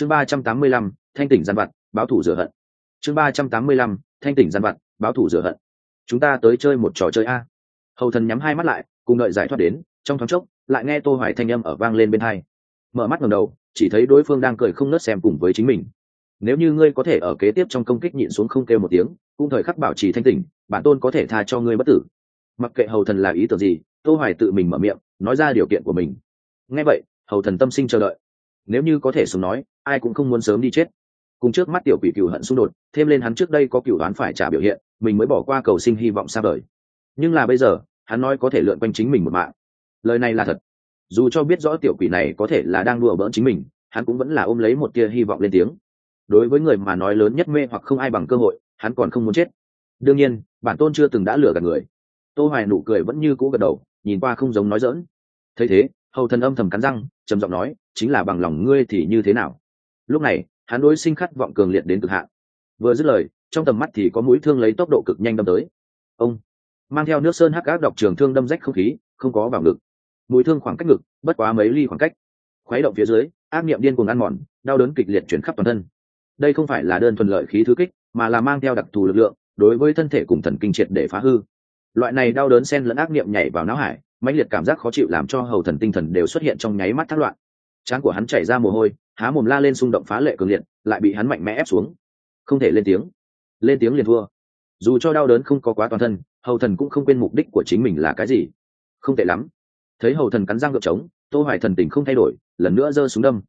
chương ba trăm tám mươi lăm, thanh tỉnh gian vặt, báo thủ rửa hận. Chương ba trăm tám mươi lăm, thanh tỉnh gian vặt, báo thủ rửa hận. Chúng ta tới chơi một trò chơi a. Hầu thần nhắm hai mắt lại, cùng đợi giải thoát đến, trong thoáng chốc, lại nghe tô hoài thanh âm ở vang lên bên hai. Mở mắt ngẩng đầu, chỉ thấy đối phương đang cười không nớt xem cùng với chính mình. Nếu như ngươi có thể ở kế tiếp trong công kích nhịn xuống không kêu một tiếng, cũng thời khắc bảo trì thanh tỉnh, bản tôn có thể tha cho ngươi bất tử. Mặc kệ hầu thần là ý tưởng gì, tô hoài tự mình mở miệng, nói ra điều kiện của mình. Nghe vậy, hầu thần tâm sinh chờ đợi. Nếu như có thể xuống nói ai cũng không muốn sớm đi chết. Cùng trước mắt tiểu quỷ cựu hận xung đột, thêm lên hắn trước đây có cựu đoán phải trả biểu hiện, mình mới bỏ qua cầu sinh hy vọng xa vời. Nhưng là bây giờ, hắn nói có thể lượn quanh chính mình một mạng. Lời này là thật. Dù cho biết rõ tiểu quỷ này có thể là đang đùa bỡn chính mình, hắn cũng vẫn là ôm lấy một tia hy vọng lên tiếng. Đối với người mà nói lớn nhất mê hoặc không ai bằng cơ hội, hắn còn không muốn chết. Đương nhiên, bản tôn chưa từng đã lừa gạt người. Tô hoài nụ cười vẫn như cũ gật đầu, nhìn qua không giống nói dỡn thấy thế, hầu thần âm thầm cắn răng, trầm giọng nói, chính là bằng lòng ngươi thì như thế nào? Lúc này, hắn đối sinh khát vọng cường liệt đến cực hạn. Vừa dứt lời, trong tầm mắt thì có mũi thương lấy tốc độ cực nhanh đâm tới. Ông! Mang theo nước sơn hắc ác độc trường thương đâm rách không khí, không có vào ngực mũi thương khoảng cách ngực, bất quá mấy ly khoảng cách. Khuấy động phía dưới, ác niệm điên cuồng ăn mòn, đau đớn kịch liệt chuyển khắp toàn thân. Đây không phải là đơn thuần lợi khí thứ kích, mà là mang theo đặc thù lực lượng, đối với thân thể cùng thần kinh triệt để phá hư. Loại này đau đớn xen lẫn ác niệm nhảy vào não hải, mãnh liệt cảm giác khó chịu làm cho hầu thần tinh thần đều xuất hiện trong nháy mắt thác loạn trán của hắn chảy ra mồ hôi, há mồm la lên xung động phá lệ cường liệt, lại bị hắn mạnh mẽ ép xuống. Không thể lên tiếng. Lên tiếng liền thua. Dù cho đau đớn không có quá toàn thân, hầu thần cũng không quên mục đích của chính mình là cái gì. Không tệ lắm. Thấy hầu thần cắn răng gợp trống, tô hoài thần tình không thay đổi, lần nữa giơ súng đâm.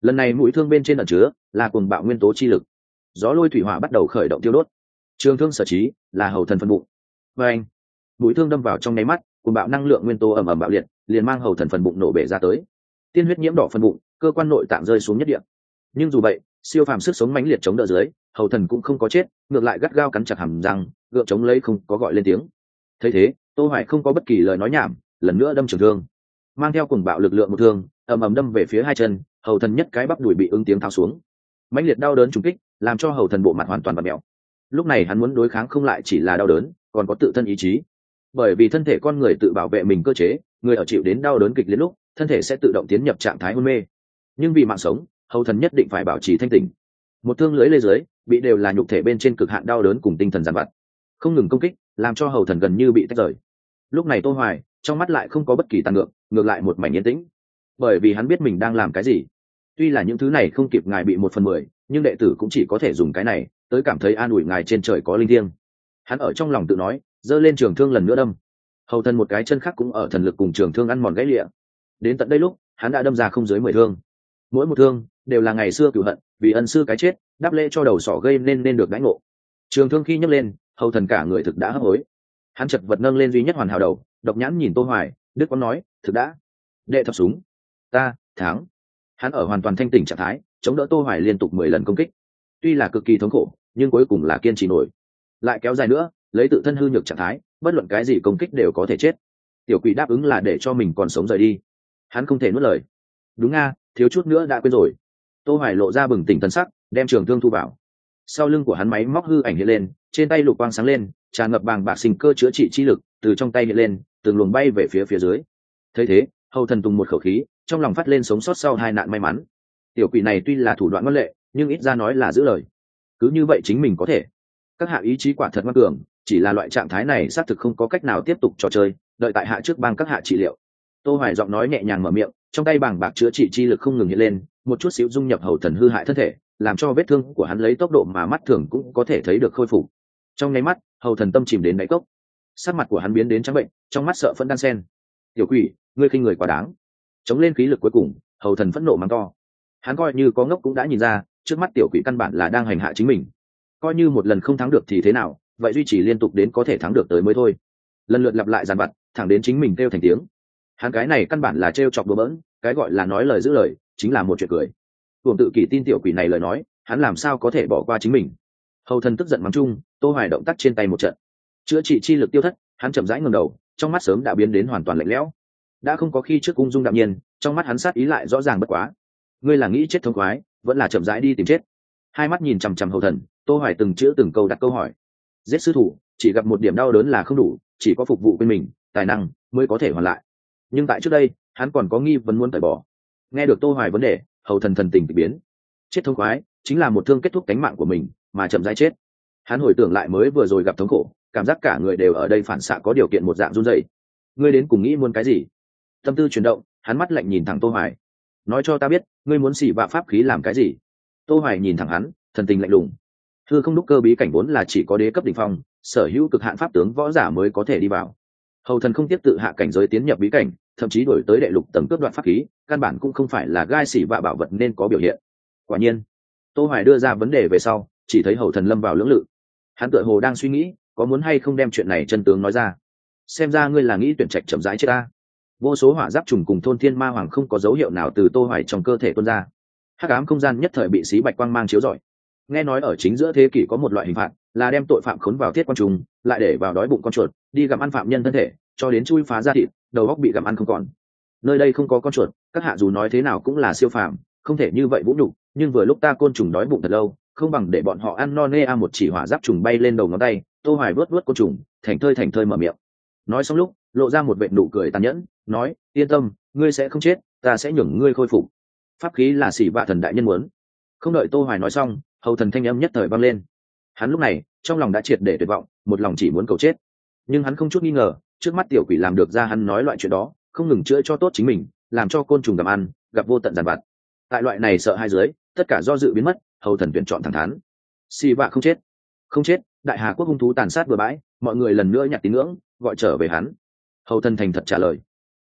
Lần này mũi thương bên trên ẩn chứa là cuồng bạo nguyên tố chi lực. Gió lôi thủy hỏa bắt đầu khởi động tiêu đốt. Trường thương sở trí là hầu thần phân bụng. Và anh, mũi thương đâm vào trong nháy mắt, cuồng bạo năng lượng nguyên tố ầm ầm bạo liệt, liền mang hầu thần phần bụng nổ bể ra tới tiên huyết nhiễm đỏ phần bụng, cơ quan nội tạng rơi xuống nhất địa. Nhưng dù vậy, siêu phàm sức sống mãnh liệt chống đỡ dưới, hầu thần cũng không có chết, ngược lại gắt gao cắn chặt hàm răng, gượng chống lấy không có gọi lên tiếng. Thấy thế, tô hoài không có bất kỳ lời nói nhảm, lần nữa đâm trường thương. Mang theo cùng bạo lực lượng một thương, ầm ầm đâm về phía hai chân, hầu thần nhất cái bắp đùi bị ứng tiếng tháo xuống. Mãnh liệt đau đớn trùng kích, làm cho hầu thần bộ mặt hoàn toàn bật mèo. Lúc này hắn muốn đối kháng không lại chỉ là đau đớn, còn có tự thân ý chí. Bởi vì thân thể con người tự bảo vệ mình cơ chế, người ở chịu đến đau đớn kịch liệt lúc thân thể sẽ tự động tiến nhập trạng thái hôn mê. Nhưng vì mạng sống, hầu thần nhất định phải bảo trì thanh tỉnh. Một thương lưới lê dưới, bị đều là nhục thể bên trên cực hạn đau đớn cùng tinh thần giàn vặt. Không ngừng công kích, làm cho hầu thần gần như bị tách rời. Lúc này tô hoài, trong mắt lại không có bất kỳ tàn ngược ngược lại một mảnh yên tĩnh. Bởi vì hắn biết mình đang làm cái gì. Tuy là những thứ này không kịp ngài bị một phần mười, nhưng đệ tử cũng chỉ có thể dùng cái này, tới cảm thấy an ủi ngài trên trời có linh thiêng. Hắn ở trong lòng tự nói, giơ lên trường thương lần nữa đâm. Hầu thần một cái chân khác cũng ở thần lực cùng trường thương ăn mòn gãy lịa đến tận đây lúc, hắn đã đâm ra không dưới mười thương. Mỗi một thương đều là ngày xưa cửu hận, vì ân sư cái chết, đáp lễ cho đầu sỏ gây nên nên được đánh ngộ. Trường thương khi nhấc lên, hầu thần cả người thực đã hấp hối. Hắn chật vật nâng lên duy nhất hoàn hảo đầu, độc nhãn nhìn tô hoài, đức quang nói, thực đã. Đệ thập súng. Ta, thắng. Hắn ở hoàn toàn thanh tỉnh trạng thái, chống đỡ tô hoài liên tục mười lần công kích. Tuy là cực kỳ thống khổ, nhưng cuối cùng là kiên trì nổi. Lại kéo dài nữa, lấy tự thân hư nhược trạng thái, bất luận cái gì công kích đều có thể chết. Tiểu quỷ đáp ứng là để cho mình còn sống rời đi hắn không thể nuốt lời. Đúng nga thiếu chút nữa đã quên rồi. Tô hoài lộ ra bừng tỉnh tân sắc, đem trường thương thu vào. Sau lưng của hắn máy móc hư ảnh hiện lên, trên tay lục quang sáng lên, tràn ngập bàng bạc sinh cơ chữa trị chi lực từ trong tay hiện lên, từng luồng bay về phía phía dưới. Thấy thế, hầu thần tùng một khẩu khí, trong lòng phát lên sống sót sau hai nạn may mắn. Tiểu quỷ này tuy là thủ đoạn ngoan lệ, nhưng ít ra nói là giữ lời. Cứ như vậy chính mình có thể. Các hạ ý chí quả thật ngoan cường, chỉ là loại trạng thái này xác thực không có cách nào tiếp tục trò chơi, đợi tại hạ trước bang các hạ trị liệu tô hoài giọng nói nhẹ nhàng mở miệng, trong tay bảng bạc chữa trị chi lực không ngừng hiện lên, một chút xíu dung nhập hầu thần hư hại thân thể, làm cho vết thương của hắn lấy tốc độ mà mắt thường cũng có thể thấy được khôi phục. Trong nháy mắt, hầu thần tâm chìm đến đáy cốc. Sắc mặt của hắn biến đến trắng bệnh, trong mắt sợ phẫn đan sen tiểu quỷ, ngươi khinh người quá đáng. Chống lên khí lực cuối cùng, hầu thần phẫn nộ mắng to. Hắn coi như có ngốc cũng đã nhìn ra, trước mắt tiểu quỷ căn bản là đang hành hạ chính mình. Coi như một lần không thắng được thì thế nào, vậy duy trì liên tục đến có thể thắng được tới mới thôi. Lần lượt lặp lại dàn vặt, thẳng đến chính mình kêu thành tiếng hắn cái này căn bản là trêu chọc bừa bỡn, cái gọi là nói lời giữ lời, chính là một chuyện cười. Tuồng tự kỷ tin tiểu quỷ này lời nói, hắn làm sao có thể bỏ qua chính mình? Hầu thần tức giận mắng chung, tô hoài động tác trên tay một trận. Chữa trị chi lực tiêu thất, hắn chậm rãi ngẩng đầu, trong mắt sớm đã biến đến hoàn toàn lạnh lẽo. Đã không có khi trước cung dung đạm nhiên, trong mắt hắn sát ý lại rõ ràng bất quá. Ngươi là nghĩ chết thông khoái, vẫn là chậm rãi đi tìm chết. Hai mắt nhìn chằm chằm hầu thần, tô hoài từng chữ từng câu đặt câu hỏi. Giết sư thủ, chỉ gặp một điểm đau đớn là không đủ, chỉ có phục vụ bên mình, tài năng mới có thể hoàn lại nhưng tại trước đây, hắn còn có nghi vấn muốn tẩy bỏ. Nghe được tô hoài vấn đề, hầu thần thần tình bị biến. Chết thông khoái, chính là một thương kết thúc cánh mạng của mình, mà chậm rãi chết. Hắn hồi tưởng lại mới vừa rồi gặp thống khổ, cảm giác cả người đều ở đây phản xạ có điều kiện một dạng run rẩy. Ngươi đến cùng nghĩ muốn cái gì? Tâm tư chuyển động, hắn mắt lạnh nhìn thẳng tô hoài. Nói cho ta biết, ngươi muốn xỉ vạ pháp khí làm cái gì? Tô hoài nhìn thẳng hắn, thần tình lạnh lùng. Thư không đúc cơ bí cảnh vốn là chỉ có đế cấp đỉnh phong, sở hữu cực hạn pháp tướng võ giả mới có thể đi vào. Hầu thần không tiếp tự hạ cảnh giới tiến nhập bí cảnh thậm chí đổi tới đệ lục tầng cướp đoạn pháp khí, căn bản cũng không phải là gai xỉ vạ bảo vật nên có biểu hiện. Quả nhiên, tô hoài đưa ra vấn đề về sau, chỉ thấy hầu thần lâm vào lưỡng lự. Hắn tựa hồ đang suy nghĩ, có muốn hay không đem chuyện này chân tướng nói ra. Xem ra ngươi là nghĩ tuyển trạch chậm rãi chết ta. Vô số hỏa giáp trùng cùng thôn thiên ma hoàng không có dấu hiệu nào từ tô hoài trong cơ thể tuôn ra. Hắc ám không gian nhất thời bị xí bạch quang mang chiếu rọi. Nghe nói ở chính giữa thế kỷ có một loại hình phạt, là đem tội phạm khốn vào thiết quan trùng, lại để vào đói bụng con chuột, đi gặm ăn phạm nhân thân thể, cho đến chui phá ra thịt đầu góc bị gặm ăn không còn. Nơi đây không có con chuột, các hạ dù nói thế nào cũng là siêu phàm, không thể như vậy vũ nhục, nhưng vừa lúc ta côn trùng đói bụng thật lâu, không bằng để bọn họ ăn no nê a một chỉ hỏa giáp trùng bay lên đầu ngón tay, tô hoài vớt vớt côn trùng, thành thơi thành thơi mở miệng. Nói xong lúc, lộ ra một vệ nụ cười tàn nhẫn, nói, yên tâm, ngươi sẽ không chết, ta sẽ nhường ngươi khôi phục. Pháp khí là xỉ vạ thần đại nhân muốn. Không đợi tô hoài nói xong, hầu thần thanh âm nhất thời vang lên. Hắn lúc này, trong lòng đã triệt để tuyệt vọng, một lòng chỉ muốn cầu chết. Nhưng hắn không chút nghi ngờ trước mắt tiểu quỷ làm được ra hắn nói loại chuyện đó, không ngừng chữa cho tốt chính mình, làm cho côn trùng gặp ăn, gặp vô tận giàn vặt. Tại loại này sợ hai dưới, tất cả do dự biến mất, hầu thần tuyển chọn thẳng thắn. Xì vạ không chết. Không chết, đại hà quốc hung thú tàn sát bừa bãi, mọi người lần nữa nhặt tín ngưỡng, gọi trở về hắn. Hầu thần thành thật trả lời.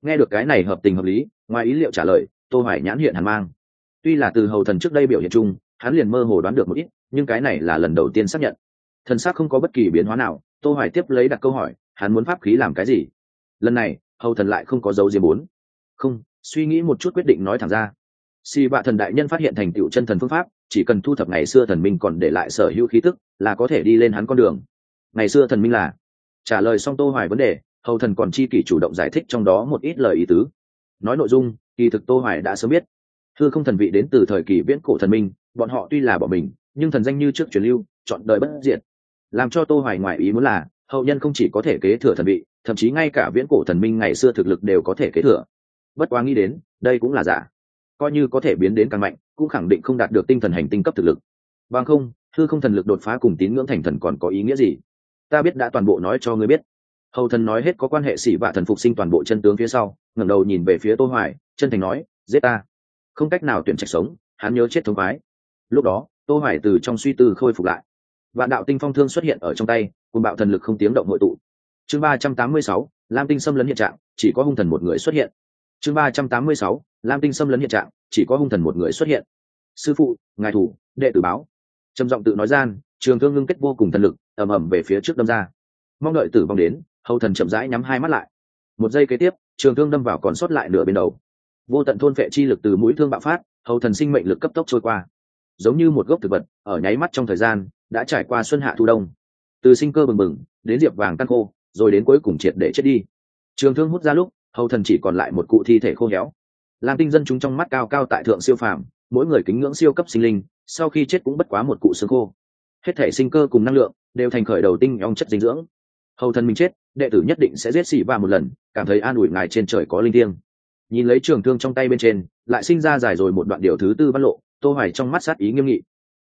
Nghe được cái này hợp tình hợp lý, ngoài ý liệu trả lời, tô hoài nhãn hiện hàn mang. Tuy là từ hầu thần trước đây biểu hiện chung, hắn liền mơ hồ đoán được một ít, nhưng cái này là lần đầu tiên xác nhận. Thần xác không có bất kỳ biến hóa nào, tô hoài tiếp lấy đặt câu hỏi hắn muốn pháp khí làm cái gì? Lần này, hầu thần lại không có dấu diếm bốn. Không, suy nghĩ một chút quyết định nói thẳng ra. Si vạ thần đại nhân phát hiện thành tựu chân thần phương pháp, chỉ cần thu thập ngày xưa thần minh còn để lại sở hữu khí tức, là có thể đi lên hắn con đường. Ngày xưa thần minh là trả lời xong tô hoài vấn đề, hầu thần còn chi kỷ chủ động giải thích trong đó một ít lời ý tứ. Nói nội dung, kỳ thực tô hoài đã sớm biết. Thư không thần vị đến từ thời kỳ viễn cổ thần minh, bọn họ tuy là bỏ mình, nhưng thần danh như trước truyền lưu, chọn đời bất diệt. Làm cho tô hoài ngoại ý muốn là hậu nhân không chỉ có thể kế thừa thần vị, thậm chí ngay cả viễn cổ thần minh ngày xưa thực lực đều có thể kế thừa. Bất quá nghĩ đến, đây cũng là giả. Coi như có thể biến đến càng mạnh, cũng khẳng định không đạt được tinh thần hành tinh cấp thực lực. Bằng không thư không thần lực đột phá cùng tín ngưỡng thành thần còn có ý nghĩa gì? Ta biết đã toàn bộ nói cho ngươi biết. Hầu thần nói hết có quan hệ xỉ vạ thần phục sinh toàn bộ chân tướng phía sau, ngẩng đầu nhìn về phía tô hoài, chân thành nói, giết ta. Không cách nào tuyển trạch sống, hắn nhớ chết thống khoái. Lúc đó, tô hoài từ trong suy tư khôi phục lại. Vạn đạo tinh phong thương xuất hiện ở trong tay cùng bạo thần lực không tiếng động hội tụ. Chương 386, lam tinh xâm lấn hiện trạng chỉ có hung thần một người xuất hiện. Chương 386, lam tinh xâm lấn hiện trạng chỉ có hung thần một người xuất hiện. Sư phụ ngài thủ đệ tử báo. Trầm giọng tự nói gian trường thương ngưng kết vô cùng thần lực ầm ầm về phía trước đâm ra. Mong đợi tử vong đến hầu thần chậm rãi nhắm hai mắt lại. Một giây kế tiếp trường thương đâm vào còn sót lại nửa bên đầu. Vô tận thôn phệ chi lực từ mũi thương bạo phát hầu thần sinh mệnh lực cấp tốc trôi qua. Giống như một gốc thực vật ở nháy mắt trong thời gian đã trải qua xuân hạ thu đông từ sinh cơ bừng bừng, đến diệp vàng căn khô, rồi đến cuối cùng triệt để chết đi. Trường thương hút ra lúc, hầu thần chỉ còn lại một cụ thi thể khô héo. Làm tinh dân chúng trong mắt cao cao tại thượng siêu phàm, mỗi người kính ngưỡng siêu cấp sinh linh, sau khi chết cũng bất quá một cụ xương khô. Hết thể sinh cơ cùng năng lượng, đều thành khởi đầu tinh ong chất dinh dưỡng. Hầu thần mình chết, đệ tử nhất định sẽ giết xỉ và một lần, cảm thấy an ủi ngài trên trời có linh thiêng. Nhìn lấy trường thương trong tay bên trên, lại sinh ra dài rồi một đoạn điều thứ tư văn lộ, tô hoài trong mắt sát ý nghiêm nghị.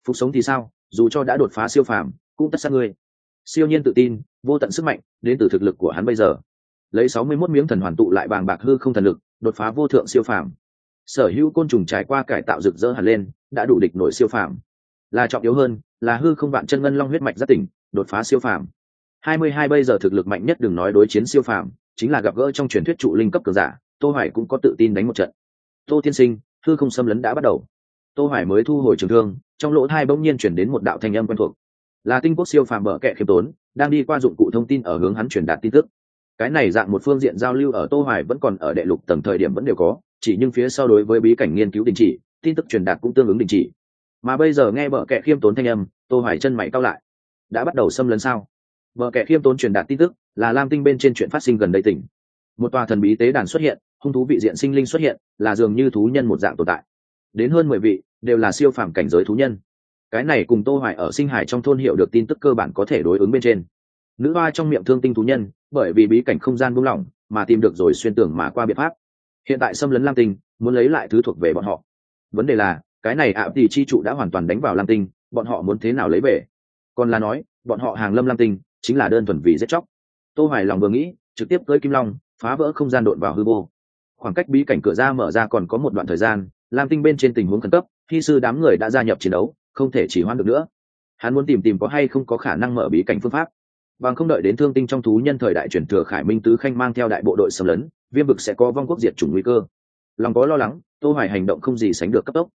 Phục sống thì sao, dù cho đã đột phá siêu phàm, cũng tất sát ngươi siêu nhiên tự tin, vô tận sức mạnh, đến từ thực lực của hắn bây giờ. Lấy 61 miếng thần hoàn tụ lại bàng bạc hư không thần lực, đột phá vô thượng siêu phàm. Sở hữu côn trùng trải qua cải tạo rực rỡ hẳn lên, đã đủ địch nổi siêu phàm. Là trọng yếu hơn, là hư không vạn chân ngân long huyết mạch rất tỉnh, đột phá siêu phàm. 22 bây giờ thực lực mạnh nhất đừng nói đối chiến siêu phàm, chính là gặp gỡ trong truyền thuyết trụ linh cấp cường giả, tô hoài cũng có tự tin đánh một trận. Tô tiên sinh, hư không xâm lấn đã bắt đầu. Tô hoài mới thu hồi trường thương, trong lỗ thai bỗng nhiên chuyển đến một đạo thanh âm quen thuộc là tinh quốc siêu phàm bợ kệ khiêm tốn, đang đi qua dụng cụ thông tin ở hướng hắn truyền đạt tin tức. Cái này dạng một phương diện giao lưu ở tô hoài vẫn còn ở đệ lục tầng thời điểm vẫn đều có, chỉ nhưng phía sau đối với bí cảnh nghiên cứu đình chỉ, tin tức truyền đạt cũng tương ứng đình chỉ. Mà bây giờ nghe bợ kệ khiêm tốn thanh âm, tô hoài chân mày cao lại. Đã bắt đầu xâm lấn sao? Bợ kệ khiêm tốn truyền đạt tin tức, là lam tinh bên trên chuyện phát sinh gần đây tỉnh. Một tòa thần bí tế đàn xuất hiện, hung thú vị diện sinh linh xuất hiện, là dường như thú nhân một dạng tồn tại. Đến hơn mười vị, đều là siêu phàm cảnh giới thú nhân cái này cùng tô hoài ở sinh hải trong thôn hiệu được tin tức cơ bản có thể đối ứng bên trên. Nữ hoa trong miệng thương tinh thú nhân, bởi vì bí cảnh không gian buông lỏng, mà tìm được rồi xuyên tưởng mà qua biện pháp. Hiện tại xâm lấn lam tinh, muốn lấy lại thứ thuộc về bọn họ. Vấn đề là, cái này ạ tỷ chi trụ đã hoàn toàn đánh vào lam tinh, bọn họ muốn thế nào lấy về? Còn là nói, bọn họ hàng lâm lam tinh, chính là đơn thuần vì giết chóc. Tô hoài lòng vừa nghĩ, trực tiếp tới kim long, phá vỡ không gian đột vào hư vô. Khoảng cách bí cảnh cửa ra mở ra còn có một đoạn thời gian, lam tinh bên trên tình huống khẩn cấp, khi sư đám người đã gia nhập chiến đấu không thể chỉ hoan được nữa. Hắn muốn tìm tìm có hay không có khả năng mở bí cảnh phương pháp. Bằng không đợi đến thương tinh trong thú nhân thời đại chuyển thừa khải minh tứ khanh mang theo đại bộ đội xâm lấn, viêm vực sẽ có vong quốc diệt chủng nguy cơ. Lòng có lo lắng, tô hoài hành động không gì sánh được cấp tốc.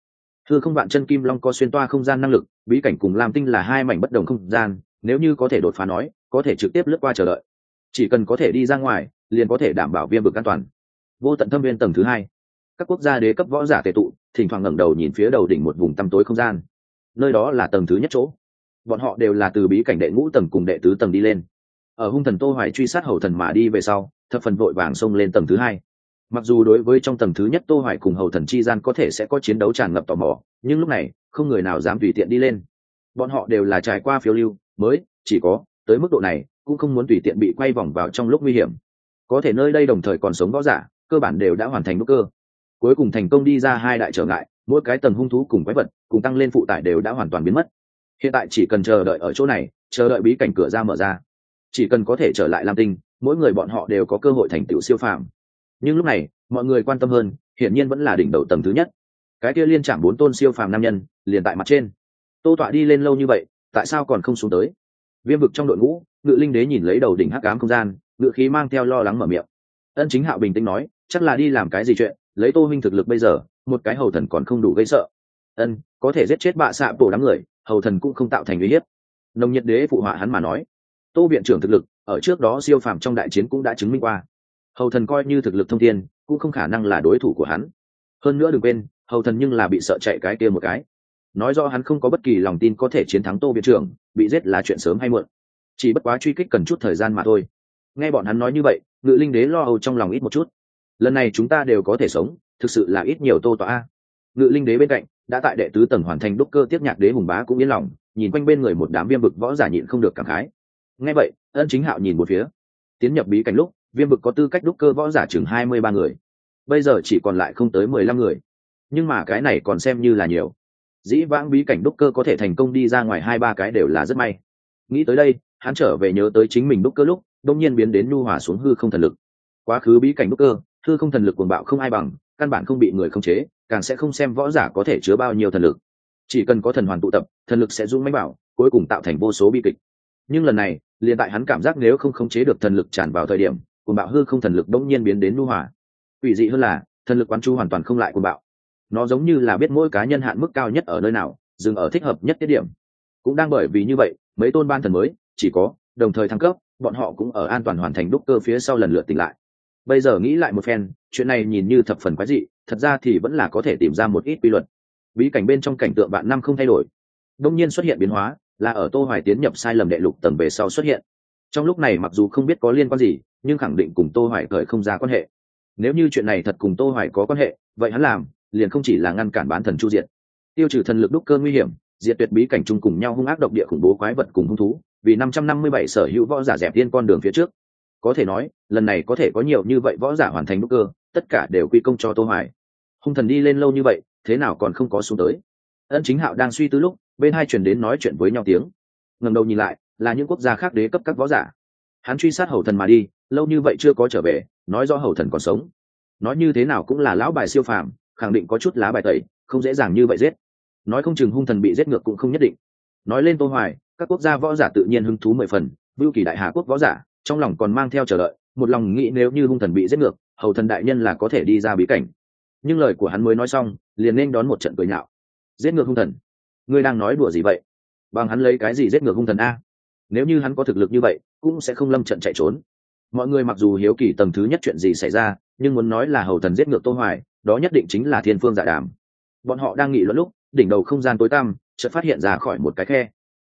Thưa không vạn chân kim long có xuyên toa không gian năng lực, bí cảnh cùng lam tinh là hai mảnh bất đồng không gian, nếu như có thể đột phá nói, có thể trực tiếp lướt qua chờ đợi. Chỉ cần có thể đi ra ngoài, liền có thể đảm bảo viêm vực an toàn. Vô tận thâm viên tầng thứ hai. Các quốc gia đế cấp võ giả tệ tụ, thỉnh thoảng ngẩng đầu nhìn phía đầu đỉnh một vùng tăm tối không gian nơi đó là tầng thứ nhất chỗ. Bọn họ đều là từ bí cảnh đệ ngũ tầng cùng đệ tứ tầng đi lên. Ở hung thần tô hoài truy sát hầu thần mà đi về sau, thập phần vội vàng xông lên tầng thứ hai. Mặc dù đối với trong tầng thứ nhất tô hoài cùng hầu thần chi gian có thể sẽ có chiến đấu tràn ngập tò mò, nhưng lúc này, không người nào dám tùy tiện đi lên. Bọn họ đều là trải qua phiếu lưu, mới, chỉ có, tới mức độ này, cũng không muốn tùy tiện bị quay vòng vào trong lúc nguy hiểm. Có thể nơi đây đồng thời còn sống võ giả, cơ bản đều đã hoàn thành nút cơ. Cuối cùng thành công đi ra hai đại trở ngại mỗi cái tầng hung thú cùng quái vật cùng tăng lên phụ tải đều đã hoàn toàn biến mất. Hiện tại chỉ cần chờ đợi ở chỗ này, chờ đợi bí cảnh cửa ra mở ra. Chỉ cần có thể trở lại lam tinh, mỗi người bọn họ đều có cơ hội thành tựu siêu phàm. Nhưng lúc này, mọi người quan tâm hơn, hiển nhiên vẫn là đỉnh đầu tầng thứ nhất. Cái kia liên trạm bốn tôn siêu phàm nam nhân, liền tại mặt trên. Tô tọa đi lên lâu như vậy, tại sao còn không xuống tới? Viêm vực trong đội ngũ, ngự linh đế nhìn lấy đầu đỉnh hắc ám không gian ngự khí mang theo lo lắng mở miệng. Ân chính hạo bình tĩnh nói, chắc là đi làm cái gì chuyện, lấy tô huynh thực lực bây giờ một cái hầu thần còn không đủ gây sợ. Ân, có thể giết chết bạ xạ bổ đám người, hầu thần cũng không tạo thành uy hiếp. Nồng nhiệt đế phụ họa hắn mà nói, tô viện trưởng thực lực, ở trước đó siêu phàm trong đại chiến cũng đã chứng minh qua. Hầu thần coi như thực lực thông thiên, cũng không khả năng là đối thủ của hắn. Hơn nữa đừng quên, hầu thần nhưng là bị sợ chạy cái kia một cái. Nói rõ hắn không có bất kỳ lòng tin có thể chiến thắng tô viện trưởng, bị giết là chuyện sớm hay muộn. Chỉ bất quá truy kích cần chút thời gian mà thôi. Nghe bọn hắn nói như vậy, ngự linh đế lo âu trong lòng ít một chút. Lần này chúng ta đều có thể sống thực sự là ít nhiều tô tọa ngự linh đế bên cạnh, đã tại đệ tứ tầng hoàn thành đúc cơ tiếp nhạc đế hùng bá cũng yên lòng, nhìn quanh bên người một đám viêm vực võ giả nhịn không được cảm khái. Nghe vậy, ân chính hạo nhìn một phía. Tiến nhập bí cảnh lúc, viêm vực có tư cách đúc cơ võ giả chừng hai mươi ba người. Bây giờ chỉ còn lại không tới mười lăm người. Nhưng mà cái này còn xem như là nhiều. Dĩ vãng bí cảnh đúc cơ có thể thành công đi ra ngoài hai ba cái đều là rất may. Nghĩ tới đây, hắn trở về nhớ tới chính mình đúc cơ lúc, đông nhiên biến đến nhu hòa xuống hư không thần lực. Quá khứ bí cảnh đúc cơ, hư không thần lực cuồng bạo không ai bằng căn bản không bị người khống chế, càng sẽ không xem võ giả có thể chứa bao nhiêu thần lực. Chỉ cần có thần hoàn tụ tập, thần lực sẽ dung máy bảo, cuối cùng tạo thành vô số bi kịch. Nhưng lần này, liền tại hắn cảm giác nếu không khống chế được thần lực tràn vào thời điểm, cuồng bạo hư không thần lực bỗng nhiên biến đến nhu hòa. Ủy dị hơn là, thần lực quán chu hoàn toàn không lại cuồng bạo. Nó giống như là biết mỗi cá nhân hạn mức cao nhất ở nơi nào, dừng ở thích hợp nhất tiết điểm. Cũng đang bởi vì như vậy, mấy tôn ban thần mới, chỉ có, đồng thời thăng cấp, bọn họ cũng ở an toàn hoàn thành đúc cơ phía sau lần lượt tỉnh lại bây giờ nghĩ lại một phen, chuyện này nhìn như thập phần quái dị, thật ra thì vẫn là có thể tìm ra một ít quy luật. Bí cảnh bên trong cảnh tượng bạn năm không thay đổi. Đông nhiên xuất hiện biến hóa, là ở tô hoài tiến nhập sai lầm đệ lục tầng về sau xuất hiện. Trong lúc này mặc dù không biết có liên quan gì, nhưng khẳng định cùng tô hoài cởi không ra quan hệ. Nếu như chuyện này thật cùng tô hoài có quan hệ, vậy hắn làm, liền không chỉ là ngăn cản bán thần chu diện tiêu trừ thần lực đúc cơ nguy hiểm, diệt tuyệt bí cảnh chung cùng nhau hung ác độc địa khủng bố quái vật cùng hung thú, vì 557 sở hữu võ giả dẹp tiên con đường phía trước có thể nói, lần này có thể có nhiều như vậy võ giả hoàn thành đúc cơ, tất cả đều quy công cho tô hoài. Hung thần đi lên lâu như vậy, thế nào còn không có xuống tới. Ân chính hạo đang suy tư lúc, bên hai chuyển đến nói chuyện với nhau tiếng. Ngẩng đầu nhìn lại, là những quốc gia khác đế cấp các võ giả. Hắn truy sát hầu thần mà đi, lâu như vậy chưa có trở về, nói do hầu thần còn sống. Nói như thế nào cũng là lão bài siêu phàm, khẳng định có chút lá bài tẩy, không dễ dàng như vậy giết. Nói không chừng hung thần bị giết ngược cũng không nhất định. Nói lên tô hoài, các quốc gia võ giả tự nhiên hứng thú mười phần, vưu kỳ đại hà quốc võ giả trong lòng còn mang theo chờ đợi, một lòng nghĩ nếu như hung thần bị giết ngược, hầu thần đại nhân là có thể đi ra bí cảnh. Nhưng lời của hắn mới nói xong, liền nên đón một trận cười nhạo. Giết ngược hung thần? Ngươi đang nói đùa gì vậy? Bằng hắn lấy cái gì giết ngược hung thần a? Nếu như hắn có thực lực như vậy, cũng sẽ không lâm trận chạy trốn. Mọi người mặc dù hiếu kỳ tầng thứ nhất chuyện gì xảy ra, nhưng muốn nói là hầu thần giết ngược tô hoài, đó nhất định chính là thiên phương giả đàm. Bọn họ đang nghị luận lúc, đỉnh đầu không gian tối tăm, chợt phát hiện ra khỏi một cái khe.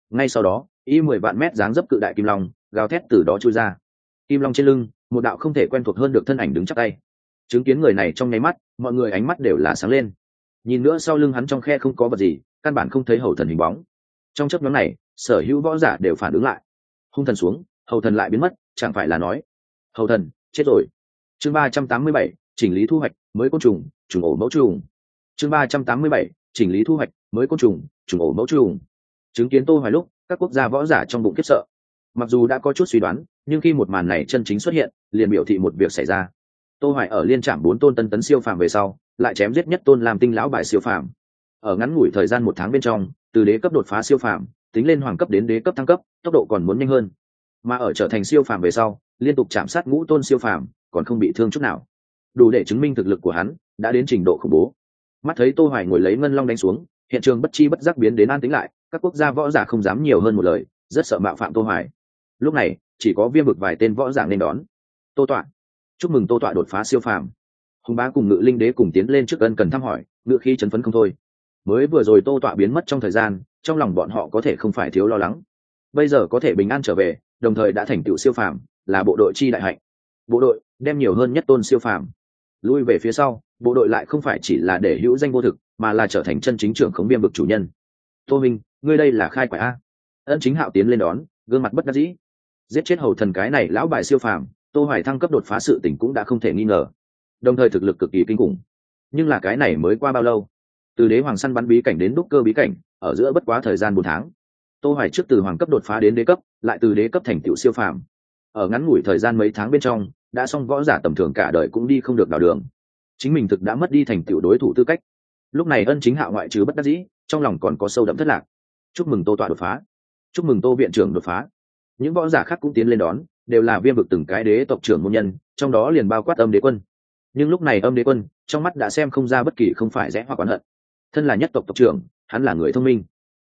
Ngay sau đó y mười vạn mét dáng dấp cự đại kim long, gào thét từ đó trôi ra. Kim long trên lưng, một đạo không thể quen thuộc hơn được thân ảnh đứng chắc tay. Chứng kiến người này trong nháy mắt, mọi người ánh mắt đều là sáng lên. Nhìn nữa sau lưng hắn trong khe không có vật gì, căn bản không thấy hầu thần hình bóng. Trong chấp nhóm này, sở hữu võ giả đều phản ứng lại. Hung thần xuống, hầu thần lại biến mất, chẳng phải là nói, hầu thần, chết rồi. Chương ba trăm tám mươi bảy, chỉnh lý thu hoạch, mới côn trùng trùng ổ mẫu trùng. Chương ba trăm tám mươi bảy, chỉnh lý thu hoạch, mới côn trùng trùng ổ mẫu trùng. Chứng kiến tô hoài lúc các quốc gia võ giả trong bụng kiếp sợ. Mặc dù đã có chút suy đoán, nhưng khi một màn này chân chính xuất hiện, liền biểu thị một việc xảy ra. Tô hoài ở liên trạm bốn tôn tân tấn siêu phàm về sau, lại chém giết nhất tôn làm tinh lão bài siêu phàm. Ở ngắn ngủi thời gian một tháng bên trong, từ đế cấp đột phá siêu phàm, tính lên hoàng cấp đến đế cấp thăng cấp, tốc độ còn muốn nhanh hơn. Mà ở trở thành siêu phàm về sau, liên tục chạm sát ngũ tôn siêu phàm, còn không bị thương chút nào. Đủ để chứng minh thực lực của hắn, đã đến trình độ khủng bố. Mắt thấy tô hoài ngồi lấy ngân long đánh xuống hiện trường bất chi bất giác biến đến an tĩnh lại, các quốc gia võ giả không dám nhiều hơn một lời, rất sợ mạo phạm tô hoài. Lúc này, chỉ có viêm vực vài tên võ giả nên đón. Tô tọa. Chúc mừng tô tọa đột phá siêu phàm. Hùng bá cùng ngự linh đế cùng tiến lên trước ân cần thăm hỏi ngự khi chấn phấn không thôi. Mới vừa rồi tô tọa biến mất trong thời gian, trong lòng bọn họ có thể không phải thiếu lo lắng. Bây giờ có thể bình an trở về, đồng thời đã thành tựu siêu phàm, là bộ đội chi đại hạnh. Bộ đội, đem nhiều hơn nhất tôn siêu phàm. Lui về phía sau, bộ đội lại không phải chỉ là để hữu danh vô thực mà là trở thành chân chính trưởng khống viêm vực chủ nhân. Tô minh, ngươi đây là khai quả a. Ân chính hạo tiến lên đón, gương mặt bất đắc dĩ. Giết chết hầu thần cái này lão bài siêu phàm, tô hoài thăng cấp đột phá sự tỉnh cũng đã không thể nghi ngờ. Đồng thời thực lực cực kỳ kinh khủng. Nhưng là cái này mới qua bao lâu? Từ đế hoàng săn bắn bí cảnh đến đúc cơ bí cảnh, ở giữa bất quá thời gian bốn tháng. Tô hoài trước từ hoàng cấp đột phá đến đế cấp, lại từ đế cấp thành tựu siêu phàm. Ở ngắn ngủi thời gian mấy tháng bên trong, đã xong võ giả tầm thường cả đời cũng đi không được nào đường. Chính mình thực đã mất đi thành tựu đối thủ tư cách lúc này ân chính hạ ngoại trừ bất đắc dĩ, trong lòng còn có sâu đậm thất lạc. Chúc mừng tô tọa đột phá. Chúc mừng tô viện trưởng đột phá. Những võ giả khác cũng tiến lên đón, đều là viêm vực từng cái đế tộc trưởng môn nhân, trong đó liền bao quát âm đế quân. Nhưng lúc này âm đế quân, trong mắt đã xem không ra bất kỳ không phải rẽ hoặc oán hận. Thân là nhất tộc tộc trưởng, hắn là người thông minh.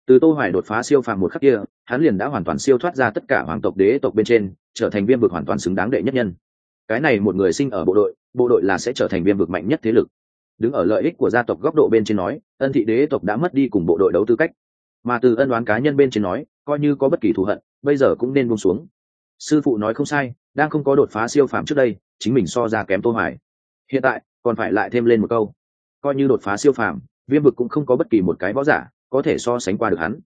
Từ tô hoài đột phá siêu phàm một khắc kia, hắn liền đã hoàn toàn siêu thoát ra tất cả hoàng tộc đế tộc bên trên, trở thành viêm vực hoàn toàn xứng đáng đệ nhất nhân. Cái này một người sinh ở bộ đội bộ đội là sẽ trở thành viêm vực mạnh nhất thế lực đứng ở lợi ích của gia tộc góc độ bên trên nói, ân thị đế tộc đã mất đi cùng bộ đội đấu tư cách. Mà từ ân đoán cá nhân bên trên nói, coi như có bất kỳ thù hận, bây giờ cũng nên buông xuống. Sư phụ nói không sai, đang không có đột phá siêu phàm trước đây, chính mình so ra kém tô hoài. Hiện tại, còn phải lại thêm lên một câu, coi như đột phá siêu phàm, viêm vực cũng không có bất kỳ một cái võ giả có thể so sánh qua được hắn.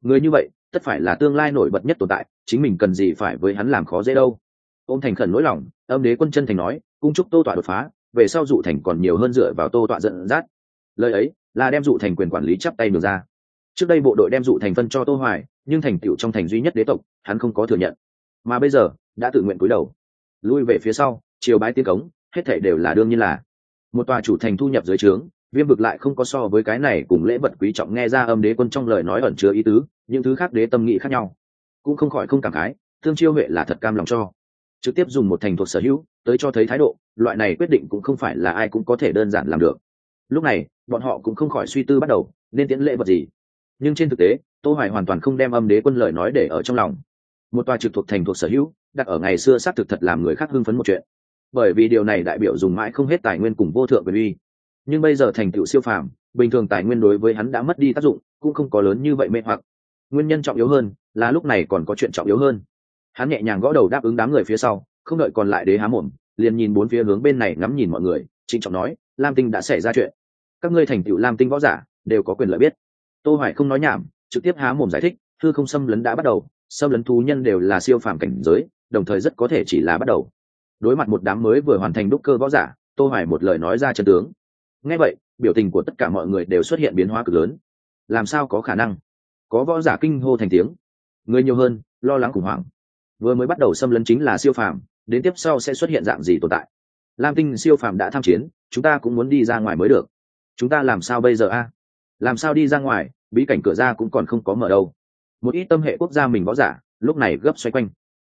Người như vậy, tất phải là tương lai nổi bật nhất tồn tại, chính mình cần gì phải với hắn làm khó dễ đâu. Ôm thành khẩn nỗi lòng, âm đế quân chân thành nói, cung chúc tô tỏa đột phá về sau dụ thành còn nhiều hơn dựa vào tô tọa dẫn dắt. Lời ấy là đem dụ thành quyền quản lý chắp tay được ra. Trước đây bộ đội đem dụ thành phân cho tô hoài, nhưng thành tựu trong thành duy nhất đế tộc, hắn không có thừa nhận. Mà bây giờ, đã tự nguyện cúi đầu. Lui về phía sau chiều bái tiên cống, hết thảy đều là đương nhiên là. Một tòa chủ thành thu nhập dưới trướng, viêm vực lại không có so với cái này cùng lễ vật quý trọng nghe ra âm đế quân trong lời nói ẩn chứa ý tứ, những thứ khác đế tâm nghị khác nhau. Cũng không khỏi không cảm khái, thương chiêu huệ là thật cam lòng cho. Trực tiếp dùng một thành thuộc sở hữu tới cho thấy thái độ, loại này quyết định cũng không phải là ai cũng có thể đơn giản làm được. Lúc này, bọn họ cũng không khỏi suy tư bắt đầu, nên tiễn lễ vật gì. Nhưng trên thực tế, tô hoài hoàn toàn không đem âm đế quân lời nói để ở trong lòng. Một tòa trực thuộc thành thuộc sở hữu, đặt ở ngày xưa xác thực thật làm người khác hưng phấn một chuyện. Bởi vì điều này đại biểu dùng mãi không hết tài nguyên cùng vô thượng quyền uy. Nhưng bây giờ thành tựu siêu phàm, bình thường tài nguyên đối với hắn đã mất đi tác dụng, cũng không có lớn như vậy mê hoặc. Nguyên nhân trọng yếu hơn là lúc này còn có chuyện trọng yếu hơn. Hắn nhẹ nhàng gõ đầu đáp ứng đám người phía sau không đợi còn lại đế há mồm, liền nhìn bốn phía hướng bên này ngắm nhìn mọi người, trịnh trọng nói, lam tinh đã xảy ra chuyện. Các ngươi thành tựu lam tinh võ giả, đều có quyền lợi biết. Tô hoài không nói nhảm, trực tiếp há mồm giải thích, thư không xâm lấn đã bắt đầu, xâm lấn thú nhân đều là siêu phàm cảnh giới, đồng thời rất có thể chỉ là bắt đầu. Đối mặt một đám mới vừa hoàn thành đúc cơ võ giả, tô hoài một lời nói ra chân tướng. Nghe vậy, biểu tình của tất cả mọi người đều xuất hiện biến hóa cực lớn. Làm sao có khả năng? Có võ giả kinh hô thành tiếng. Người nhiều hơn, lo lắng khủng hoảng. Vừa mới bắt đầu xâm lấn chính là siêu phàm đến tiếp sau sẽ xuất hiện dạng gì tồn tại? Lam tinh siêu phàm đã tham chiến, chúng ta cũng muốn đi ra ngoài mới được. Chúng ta làm sao bây giờ a? Làm sao đi ra ngoài, bí cảnh cửa ra cũng còn không có mở đâu. Một ít tâm hệ quốc gia mình võ giả, lúc này gấp xoay quanh.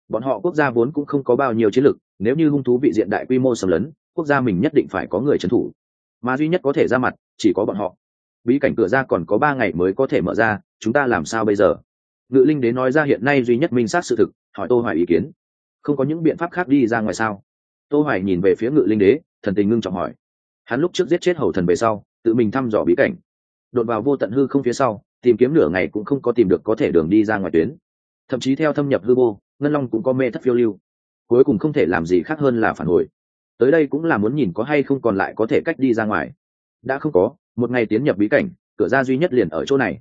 Bọn họ quốc gia vốn cũng không có bao nhiêu chiến lược nếu như hung thú bị diện đại quy mô xâm lấn, quốc gia mình nhất định phải có người trấn thủ. Mà duy nhất có thể ra mặt, chỉ có bọn họ. Bí cảnh cửa ra còn có ba ngày mới có thể mở ra, chúng ta làm sao bây giờ? Ngự linh đến nói ra hiện nay duy nhất minh sát sự thực, hỏi tôi hỏi ý kiến không có những biện pháp khác đi ra ngoài sao? Tô hoài nhìn về phía ngự linh đế, thần tình ngưng trọng hỏi. Hắn lúc trước giết chết hầu thần về sau, tự mình thăm dò bí cảnh. Đột vào vô tận hư không phía sau, tìm kiếm nửa ngày cũng không có tìm được có thể đường đi ra ngoài tuyến. Thậm chí theo thâm nhập hư vô, ngân long cũng có mê thất phiêu lưu. Cuối cùng không thể làm gì khác hơn là phản hồi. Tới đây cũng là muốn nhìn có hay không còn lại có thể cách đi ra ngoài. Đã không có, một ngày tiến nhập bí cảnh, cửa ra duy nhất liền ở chỗ này.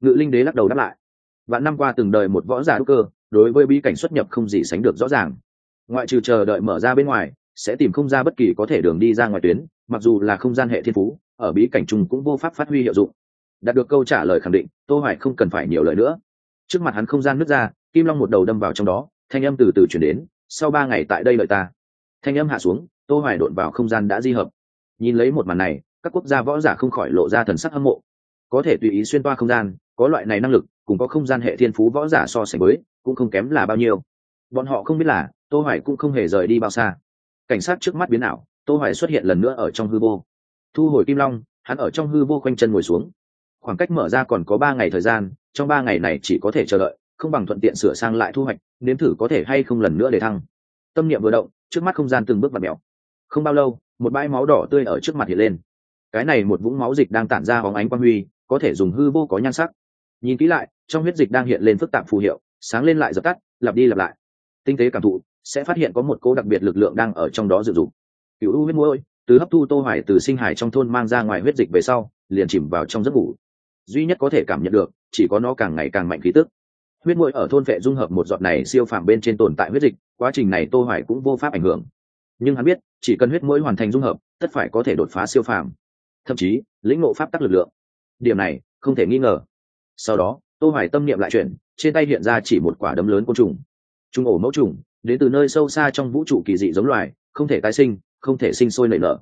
Ngự linh đế lắc đầu đáp lại. Vạn năm qua từng đời một võ giả đúc cơ đối với bí cảnh xuất nhập không gì sánh được rõ ràng. Ngoại trừ chờ đợi mở ra bên ngoài, sẽ tìm không ra bất kỳ có thể đường đi ra ngoài tuyến, mặc dù là không gian hệ thiên phú, ở bí cảnh chung cũng vô pháp phát huy hiệu dụng. Đạt được câu trả lời khẳng định, tô hoài không cần phải nhiều lời nữa. Trước mặt hắn không gian nứt ra, kim long một đầu đâm vào trong đó, thanh âm từ từ chuyển đến, sau ba ngày tại đây đợi ta. Thanh âm hạ xuống, tô hoài đột vào không gian đã di hợp. Nhìn lấy một màn này, các quốc gia võ giả không khỏi lộ ra thần sắc hâm mộ. Có thể tùy ý xuyên toa không gian, có loại này năng lực, cùng có không gian hệ thiên phú võ giả so sánh với cũng không kém là bao nhiêu. Bọn họ không biết là, tô hoài cũng không hề rời đi bao xa. Cảnh sát trước mắt biến ảo, tô hoài xuất hiện lần nữa ở trong hư vô. Thu hồi kim long, hắn ở trong hư vô quanh chân ngồi xuống. Khoảng cách mở ra còn có ba ngày thời gian, trong ba ngày này chỉ có thể chờ đợi, không bằng thuận tiện sửa sang lại thu hoạch, nếm thử có thể hay không lần nữa để thăng. Tâm niệm vừa động, trước mắt không gian từng bước mặt mèo. Không bao lâu, một bãi máu đỏ tươi ở trước mặt hiện lên. Cái này một vũng máu dịch đang tản ra bóng ánh quang huy, có thể dùng hư vô có nhan sắc. Nhìn kỹ lại, trong huyết dịch đang hiện lên phức tạp phù hiệu sáng lên lại dập tắt, lặp đi lặp lại. Tinh tế cảm thụ, sẽ phát hiện có một cố đặc biệt lực lượng đang ở trong đó dự dụng cựu u huyết môi từ hấp thu tô hoài từ sinh hải trong thôn mang ra ngoài huyết dịch về sau, liền chìm vào trong giấc ngủ. Duy nhất có thể cảm nhận được, chỉ có nó càng ngày càng mạnh khí tức. Huyết mũi ở thôn vệ dung hợp một giọt này siêu phàm bên trên tồn tại huyết dịch, quá trình này tô hoài cũng vô pháp ảnh hưởng. Nhưng hắn biết, chỉ cần huyết mũi hoàn thành dung hợp, tất phải có thể đột phá siêu phàm. Thậm chí, lĩnh ngộ pháp tắc lực lượng. Điểm này, không thể nghi ngờ. Sau đó tô hoài tâm niệm lại chuyển, trên tay hiện ra chỉ một quả đấm lớn côn trùng. Trung ổ mẫu trùng, đến từ nơi sâu xa trong vũ trụ kỳ dị giống loài, không thể tái sinh, không thể sinh sôi nảy nở.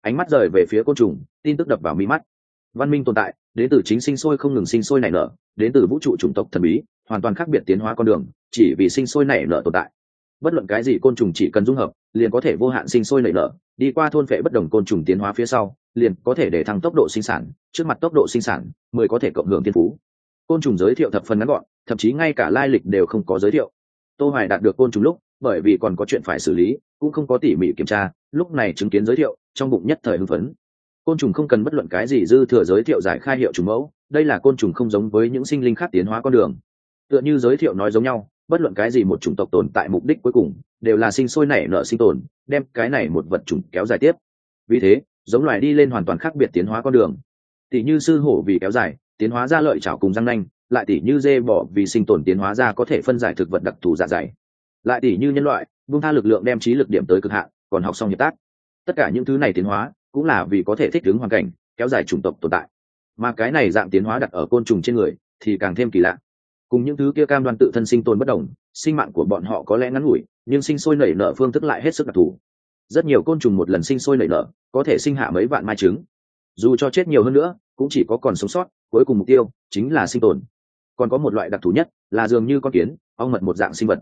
Ánh mắt rời về phía côn trùng, tin tức đập vào mi mắt. Văn minh tồn tại, đến từ chính sinh sôi không ngừng sinh sôi nảy nở, đến từ vũ trụ chủng tộc thần bí, hoàn toàn khác biệt tiến hóa con đường, chỉ vì sinh sôi nảy nở tồn tại. Bất luận cái gì côn trùng chỉ cần dung hợp, liền có thể vô hạn sinh sôi nảy nở, đi qua thôn phệ bất đồng côn trùng tiến hóa phía sau, liền có thể để thăng tốc độ sinh sản, trước mặt tốc độ sinh sản, mới có thể cộng hưởng thiên phú côn trùng giới thiệu thập phần ngắn gọn, thậm chí ngay cả lai lịch đều không có giới thiệu. Tô hoài đạt được côn trùng lúc, bởi vì còn có chuyện phải xử lý, cũng không có tỉ mỉ kiểm tra, lúc này chứng kiến giới thiệu, trong bụng nhất thời hưng phấn. Côn trùng không cần bất luận cái gì dư thừa giới thiệu giải khai hiệu trùng mẫu, đây là côn trùng không giống với những sinh linh khác tiến hóa con đường. Tựa như giới thiệu nói giống nhau, bất luận cái gì một chủng tộc tồn tại mục đích cuối cùng, đều là sinh sôi nảy nở sinh tồn, đem cái này một vật chủng kéo dài tiếp. Vì thế, giống loài đi lên hoàn toàn khác biệt tiến hóa con đường. Tỷ như sư hổ vì kéo dài tiến hóa ra lợi chảo cùng răng nanh, lại tỷ như dê bỏ vì sinh tồn tiến hóa ra có thể phân giải thực vật đặc thù dạ dày. Lại tỷ như nhân loại bung tha lực lượng đem trí lực điểm tới cực hạn, còn học xong nhập tác. Tất cả những thứ này tiến hóa, cũng là vì có thể thích ứng hoàn cảnh, kéo dài chủng tộc tồn tại. Mà cái này dạng tiến hóa đặt ở côn trùng trên người, thì càng thêm kỳ lạ. Cùng những thứ kia cam đoan tự thân sinh tồn bất đồng, sinh mạng của bọn họ có lẽ ngắn ngủi, nhưng sinh sôi nảy nở phương thức lại hết sức đặc thù. Rất nhiều côn trùng một lần sinh sôi nảy nở, có thể sinh hạ mấy vạn mai trứng. Dù cho chết nhiều hơn nữa, cũng chỉ có còn sống sót cuối cùng mục tiêu chính là sinh tồn. Còn có một loại đặc thù nhất là dường như con kiến, ong mật một dạng sinh vật.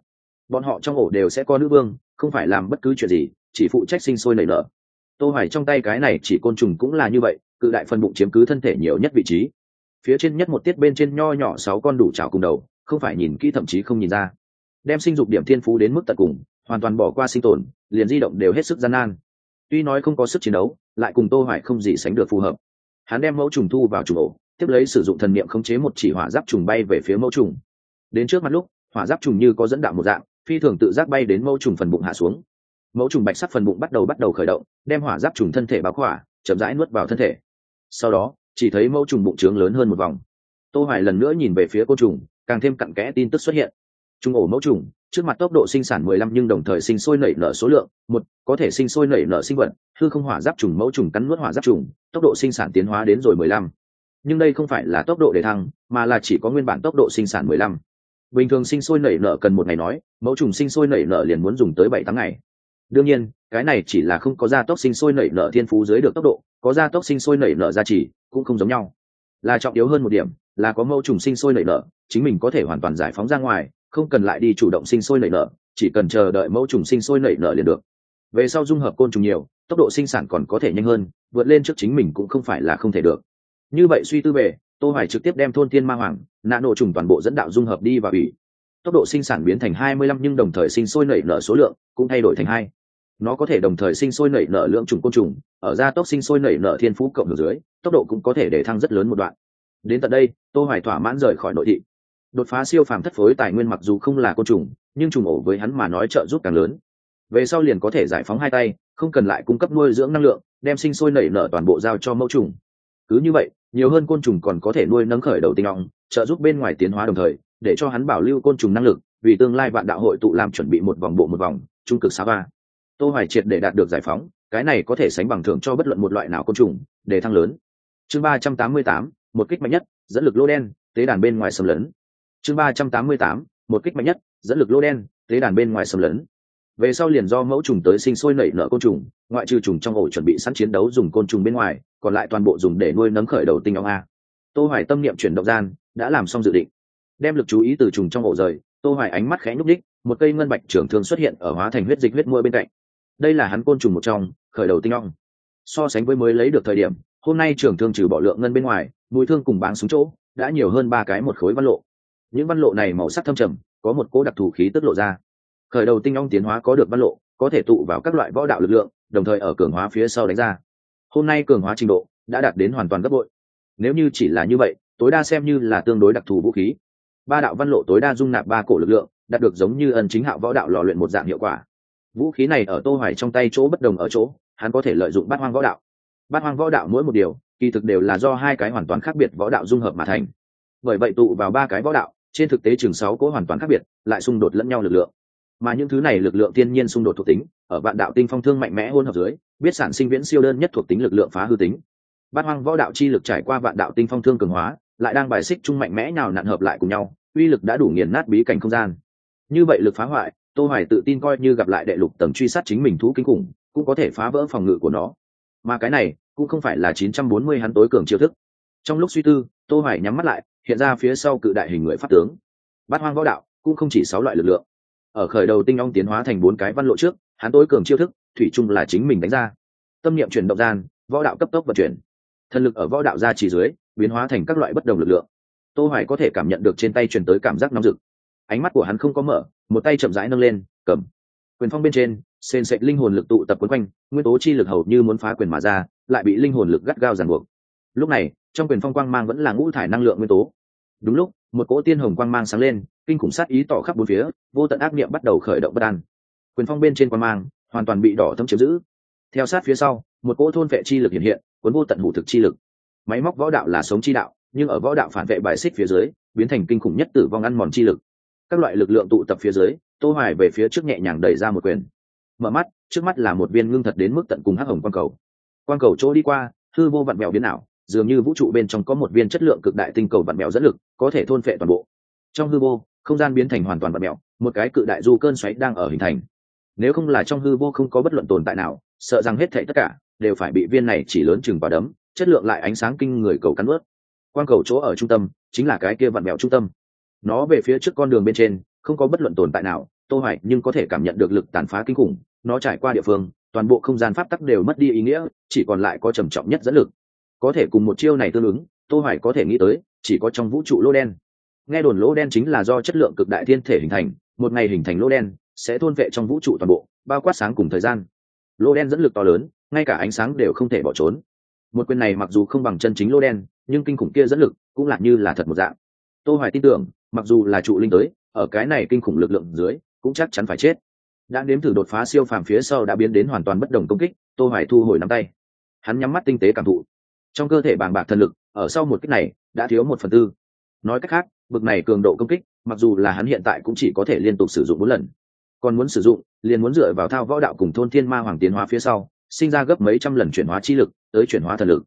Bọn họ trong ổ đều sẽ có nữ vương, không phải làm bất cứ chuyện gì, chỉ phụ trách sinh sôi nảy nở. Tô hoài trong tay cái này chỉ côn trùng cũng là như vậy, cự đại phân bụng chiếm cứ thân thể nhiều nhất vị trí. Phía trên nhất một tiết bên trên nho nhỏ sáu con đủ chảo cùng đầu, không phải nhìn kỹ thậm chí không nhìn ra. Đem sinh dục điểm thiên phú đến mức tận cùng, hoàn toàn bỏ qua sinh tồn, liền di động đều hết sức gian nan. Tuy nói không có sức chiến đấu, lại cùng tô hoài không gì sánh được phù hợp. Hắn đem mẫu trùng thu vào trùng ổ tiếp lấy sử dụng thần niệm khống chế một chỉ hỏa giáp trùng bay về phía mẫu trùng. Đến trước mặt lúc, hỏa giáp trùng như có dẫn đạo một dạng, phi thường tự giác bay đến mẫu trùng phần bụng hạ xuống. Mẫu trùng bạch sắc phần bụng bắt đầu bắt đầu khởi động, đem hỏa giáp trùng thân thể báo khỏa, chậm rãi nuốt vào thân thể. Sau đó, chỉ thấy mẫu trùng bụng trướng lớn hơn một vòng. Tô hoài lần nữa nhìn về phía cô trùng, càng thêm cặn kẽ tin tức xuất hiện. Trung ổ mẫu trùng, trước mặt tốc độ sinh sản 15 nhưng đồng thời sinh sôi nảy nở số lượng, một, có thể sinh sôi nảy nở sinh vật, hư không hỏa giáp trùng mẫu trùng cắn nuốt hỏa giáp trùng, tốc độ sinh sản tiến hóa đến rồi 15 nhưng đây không phải là tốc độ để thăng, mà là chỉ có nguyên bản tốc độ sinh sản 15. bình thường sinh sôi nảy nở cần một ngày nói, mẫu trùng sinh sôi nảy nở liền muốn dùng tới bảy tháng ngày. Đương nhiên, cái này chỉ là không có gia tốc sinh sôi nảy nở thiên phú dưới được tốc độ, có gia tốc sinh sôi nảy nở gia trì cũng không giống nhau. Là trọng yếu hơn một điểm, là có mẫu trùng sinh sôi nảy nở, chính mình có thể hoàn toàn giải phóng ra ngoài, không cần lại đi chủ động sinh sôi nảy nở, chỉ cần chờ đợi mẫu trùng sinh sôi nảy nở liền được. Về sau dung hợp côn trùng nhiều, tốc độ sinh sản còn có thể nhanh hơn, vượt lên trước chính mình cũng không phải là không thể được như vậy suy tư về, tô hoài trực tiếp đem thôn thiên ma hoàng, nạ nổ trùng toàn bộ dẫn đạo dung hợp đi vào ủy. Tốc độ sinh sản biến thành 25 nhưng đồng thời sinh sôi nảy nở số lượng cũng thay đổi thành hai. Nó có thể đồng thời sinh sôi nảy nở lượng trùng côn trùng, ở gia tốc sinh sôi nảy nở thiên phú cộng ở dưới, tốc độ cũng có thể để thăng rất lớn một đoạn. Đến tận đây, tô hoài thỏa mãn rời khỏi nội thị. Đột phá siêu phàm thất phối tài nguyên mặc dù không là côn trùng, nhưng trùng ổ với hắn mà nói trợ giúp càng lớn. Về sau liền có thể giải phóng hai tay, không cần lại cung cấp nuôi dưỡng năng lượng, đem sinh sôi nảy nở toàn bộ giao cho mẫu trùng. Cứ như vậy nhiều hơn côn trùng còn có thể nuôi nấng khởi đầu tinh ong trợ giúp bên ngoài tiến hóa đồng thời để cho hắn bảo lưu côn trùng năng lực vì tương lai vạn đạo hội tụ làm chuẩn bị một vòng bộ một vòng trung cực xa ba. Tô hoài triệt để đạt được giải phóng cái này có thể sánh bằng thưởng cho bất luận một loại nào côn trùng để thăng lớn. Chương 388, một kích mạnh nhất dẫn lực lô đen tế đàn bên ngoài xâm lấn. Chương ba trăm tám mươi tám một kích mạnh nhất dẫn lực lô đen tế đàn bên ngoài xâm lấn về sau liền do mẫu trùng tới sinh sôi nảy nở côn trùng, ngoại trừ trùng trong ổ chuẩn bị sẵn chiến đấu dùng côn trùng bên ngoài, còn lại toàn bộ dùng để nuôi nấng khởi đầu tinh ong a. Tô hoài tâm niệm chuyển động gian, đã làm xong dự định. Đem lực chú ý từ trùng trong ổ rời, tô hoài ánh mắt khẽ nhúc đích một cây ngân bạch trưởng thương xuất hiện ở hóa thành huyết dịch huyết mũi bên cạnh. Đây là hắn côn trùng một trong, khởi đầu tinh ong. So sánh với mới lấy được thời điểm, hôm nay trưởng thương trừ bỏ lượng ngân bên ngoài mũi thương cùng báng xuống chỗ, đã nhiều hơn ba cái một khối văn lộ. Những văn lộ này màu sắc thâm trầm, có một cỗ đặc thù khí tức lộ ra khởi đầu tinh ong tiến hóa có được văn lộ, có thể tụ vào các loại võ đạo lực lượng, đồng thời ở cường hóa phía sau đánh ra. Hôm nay cường hóa trình độ đã đạt đến hoàn toàn gấp bội. Nếu như chỉ là như vậy, tối đa xem như là tương đối đặc thù vũ khí. Ba đạo văn lộ tối đa dung nạp ba cổ lực lượng, đạt được giống như ân chính hạo võ đạo lò luyện một dạng hiệu quả. Vũ khí này ở tô hoài trong tay chỗ bất đồng ở chỗ, hắn có thể lợi dụng bát hoang võ đạo. Bát hoang võ đạo mỗi một điều, kỳ thực đều là do hai cái hoàn toàn khác biệt võ đạo dung hợp mà thành. Bởi vậy tụ vào ba cái võ đạo, trên thực tế chừng sáu cố hoàn toàn khác biệt, lại xung đột lẫn nhau lực lượng mà những thứ này lực lượng thiên nhiên xung đột thuộc tính, ở vạn đạo tinh phong thương mạnh mẽ hôn hợp dưới, biết sản sinh viễn siêu đơn nhất thuộc tính lực lượng phá hư tính. Bát hoang võ đạo chi lực trải qua vạn đạo tinh phong thương cường hóa, lại đang bài xích chung mạnh mẽ nào nặn hợp lại cùng nhau, uy lực đã đủ nghiền nát bí cảnh không gian. Như vậy lực phá hoại, tô hoài tự tin coi như gặp lại đệ lục tầng truy sát chính mình thú kinh khủng, cũng có thể phá vỡ phòng ngự của nó. Mà cái này, cũng không phải là 940 hắn tối cường chiêu thức. Trong lúc suy tư, tô hoài nhắm mắt lại, hiện ra phía sau cự đại hình người pháp tướng. Bát hoang võ đạo, cũng không chỉ sáu loại lực lượng ở khởi đầu tinh ong tiến hóa thành bốn cái văn lộ trước, hắn tối cường chiêu thức, thủy chung là chính mình đánh ra. Tâm niệm chuyển động gian, võ đạo cấp tốc vận chuyển. Thần lực ở võ đạo ra chỉ dưới, biến hóa thành các loại bất đồng lực lượng. Tô hoài có thể cảm nhận được trên tay truyền tới cảm giác nóng rực. Ánh mắt của hắn không có mở, một tay chậm rãi nâng lên, cầm. Quyền phong bên trên, sền sệt linh hồn lực tụ tập quấn quanh, nguyên tố chi lực hầu như muốn phá quyền mà ra, lại bị linh hồn lực gắt gao ràng buộc. Lúc này, trong quyền phong quang mang vẫn là ngũ thải năng lượng nguyên tố. Đúng lúc một cỗ tiên hồng quang mang sáng lên, kinh khủng sát ý tỏ khắp bốn phía, vô tận ác niệm bắt đầu khởi động bất an. Quyền phong bên trên quang mang hoàn toàn bị đỏ thâm chiếm giữ. Theo sát phía sau, một cỗ thôn vệ chi lực hiện hiện, cuốn vô tận hủ thực chi lực. Máy móc võ đạo là sống chi đạo, nhưng ở võ đạo phản vệ bài xích phía dưới, biến thành kinh khủng nhất tử vong ăn mòn chi lực. Các loại lực lượng tụ tập phía dưới, tô hoài về phía trước nhẹ nhàng đẩy ra một quyền. Mở mắt, trước mắt là một viên ngưng thật đến mức tận cùng hắc hồng quang cầu. Quang cầu chỗ đi qua, hư vô vặn mèo biến ảo dường như vũ trụ bên trong có một viên chất lượng cực đại tinh cầu vặn mèo dẫn lực, có thể thôn phệ toàn bộ. Trong hư vô, không gian biến thành hoàn toàn vặn mèo, một cái cự đại du cơn xoáy đang ở hình thành. Nếu không là trong hư vô không có bất luận tồn tại nào, sợ rằng hết thảy tất cả đều phải bị viên này chỉ lớn chừng vào đấm, chất lượng lại ánh sáng kinh người cầu cắn ướt. Quang cầu chỗ ở trung tâm chính là cái kia vặn mèo trung tâm. Nó về phía trước con đường bên trên, không có bất luận tồn tại nào, tô hoài nhưng có thể cảm nhận được lực tàn phá kinh khủng, nó trải qua địa phương, toàn bộ không gian pháp tắc đều mất đi ý nghĩa, chỉ còn lại có trầm trọng nhất dẫn lực có thể cùng một chiêu này tương ứng, tô hoài có thể nghĩ tới, chỉ có trong vũ trụ lỗ đen. Nghe đồn lỗ đen chính là do chất lượng cực đại thiên thể hình thành, một ngày hình thành lỗ đen, sẽ thôn vệ trong vũ trụ toàn bộ, bao quát sáng cùng thời gian. Lỗ đen dẫn lực to lớn, ngay cả ánh sáng đều không thể bỏ trốn. Một quyền này mặc dù không bằng chân chính lỗ đen, nhưng kinh khủng kia dẫn lực cũng là như là thật một dạng. Tô hoài tin tưởng, mặc dù là trụ linh tới, ở cái này kinh khủng lực lượng dưới, cũng chắc chắn phải chết. Đã nếm thử đột phá siêu phàm phía sau đã biến đến hoàn toàn bất đồng công kích, tô hoài thu hồi nắm tay. Hắn nhắm mắt tinh tế cảm thụ trong cơ thể bàng bạc thần lực, ở sau một kích này, đã thiếu một phần tư. Nói cách khác, bực này cường độ công kích, mặc dù là hắn hiện tại cũng chỉ có thể liên tục sử dụng bốn lần. Còn muốn sử dụng, liền muốn dựa vào thao võ đạo cùng thôn thiên ma hoàng tiến hóa phía sau, sinh ra gấp mấy trăm lần chuyển hóa chi lực, tới chuyển hóa thần lực.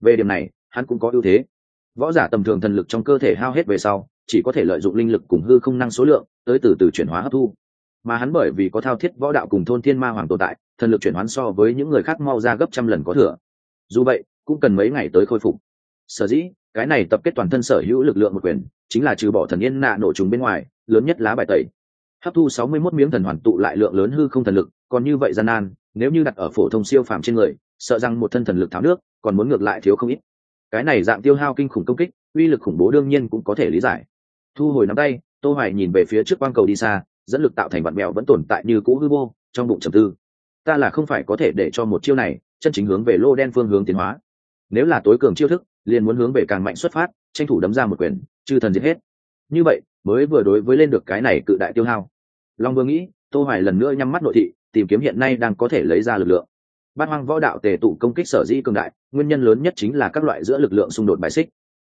Về điểm này, hắn cũng có ưu thế. Võ giả tầm thường thần lực trong cơ thể hao hết về sau, chỉ có thể lợi dụng linh lực cùng hư không năng số lượng, tới từ từ chuyển hóa hấp thu. Mà hắn bởi vì có thao thiết võ đạo cùng thôn thiên ma hoàng tồn tại, thần lực chuyển hoán so với những người khác mau ra gấp trăm lần có thừa. Dù vậy cũng cần mấy ngày tới khôi phục. Sở dĩ, cái này tập kết toàn thân sở hữu lực lượng một quyền, chính là trừ bỏ thần yên nạ nổ trùng bên ngoài, lớn nhất lá bài tẩy. Hấp thu sáu mươi 61 miếng thần hoàn tụ lại lượng lớn hư không thần lực, còn như vậy gian nan, nếu như đặt ở phổ thông siêu phàm trên người, sợ rằng một thân thần lực tháo nước, còn muốn ngược lại thiếu không ít. Cái này dạng tiêu hao kinh khủng công kích, uy lực khủng bố đương nhiên cũng có thể lý giải. Thu hồi nắm tay, tô hoài nhìn về phía trước quang cầu đi xa, dẫn lực tạo thành vạn mèo vẫn tồn tại như cũ hư vô, trong bụng trầm tư. Ta là không phải có thể để cho một chiêu này, chân chính hướng về lô đen phương hướng tiến hóa nếu là tối cường chiêu thức, liền muốn hướng về càng mạnh xuất phát, tranh thủ đấm ra một quyền, chư thần giết hết. Như vậy, mới vừa đối với lên được cái này cự đại tiêu hao. Long vừa nghĩ, tô hoài lần nữa nhắm mắt nội thị, tìm kiếm hiện nay đang có thể lấy ra lực lượng. Bát hoang võ đạo tề tụ công kích sở dĩ cường đại, nguyên nhân lớn nhất chính là các loại giữa lực lượng xung đột bài xích.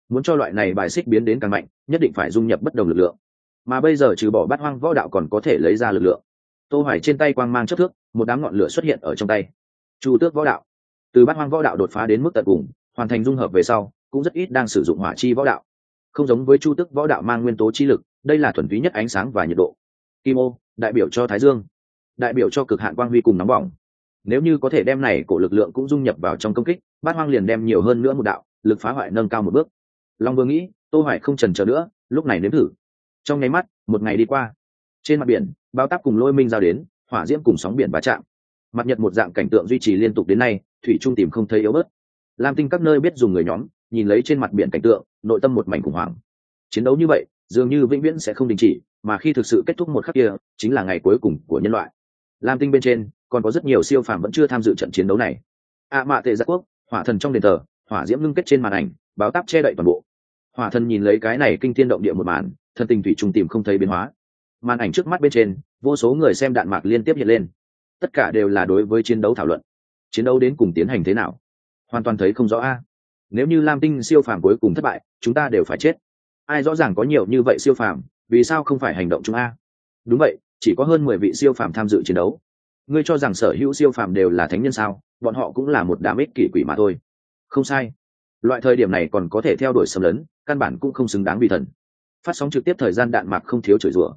Muốn cho loại này bài xích biến đến càng mạnh, nhất định phải dung nhập bất đồng lực lượng. Mà bây giờ trừ bỏ bát hoang võ đạo còn có thể lấy ra lực lượng. Tô hoài trên tay quang mang chất thước, một đám ngọn lửa xuất hiện ở trong tay. Chu tước võ đạo từ bát hoang võ đạo đột phá đến mức tận cùng, hoàn thành dung hợp về sau, cũng rất ít đang sử dụng hỏa chi võ đạo. Không giống với chu tức võ đạo mang nguyên tố chi lực, đây là thuần túy nhất ánh sáng và nhiệt độ. Kim ô, đại biểu cho thái dương, đại biểu cho cực hạn quang huy cùng nóng bỏng. Nếu như có thể đem này cổ lực lượng cũng dung nhập vào trong công kích, bát hoang liền đem nhiều hơn nữa một đạo, lực phá hoại nâng cao một bước. Long vương nghĩ, tô hoài không trần chờ nữa, lúc này nếm thử. Trong nháy mắt, một ngày đi qua. Trên mặt biển, bao táp cùng lôi minh giao đến, hỏa diễm cùng sóng biển va chạm. Mặt nhật một dạng cảnh tượng duy trì liên tục đến nay thủy trung tìm không thấy yếu bớt. Lam tinh các nơi biết dùng người nhóm, nhìn lấy trên mặt biển cảnh tượng, nội tâm một mảnh khủng hoảng. Chiến đấu như vậy, dường như vĩnh viễn sẽ không đình chỉ, mà khi thực sự kết thúc một khắc kia, chính là ngày cuối cùng của nhân loại. Lam tinh bên trên, còn có rất nhiều siêu phàm vẫn chưa tham dự trận chiến đấu này. A mạ tệ gia quốc, hỏa thần trong đền thờ, hỏa diễm ngưng kết trên màn ảnh, báo táp che đậy toàn bộ. Hỏa thần nhìn lấy cái này kinh thiên động địa một màn, thần tình thủy trùng tìm không thấy biến hóa. Màn ảnh trước mắt bên trên, vô số người xem đạn mạc liên tiếp hiện lên. Tất cả đều là đối với chiến đấu thảo luận chiến đấu đến cùng tiến hành thế nào? Hoàn toàn thấy không rõ a. Nếu như lam tinh siêu phàm cuối cùng thất bại, chúng ta đều phải chết. Ai rõ ràng có nhiều như vậy siêu phàm, vì sao không phải hành động chúng a? Đúng vậy, chỉ có hơn mười vị siêu phàm tham dự chiến đấu. Ngươi cho rằng sở hữu siêu phàm đều là thánh nhân sao? Bọn họ cũng là một đám ích kỷ quỷ mà thôi. Không sai. Loại thời điểm này còn có thể theo đuổi xâm lấn, căn bản cũng không xứng đáng vì thần. Phát sóng trực tiếp thời gian đạn mạc không thiếu chửi rủa.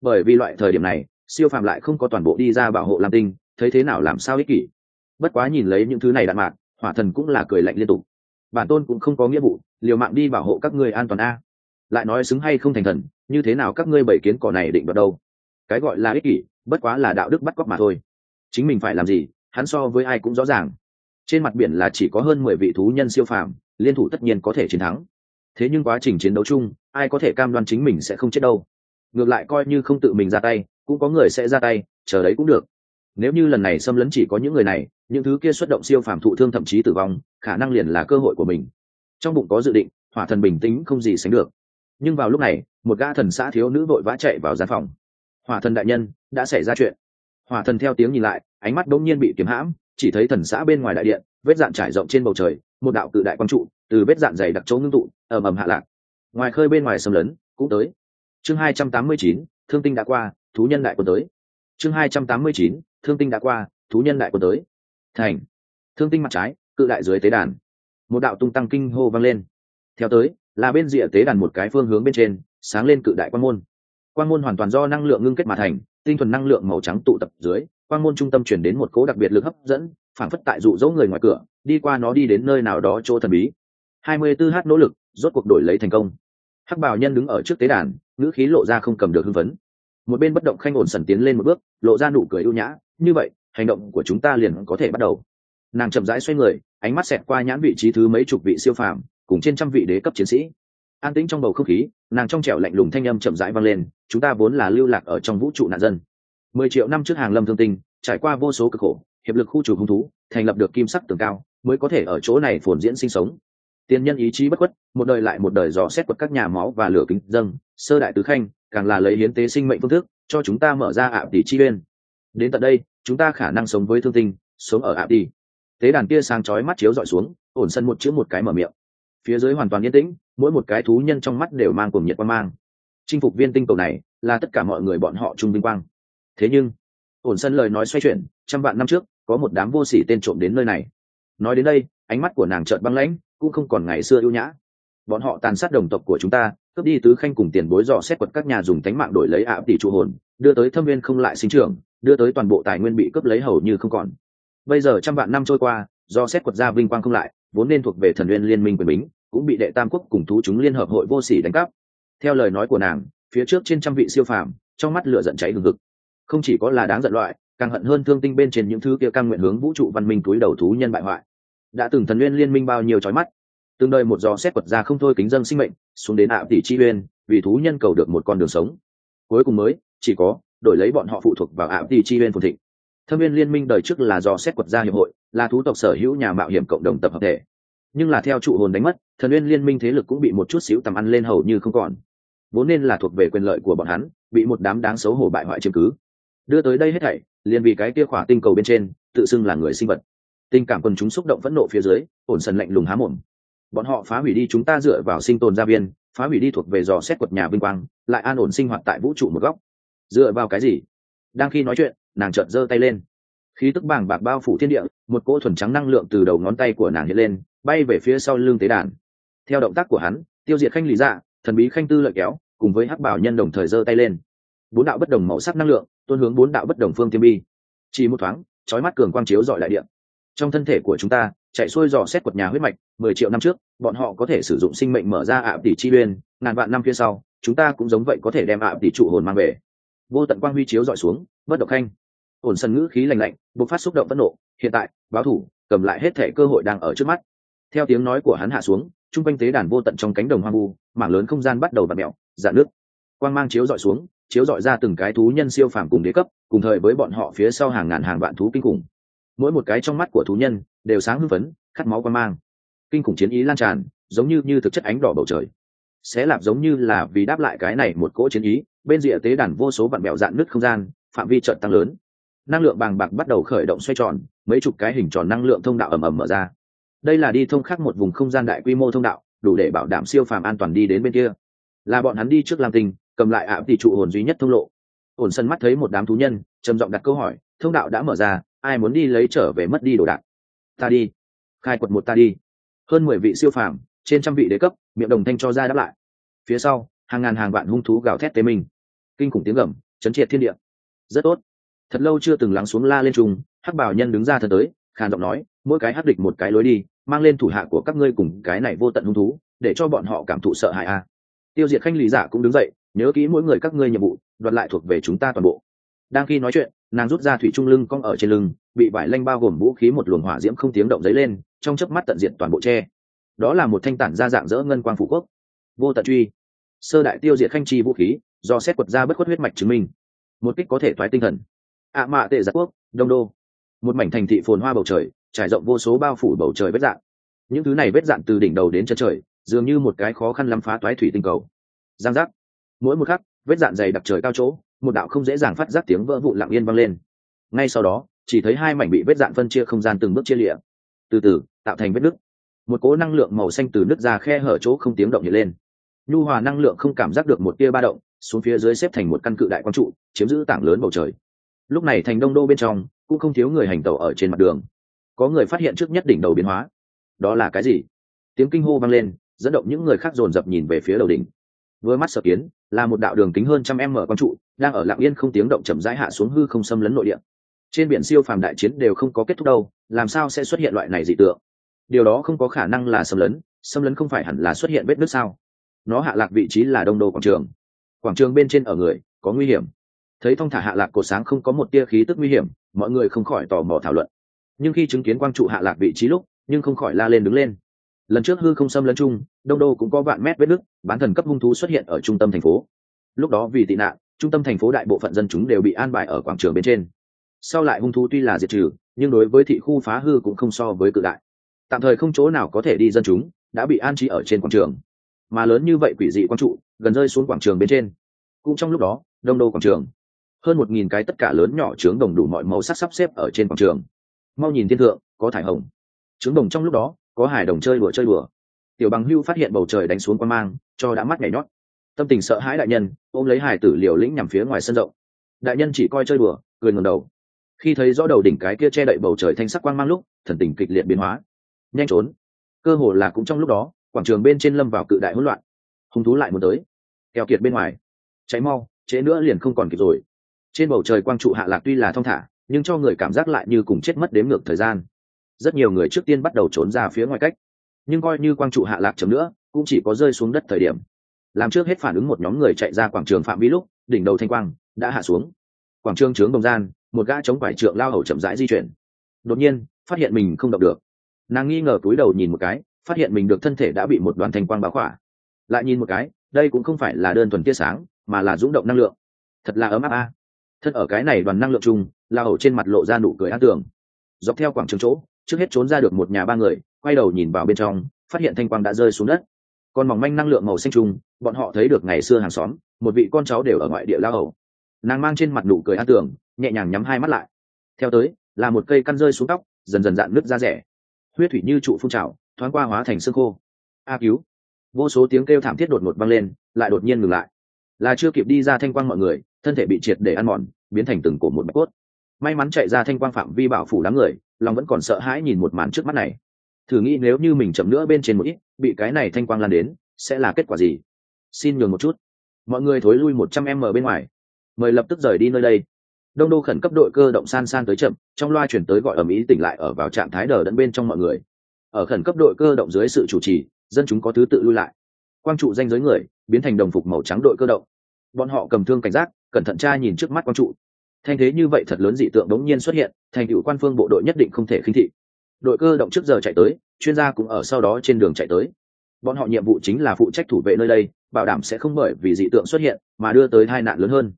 Bởi vì loại thời điểm này, siêu phàm lại không có toàn bộ đi ra bảo hộ lam tinh, thấy thế nào làm sao ích kỷ? Bất quá nhìn lấy những thứ này đạn mạc hỏa thần cũng là cười lạnh liên tục. Bản tôn cũng không có nghĩa vụ, liều mạng đi bảo hộ các ngươi an toàn a. Lại nói xứng hay không thành thần, như thế nào các ngươi bảy kiến cỏ này định vào đâu? Cái gọi là ích kỷ, bất quá là đạo đức bắt cóc mà thôi. Chính mình phải làm gì, hắn so với ai cũng rõ ràng. Trên mặt biển là chỉ có hơn mười vị thú nhân siêu phàm, liên thủ tất nhiên có thể chiến thắng. Thế nhưng quá trình chiến đấu chung, ai có thể cam đoan chính mình sẽ không chết đâu? Ngược lại coi như không tự mình ra tay, cũng có người sẽ ra tay, chờ đấy cũng được nếu như lần này xâm lấn chỉ có những người này, những thứ kia xuất động siêu phàm thụ thương thậm chí tử vong, khả năng liền là cơ hội của mình. Trong bụng có dự định, hỏa thần bình tĩnh không gì sánh được. Nhưng vào lúc này, một gã thần xã thiếu nữ vội vã chạy vào gian phòng. Hỏa thần đại nhân, đã xảy ra chuyện. Hỏa thần theo tiếng nhìn lại, ánh mắt đống nhiên bị kiếm hãm, chỉ thấy thần xã bên ngoài đại điện, vết dạn trải rộng trên bầu trời, một đạo tự đại quang trụ, từ vết dạn dày đặc chỗ ngưng tụ, ầm ầm hạ lạc. Ngoài khơi bên ngoài xâm lấn, cũng tới. Chương hai trăm tám mươi chín, thương tinh đã qua, thú nhân đại quân tới. Chương hai trăm tám mươi chín thương tinh đã qua, thú nhân đại quân tới. Thành. Thương tinh mặt trái, cự đại dưới tế đàn. Một đạo tung tăng kinh hô vang lên. Theo tới, là bên rìa tế đàn một cái phương hướng bên trên, sáng lên cự đại quan môn. Quan môn hoàn toàn do năng lượng ngưng kết mà thành, tinh thuần năng lượng màu trắng tụ tập dưới, quan môn trung tâm chuyển đến một cố đặc biệt lực hấp dẫn phản phất tại dụ dỗ người ngoài cửa, đi qua nó đi đến nơi nào đó chỗ thần bí. Hai mươi tư h nỗ lực, rốt cuộc đổi lấy thành công. Hắc bảo nhân đứng ở trước tế đàn, ngữ khí lộ ra không cầm được hưng phấn. Một bên bất động khanh ổn sần tiến lên một bước, lộ ra nụ cười ưu nhã như vậy, hành động của chúng ta liền có thể bắt đầu. Nàng chậm rãi xoay người, ánh mắt xẹt qua nhãn vị trí thứ mấy chục vị siêu phàm, cùng trên trăm vị đế cấp chiến sĩ. An tĩnh trong bầu không khí, nàng trong trẻo lạnh lùng thanh âm chậm rãi vang lên, chúng ta vốn là lưu lạc ở trong vũ trụ nạn dân. Mười triệu năm trước hàng lâm thương tinh, trải qua vô số cực khổ, hiệp lực khu chủ hung thú, thành lập được kim sắc tường cao, mới có thể ở chỗ này phồn diễn sinh sống. Tiên nhân ý chí bất khuất, một đời lại một đời dò xét quật các nhà máu và lửa kính dâng sơ đại tứ khanh, càng là lấy hiến tế sinh mệnh phương thức, cho chúng ta mở ra ạ tỷ chi bên đến tận đây chúng ta khả năng sống với thương tinh, sống ở ạ đi. Tế đàn kia sang chói mắt chiếu dọi xuống, ổn sân một chữ một cái mở miệng. Phía dưới hoàn toàn yên tĩnh, mỗi một cái thú nhân trong mắt đều mang cùng nhiệt quan mang. Chinh phục viên tinh cầu này là tất cả mọi người bọn họ chung vinh quang. Thế nhưng, ổn sân lời nói xoay chuyển, trăm vạn năm trước, có một đám vô sỉ tên trộm đến nơi này. Nói đến đây, ánh mắt của nàng trợn băng lãnh, cũng không còn ngày xưa ưu nhã. Bọn họ tàn sát đồng tộc của chúng ta, cướp đi tứ khanh cùng tiền bối dò xét quật các nhà dùng tánh mạng đổi lấy ạ tỷ trụ hồn, đưa tới thâm viên không lại sinh trưởng đưa tới toàn bộ tài nguyên bị cướp lấy hầu như không còn. Bây giờ trăm vạn năm trôi qua, do xét quật gia vinh quang không lại, vốn nên thuộc về thần nguyên liên minh quyền bính, cũng bị đệ tam quốc cùng thú chúng liên hợp hội vô sỉ đánh cắp. Theo lời nói của nàng, phía trước trên trăm vị siêu phàm, trong mắt lửa giận cháy hừng hực. Không chỉ có là đáng giận loại, càng hận hơn thương tinh bên trên những thứ kia căn nguyện hướng vũ trụ văn minh túi đầu thú nhân bại hoại. Đã từng thần nguyên liên minh bao nhiêu trói mắt. Từng đời một do xét quật ra không thôi kính dân sinh mệnh, xuống đến ạ tỷ chi uyên, vì thú nhân cầu được một con đường sống. Cuối cùng mới, chỉ có đổi lấy bọn họ phụ thuộc vào ảo ti chi uyên phồn thịnh. Thâm viên liên minh đời trước là do xét quật gia hiệp hội, là thú tộc sở hữu nhà mạo hiểm cộng đồng tập hợp thể. Nhưng là theo trụ hồn đánh mất, thần nguyên liên minh thế lực cũng bị một chút xíu tầm ăn lên hầu như không còn. Vốn nên là thuộc về quyền lợi của bọn hắn, bị một đám đáng xấu hổ bại hoại chiếm cứ. Đưa tới đây hết thảy, liền vì cái kia khỏa tinh cầu bên trên, tự xưng là người sinh vật. Tình cảm quần chúng xúc động phẫn nộ phía dưới, ổn sần lạnh lùng há mồm. Bọn họ phá hủy đi chúng ta dựa vào sinh tồn gia viên, phá hủy đi thuộc về dò xét quật nhà vinh quang, lại an ổn sinh hoạt tại vũ trụ một góc dựa vào cái gì? Đang khi nói chuyện, nàng chợt giơ tay lên. Khí tức bàng bạc bao phủ thiên địa, một cỗ thuần trắng năng lượng từ đầu ngón tay của nàng hiện lên, bay về phía sau lưng tế đàn. Theo động tác của hắn, tiêu diệt khanh lý dạ thần bí khanh tư lợi kéo, cùng với hắc bảo nhân đồng thời giơ tay lên. Bốn đạo bất đồng màu sắc năng lượng, tuôn hướng bốn đạo bất đồng phương tiêm bi. Chỉ một thoáng, chói mắt cường quang chiếu dọi đại điện trong thân thể của chúng ta, chạy xuôi dò xét quật nhà huyết mạch, mười triệu năm trước, bọn họ có thể sử dụng sinh mệnh mở ra ạ tỷ chi uyên, ngàn vạn năm phía sau, chúng ta cũng giống vậy có thể đem ạ tỷ trụ hồn mang về vô tận quang huy chiếu dọi xuống, bất động khanh. Ổn sân ngữ khí lành lạnh, bộc phát xúc động phẫn nộ, hiện tại, báo thủ, cầm lại hết thể cơ hội đang ở trước mắt. Theo tiếng nói của hắn hạ xuống, trung quanh tế đàn vô tận trong cánh đồng hoang vu, mảng lớn không gian bắt đầu bật mẹo dạn nước quang mang chiếu dọi xuống, chiếu dọi ra từng cái thú nhân siêu phàm cùng đế cấp, cùng thời với bọn họ phía sau hàng ngàn hàng vạn thú kinh khủng. Mỗi một cái trong mắt của thú nhân, đều sáng hưng phấn, khát máu quang mang. Kinh khủng chiến ý lan tràn, giống như như thực chất ánh đỏ bầu trời xé lạp giống như là vì đáp lại cái này một cỗ chiến ý, bên rìa tế đàn vô số vạn bẹo dạn nứt không gian, phạm vi trận tăng lớn. Năng lượng bàng bạc bắt đầu khởi động xoay tròn, mấy chục cái hình tròn năng lượng thông đạo ầm ầm mở ra. Đây là đi thông khắc một vùng không gian đại quy mô thông đạo, đủ để bảo đảm siêu phàm an toàn đi đến bên kia. Là bọn hắn đi trước làm tình cầm lại ạ tỷ trụ hồn duy nhất thông lộ. Ổn sân mắt thấy một đám thú nhân, trầm giọng đặt câu hỏi, thông đạo đã mở ra, ai muốn đi lấy trở về mất đi đồ đạc? Ta đi. Khai quật một ta đi. Hơn mười vị siêu phàm trên trăm vị đế cấp, miệng đồng thanh cho ra đáp lại. Phía sau, hàng ngàn hàng vạn hung thú gào thét tế mình kinh khủng tiếng gầm, chấn triệt thiên địa. Rất tốt. Thật lâu chưa từng lắng xuống la lên trùng, hắc bảo nhân đứng ra thật tới, khàn giọng nói, mỗi cái hắc địch một cái lối đi, mang lên thủ hạ của các ngươi cùng cái này vô tận hung thú, để cho bọn họ cảm thụ sợ hãi a. Tiêu diệt khanh lý giả dạ cũng đứng dậy, nhớ kỹ mỗi người các ngươi nhiệm vụ, đoạt lại thuộc về chúng ta toàn bộ. Đang khi nói chuyện, nàng rút ra thủy trung lưng cong ở trên lưng, bị vải lanh bao gồm vũ khí một luồng hỏa diễm không tiếng động dấy lên, trong chớp mắt tận diện toàn bộ tre đó là một thanh tản ra dạng dỡ ngân quang phủ quốc. Vô tận truy. Sơ đại tiêu diệt khanh chi vũ khí, do xét quật ra bất khuất huyết mạch chứng minh. Một kích có thể thoái tinh thần. Ạ mạ tệ giặc quốc, đông đô. Một mảnh thành thị phồn hoa bầu trời, trải rộng vô số bao phủ bầu trời vết dạng. Những thứ này vết dạng từ đỉnh đầu đến chân trời, dường như một cái khó khăn lắm phá toái thủy tinh cầu. Giang giác. Mỗi một khắc, vết dạn dày đặc trời cao chỗ, một đạo không dễ dàng phát giác tiếng vỡ vụn lặng yên vang lên. Ngay sau đó, chỉ thấy hai mảnh bị vết dạn phân chia không gian từng bước chia lịa từ từ, tạo thành vết nứt một cỗ năng lượng màu xanh từ nứt ra khe hở chỗ không tiếng động nhảy lên. Nhu hòa năng lượng không cảm giác được một tia ba động, xuống phía dưới xếp thành một căn cự đại quang trụ, chiếm giữ tảng lớn bầu trời. Lúc này thành đông đô bên trong, cũng không thiếu người hành tàu ở trên mặt đường. Có người phát hiện trước nhất đỉnh đầu biến hóa. Đó là cái gì? Tiếng kinh hô vang lên, dẫn động những người khác dồn dập nhìn về phía đầu đỉnh. Với mắt sở kiến, là một đạo đường kính hơn trăm em mở quang trụ, đang ở lạng yên không tiếng động chậm rãi hạ xuống hư không xâm lấn nội địa. Trên biển siêu phàm đại chiến đều không có kết thúc đâu, làm sao sẽ xuất hiện loại này dị tượng? Điều đó không có khả năng là xâm lấn xâm lấn không phải hẳn là xuất hiện vết nước sao? Nó hạ lạc vị trí là đông đô quảng trường. Quảng trường bên trên ở người, có nguy hiểm. Thấy thong thả hạ lạc cột sáng không có một tia khí tức nguy hiểm, mọi người không khỏi tò mò thảo luận. Nhưng khi chứng kiến quang trụ hạ lạc vị trí lúc, nhưng không khỏi la lên đứng lên. Lần trước hư không xâm lấn chung, đông đô cũng có vạn mét vết nước bán thần cấp hung thú xuất hiện ở trung tâm thành phố. Lúc đó vì tị nạn, trung tâm thành phố đại bộ phận dân chúng đều bị an bài ở quảng trường bên trên. Sau lại hung thú tuy là diệt trừ, nhưng đối với thị khu phá hư cũng không so với cự đại tạm thời không chỗ nào có thể đi dân chúng, đã bị an trí ở trên quảng trường. Mà lớn như vậy quỷ dị quang trụ, gần rơi xuống quảng trường bên trên. Cũng trong lúc đó, đông đô quảng trường. Hơn một nghìn cái tất cả lớn nhỏ trướng đồng đủ mọi màu sắc sắp xếp ở trên quảng trường. Mau nhìn thiên thượng, có thải hồng. Trướng đồng trong lúc đó, có hải đồng chơi đùa chơi đùa. Tiểu bằng hưu phát hiện bầu trời đánh xuống quan mang, cho đã mắt nhảy nhót. Tâm tình sợ hãi đại nhân, ôm lấy hải tử liều lĩnh nhằm phía ngoài sân rộng. Đại nhân chỉ coi chơi đùa, cười ngầm đầu. Khi thấy rõ đầu đỉnh cái kia che đậy bầu trời thanh sắc quang mang lúc, thần tình kịch liệt biến hóa nhanh trốn. Cơ hồ là cũng trong lúc đó, quảng trường bên trên lâm vào cự đại hỗn loạn. Hung thú lại muốn tới. Keo kiệt bên ngoài. Cháy mau, trễ nữa liền không còn kịp rồi. Trên bầu trời quang trụ hạ lạc tuy là thong thả, nhưng cho người cảm giác lại như cùng chết mất đếm ngược thời gian. Rất nhiều người trước tiên bắt đầu trốn ra phía ngoài cách. Nhưng coi như quang trụ hạ lạc chấm nữa, cũng chỉ có rơi xuống đất thời điểm. Làm trước hết phản ứng một nhóm người chạy ra quảng trường phạm vi lúc, đỉnh đầu thanh quang đã hạ xuống. Quảng trường trướng đồng gian, một gã chống quải trượng lao hầu chậm rãi di chuyển. Đột nhiên, phát hiện mình không động được nàng nghi ngờ túi đầu nhìn một cái, phát hiện mình được thân thể đã bị một đoàn thanh quang báo khỏa. Lại nhìn một cái, đây cũng không phải là đơn thuần tia sáng, mà là rúng động năng lượng. Thật là ấm áp a. À. thân ở cái này đoàn năng lượng chung, la hầu trên mặt lộ ra nụ cười an tường. Dọc theo quảng trường chỗ, trước hết trốn ra được một nhà ba người, quay đầu nhìn vào bên trong, phát hiện thanh quang đã rơi xuống đất. Còn mỏng manh năng lượng màu xanh trung bọn họ thấy được ngày xưa hàng xóm, một vị con cháu đều ở ngoại địa la hầu. Nàng mang trên mặt nụ cười an tường, nhẹ nhàng nhắm hai mắt lại. Theo tới, là một cây căn rơi xuống tóc, dần dần dạn nứt ra rẻ huyết thủy như trụ phun trào, thoáng qua hóa thành xương khô. A cứu. Vô số tiếng kêu thảm thiết đột ngột vang lên, lại đột nhiên ngừng lại. Là chưa kịp đi ra thanh quang mọi người, thân thể bị triệt để ăn mòn, biến thành từng cổ một bạch cốt. May mắn chạy ra thanh quang phạm vi bảo phủ đám người, lòng vẫn còn sợ hãi nhìn một màn trước mắt này. Thử nghĩ nếu như mình chậm nữa bên trên một ít, bị cái này thanh quang lan đến, sẽ là kết quả gì? Xin nhường một chút. Mọi người thối lui một trăm m bên ngoài. Mời lập tức rời đi nơi đây đông đô khẩn cấp đội cơ động san san tới chậm, trong loa chuyển tới gọi ở mỹ tỉnh lại ở vào trạng thái đờ đẫn bên trong mọi người. Ở khẩn cấp đội cơ động dưới sự chủ trì, dân chúng có thứ tự lui lại. Quang trụ danh giới người, biến thành đồng phục màu trắng đội cơ động. Bọn họ cầm thương cảnh giác, cẩn thận tra nhìn trước mắt quang trụ. Thanh thế như vậy thật lớn dị tượng đống nhiên xuất hiện, thành cựu quan phương bộ đội nhất định không thể khinh thị. Đội cơ động trước giờ chạy tới, chuyên gia cũng ở sau đó trên đường chạy tới. Bọn họ nhiệm vụ chính là phụ trách thủ vệ nơi đây, bảo đảm sẽ không bởi vì dị tượng xuất hiện mà đưa tới tai nạn lớn hơn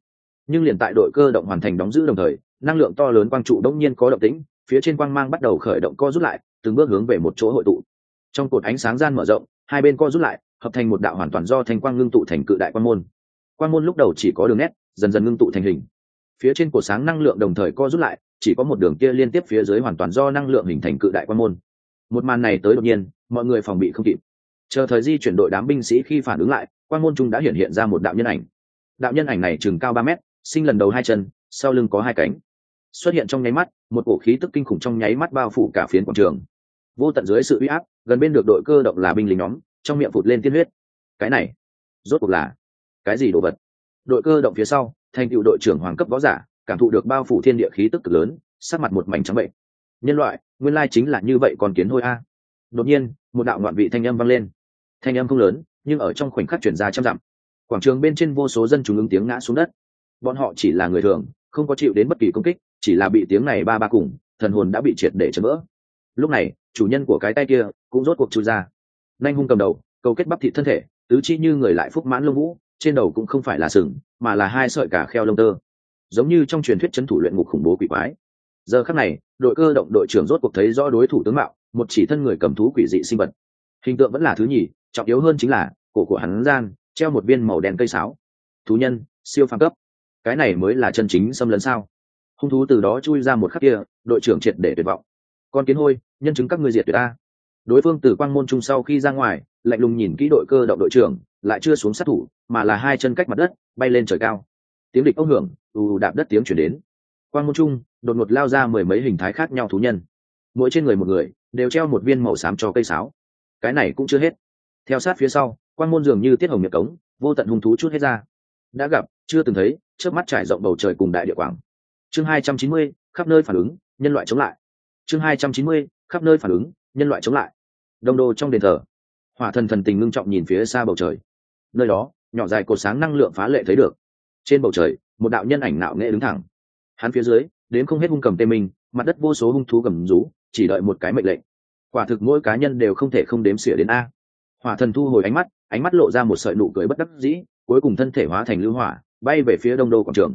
nhưng liền tại đội cơ động hoàn thành đóng giữ đồng thời, năng lượng to lớn quang trụ đông nhiên có động tĩnh, phía trên quang mang bắt đầu khởi động co rút lại, từng bước hướng về một chỗ hội tụ. Trong cột ánh sáng gian mở rộng, hai bên co rút lại, hợp thành một đạo hoàn toàn do thanh quang ngưng tụ thành cự đại quan môn. Quan môn lúc đầu chỉ có đường nét, dần dần ngưng tụ thành hình. Phía trên cột sáng năng lượng đồng thời co rút lại, chỉ có một đường kia liên tiếp phía dưới hoàn toàn do năng lượng hình thành cự đại quan môn. Một màn này tới đột nhiên, mọi người phòng bị không kịp. Chờ thời di chuyển đội đám binh sĩ khi phản ứng lại quan môn trung đã hiện hiện ra một đạo nhân ảnh. Đạo nhân ảnh này chừng cao ba mét sinh lần đầu hai chân, sau lưng có hai cánh. Xuất hiện trong nháy mắt, một cổ khí tức kinh khủng trong nháy mắt bao phủ cả phiến quảng trường. Vô tận dưới sự uy áp, gần bên được đội cơ động là binh lính nhóm, trong miệng phụt lên tiên huyết. Cái này, rốt cuộc là cái gì đồ vật? Đội cơ động phía sau, thành cựu đội trưởng hoàng cấp võ giả, cảm thụ được bao phủ thiên địa khí tức cực lớn sát mặt một mảnh trắng bệnh. Nhân loại, nguyên lai chính là như vậy còn kiến hôi a. Đột nhiên, một đạo ngoạn vị thanh âm vang lên. Thanh âm không lớn, nhưng ở trong khoảnh khắc chuyển ra trăm dặm. Quảng trường bên trên vô số dân chúng ứng tiếng ngã xuống đất bọn họ chỉ là người thường, không có chịu đến bất kỳ công kích, chỉ là bị tiếng này ba ba cùng, thần hồn đã bị triệt để chấn vỡ. Lúc này, chủ nhân của cái tay kia cũng rốt cuộc chui ra. Nanh hung cầm đầu, cầu kết bắp thịt thân thể, tứ chi như người lại phúc mãn lông vũ, trên đầu cũng không phải là sừng, mà là hai sợi cả kheo lông tơ. Giống như trong truyền thuyết c thủ luyện ngục khủng bố quỷ quái. Giờ khắc này, đội cơ động đội trưởng rốt cuộc thấy rõ đối thủ tướng mạo, một chỉ thân người cầm thú quỷ dị sinh vật. Hình tượng vẫn là thứ nhì, trọng yếu hơn chính là cổ của hắn gian, treo một viên màu đen cây sáo. Thú nhân, siêu phàm cấp cái này mới là chân chính xâm lấn sao? Hung thú từ đó chui ra một khắc kia, đội trưởng triệt để tuyệt vọng. Con kiến hôi, nhân chứng các ngươi diệt tuyệt ta. Đối phương từ quang môn trung sau khi ra ngoài, lạnh lùng nhìn kỹ đội cơ động đội trưởng, lại chưa xuống sát thủ, mà là hai chân cách mặt đất, bay lên trời cao. Tiếng địch ông hưởng, ù đạp đất tiếng chuyển đến. Quang môn trung, đột ngột lao ra mười mấy hình thái khác nhau thú nhân. Mỗi trên người một người, đều treo một viên màu xám cho cây sáo. Cái này cũng chưa hết. Theo sát phía sau, quang môn dường như tiết hồng miệng cống, vô tận hung thú chút hết ra đã gặp chưa từng thấy trước mắt trải rộng bầu trời cùng đại địa quảng. Chương hai trăm chín mươi khắp nơi phản ứng nhân loại chống lại. Chương hai trăm chín mươi khắp nơi phản ứng nhân loại chống lại. Đông đô trong đền thờ. Hỏa thần thần tình ngưng trọng nhìn phía xa bầu trời. Nơi đó nhỏ dài cột sáng năng lượng phá lệ thấy được. Trên bầu trời một đạo nhân ảnh nạo nghệ đứng thẳng. Hắn phía dưới đến không hết hung cầm tê mình, mặt đất vô số hung thú cầm rú chỉ đợi một cái mệnh lệnh. Quả thực mỗi cá nhân đều không thể không đếm xỉa đến a. Hỏa thần thu hồi ánh mắt ánh mắt lộ ra một sợi nụ cười bất đắc dĩ cuối cùng thân thể hóa thành lưu hỏa, bay về phía đông đô quảng trường.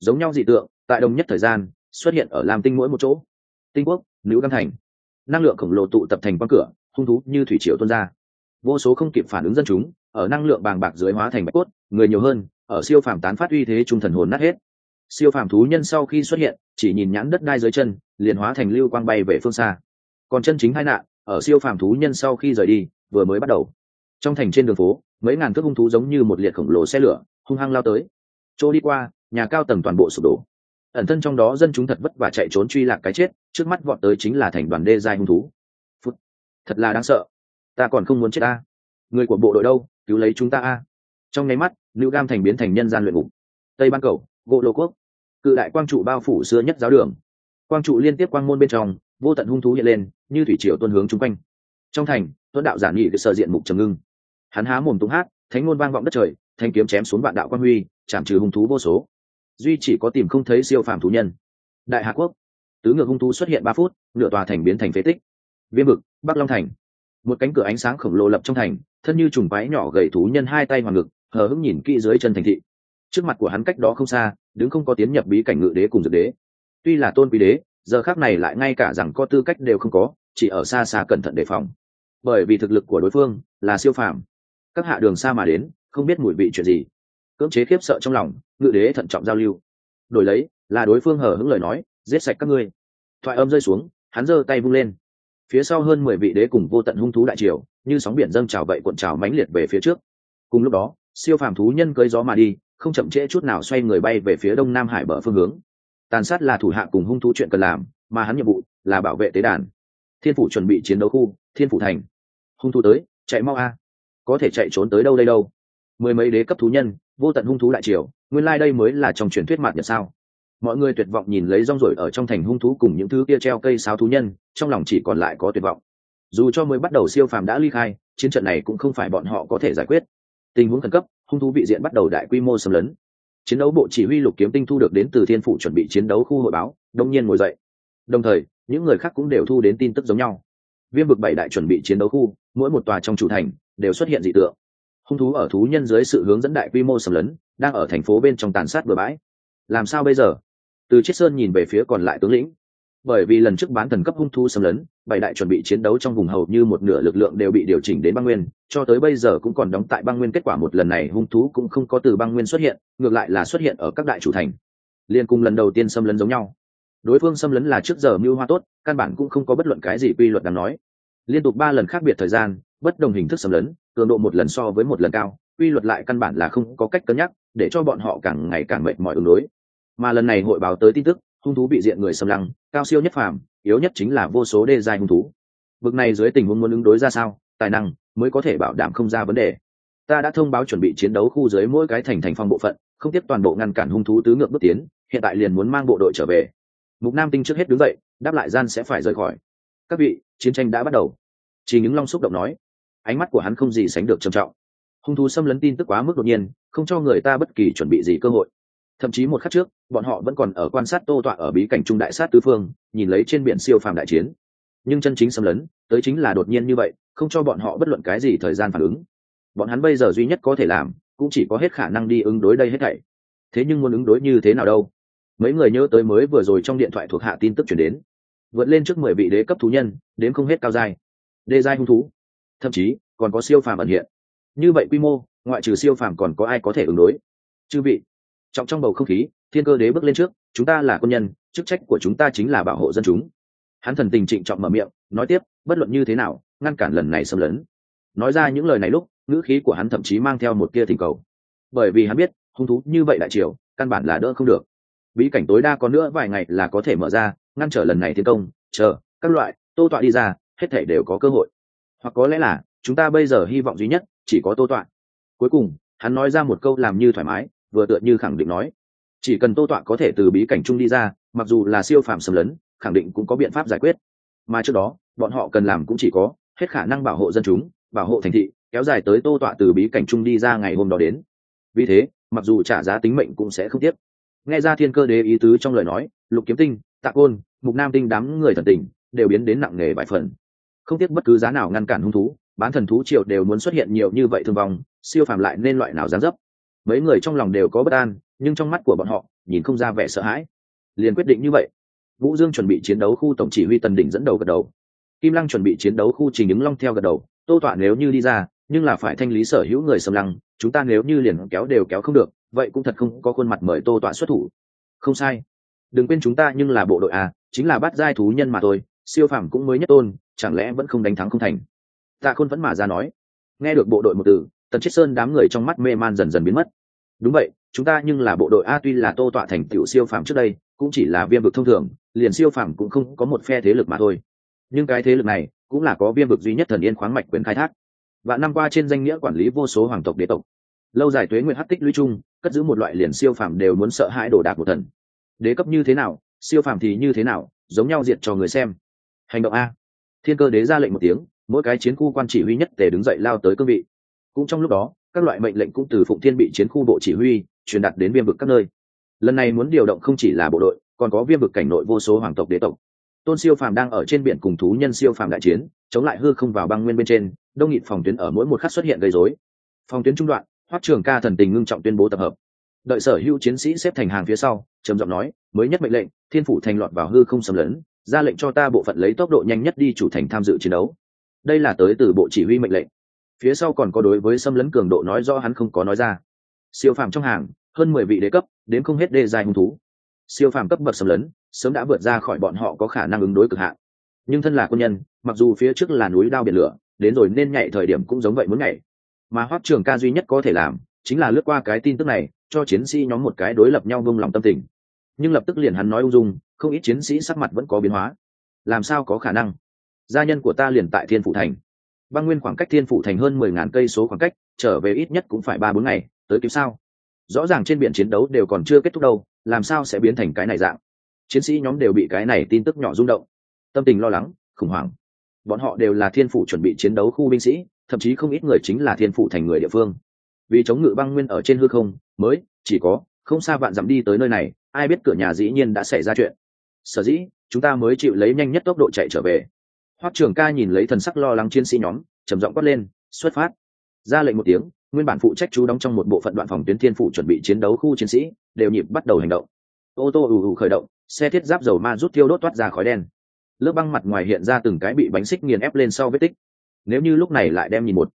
Giống nhau dị tượng, tại đồng nhất thời gian, xuất hiện ở lam tinh mỗi một chỗ. Tinh quốc, nữ cam thành. Năng lượng khổng lồ tụ tập thành quang cửa, hung thú như thủy triều tuôn ra. Vô số không kịp phản ứng dân chúng, ở năng lượng bàng bạc dưới hóa thành bạch cốt, người nhiều hơn, ở siêu phàm tán phát uy thế trung thần hồn nát hết. Siêu phàm thú nhân sau khi xuất hiện, chỉ nhìn nhãn đất đai dưới chân, liền hóa thành lưu quang bay về phương xa. Còn chân chính hai nạn, ở siêu phàm thú nhân sau khi rời đi, vừa mới bắt đầu. Trong thành trên đường phố mấy ngàn thước hung thú giống như một liệt khổng lồ xe lửa, hung hăng lao tới. Chỗ đi qua, nhà cao tầng toàn bộ sụp đổ. Ẩn thân trong đó dân chúng thật vất vả chạy trốn truy lạc cái chết, trước mắt vọt tới chính là thành đoàn đê dài hung thú. Phút. Thật là đáng sợ. Ta còn không muốn chết ta. Người của bộ đội đâu? Cứu lấy chúng ta a. Trong nháy mắt nữ gam thành biến thành nhân gian luyện ngục. Tây ban cầu, gỗ lô quốc. Cự đại quang trụ bao phủ xưa nhất giáo đường. Quang trụ liên tiếp quang môn bên trong, vô tận hung thú hiện lên, như thủy triều tuân hướng chung quanh. Trong thành, tuấn đạo giản nghị sợ diện mục trầm ngưng hắn há mồm tung hát, thánh ngôn vang vọng đất trời, thanh kiếm chém xuống vạn đạo quan huy, chạm trừ hung thú vô số. Duy chỉ có tìm không thấy siêu phàm thú nhân. Đại hạ quốc. Tứ ngược hung thú xuất hiện ba phút, nửa tòa thành biến thành phế tích. Viêm vực, bắc long thành. Một cánh cửa ánh sáng khổng lồ lập trong thành, thân như trùng quái nhỏ gầy thú nhân hai tay hoàng ngực, hờ hững nhìn kỹ dưới chân thành thị. Trước mặt của hắn cách đó không xa, đứng không có tiến nhập bí cảnh ngự đế cùng dược đế. Tuy là tôn quý đế, giờ khác này lại ngay cả rằng có tư cách đều không có, chỉ ở xa xa cẩn thận đề phòng. Bởi vì thực lực của đối phương là siêu phàm các hạ đường xa mà đến, không biết mùi vị chuyện gì. Cưỡng chế khiếp sợ trong lòng, ngự đế thận trọng giao lưu. Đổi lấy, là đối phương hở hững lời nói, giết sạch các ngươi. Thoại âm rơi xuống, hắn giơ tay vung lên. Phía sau hơn mười vị đế cùng vô tận hung thú đại triều, như sóng biển dâng trào vậy cuộn trào mãnh liệt về phía trước. Cùng lúc đó, siêu phàm thú nhân cưới gió mà đi, không chậm trễ chút nào xoay người bay về phía đông nam hải bờ phương hướng. Tàn sát là thủ hạ cùng hung thú chuyện cần làm, mà hắn nhiệm vụ là bảo vệ tế đàn. Thiên phủ chuẩn bị chiến đấu khu, thiên phủ thành. Hung thú tới, chạy mau a có thể chạy trốn tới đâu đây đâu? Mười mấy đế cấp thú nhân, vô tận hung thú đại triều, nguyên lai、like、đây mới là trong truyền thuyết mạt nhật sao? Mọi người tuyệt vọng nhìn lấy rong rổi ở trong thành hung thú cùng những thứ kia treo cây sáo thú nhân, trong lòng chỉ còn lại có tuyệt vọng. Dù cho mới bắt đầu siêu phàm đã ly khai, chiến trận này cũng không phải bọn họ có thể giải quyết. Tình huống khẩn cấp, hung thú vị diện bắt đầu đại quy mô xâm lấn. Chiến đấu bộ chỉ huy lục kiếm tinh thu được đến từ thiên phủ chuẩn bị chiến đấu khu hội báo, đông nhiên ngồi dậy. Đồng thời, những người khác cũng đều thu đến tin tức giống nhau. Viêm vực bảy đại chuẩn bị chiến đấu khu, mỗi một tòa trong chủ thành đều xuất hiện dị tượng. Hung thú ở thú nhân dưới sự hướng dẫn đại quy mô xâm lấn, đang ở thành phố bên trong tàn sát bừa bãi. Làm sao bây giờ? Từ chiết sơn nhìn về phía còn lại tướng lĩnh. Bởi vì lần trước bán thần cấp hung thú xâm lấn, bảy đại chuẩn bị chiến đấu trong vùng hầu như một nửa lực lượng đều bị điều chỉnh đến băng nguyên, cho tới bây giờ cũng còn đóng tại băng nguyên kết quả một lần này hung thú cũng không có từ băng nguyên xuất hiện, ngược lại là xuất hiện ở các đại chủ thành. Liên cùng lần đầu tiên xâm lấn giống nhau. Đối phương xâm lấn là trước giờ mưu hoa tốt, căn bản cũng không có bất luận cái gì quy luật đáng nói. Liên tục ba lần khác biệt thời gian bất đồng hình thức xâm lấn, cường độ một lần so với một lần cao, quy luật lại căn bản là không có cách cân nhắc, để cho bọn họ càng ngày càng mệt mỏi ứng đối. Mà lần này hội báo tới tin tức, hung thú bị diện người xâm lăng, cao siêu nhất phàm, yếu nhất chính là vô số đê dài hung thú. Vực này dưới tình huống muốn ứng đối ra sao, tài năng mới có thể bảo đảm không ra vấn đề. Ta đã thông báo chuẩn bị chiến đấu khu dưới mỗi cái thành thành phong bộ phận, không tiếp toàn bộ ngăn cản hung thú tứ ngược bước tiến, hiện tại liền muốn mang bộ đội trở về. Mục nam tinh trước hết đứng dậy, đáp lại gian sẽ phải rời khỏi. Các vị, chiến tranh đã bắt đầu. Chỉ những long xúc động nói ánh mắt của hắn không gì sánh được trầm trọng. Hung thú xâm lấn tin tức quá mức đột nhiên, không cho người ta bất kỳ chuẩn bị gì cơ hội. Thậm chí một khắc trước, bọn họ vẫn còn ở quan sát tô tọa ở bí cảnh trung đại sát tứ phương, nhìn lấy trên biển siêu phàm đại chiến. Nhưng chân chính xâm lấn, tới chính là đột nhiên như vậy, không cho bọn họ bất luận cái gì thời gian phản ứng. Bọn hắn bây giờ duy nhất có thể làm, cũng chỉ có hết khả năng đi ứng đối đây hết thảy. Thế nhưng muốn ứng đối như thế nào đâu? Mấy người nhớ tới mới vừa rồi trong điện thoại thuộc hạ tin tức chuyển đến. Vượt lên trước mười vị đế cấp thú nhân đến không hết cao giai. Đê giai hung thú thậm chí còn có siêu phàm ẩn hiện. Như vậy quy mô, ngoại trừ siêu phàm còn có ai có thể ứng đối? Chư vị, trọng trong bầu không khí, thiên cơ đế bước lên trước, chúng ta là quân nhân, chức trách của chúng ta chính là bảo hộ dân chúng. Hắn thần tình trịnh trọng mở miệng, nói tiếp, bất luận như thế nào, ngăn cản lần này xâm lấn. Nói ra những lời này lúc, ngữ khí của hắn thậm chí mang theo một kia thỉnh cầu. Bởi vì hắn biết, hung thú như vậy đại triều, căn bản là đỡ không được. Bí cảnh tối đa có nữa vài ngày là có thể mở ra, ngăn trở lần này thiên công, chờ, các loại, tô tọa đi ra, hết thể đều có cơ hội hoặc có lẽ là, chúng ta bây giờ hy vọng duy nhất chỉ có tô tọa cuối cùng, hắn nói ra một câu làm như thoải mái, vừa tựa như khẳng định nói. Chỉ cần tô tọa có thể từ bí cảnh chung đi ra, mặc dù là siêu phạm xâm lấn, khẳng định cũng có biện pháp giải quyết. Mà trước đó, bọn họ cần làm cũng chỉ có hết khả năng bảo hộ dân chúng, bảo hộ thành thị, kéo dài tới tô tọa từ bí cảnh chung đi ra ngày hôm đó đến. Vì thế, mặc dù trả giá tính mệnh cũng sẽ không tiếp nghe ra thiên cơ đế ý tứ trong lời nói, lục kiếm tinh, tạ côn, mục nam tinh đám người thần tình đều biến đến nặng nề bại phần không tiếc bất cứ giá nào ngăn cản hung thú, bán thần thú triều đều muốn xuất hiện nhiều như vậy thương vong, siêu phàm lại nên loại nào gián dấp. Mấy người trong lòng đều có bất an, nhưng trong mắt của bọn họ, nhìn không ra vẻ sợ hãi. Liền quyết định như vậy. Vũ dương chuẩn bị chiến đấu khu tổng chỉ huy tần đỉnh dẫn đầu gật đầu. Kim lăng chuẩn bị chiến đấu khu trình ứng long theo gật đầu. Tô tọa nếu như đi ra, nhưng là phải thanh lý sở hữu người xâm lăng, chúng ta nếu như liền kéo đều kéo không được, vậy cũng thật không có khuôn mặt mời tô tọa xuất thủ. Không sai. Đừng quên chúng ta nhưng là bộ đội à chính là bắt giai thú nhân mà thôi siêu phàm cũng mới nhất tôn, chẳng lẽ vẫn không đánh thắng không thành? Tạ khôn vẫn mà ra nói. Nghe được bộ đội một từ, tần chiết sơn đám người trong mắt mê man dần dần biến mất. Đúng vậy, chúng ta nhưng là bộ đội a, tuy là tô tọa thành tựu siêu phàm trước đây, cũng chỉ là viêm vực thông thường, liền siêu phàm cũng không có một phe thế lực mà thôi. Nhưng cái thế lực này, cũng là có viêm vực duy nhất thần yên khoáng mạch quyền khai thác. Và năm qua trên danh nghĩa quản lý vô số hoàng tộc đế tộc. Lâu dài tuế nguyện hát tích lũy chung, cất giữ một loại liền siêu phàm đều muốn sợ hãi đồ đạc của thần. Đế cấp như thế nào, siêu phàm thì như thế nào, giống nhau diệt cho người xem hành động a. Thiên cơ đế ra lệnh một tiếng, mỗi cái chiến khu quan chỉ huy nhất tề đứng dậy lao tới cương vị. Cũng trong lúc đó, các loại mệnh lệnh cũng từ phụng thiên bị chiến khu bộ chỉ huy truyền đạt đến viêm vực các nơi. Lần này muốn điều động không chỉ là bộ đội, còn có viêm vực cảnh nội vô số hoàng tộc đế tộc. Tôn siêu phàm đang ở trên biển cùng thú nhân siêu phàm đại chiến, chống lại hư không vào băng nguyên bên trên, đông nghịt phòng tuyến ở mỗi một khắc xuất hiện gây rối. Phòng tuyến trung đoạn, hoắc trường ca thần tình ngưng trọng tuyên bố tập hợp. Đợi sở hữu chiến sĩ xếp thành hàng phía sau, trầm giọng nói, mới nhất mệnh lệnh, thiên phủ thành lọt vào hư không xâm lấn ra lệnh cho ta bộ phận lấy tốc độ nhanh nhất đi chủ thành tham dự chiến đấu. Đây là tới từ bộ chỉ huy mệnh lệnh. Phía sau còn có đối với xâm lấn cường độ nói do hắn không có nói ra. Siêu phàm trong hàng, hơn mười vị đế cấp, đến không hết đê dài hung thú. Siêu phàm cấp bậc xâm lấn, sớm đã vượt ra khỏi bọn họ có khả năng ứng đối cực hạn. Nhưng thân là quân nhân, mặc dù phía trước là núi đao biển lửa, đến rồi nên nhảy thời điểm cũng giống vậy muốn nhảy. Mà hoác trường ca duy nhất có thể làm, chính là lướt qua cái tin tức này, cho chiến sĩ nhóm một cái đối lập nhau vung lòng tâm tình nhưng lập tức liền hắn nói ung dung, không ít chiến sĩ sắc mặt vẫn có biến hóa. Làm sao có khả năng? Gia nhân của ta liền tại thiên Phụ thành. Băng nguyên khoảng cách thiên Phụ thành hơn mười ngàn cây số khoảng cách, trở về ít nhất cũng phải ba bốn ngày, tới kịp sao? Rõ ràng trên biển chiến đấu đều còn chưa kết thúc đâu, làm sao sẽ biến thành cái này dạng? Chiến sĩ nhóm đều bị cái này tin tức nhỏ rung động. Tâm tình lo lắng, khủng hoảng. Bọn họ đều là thiên phủ chuẩn bị chiến đấu khu binh sĩ, thậm chí không ít người chính là thiên phủ thành người địa phương. Vì chống ngự băng nguyên ở trên hư không, mới, chỉ có, không xa vạn dặm đi tới nơi này ai biết cửa nhà dĩ nhiên đã xảy ra chuyện. Sở dĩ, chúng ta mới chịu lấy nhanh nhất tốc độ chạy trở về. Hoắc trường ca nhìn lấy thần sắc lo lắng chiến sĩ nhóm, trầm giọng quát lên, xuất phát. Ra lệnh một tiếng, nguyên bản phụ trách chú đóng trong một bộ phận đoạn phòng tuyến thiên phủ chuẩn bị chiến đấu khu chiến sĩ, đều nhịp bắt đầu hành động. Ô tô ù ù khởi động, xe thiết giáp dầu ma rút tiêu đốt toát ra khói đen. Lớp băng mặt ngoài hiện ra từng cái bị bánh xích nghiền ép lên sau vết tích. Nếu như lúc này lại đem nhìn một,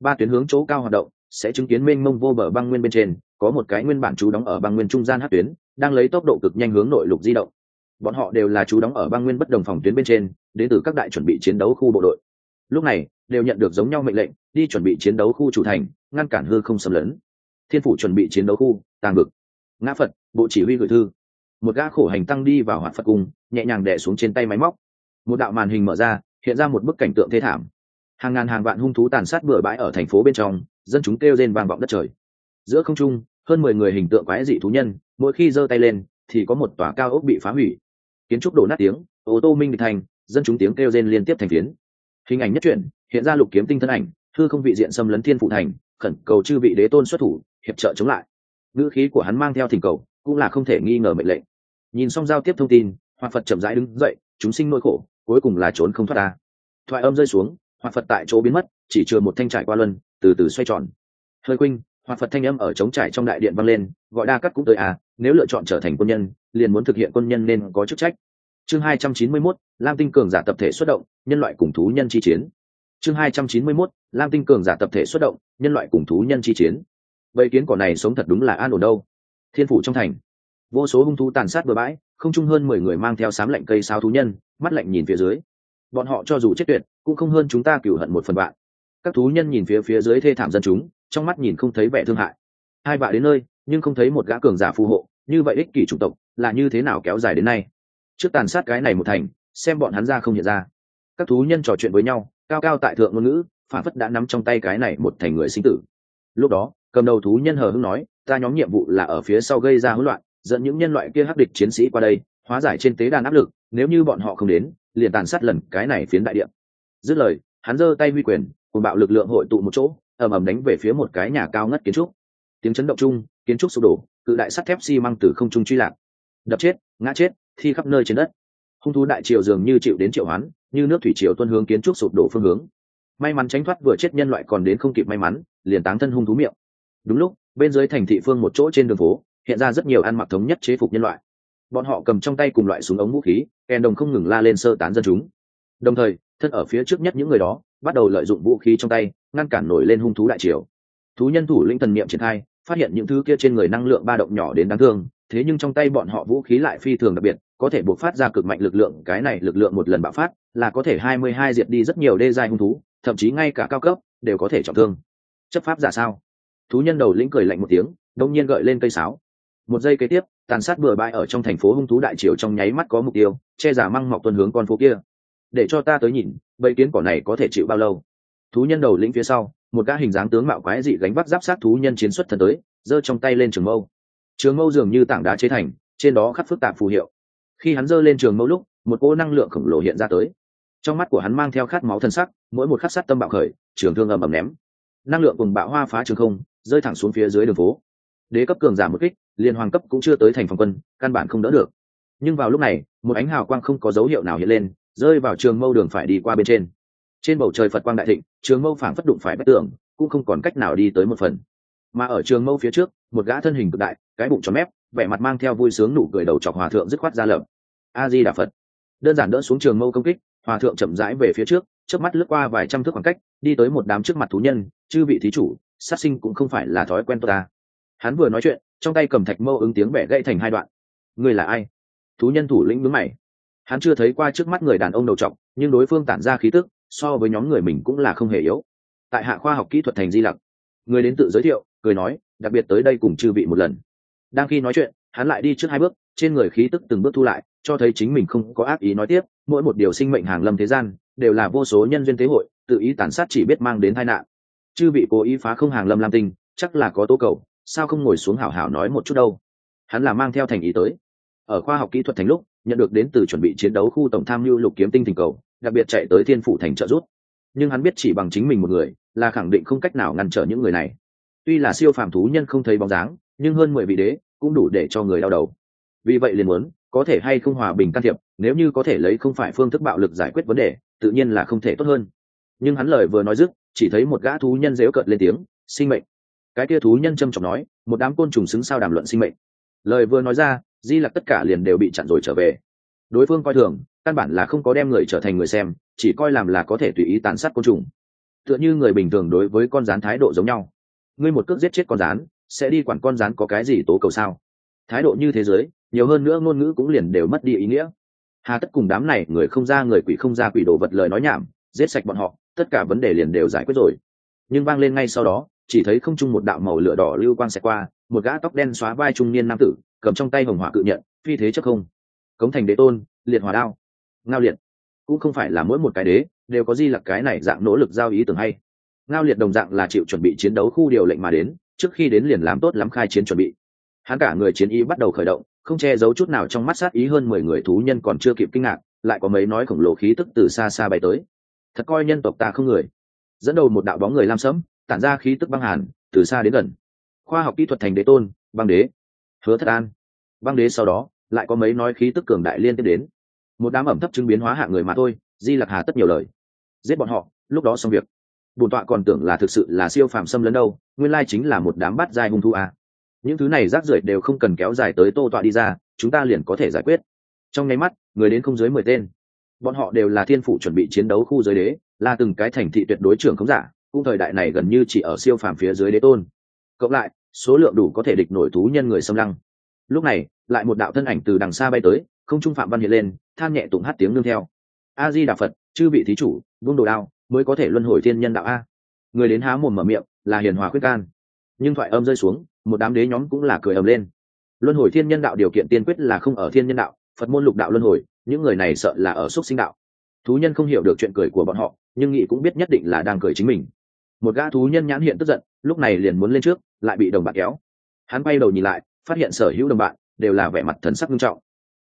ba tuyến hướng chỗ cao hoạt động, sẽ chứng kiến mênh mông vô bờ băng nguyên bên trên, có một cái nguyên bản chú đóng ở băng nguyên trung gian hát tuyến đang lấy tốc độ cực nhanh hướng nội lục di động. Bọn họ đều là chú đóng ở băng nguyên bất đồng phòng tuyến bên trên, đến từ các đại chuẩn bị chiến đấu khu bộ đội. Lúc này, đều nhận được giống nhau mệnh lệnh, đi chuẩn bị chiến đấu khu chủ thành, ngăn cản hư không xâm lấn. Thiên phủ chuẩn bị chiến đấu khu, tàng ngực ngã phật, bộ chỉ huy gửi thư. Một gã khổ hành tăng đi vào hoạt phật cung, nhẹ nhàng đẻ xuống trên tay máy móc. Một đạo màn hình mở ra, hiện ra một bức cảnh tượng thê thảm. Hàng ngàn hàng vạn hung thú tàn sát bừa bãi ở thành phố bên trong, dân chúng kêu rên vang vọng đất trời. Giữa không trung hơn mười người hình tượng quái dị thú nhân, mỗi khi giơ tay lên, thì có một tòa cao ốc bị phá hủy. Kiến trúc đổ nát tiếng, ô tô minh địch thành, dân chúng tiếng kêu rên liên tiếp thành phiến. Hình ảnh nhất truyện, hiện ra lục kiếm tinh thân ảnh, thư không vị diện xâm lấn thiên phụ thành, khẩn cầu chư vị đế tôn xuất thủ, hiệp trợ chống lại. Ngữ khí của hắn mang theo thỉnh cầu, cũng là không thể nghi ngờ mệnh lệnh. Nhìn xong giao tiếp thông tin, hoa phật chậm rãi đứng dậy, chúng sinh nỗi khổ, cuối cùng là trốn không thoát ra. Thoại âm rơi xuống, hoa phật tại chỗ biến mất, chỉ chừa một thanh trải qua luân, từ từ xoay tròn. Hơi quinh hoặc phật thanh âm ở trống trải trong đại điện vang lên gọi đa cắt cũng tới à nếu lựa chọn trở thành quân nhân liền muốn thực hiện quân nhân nên có chức trách. Chương 291, lam tinh cường giả tập thể xuất động nhân loại cùng thú nhân chi chiến. Chương 291, lam tinh cường giả tập thể xuất động nhân loại cùng thú nhân chi chiến. Vậy kiến cỏ này sống thật đúng là an ổn đâu. Thiên phủ trong thành. Vô số hung thú tàn sát bừa bãi không chung hơn mười người mang theo sám lạnh cây sao thú nhân mắt lạnh nhìn phía dưới. Bọn họ cho dù chết tuyệt cũng không hơn chúng ta cửu hận một phần bạn các thú nhân nhìn phía phía dưới thê thảm dân chúng trong mắt nhìn không thấy vẻ thương hại. Hai vạ đến nơi, nhưng không thấy một gã cường giả phù hộ, như vậy ích kỷ chủng tộc, là như thế nào kéo dài đến nay? Trước tàn sát cái này một thành, xem bọn hắn ra không nhận ra. Các thú nhân trò chuyện với nhau, cao cao tại thượng ngôn ngữ, phản phất đã nắm trong tay cái này một thành người sinh tử. Lúc đó, cầm đầu thú nhân hờ hưng nói, ta nhóm nhiệm vụ là ở phía sau gây ra hỗn loạn, dẫn những nhân loại kia hắc địch chiến sĩ qua đây, hóa giải trên tế đàn áp lực, nếu như bọn họ không đến, liền tàn sát lần cái này phiến đại điện dứt lời, hắn giơ tay huy quyền, cùng bạo lực lượng hội tụ một chỗ ầm ầm đánh về phía một cái nhà cao ngất kiến trúc. Tiếng chấn động chung, kiến trúc sụp đổ, cự đại sắt thép xi măng từ không trung truy lạc. Đập chết, ngã chết, thi khắp nơi trên đất. Hung thú đại triều dường như chịu đến triệu hoán, như nước thủy triều tuân hướng kiến trúc sụp đổ phương hướng. May mắn tránh thoát vừa chết nhân loại còn đến không kịp may mắn, liền táng thân hung thú miệng. Đúng lúc, bên dưới thành thị phương một chỗ trên đường phố, hiện ra rất nhiều ăn mặc thống nhất chế phục nhân loại. Bọn họ cầm trong tay cùng loại súng ống vũ khí, kèn đồng không ngừng la lên sơ tán dân chúng. Đồng thời, thân ở phía trước nhất những người đó bắt đầu lợi dụng vũ khí trong tay, ngăn cản nổi lên hung thú đại triều. Thú nhân thủ lĩnh thần niệm triển khai, phát hiện những thứ kia trên người năng lượng ba động nhỏ đến đáng thương, thế nhưng trong tay bọn họ vũ khí lại phi thường đặc biệt, có thể buộc phát ra cực mạnh lực lượng, cái này lực lượng một lần bạo phát là có thể hai mươi hai diệt đi rất nhiều đê dài hung thú, thậm chí ngay cả cao cấp đều có thể trọng thương. Chấp pháp giả sao? Thú nhân đầu lĩnh cười lạnh một tiếng, đông nhiên gợi lên cây sáo. Một giây kế tiếp, tàn sát bừa bãi ở trong thành phố hung thú đại triều trong nháy mắt có mục tiêu, che giả măng mọc tuần hướng con phố kia để cho ta tới nhìn bầy kiến cỏ này có thể chịu bao lâu? Thú nhân đầu lĩnh phía sau, một gã hình dáng tướng mạo quái dị gánh vác giáp sát thú nhân chiến xuất thần tới, giơ trong tay lên trường mâu. Trường mâu dường như tảng đá chế thành, trên đó khắc phức tạp phù hiệu. Khi hắn giơ lên trường mâu lúc, một cỗ năng lượng khổng lồ hiện ra tới. Trong mắt của hắn mang theo khát máu thân sắc, mỗi một khắc sát tâm bạo khởi, trường thương ầm ầm ném. Năng lượng cùng bạo hoa phá trường không, rơi thẳng xuống phía dưới đường phố. Đế cấp cường giảm một kích, liên hoàng cấp cũng chưa tới thành phòng quân, căn bản không đỡ được. Nhưng vào lúc này, một ánh hào quang không có dấu hiệu nào hiện lên rơi vào trường mâu đường phải đi qua bên trên. Trên bầu trời phật quang đại thịnh trường mâu phảng phất đụng phải bất tường, cũng không còn cách nào đi tới một phần. Mà ở trường mâu phía trước một gã thân hình cực đại cái bụng tròn mép vẻ mặt mang theo vui sướng nụ cười đầu chọc hòa thượng dứt khoát ra lợm a di đà phật. Đơn giản đỡ xuống trường mâu công kích hòa thượng chậm rãi về phía trước trước mắt lướt qua vài trăm thước khoảng cách đi tới một đám trước mặt thú nhân chư vị thí chủ sát sinh cũng không phải là thói quen tôi ta. Hắn vừa nói chuyện trong tay cầm thạch mâu ứng tiếng bẻ gãy thành hai đoạn. Người là ai? Thú nhân thủ lĩnh mướn mày hắn chưa thấy qua trước mắt người đàn ông đầu trọc, nhưng đối phương tản ra khí tức, so với nhóm người mình cũng là không hề yếu. Tại hạ khoa học kỹ thuật thành di lặc, người đến tự giới thiệu, cười nói, đặc biệt tới đây cùng chư vị một lần. Đang khi nói chuyện, hắn lại đi trước hai bước, trên người khí tức từng bước thu lại, cho thấy chính mình không có ác ý nói tiếp, mỗi một điều sinh mệnh hàng lâm thế gian, đều là vô số nhân duyên thế hội, tự ý tàn sát chỉ biết mang đến tai nạn. Chư vị cố ý phá không hàng lâm lam tinh, chắc là có tố cầu, sao không ngồi xuống hảo hảo nói một chút đâu? Hắn là mang theo thành ý tới. Ở khoa học kỹ thuật thành lúc nhận được đến từ chuẩn bị chiến đấu khu tổng tham mưu lục kiếm tinh tình cầu, đặc biệt chạy tới thiên phủ thành trợ rút nhưng hắn biết chỉ bằng chính mình một người, là khẳng định không cách nào ngăn trở những người này. Tuy là siêu phàm thú nhân không thấy bóng dáng, nhưng hơn mười vị đế cũng đủ để cho người đau đầu. Vì vậy liền muốn, có thể hay không hòa bình can thiệp, nếu như có thể lấy không phải phương thức bạo lực giải quyết vấn đề, tự nhiên là không thể tốt hơn. Nhưng hắn lời vừa nói dứt, chỉ thấy một gã thú nhân dễu cợt lên tiếng, sinh mệnh. Cái kia thú nhân trâm trọng nói, một đám côn trùng xứng sao đàm luận sinh mệnh. Lời vừa nói ra di lặc tất cả liền đều bị chặn rồi trở về. Đối phương coi thường, căn bản là không có đem người trở thành người xem, chỉ coi làm là có thể tùy ý tàn sát côn trùng. Tựa như người bình thường đối với con rán thái độ giống nhau. Ngươi một cước giết chết con rán, sẽ đi quản con rán có cái gì tố cầu sao? Thái độ như thế giới, nhiều hơn nữa ngôn ngữ cũng liền đều mất đi ý nghĩa. Hà tất cùng đám này, người không ra người quỷ không ra quỷ đồ vật lời nói nhảm, giết sạch bọn họ, tất cả vấn đề liền đều giải quyết rồi. Nhưng vang lên ngay sau đó chỉ thấy không chung một đạo màu lửa đỏ lưu quang xẹt qua, một gã tóc đen xóa vai trung niên nam tử, cầm trong tay hồng hỏa cự nhận, phi thế chắc không. Cống thành đế tôn, liệt hỏa đao. Ngao liệt. Cũng không phải là mỗi một cái đế đều có di lặc cái này dạng nỗ lực giao ý tưởng hay. Ngao liệt đồng dạng là chịu chuẩn bị chiến đấu khu điều lệnh mà đến, trước khi đến liền làm tốt lắm khai chiến chuẩn bị. Hắn cả người chiến ý bắt đầu khởi động, không che giấu chút nào trong mắt sát ý hơn mười người thú nhân còn chưa kịp kinh ngạc, lại có mấy nói khổng lồ khí tức từ xa xa bay tới. Thật coi nhân tộc ta không người. Dẫn đầu một đạo bóng người lam sẫm tản ra khí tức băng hàn, từ xa đến gần. Khoa học kỹ thuật thành đế tôn, băng đế. Hứa thất an. Băng đế sau đó, lại có mấy nói khí tức cường đại liên tiếp đến. Một đám ẩm thấp chứng biến hóa hạ người mà thôi, di lặc hà tất nhiều lời. Giết bọn họ, lúc đó xong việc. Bổn tọa còn tưởng là thực sự là siêu phàm xâm lấn đâu, nguyên lai chính là một đám bắt dai hung thu à. những thứ này rác rưởi đều không cần kéo dài tới tô tọa đi ra, chúng ta liền có thể giải quyết. Trong nháy mắt, người đến không dưới mười tên. Bọn họ đều là thiên phụ chuẩn bị chiến đấu khu giới đế, là từng cái thành thị tuyệt đối trưởng không giả cũng thời đại này gần như chỉ ở siêu phàm phía dưới đế tôn. Cộng lại, số lượng đủ có thể địch nổi thú nhân người xâm lăng. Lúc này, lại một đạo thân ảnh từ đằng xa bay tới, không trung phạm văn hiện lên, than nhẹ tụng hát tiếng nương theo. A di đà phật, chư vị thí chủ, buông đồ đao, mới có thể luân hồi thiên nhân đạo a. Người đến há mồm mở miệng, là hiền hòa quyết can. Nhưng thoại âm rơi xuống, một đám đế nhóm cũng là cười ầm lên. Luân hồi thiên nhân đạo điều kiện tiên quyết là không ở thiên nhân đạo, phật môn lục đạo luân hồi, những người này sợ là ở xúc sinh đạo. Thú nhân không hiểu được chuyện cười của bọn họ, nhưng nghị cũng biết nhất định là đang cười chính mình một gã thú nhân nhãn hiện tức giận, lúc này liền muốn lên trước, lại bị đồng bạn kéo. Hắn bay đầu nhìn lại, phát hiện sở hữu đồng bạn đều là vẻ mặt thần sắc nghiêm trọng.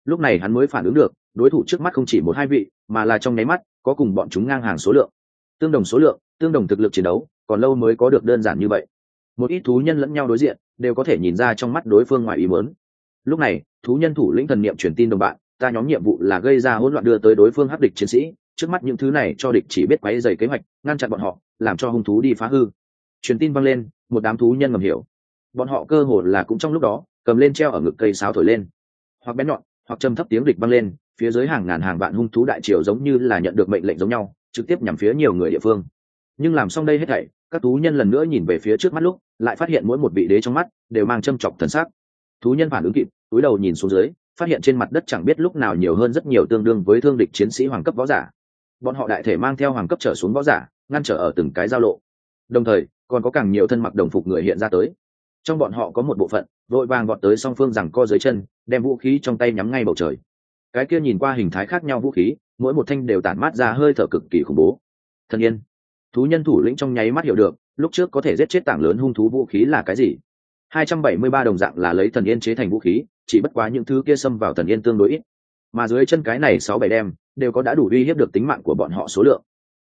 Lúc này hắn mới phản ứng được, đối thủ trước mắt không chỉ một hai vị, mà là trong nháy mắt, có cùng bọn chúng ngang hàng số lượng. Tương đồng số lượng, tương đồng thực lực chiến đấu, còn lâu mới có được đơn giản như vậy. Một ít thú nhân lẫn nhau đối diện, đều có thể nhìn ra trong mắt đối phương ngoài ý muốn. Lúc này, thú nhân thủ lĩnh thần niệm truyền tin đồng bạn, ta nhóm nhiệm vụ là gây ra hỗn loạn đưa tới đối phương hấp địch chiến sĩ trước mắt những thứ này cho địch chỉ biết quấy dày kế hoạch, ngăn chặn bọn họ, làm cho hung thú đi phá hư. Truyền tin vang lên, một đám thú nhân ngầm hiểu. Bọn họ cơ hồ là cũng trong lúc đó, cầm lên treo ở ngực cây sáo thổi lên. Hoặc bén nhọn, hoặc trầm thấp tiếng địch vang lên, phía dưới hàng ngàn hàng vạn hung thú đại triều giống như là nhận được mệnh lệnh giống nhau, trực tiếp nhằm phía nhiều người địa phương. Nhưng làm xong đây hết thảy, các thú nhân lần nữa nhìn về phía trước mắt lúc, lại phát hiện mỗi một vị đế trong mắt đều mang châm chọc thần sắc. Thú nhân phản ứng kịp, túi đầu nhìn xuống dưới, phát hiện trên mặt đất chẳng biết lúc nào nhiều hơn rất nhiều tương đương với thương địch chiến sĩ hoàng cấp võ giả bọn họ đại thể mang theo hoàng cấp trở xuống võ giả, ngăn trở ở từng cái giao lộ. Đồng thời, còn có càng nhiều thân mặc đồng phục người hiện ra tới. Trong bọn họ có một bộ phận, vội vàng gọn tới song phương rằng co dưới chân, đem vũ khí trong tay nhắm ngay bầu trời. Cái kia nhìn qua hình thái khác nhau vũ khí, mỗi một thanh đều tản mát ra hơi thở cực kỳ khủng bố. Thân yên, thú nhân thủ lĩnh trong nháy mắt hiểu được, lúc trước có thể giết chết tảng lớn hung thú vũ khí là cái gì? 273 đồng dạng là lấy thần yên chế thành vũ khí, chỉ bất quá những thứ kia xâm vào thần yên tương đối ít mà dưới chân cái này sáu bảy đem, đều có đã đủ uy hiếp được tính mạng của bọn họ số lượng.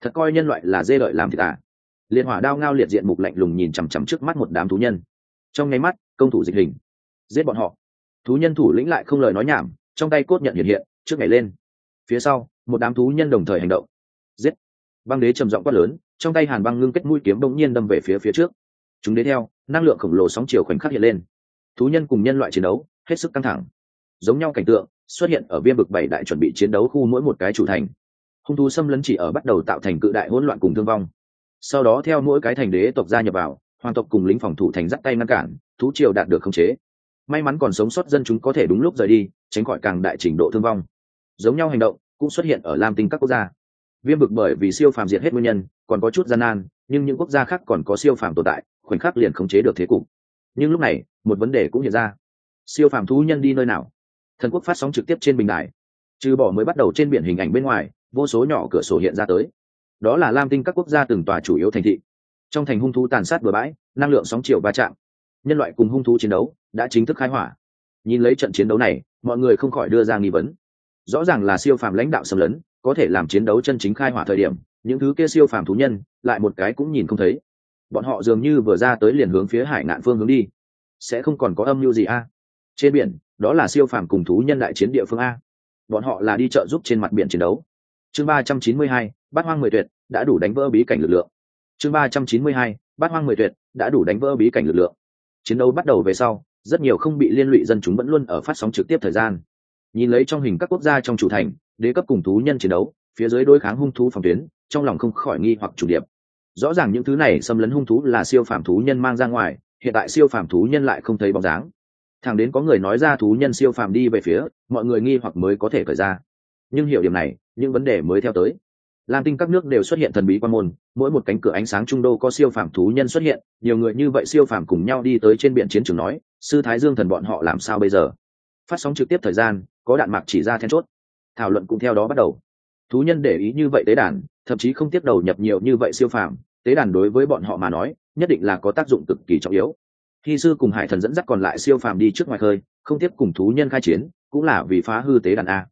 Thật coi nhân loại là dê lợi làm thịt à. Liệt hỏa đao ngao liệt diện mục lạnh lùng nhìn chằm chằm trước mắt một đám thú nhân. Trong nháy mắt, công thủ dịch hình. Giết bọn họ. Thú nhân thủ lĩnh lại không lời nói nhảm, trong tay cốt nhận hiện hiện, trước ngày lên. Phía sau, một đám thú nhân đồng thời hành động. Giết. Băng đế trầm giọng quát lớn, trong tay hàn băng ngưng kết mũi kiếm đông nhiên đâm về phía phía trước. Chúng đến theo, năng lượng khổng lồ sóng chiều khoảnh khắc hiện lên. Thú nhân cùng nhân loại chiến đấu, hết sức căng thẳng. Giống nhau cảnh tượng xuất hiện ở viêm bực bảy đại chuẩn bị chiến đấu khu mỗi một cái chủ thành. Hung thú xâm lấn chỉ ở bắt đầu tạo thành cự đại hỗn loạn cùng thương vong. Sau đó theo mỗi cái thành đế tộc gia nhập vào, hoàng tộc cùng lính phòng thủ thành dắt tay ngăn cản, thú triều đạt được khống chế. May mắn còn sống sót dân chúng có thể đúng lúc rời đi, tránh khỏi càng đại trình độ thương vong. Giống nhau hành động cũng xuất hiện ở lam tinh các quốc gia. Viêm bực bởi vì siêu phàm diệt hết nguyên nhân, còn có chút gian nan, nhưng những quốc gia khác còn có siêu phàm tồn tại, khoảnh khắc liền khống chế được thế cục. Nhưng lúc này, một vấn đề cũng hiện ra. Siêu phàm thú nhân đi nơi nào? Thần quốc phát sóng trực tiếp trên bình đài. Trừ bỏ mới bắt đầu trên biển hình ảnh bên ngoài, vô số nhỏ cửa sổ hiện ra tới. Đó là lam tinh các quốc gia từng tòa chủ yếu thành thị. Trong thành hung thú tàn sát bừa bãi, năng lượng sóng chiều va chạm. Nhân loại cùng hung thú chiến đấu đã chính thức khai hỏa. Nhìn lấy trận chiến đấu này, mọi người không khỏi đưa ra nghi vấn. Rõ ràng là siêu phàm lãnh đạo xâm lấn, có thể làm chiến đấu chân chính khai hỏa thời điểm, những thứ kia siêu phàm thú nhân lại một cái cũng nhìn không thấy. Bọn họ dường như vừa ra tới liền hướng phía hải ngạn phương hướng đi. Sẽ không còn có âm mưu gì a? Trên biển đó là siêu phàm cùng thú nhân đại chiến địa phương a. Bọn họ là đi trợ giúp trên mặt biển chiến đấu. Chương ba trăm chín mươi hai, bát hoang mười tuyệt, đã đủ đánh vỡ bí cảnh lực lượng. Chương ba trăm chín mươi hai, bát hoang mười tuyệt, đã đủ đánh vỡ bí cảnh lực lượng. Chiến đấu bắt đầu về sau, rất nhiều không bị liên lụy dân chúng vẫn luôn ở phát sóng trực tiếp thời gian. Nhìn lấy trong hình các quốc gia trong chủ thành, đế cấp cùng thú nhân chiến đấu, phía dưới đối kháng hung thú phòng tuyến, trong lòng không khỏi nghi hoặc chủ điệp. Rõ ràng những thứ này xâm lấn hung thú là siêu phàm thú nhân mang ra ngoài, hiện tại siêu phàm thú nhân lại không thấy bóng dáng thẳng đến có người nói ra thú nhân siêu phàm đi về phía, mọi người nghi hoặc mới có thể khởi ra. Nhưng hiểu điểm này, những vấn đề mới theo tới. Lam tinh các nước đều xuất hiện thần bí quan môn, mỗi một cánh cửa ánh sáng trung đô có siêu phàm thú nhân xuất hiện, nhiều người như vậy siêu phàm cùng nhau đi tới trên biển chiến trường nói, sư thái dương thần bọn họ làm sao bây giờ? Phát sóng trực tiếp thời gian, có đạn mạc chỉ ra then chốt. Thảo luận cũng theo đó bắt đầu. Thú nhân để ý như vậy tế đàn, thậm chí không tiếp đầu nhập nhiều như vậy siêu phàm, tế đàn đối với bọn họ mà nói, nhất định là có tác dụng cực kỳ trọng yếu. Hy sư cùng hải thần dẫn dắt còn lại siêu phàm đi trước ngoài khơi, không tiếp cùng thú nhân khai chiến, cũng là vì phá hư tế đàn a.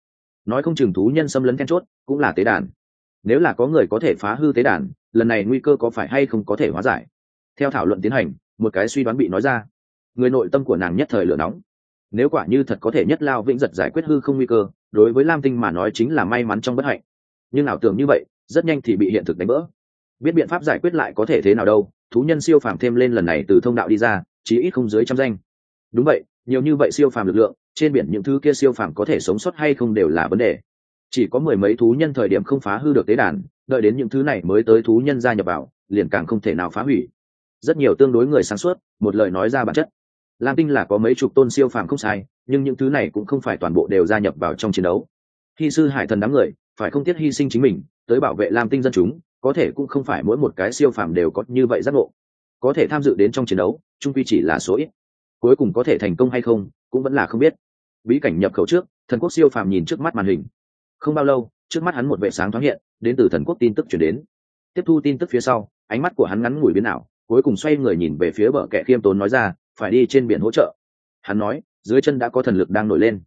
Nói không chừng thú nhân xâm lấn then chốt, cũng là tế đàn. Nếu là có người có thể phá hư tế đàn, lần này nguy cơ có phải hay không có thể hóa giải? Theo thảo luận tiến hành, một cái suy đoán bị nói ra. Người nội tâm của nàng nhất thời lửa nóng. Nếu quả như thật có thể nhất lao vĩnh giật giải quyết hư không nguy cơ, đối với lam tinh mà nói chính là may mắn trong bất hạnh. Nhưng ảo tưởng như vậy, rất nhanh thì bị hiện thực đánh bỡ. biết biện pháp giải quyết lại có thể thế nào đâu, thú nhân siêu phàm thêm lên lần này từ thông đạo đi ra chí ít không dưới trăm danh. Đúng vậy, nhiều như vậy siêu phàm lực lượng, trên biển những thứ kia siêu phàm có thể sống sót hay không đều là vấn đề. Chỉ có mười mấy thú nhân thời điểm không phá hư được tế đàn, đợi đến những thứ này mới tới thú nhân gia nhập vào, liền càng không thể nào phá hủy. Rất nhiều tương đối người sáng suốt, một lời nói ra bản chất. Lam tinh là có mấy chục tôn siêu phàm không sai, nhưng những thứ này cũng không phải toàn bộ đều gia nhập vào trong chiến đấu. Khi sư hải thần đám người, phải không tiếc hy sinh chính mình, tới bảo vệ lam tinh dân chúng, có thể cũng không phải mỗi một cái siêu phàm đều có như vậy giác ngộ có thể tham dự đến trong chiến đấu trung quy chỉ là số ít. Cuối cùng có thể thành công hay không, cũng vẫn là không biết. Bí cảnh nhập khẩu trước, thần quốc siêu phàm nhìn trước mắt màn hình. Không bao lâu, trước mắt hắn một vệ sáng thoáng hiện, đến từ thần quốc tin tức chuyển đến. Tiếp thu tin tức phía sau, ánh mắt của hắn ngắn ngủi biến ảo, cuối cùng xoay người nhìn về phía bờ kẻ khiêm tốn nói ra, phải đi trên biển hỗ trợ. Hắn nói, dưới chân đã có thần lực đang nổi lên.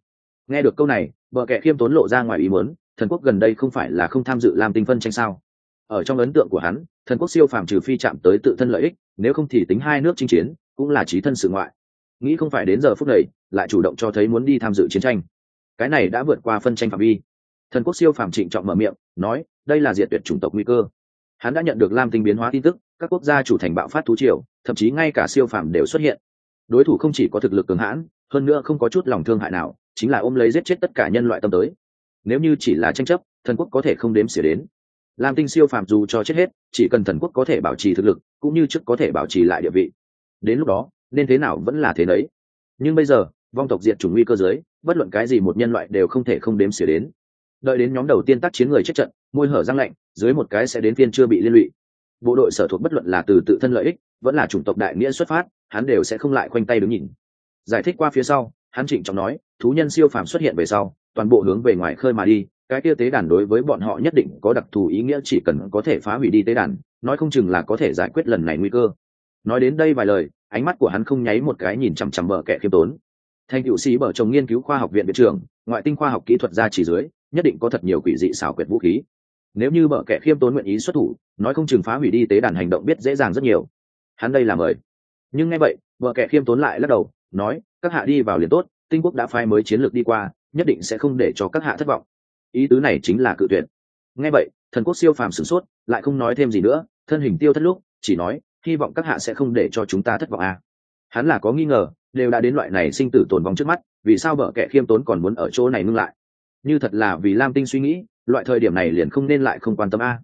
Nghe được câu này, bờ kẻ khiêm tốn lộ ra ngoài ý muốn, thần quốc gần đây không phải là không tham dự làm tinh phân tranh sao? Ở trong ấn tượng của hắn, thần quốc siêu phàm trừ phi chạm tới tự thân lợi ích nếu không thì tính hai nước chinh chiến, cũng là trí thân sự ngoại. Nghĩ không phải đến giờ phút này, lại chủ động cho thấy muốn đi tham dự chiến tranh. Cái này đã vượt qua phân tranh phạm vi. Thần quốc siêu phạm trịnh trọng mở miệng, nói, đây là diệt tuyệt chủng tộc nguy cơ. Hắn đã nhận được lam tinh biến hóa tin tức, các quốc gia chủ thành bạo phát thú triều, thậm chí ngay cả siêu phạm đều xuất hiện. Đối thủ không chỉ có thực lực cường hãn, hơn nữa không có chút lòng thương hại nào, chính là ôm lấy giết chết tất cả nhân loại tâm tới. Nếu như chỉ là tranh chấp, thần quốc có thể không đếm xỉa đến lam tinh siêu phàm dù cho chết hết, chỉ cần thần quốc có thể bảo trì thực lực, cũng như trước có thể bảo trì lại địa vị. Đến lúc đó, nên thế nào vẫn là thế đấy. Nhưng bây giờ, vong tộc diệt chủng nguy cơ giới bất luận cái gì một nhân loại đều không thể không đếm xỉa đến. Đợi đến nhóm đầu tiên tác chiến người chết trận, môi hở răng lạnh, dưới một cái sẽ đến phiên chưa bị liên lụy. Bộ đội sở thuộc bất luận là từ tự thân lợi ích, vẫn là chủng tộc đại nghĩa xuất phát, hắn đều sẽ không lại khoanh tay đứng nhìn. Giải thích qua phía sau, hắn trịnh trọng nói, thú nhân siêu phàm xuất hiện về sau, toàn bộ hướng về ngoài khơi mà đi cái kia tế đàn đối với bọn họ nhất định có đặc thù ý nghĩa, chỉ cần có thể phá hủy đi tế đàn, nói không chừng là có thể giải quyết lần này nguy cơ. Nói đến đây vài lời, ánh mắt của hắn không nháy một cái nhìn chằm chằm bờ kẻ khiêm tốn. Thành cựu sĩ bờ chồng nghiên cứu khoa học viện viện trưởng, ngoại tinh khoa học kỹ thuật ra chỉ dưới, nhất định có thật nhiều quỷ dị xảo quyệt vũ khí. Nếu như bờ kẻ khiêm tốn nguyện ý xuất thủ, nói không chừng phá hủy đi tế đàn hành động biết dễ dàng rất nhiều. Hắn đây là mời. Nhưng ngay vậy, bờ kẻ khiêm tốn lại lắc đầu, nói, các hạ đi vào liền tốt, tinh quốc đã phai mới chiến lược đi qua, nhất định sẽ không để cho các hạ thất vọng ý tứ này chính là cự tuyệt. Ngay vậy, thần quốc siêu phàm sửng sốt, lại không nói thêm gì nữa, thân hình tiêu thất lúc, chỉ nói, hy vọng các hạ sẽ không để cho chúng ta thất vọng à. hắn là có nghi ngờ, đều đã đến loại này sinh tử tồn vong trước mắt, vì sao vợ kẻ khiêm tốn còn muốn ở chỗ này ngưng lại? Như thật là vì lam tinh suy nghĩ, loại thời điểm này liền không nên lại không quan tâm a.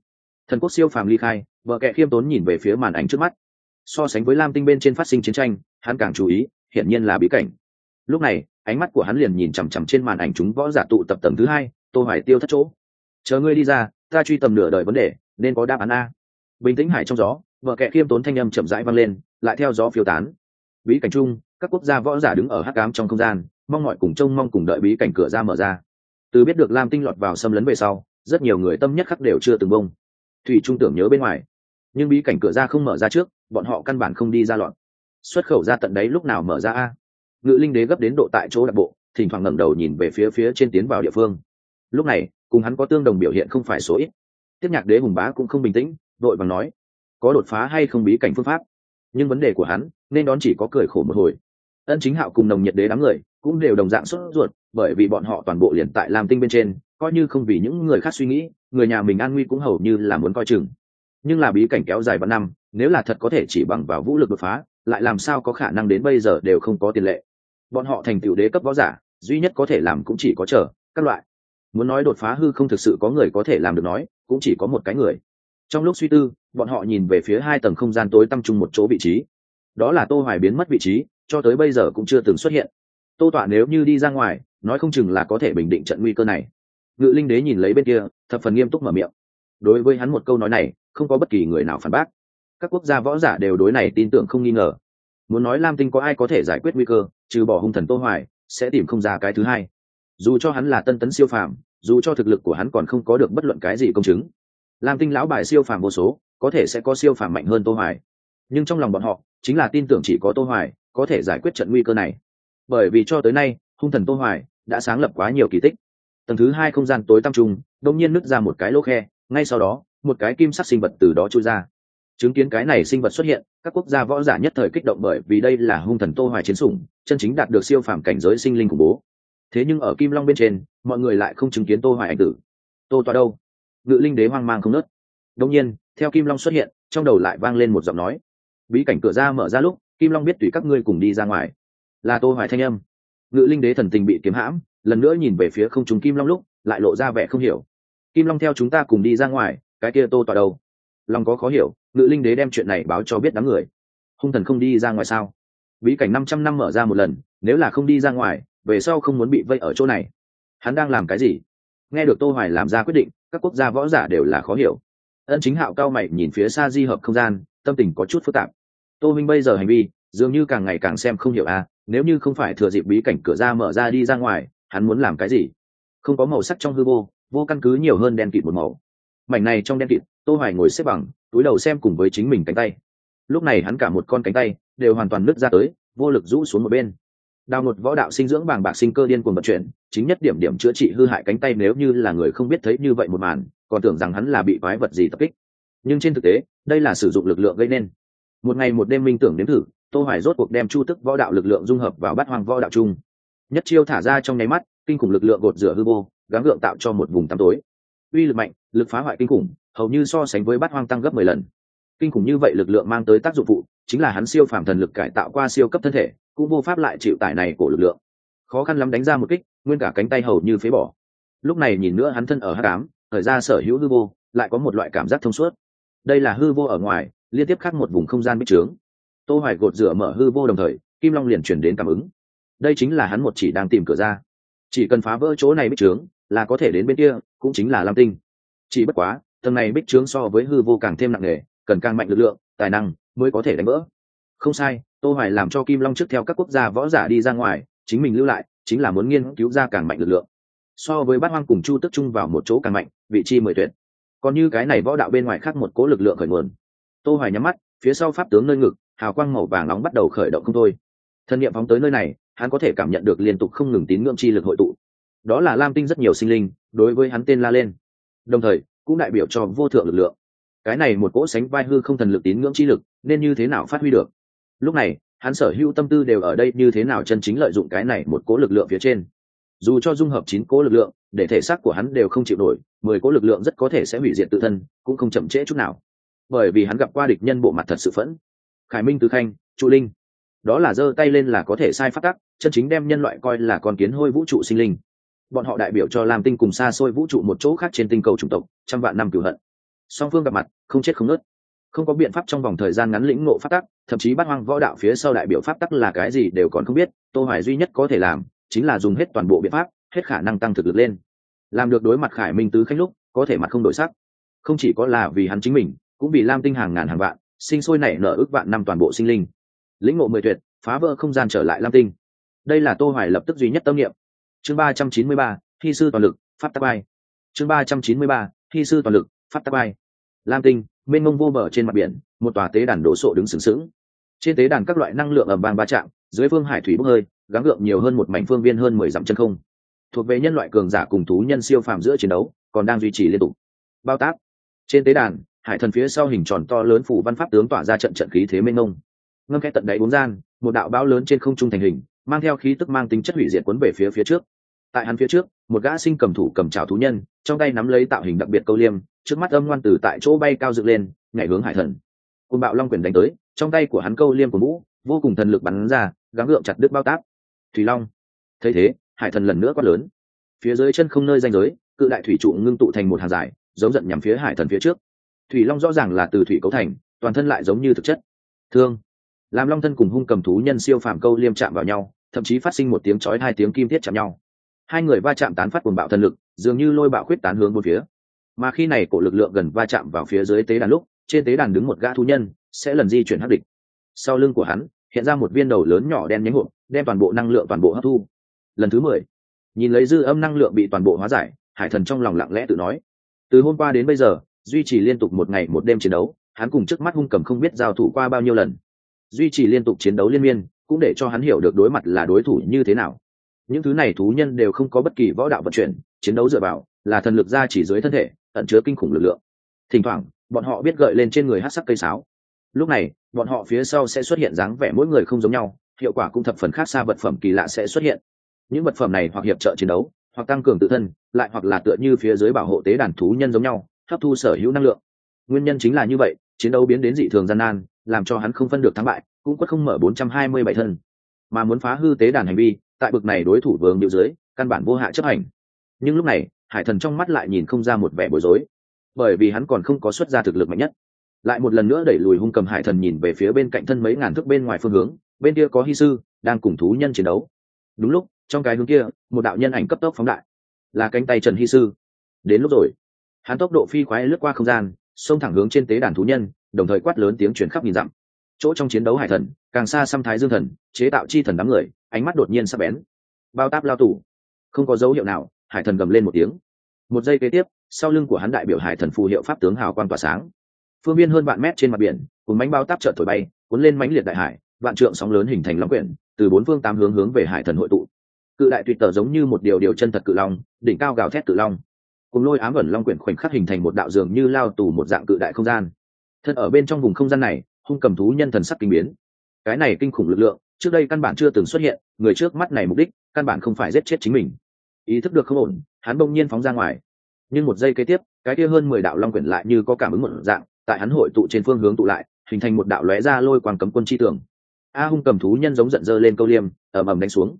Thần quốc siêu phàm ly khai vợ kẻ khiêm tốn nhìn về phía màn ảnh trước mắt. So sánh với lam tinh bên trên phát sinh chiến tranh, hắn càng chú ý, hiển nhiên là bí cảnh. Lúc này, ánh mắt của hắn liền nhìn chằm chằm trên màn ảnh chúng võ giả tụ tập tầng thứ hai tô hoài tiêu thất chỗ. Chờ ngươi đi ra, ta truy tầm nửa đời vấn đề, nên có đáp án a. Bình tĩnh hải trong gió, vợ kệ khiêm tốn thanh âm chậm rãi vang lên, lại theo gió phiêu tán. Bí cảnh chung, các quốc gia võ giả đứng ở hắc ám trong không gian, mong mọi cùng trông mong cùng đợi bí cảnh cửa ra mở ra. Từ biết được lam tinh lọt vào xâm lấn về sau, rất nhiều người tâm nhất khắc đều chưa từng bông. Thủy trung tưởng nhớ bên ngoài. Nhưng bí cảnh cửa ra không mở ra trước, bọn họ căn bản không đi ra loạn. Xuất khẩu ra tận đấy lúc nào mở ra a? Ngự linh đế gấp đến độ tại chỗ đặc bộ, thỉnh thoảng ngẩng đầu nhìn về phía phía trên tiến vào địa phương lúc này, cùng hắn có tương đồng biểu hiện không phải số ít. Tiếp nhạc đế hùng bá cũng không bình tĩnh, đội bằng nói, có đột phá hay không bí cảnh phương pháp? Nhưng vấn đề của hắn, nên đón chỉ có cười khổ một hồi. Ân chính hạo cùng nồng nhiệt đế đám người cũng đều đồng dạng sốt ruột, bởi vì bọn họ toàn bộ liền tại làm tinh bên trên, coi như không vì những người khác suy nghĩ, người nhà mình an nguy cũng hầu như là muốn coi chừng. Nhưng là bí cảnh kéo dài vạn năm, nếu là thật có thể chỉ bằng vào vũ lực đột phá, lại làm sao có khả năng đến bây giờ đều không có tiền lệ. Bọn họ thành tựu đế cấp võ giả, duy nhất có thể làm cũng chỉ có chờ, các loại muốn nói đột phá hư không thực sự có người có thể làm được nói, cũng chỉ có một cái người. Trong lúc suy tư, bọn họ nhìn về phía hai tầng không gian tối tăm trung một chỗ vị trí. Đó là tô hoài biến mất vị trí, cho tới bây giờ cũng chưa từng xuất hiện. Tô tọa nếu như đi ra ngoài, nói không chừng là có thể bình định trận nguy cơ này. Ngự linh đế nhìn lấy bên kia, thập phần nghiêm túc mở miệng. Đối với hắn một câu nói này, không có bất kỳ người nào phản bác. Các quốc gia võ giả đều đối này tin tưởng không nghi ngờ. Muốn nói lam tinh có ai có thể giải quyết nguy cơ, trừ bỏ hung thần tô hoài, sẽ tìm không ra cái thứ hai. Dù cho hắn là tân tấn siêu phàm dù cho thực lực của hắn còn không có được bất luận cái gì công chứng. Lam tinh lão bài siêu phàm vô số, có thể sẽ có siêu phàm mạnh hơn tô hoài. Nhưng trong lòng bọn họ, chính là tin tưởng chỉ có tô hoài có thể giải quyết trận nguy cơ này. Bởi vì cho tới nay, hung thần tô hoài đã sáng lập quá nhiều kỳ tích. Tầng thứ hai không gian tối tăm trung đông nhiên nứt ra một cái lỗ khe, ngay sau đó, một cái kim sắc sinh vật từ đó trôi ra. Chứng kiến cái này sinh vật xuất hiện, các quốc gia võ giả nhất thời kích động bởi vì đây là hung thần tô hoài chiến sủng, chân chính đạt được siêu phàm cảnh giới sinh linh của bố thế nhưng ở kim long bên trên, mọi người lại không chứng kiến tô hoài ảnh tử. Tô toa đâu? Ngự linh đế hoang mang không nớt. Đông nhiên, theo kim long xuất hiện, trong đầu lại vang lên một giọng nói. Bí cảnh cửa ra mở ra lúc, kim long biết tùy các ngươi cùng đi ra ngoài. Là tô hoài thanh âm. Ngự linh đế thần tình bị kiếm hãm, lần nữa nhìn về phía không chúng kim long lúc, lại lộ ra vẻ không hiểu. Kim long theo chúng ta cùng đi ra ngoài, cái kia tô toa đâu? Long có khó hiểu, ngự linh đế đem chuyện này báo cho biết đám người. Hung thần không đi ra ngoài sao? Bí cảnh năm trăm năm mở ra một lần, nếu là không đi ra ngoài về sau không muốn bị vây ở chỗ này. Hắn đang làm cái gì? Nghe được tô hoài làm ra quyết định, các quốc gia võ giả đều là khó hiểu. Ân chính hạo cao mày nhìn phía xa di hợp không gian, tâm tình có chút phức tạp. Tô minh bây giờ hành vi, dường như càng ngày càng xem không hiểu à nếu như không phải thừa dịp bí cảnh cửa ra mở ra đi ra ngoài, hắn muốn làm cái gì? Không có màu sắc trong hư vô vô căn cứ nhiều hơn đen kịt một màu. Mảnh này trong đen kịt, tô hoài ngồi xếp bằng, túi đầu xem cùng với chính mình cánh tay. Lúc này hắn cả một con cánh tay đều hoàn toàn nứt ra tới, vô lực rũ xuống một bên đào một võ đạo sinh dưỡng bàng bạc sinh cơ điên cuồng vận chuyển, chính nhất điểm điểm chữa trị hư hại cánh tay nếu như là người không biết thấy như vậy một màn, còn tưởng rằng hắn là bị quái vật gì tập kích. Nhưng trên thực tế, đây là sử dụng lực lượng gây nên. Một ngày một đêm minh tưởng đến thử, tô hoài rốt cuộc đem chu tức võ đạo lực lượng dung hợp vào bát hoàng võ đạo chung. Nhất chiêu thả ra trong nháy mắt, kinh khủng lực lượng gột rửa hư vô, gắng gượng tạo cho một vùng tăm tối. Uy lực mạnh, lực phá hoại kinh khủng, hầu như so sánh với bát hoang tăng gấp mười lần. Kinh khủng như vậy lực lượng mang tới tác dụng phụ, chính là hắn siêu phàm thần lực cải tạo qua siêu cấp thân thể cũng vô pháp lại chịu tải này của lực lượng. Khó khăn lắm đánh ra một kích, nguyên cả cánh tay hầu như phế bỏ. Lúc này nhìn nữa hắn thân ở hắc ám, thời ra sở hữu hư vô, lại có một loại cảm giác thông suốt. Đây là hư vô ở ngoài, liên tiếp khắc một vùng không gian bích trướng. Tô hoài gột rửa mở hư vô đồng thời, kim long liền chuyển đến cảm ứng. Đây chính là hắn một chỉ đang tìm cửa ra. Chỉ cần phá vỡ chỗ này bích trướng, là có thể đến bên kia, cũng chính là lam tinh. Chỉ bất quá, tầng này bích trướng so với hư vô càng thêm nặng nề, cần càng mạnh lực lượng, tài năng mới có thể đánh vỡ. Không sai tô hoài làm cho kim long trước theo các quốc gia võ giả đi ra ngoài, chính mình lưu lại, chính là muốn nghiên cứu ra càng mạnh lực lượng. So với bát hoang cùng chu tức chung vào một chỗ càng mạnh, vị trí mười tuyệt. Còn như cái này võ đạo bên ngoài khác một cố lực lượng khởi nguồn. Tô hoài nhắm mắt, phía sau pháp tướng nơi ngực, hào quang màu vàng nóng bắt đầu khởi động không thôi. Thân niệm phóng tới nơi này, hắn có thể cảm nhận được liên tục không ngừng tín ngưỡng chi lực hội tụ. Đó là lam tinh rất nhiều sinh linh, đối với hắn tên la lên. Đồng thời, cũng đại biểu cho vô thượng lực lượng. Cái này một cỗ sánh vai hư không thần lực tín ngưỡng chi lực, nên như thế nào phát huy được? Lúc này, hắn sở hữu tâm tư đều ở đây như thế nào chân chính lợi dụng cái này một cỗ lực lượng phía trên. Dù cho dung hợp chín cỗ lực lượng, để thể xác của hắn đều không chịu nổi, mười cỗ lực lượng rất có thể sẽ hủy diệt tự thân, cũng không chậm trễ chút nào. Bởi vì hắn gặp qua địch nhân bộ mặt thật sự phẫn. Khải minh tứ khanh, trụ linh. Đó là giơ tay lên là có thể sai phát tắc, chân chính đem nhân loại coi là con kiến hôi vũ trụ sinh linh. Bọn họ đại biểu cho làm tinh cùng xa xôi vũ trụ một chỗ khác trên tinh cầu chủng tộc, trăm vạn năm cửu hận. Song phương gặp mặt, không chết không nớt không có biện pháp trong vòng thời gian ngắn lĩnh ngộ pháp tắc, thậm chí bắt hoang võ đạo phía sau đại biểu pháp tắc là cái gì đều còn không biết, tô hoài duy nhất có thể làm, chính là dùng hết toàn bộ biện pháp, hết khả năng tăng thực lực lên. Làm được đối mặt khải minh tứ khách lúc, có thể mặt không đổi sắc. Không chỉ có là vì hắn chính mình, cũng vì lam tinh hàng ngàn hàng vạn, sinh sôi nảy nở ước vạn năm toàn bộ sinh linh. Lĩnh ngộ mười tuyệt, phá vỡ không gian trở lại lam tinh. Đây là tô hoài lập tức duy nhất tâm niệm. Chương ba trăm chín mươi ba, thi sư toàn lực, pháp tắc bay. Chương ba trăm chín mươi ba, thi sư toàn lực, pháp tắc bay. Lam tinh mênh mông vô bờ trên mặt biển, một tòa tế đàn đổ sộ đứng sừng sững. Trên tế đàn các loại năng lượng ầm vàng va chạm, dưới phương hải thủy bốc hơi, gắng gượng nhiều hơn một mảnh phương viên hơn mười dặm chân không. Thuộc về nhân loại cường giả cùng thú nhân siêu phàm giữa chiến đấu, còn đang duy trì liên tục. Bao tác. Trên tế đàn, hải thần phía sau hình tròn to lớn phủ văn pháp tướng tỏa ra trận trận khí thế mênh mông. Ngâm khẽ tận đáy bốn gian, một đạo bão lớn trên không trung thành hình, mang theo khí tức mang tính chất hủy diệt cuốn về phía phía trước tại hắn phía trước, một gã sinh cầm thủ cầm trào thú nhân, trong tay nắm lấy tạo hình đặc biệt câu liêm, trước mắt âm ngoan từ tại chỗ bay cao dựng lên, nhảy hướng hải thần. Côn bạo long quyền đánh tới, trong tay của hắn câu liêm của mũ vô cùng thần lực bắn ra, gắng gượng chặt đứt bao táp. Thủy long. Thấy thế, hải thần lần nữa quát lớn. Phía dưới chân không nơi danh giới, cự đại thủy trụ ngưng tụ thành một hàng dài, giống giận nhằm phía hải thần phía trước. Thủy long rõ ràng là từ thủy cấu thành, toàn thân lại giống như thực chất. Thương. Làm long thân cùng hung cầm thú nhân siêu phàm câu liêm chạm vào nhau, thậm chí phát sinh một tiếng chói hai tiếng kim thiết chạm nhau hai người va chạm tán phát cuồng bạo thần lực, dường như lôi bạo khuyết tán hướng một phía. Mà khi này cổ lực lượng gần va chạm vào phía dưới tế đàn lúc, trên tế đàn đứng một gã thú nhân, sẽ lần di chuyển hấp địch. Sau lưng của hắn, hiện ra một viên đầu lớn nhỏ đen nhánh hộp, đem toàn bộ năng lượng toàn bộ hấp thu. Lần thứ mười, nhìn lấy dư âm năng lượng bị toàn bộ hóa giải, hải thần trong lòng lặng lẽ tự nói. Từ hôm qua đến bây giờ, duy trì liên tục một ngày một đêm chiến đấu, hắn cùng trước mắt hung cầm không biết giao thủ qua bao nhiêu lần. Duy trì liên tục chiến đấu liên miên, cũng để cho hắn hiểu được đối mặt là đối thủ như thế nào những thứ này thú nhân đều không có bất kỳ võ đạo vận chuyển, chiến đấu dựa vào, là thần lực ra chỉ dưới thân thể, ẩn chứa kinh khủng lực lượng. Thỉnh thoảng, bọn họ biết gợi lên trên người hát sắc cây sáo. Lúc này, bọn họ phía sau sẽ xuất hiện dáng vẻ mỗi người không giống nhau, hiệu quả cũng thập phần khác xa vật phẩm kỳ lạ sẽ xuất hiện. Những vật phẩm này hoặc hiệp trợ chiến đấu, hoặc tăng cường tự thân, lại hoặc là tựa như phía dưới bảo hộ tế đàn thú nhân giống nhau, hấp thu sở hữu năng lượng. Nguyên nhân chính là như vậy, chiến đấu biến đến dị thường gian nan, làm cho hắn không phân được thắng bại, cũng quất không mở 427 thân. Mà muốn phá hư tế đàn hành vi tại bực này đối thủ vương điệu dưới, căn bản vô hạ chấp hành. Nhưng lúc này, hải thần trong mắt lại nhìn không ra một vẻ bối rối. Bởi vì hắn còn không có xuất ra thực lực mạnh nhất. Lại một lần nữa đẩy lùi hung cầm hải thần nhìn về phía bên cạnh thân mấy ngàn thước bên ngoài phương hướng, bên kia có hy sư, đang cùng thú nhân chiến đấu. Đúng lúc, trong cái hướng kia, một đạo nhân ảnh cấp tốc phóng đại. Là cánh tay trần hy sư. Đến lúc rồi. Hắn tốc độ phi khoái lướt qua không gian, xông thẳng hướng trên tế đàn thú nhân, đồng thời quát lớn tiếng chuyển khắp nhìn dặm. Chỗ trong chiến đấu hải thần, càng xa xăm thái dương thần, chế tạo chi thần đám người ánh mắt đột nhiên sắp bén. Bao táp lao tủ không có dấu hiệu nào, hải thần gầm lên một tiếng. Một giây kế tiếp, sau lưng của hắn đại biểu hải thần phù hiệu pháp tướng hào quang tỏa sáng. Phương biên hơn vạn mét trên mặt biển, cùng bánh bao táp trợn thổi bay, cuốn lên mánh liệt đại hải, vạn trượng sóng lớn hình thành long quyển, từ bốn phương tám hướng hướng về hải thần hội tụ. Cự đại tuyệt tờ giống như một điều điều chân thật cự long, đỉnh cao gào thét cự long. Cùng lôi ám ẩn long quyển khoảnh khắc hình thành một đạo dường như lao tù một dạng cự đại không gian. Thân ở bên trong vùng không gian này, hung cầm thú nhân thần sắc kinh biến. Cái này kinh khủng lực lượng trước đây căn bản chưa từng xuất hiện, người trước mắt này mục đích, căn bản không phải giết chết chính mình. Ý thức được không ổn, hắn bỗng nhiên phóng ra ngoài. Nhưng một giây kế tiếp, cái kia hơn mười đạo long quyển lại như có cảm ứng một dạng, tại hắn hội tụ trên phương hướng tụ lại, hình thành một đạo lóe ra lôi quang cấm quân chi tường. A hung cầm thú nhân giống giận dơ lên câu liêm, ầm ầm đánh xuống.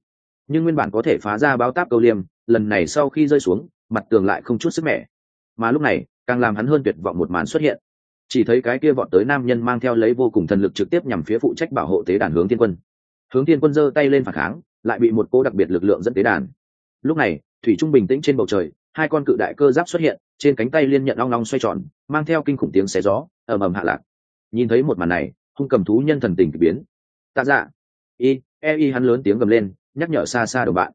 Nhưng nguyên bản có thể phá ra bao táp câu liêm, lần này sau khi rơi xuống, mặt tường lại không chút sức mẻ. Mà lúc này, càng làm hắn hơn tuyệt vọng một màn xuất hiện. Chỉ thấy cái kia vọt tới nam nhân mang theo lấy vô cùng thần lực trực tiếp nhằm phía phụ trách bảo hộ tế đàn hướng tiên quân hướng Thiên quân giơ tay lên phản kháng, lại bị một cô đặc biệt lực lượng dẫn tế đàn. Lúc này, thủy trung bình tĩnh trên bầu trời, hai con cự đại cơ giáp xuất hiện, trên cánh tay liên nhận long long xoay tròn, mang theo kinh khủng tiếng xé gió, ầm ầm hạ lạc. Nhìn thấy một màn này, hung cầm thú nhân thần tình k biến. Tạ dạ. Y e y hắn lớn tiếng gầm lên, nhắc nhở xa xa đồng bạn.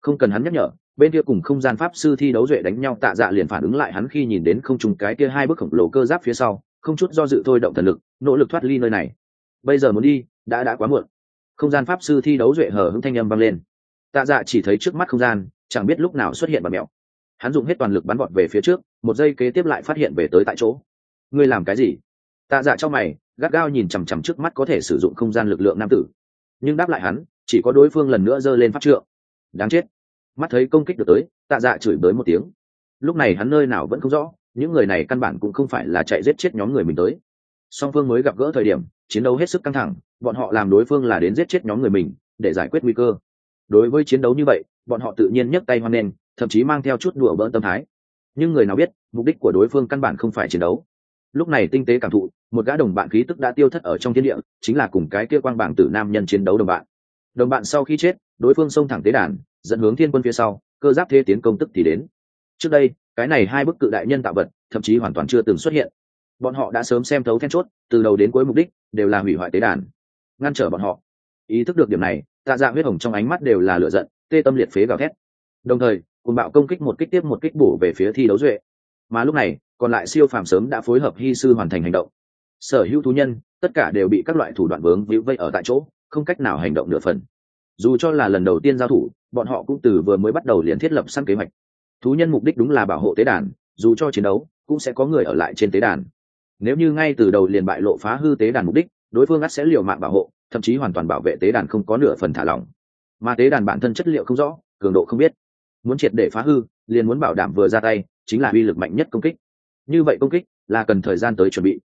Không cần hắn nhắc nhở, bên kia cùng không gian pháp sư thi đấu duệ đánh nhau, tạ dạ liền phản ứng lại hắn khi nhìn đến không trùng cái kia hai bức khổng lồ cơ giáp phía sau, không chút do dự thôi động thần lực, nỗ lực thoát ly nơi này. Bây giờ muốn đi, đã đã quá muộn không gian pháp sư thi đấu duệ hở hững thanh âm vang lên. Tạ dạ chỉ thấy trước mắt không gian, chẳng biết lúc nào xuất hiện và mẹo. Hắn dùng hết toàn lực bắn vọt về phía trước, một giây kế tiếp lại phát hiện về tới tại chỗ. Ngươi làm cái gì? Tạ dạ cho mày, gắt gao nhìn chằm chằm trước mắt có thể sử dụng không gian lực lượng nam tử. Nhưng đáp lại hắn, chỉ có đối phương lần nữa giơ lên pháp trượng. Đáng chết. Mắt thấy công kích được tới, tạ dạ chửi bới một tiếng. Lúc này hắn nơi nào vẫn không rõ, những người này căn bản cũng không phải là chạy giết chết nhóm người mình tới. Song phương mới gặp gỡ thời điểm, chiến đấu hết sức căng thẳng bọn họ làm đối phương là đến giết chết nhóm người mình, để giải quyết nguy cơ. Đối với chiến đấu như vậy, bọn họ tự nhiên nhấc tay hoan nghênh, thậm chí mang theo chút đùa bỡn tâm thái. Nhưng người nào biết, mục đích của đối phương căn bản không phải chiến đấu. Lúc này tinh tế cảm thụ, một gã đồng bạn khí tức đã tiêu thất ở trong thiên địa, chính là cùng cái kia quang bảng tử nam nhân chiến đấu đồng bạn. Đồng bạn sau khi chết, đối phương xông thẳng tế đàn, dẫn hướng thiên quân phía sau, cơ giáp thế tiến công tức thì đến. Trước đây, cái này hai bức cự đại nhân tạo vật, thậm chí hoàn toàn chưa từng xuất hiện. Bọn họ đã sớm xem thấu then chốt, từ đầu đến cuối mục đích, đều là hủy hoại tế đàn ngăn trở bọn họ. Ý thức được điểm này, tạ dạ huyết hồng trong ánh mắt đều là lựa giận, tê tâm liệt phế gào thét. Đồng thời, cùng bạo công kích một kích tiếp một kích bổ về phía thi đấu duệ. Mà lúc này, còn lại siêu phàm sớm đã phối hợp hy sư hoàn thành hành động. Sở hữu thú nhân, tất cả đều bị các loại thủ đoạn vướng víu vây ở tại chỗ, không cách nào hành động nửa phần. Dù cho là lần đầu tiên giao thủ, bọn họ cũng từ vừa mới bắt đầu liền thiết lập sẵn kế hoạch. Thú nhân mục đích đúng là bảo hộ tế đàn, dù cho chiến đấu, cũng sẽ có người ở lại trên tế đàn. Nếu như ngay từ đầu liền bại lộ phá hư tế đàn mục đích đối phương ắt sẽ liều mạng bảo hộ, thậm chí hoàn toàn bảo vệ tế đàn không có nửa phần thả lỏng. Mà tế đàn bản thân chất liệu không rõ, cường độ không biết. Muốn triệt để phá hư, liền muốn bảo đảm vừa ra tay, chính là uy lực mạnh nhất công kích. Như vậy công kích là cần thời gian tới chuẩn bị.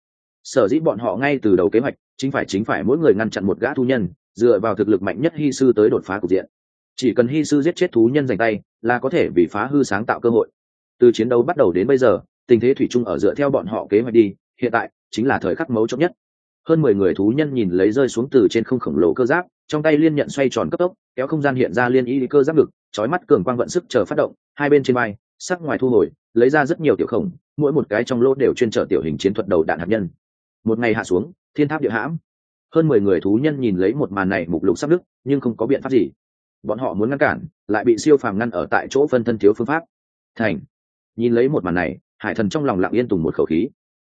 Sở dĩ bọn họ ngay từ đầu kế hoạch, chính phải chính phải mỗi người ngăn chặn một gã thú nhân, dựa vào thực lực mạnh nhất hy sư tới đột phá cục diện. Chỉ cần hy sư giết chết thú nhân giành tay, là có thể vì phá hư sáng tạo cơ hội. Từ chiến đấu bắt đầu đến bây giờ, tình thế thủy chung ở dựa theo bọn họ kế hoạch đi, hiện tại chính là thời khắc mấu chốt nhất hơn mười người thú nhân nhìn lấy rơi xuống từ trên không khổng lồ cơ giáp, trong tay liên nhận xoay tròn cấp tốc, kéo không gian hiện ra liên y cơ giáp ngực trói mắt cường quang vận sức chờ phát động, hai bên trên bay sắc ngoài thu hồi, lấy ra rất nhiều tiểu khổng, mỗi một cái trong lỗ đều chuyên trở tiểu hình chiến thuật đầu đạn hạt nhân. Một ngày hạ xuống, thiên tháp địa hãm. Hơn mười người thú nhân nhìn lấy một màn này mục lục sắp đức nhưng không có biện pháp gì. Bọn họ muốn ngăn cản, lại bị siêu phàm ngăn ở tại chỗ phân thân thiếu phương pháp. Thành. Nhìn lấy một màn này, hải thần trong lòng lặng yên tùng một khẩu khí.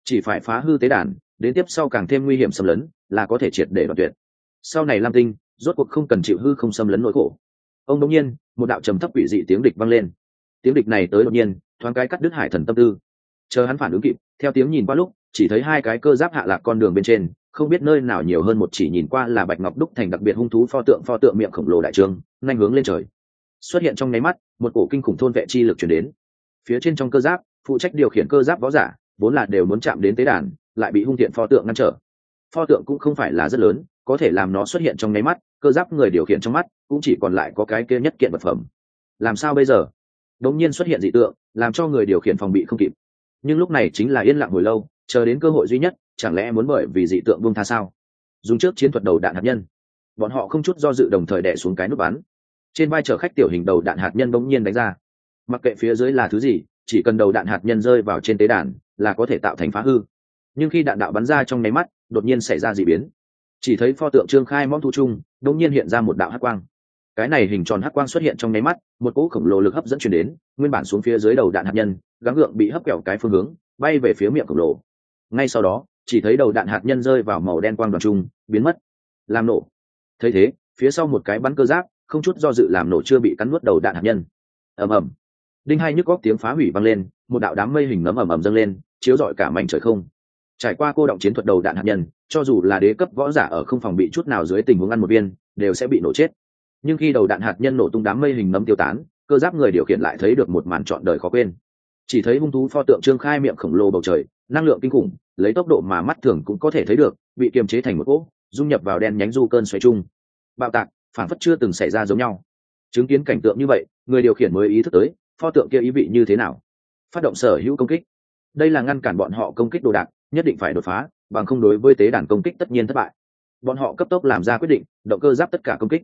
Chỉ phải phá hư tế đàn đến tiếp sau càng thêm nguy hiểm xâm lấn, là có thể triệt để đoạt tuyệt. Sau này lam tinh, rốt cuộc không cần chịu hư không xâm lấn nỗi khổ. Ông đống nhiên, một đạo trầm thấp quỷ dị tiếng địch vang lên. Tiếng địch này tới đột nhiên, thoáng cái cắt đứt hải thần tâm tư. Chờ hắn phản ứng kịp, theo tiếng nhìn qua lúc, chỉ thấy hai cái cơ giáp hạ lạc con đường bên trên, không biết nơi nào nhiều hơn một chỉ nhìn qua là bạch ngọc đúc thành đặc biệt hung thú pho tượng pho tượng miệng khổng lồ đại trương, nhanh hướng lên trời. Xuất hiện trong nháy mắt, một cổ kinh khủng thôn vệ chi lực chuyển đến. Phía trên trong cơ giáp, phụ trách điều khiển cơ giáp võ giả, vốn là đều muốn chạm đến tế đàn lại bị hung thiện pho tượng ngăn trở. Pho tượng cũng không phải là rất lớn, có thể làm nó xuất hiện trong nháy mắt, cơ giáp người điều khiển trong mắt cũng chỉ còn lại có cái kia nhất kiện vật phẩm. Làm sao bây giờ? Đột nhiên xuất hiện dị tượng, làm cho người điều khiển phòng bị không kịp. Nhưng lúc này chính là yên lặng hồi lâu, chờ đến cơ hội duy nhất, chẳng lẽ muốn bởi vì dị tượng buông tha sao? Dùng trước chiến thuật đầu đạn hạt nhân. Bọn họ không chút do dự đồng thời đẻ xuống cái nút bắn. Trên vai chở khách tiểu hình đầu đạn hạt nhân bỗng nhiên đánh ra. Mặc kệ phía dưới là thứ gì, chỉ cần đầu đạn hạt nhân rơi vào trên tế đàn, là có thể tạo thành phá hư nhưng khi đạn đạo bắn ra trong nháy mắt, đột nhiên xảy ra d ị biến. Chỉ thấy pho tượng trương khai mong thu trung, đột nhiên hiện ra một đạo hắc quang. Cái này hình tròn hắc quang xuất hiện trong nháy mắt, một cỗ khổng lồ lực hấp dẫn chuyển đến, nguyên bản xuống phía dưới đầu đạn hạt nhân, gắng gượng bị hấp kẹo cái phương hướng, bay về phía miệng khổng lồ. Ngay sau đó, chỉ thấy đầu đạn hạt nhân rơi vào màu đen quang đoàn trung, biến mất. Làm nổ. Thấy thế, phía sau một cái bắn cơ giáp, không chút do dự làm nổ chưa bị cắn nuốt đầu đạn hạt nhân. Ầm ầm. Đinh hai nhức góc tiếng phá hủy vang lên, một đạo đám mây hình nấm ầm ầm dâng lên, chiếu rọi cả mảnh trời không trải qua cô động chiến thuật đầu đạn hạt nhân, cho dù là đế cấp võ giả ở không phòng bị chút nào dưới tình huống ăn một viên, đều sẽ bị nổ chết. Nhưng khi đầu đạn hạt nhân nổ tung đám mây hình nấm tiêu tán, cơ giáp người điều khiển lại thấy được một màn trọn đời khó quên. Chỉ thấy hung thú pho tượng trương khai miệng khổng lồ bầu trời, năng lượng kinh khủng, lấy tốc độ mà mắt thường cũng có thể thấy được, bị kiềm chế thành một cỗ, dung nhập vào đen nhánh du cơn xoáy chung. Bạo tạc, phản phất chưa từng xảy ra giống nhau. Chứng kiến cảnh tượng như vậy, người điều khiển mới ý thức tới, pho tượng kia ý vị như thế nào? Phát động sở hữu công kích. Đây là ngăn cản bọn họ công kích đồ đạc nhất định phải đột phá, bằng không đối với tế đàn công kích tất nhiên thất bại. Bọn họ cấp tốc làm ra quyết định, động cơ giáp tất cả công kích.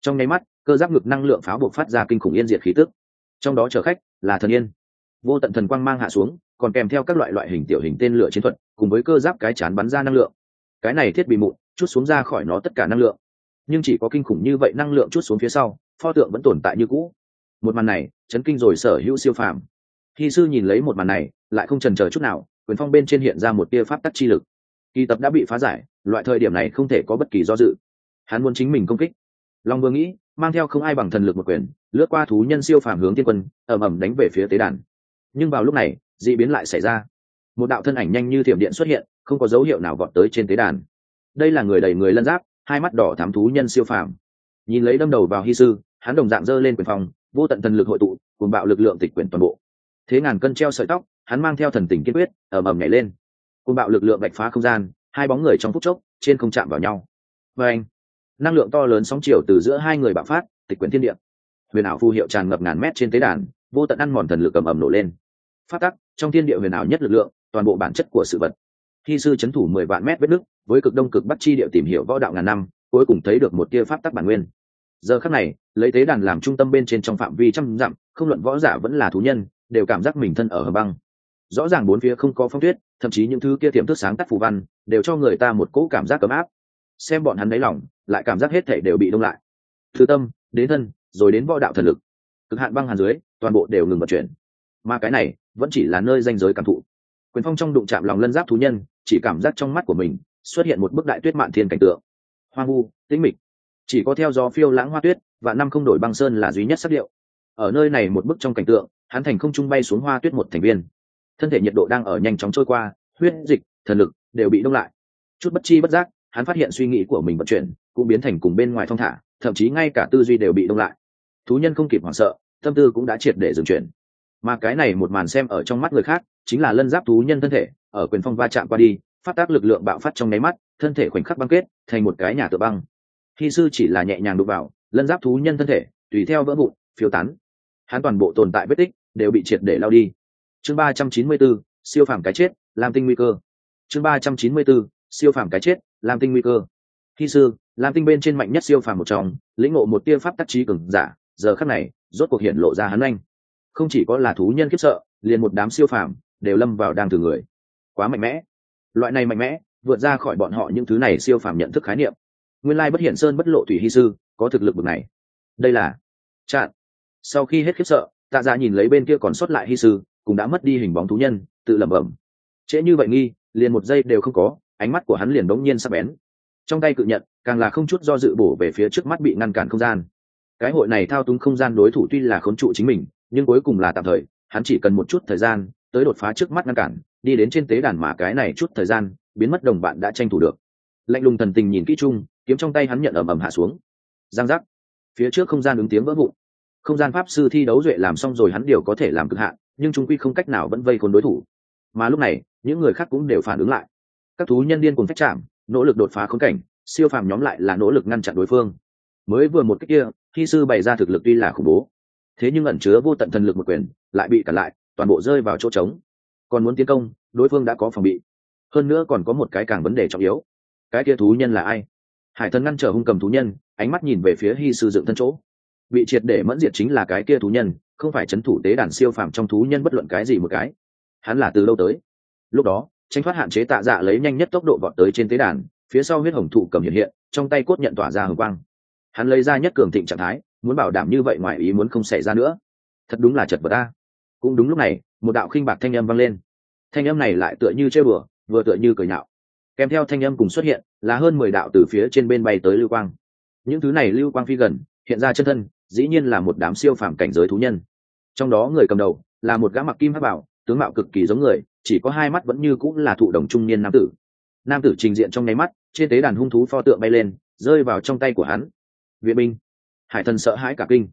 Trong nháy mắt, cơ giáp ngực năng lượng pháo buộc phát ra kinh khủng yên diệt khí tức. Trong đó chở khách là thần yên. Vô tận thần quang mang hạ xuống, còn kèm theo các loại loại hình tiểu hình tên lửa chiến thuật, cùng với cơ giáp cái chán bắn ra năng lượng. Cái này thiết bị mụn, chút xuống ra khỏi nó tất cả năng lượng. Nhưng chỉ có kinh khủng như vậy năng lượng chút xuống phía sau, pho tượng vẫn tồn tại như cũ. Một màn này, chấn kinh rồi sở hữu siêu phàm. Khi sư nhìn lấy một màn này, lại không trần chờ chút nào quyền phong bên trên hiện ra một tia pháp tắc chi lực. Kỳ tập đã bị phá giải, loại thời điểm này không thể có bất kỳ do dự. Hắn muốn chính mình công kích. Long vừa nghĩ, mang theo không ai bằng thần lực một quyền, lướt qua thú nhân siêu phàm hướng tiên quân ẩm ẩm đánh về phía tế đàn. Nhưng vào lúc này, d ị biến lại xảy ra. Một đạo thân ảnh nhanh như thiểm điện xuất hiện, không có dấu hiệu nào vọt tới trên tế đàn. Đây là người đầy người lân giáp, hai mắt đỏ thám thú nhân siêu phàm. Nhìn lấy đâm đầu vào hy sư, hắn đồng dạng dơ lên quyền phòng vô tận thần lực hội tụ cùng bạo lực lượng tịch quyền toàn bộ. Thế ngàn cân treo sợi tóc hắn mang theo thần tình kiên quyết, ầm ầm nhảy lên. Côn bạo lực lượng bạch phá không gian, hai bóng người trong phút chốc, trên không chạm vào nhau. Và anh, năng lượng to lớn sóng chiều từ giữa hai người bạo phát, tịch quyển thiên địa. Huyền ảo phù hiệu tràn ngập ngàn mét trên tế đàn, vô tận ăn mòn thần lực ầm ầm nổ lên. Phát tắc, trong thiên địa huyền ảo nhất lực lượng, toàn bộ bản chất của sự vật. Khi sư c thủ mười vạn mét vết nước, với cực đông cực bắt chi địa tìm hiểu võ đạo ngàn năm, cuối cùng thấy được một tia pháp tắc bản nguyên. Giờ khắc này, lấy tế đàn làm trung tâm bên trên trong phạm vi trăm dặm, không luận võ giả vẫn là thú nhân, đều cảm giác mình thân ở hầm băng rõ ràng bốn phía không có phong tuyết, thậm chí những thứ kia tiềm thức sáng tắt phù văn đều cho người ta một cỗ cảm giác ấm áp. Xem bọn hắn lấy lòng, lại cảm giác hết thể đều bị đông lại. Thứ tâm, đến thân, rồi đến võ đạo thần lực. Cực hạn băng hàn dưới, toàn bộ đều ngừng vận chuyển. Mà cái này, vẫn chỉ là nơi danh giới cảm thụ. Quyền phong trong đụng chạm lòng lân giáp thú nhân, chỉ cảm giác trong mắt của mình xuất hiện một bức đại tuyết mạn thiên cảnh tượng. Hoang vu, tĩnh mịch. Chỉ có theo gió phiêu lãng hoa tuyết và năm không đổi băng sơn là duy nhất sắc điệu. Ở nơi này một bức trong cảnh tượng, hắn thành không trung bay xuống hoa tuyết một thành viên thân thể nhiệt độ đang ở nhanh chóng trôi qua, huyết dịch, thần lực đều bị đông lại. Chút bất chi bất giác, hắn phát hiện suy nghĩ của mình vận chuyển cũng biến thành cùng bên ngoài thong thả, thậm chí ngay cả tư duy đều bị đông lại. Thú nhân không kịp hoảng sợ, tâm tư cũng đã triệt để dừng chuyển. Mà cái này một màn xem ở trong mắt người khác, chính là lân giáp thú nhân thân thể, ở quyền phong va chạm qua đi, phát tác lực lượng bạo phát trong nháy mắt, thân thể khoảnh khắc băng kết, thành một cái nhà tựa băng. Khi sư chỉ là nhẹ nhàng đụng vào, lân giáp thú nhân thân thể, tùy theo vỡ vụn, phiêu tán. Hắn toàn bộ tồn tại vết tích đều bị triệt để lao đi chương ba trăm chín mươi 394, siêu phàm cái chết làm tinh nguy cơ. Chương ba trăm chín mươi 394, siêu phàm cái chết làm tinh nguy cơ. Khi sư làm tinh bên trên mạnh nhất siêu phàm một trong lĩnh ngộ một tia pháp tác trí cường giả giờ khắc này rốt cuộc hiện lộ ra hắn anh không chỉ có là thú nhân khiếp sợ liền một đám siêu phàm đều lâm vào đang từ người. Quá mạnh mẽ. Loại này mạnh mẽ vượt ra khỏi bọn họ những thứ này siêu phàm nhận thức khái niệm. Nguyên lai bất hiển sơn bất lộ thủy hy sư có thực lực bực này. Đây là chặn sau khi hết khiếp sợ tạ dạ nhìn lấy bên kia còn sót lại hy sư cũng đã mất đi hình bóng thú nhân, tự lẩm bẩm. Trễ như vậy nghi, liền một giây đều không có, ánh mắt của hắn liền đống nhiên sắp bén. Trong tay cự nhận, càng là không chút do dự bổ về phía trước mắt bị ngăn cản không gian. Cái hội này thao túng không gian đối thủ tuy là khốn trụ chính mình, nhưng cuối cùng là tạm thời, hắn chỉ cần một chút thời gian, tới đột phá trước mắt ngăn cản, đi đến trên tế đàn mà cái này chút thời gian, biến mất đồng bạn đã tranh thủ được. Lạnh lùng thần tình nhìn kỹ chung, kiếm trong tay hắn nhận ầm ầm hạ xuống. Giang giác. Phía trước không gian ứng tiếng vỡ vụn. Không gian pháp sư thi đấu duệ làm xong rồi hắn điều có thể làm cực hạn nhưng chúng quy không cách nào vẫn vây khốn đối thủ. Mà lúc này, những người khác cũng đều phản ứng lại. Các thú nhân điên cùng phách chạm, nỗ lực đột phá khốn cảnh, siêu phàm nhóm lại là nỗ lực ngăn chặn đối phương. Mới vừa một cách kia khi sư bày ra thực lực tuy là khủng bố, thế nhưng ẩn chứa vô tận thần lực một quyền, lại bị cản lại, toàn bộ rơi vào chỗ trống. Còn muốn tiến công, đối phương đã có phòng bị. Hơn nữa còn có một cái càng vấn đề trọng yếu. Cái kia thú nhân là ai? Hải thần ngăn trở hung cầm thú nhân, ánh mắt nhìn về phía hy sư dựng thân chỗ bị triệt để mẫn diệt chính là cái kia thú nhân, không phải c h ấ n thủ tế đàn siêu phàm trong thú nhân bất luận cái gì một cái. Hắn là từ lâu tới? Lúc đó tranh thoát hạn chế tạ dạ lấy nhanh nhất tốc độ vọt tới trên tế đàn, phía sau huyết hồng thụ cầm hiện hiện, trong tay cốt nhận tỏa ra hồng quang. Hắn lấy ra nhất cường thịnh trạng thái, muốn bảo đảm như vậy ngoài ý muốn không xảy ra nữa. Thật đúng là chật vật ta cũng đúng lúc này, một đạo khinh bạc thanh âm vang lên. Thanh âm này lại tựa như chơi bừa, vừa tựa như cười nhạo. Kèm theo thanh âm cùng xuất hiện, là hơn mười đạo từ phía trên bên bay tới lưu quang. Những thứ này lưu quang phi gần, hiện ra chân thân dĩ nhiên là một đám siêu phàm cảnh giới thú nhân. Trong đó người cầm đầu là một gã mặc kim hắc bảo, tướng mạo cực kỳ giống người, chỉ có hai mắt vẫn như cũng là thụ đồng trung niên nam tử. Nam tử trình diện trong nháy mắt, trên tế đàn hung thú pho tượng bay lên, rơi vào trong tay của hắn. Viện binh. Hải thần sợ hãi cả kinh.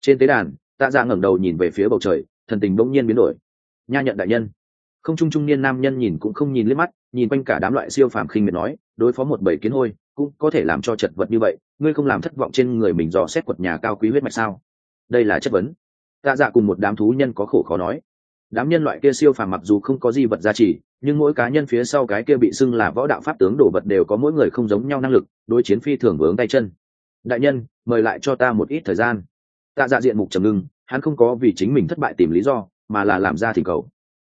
Trên tế đàn, tạ dạ ngẩng đầu nhìn về phía bầu trời, thần tình bỗng nhiên biến đổi. Nha nhận đại nhân. Không trung trung niên nam nhân nhìn cũng không nhìn liếc mắt, nhìn quanh cả đám loại siêu phàm khinh miệt nói, đối phó một bầy kiến hôi cũng có thể làm cho chật vật như vậy, ngươi không làm thất vọng trên người mình dò xét quật nhà cao quý huyết mạch sao? Đây là chất vấn. Tạ dạ cùng một đám thú nhân có khổ khó nói. Đám nhân loại kia siêu phàm mặc dù không có gì vật giá trị nhưng mỗi cá nhân phía sau cái kia bị xưng là võ đạo pháp tướng đổ vật đều có mỗi người không giống nhau năng lực, đối chiến phi thường vướng tay chân. Đại nhân, mời lại cho ta một ít thời gian. Tạ dạ diện mục trầm ngưng, hắn không có vì chính mình thất bại tìm lý do, mà là làm ra thỉnh cầu.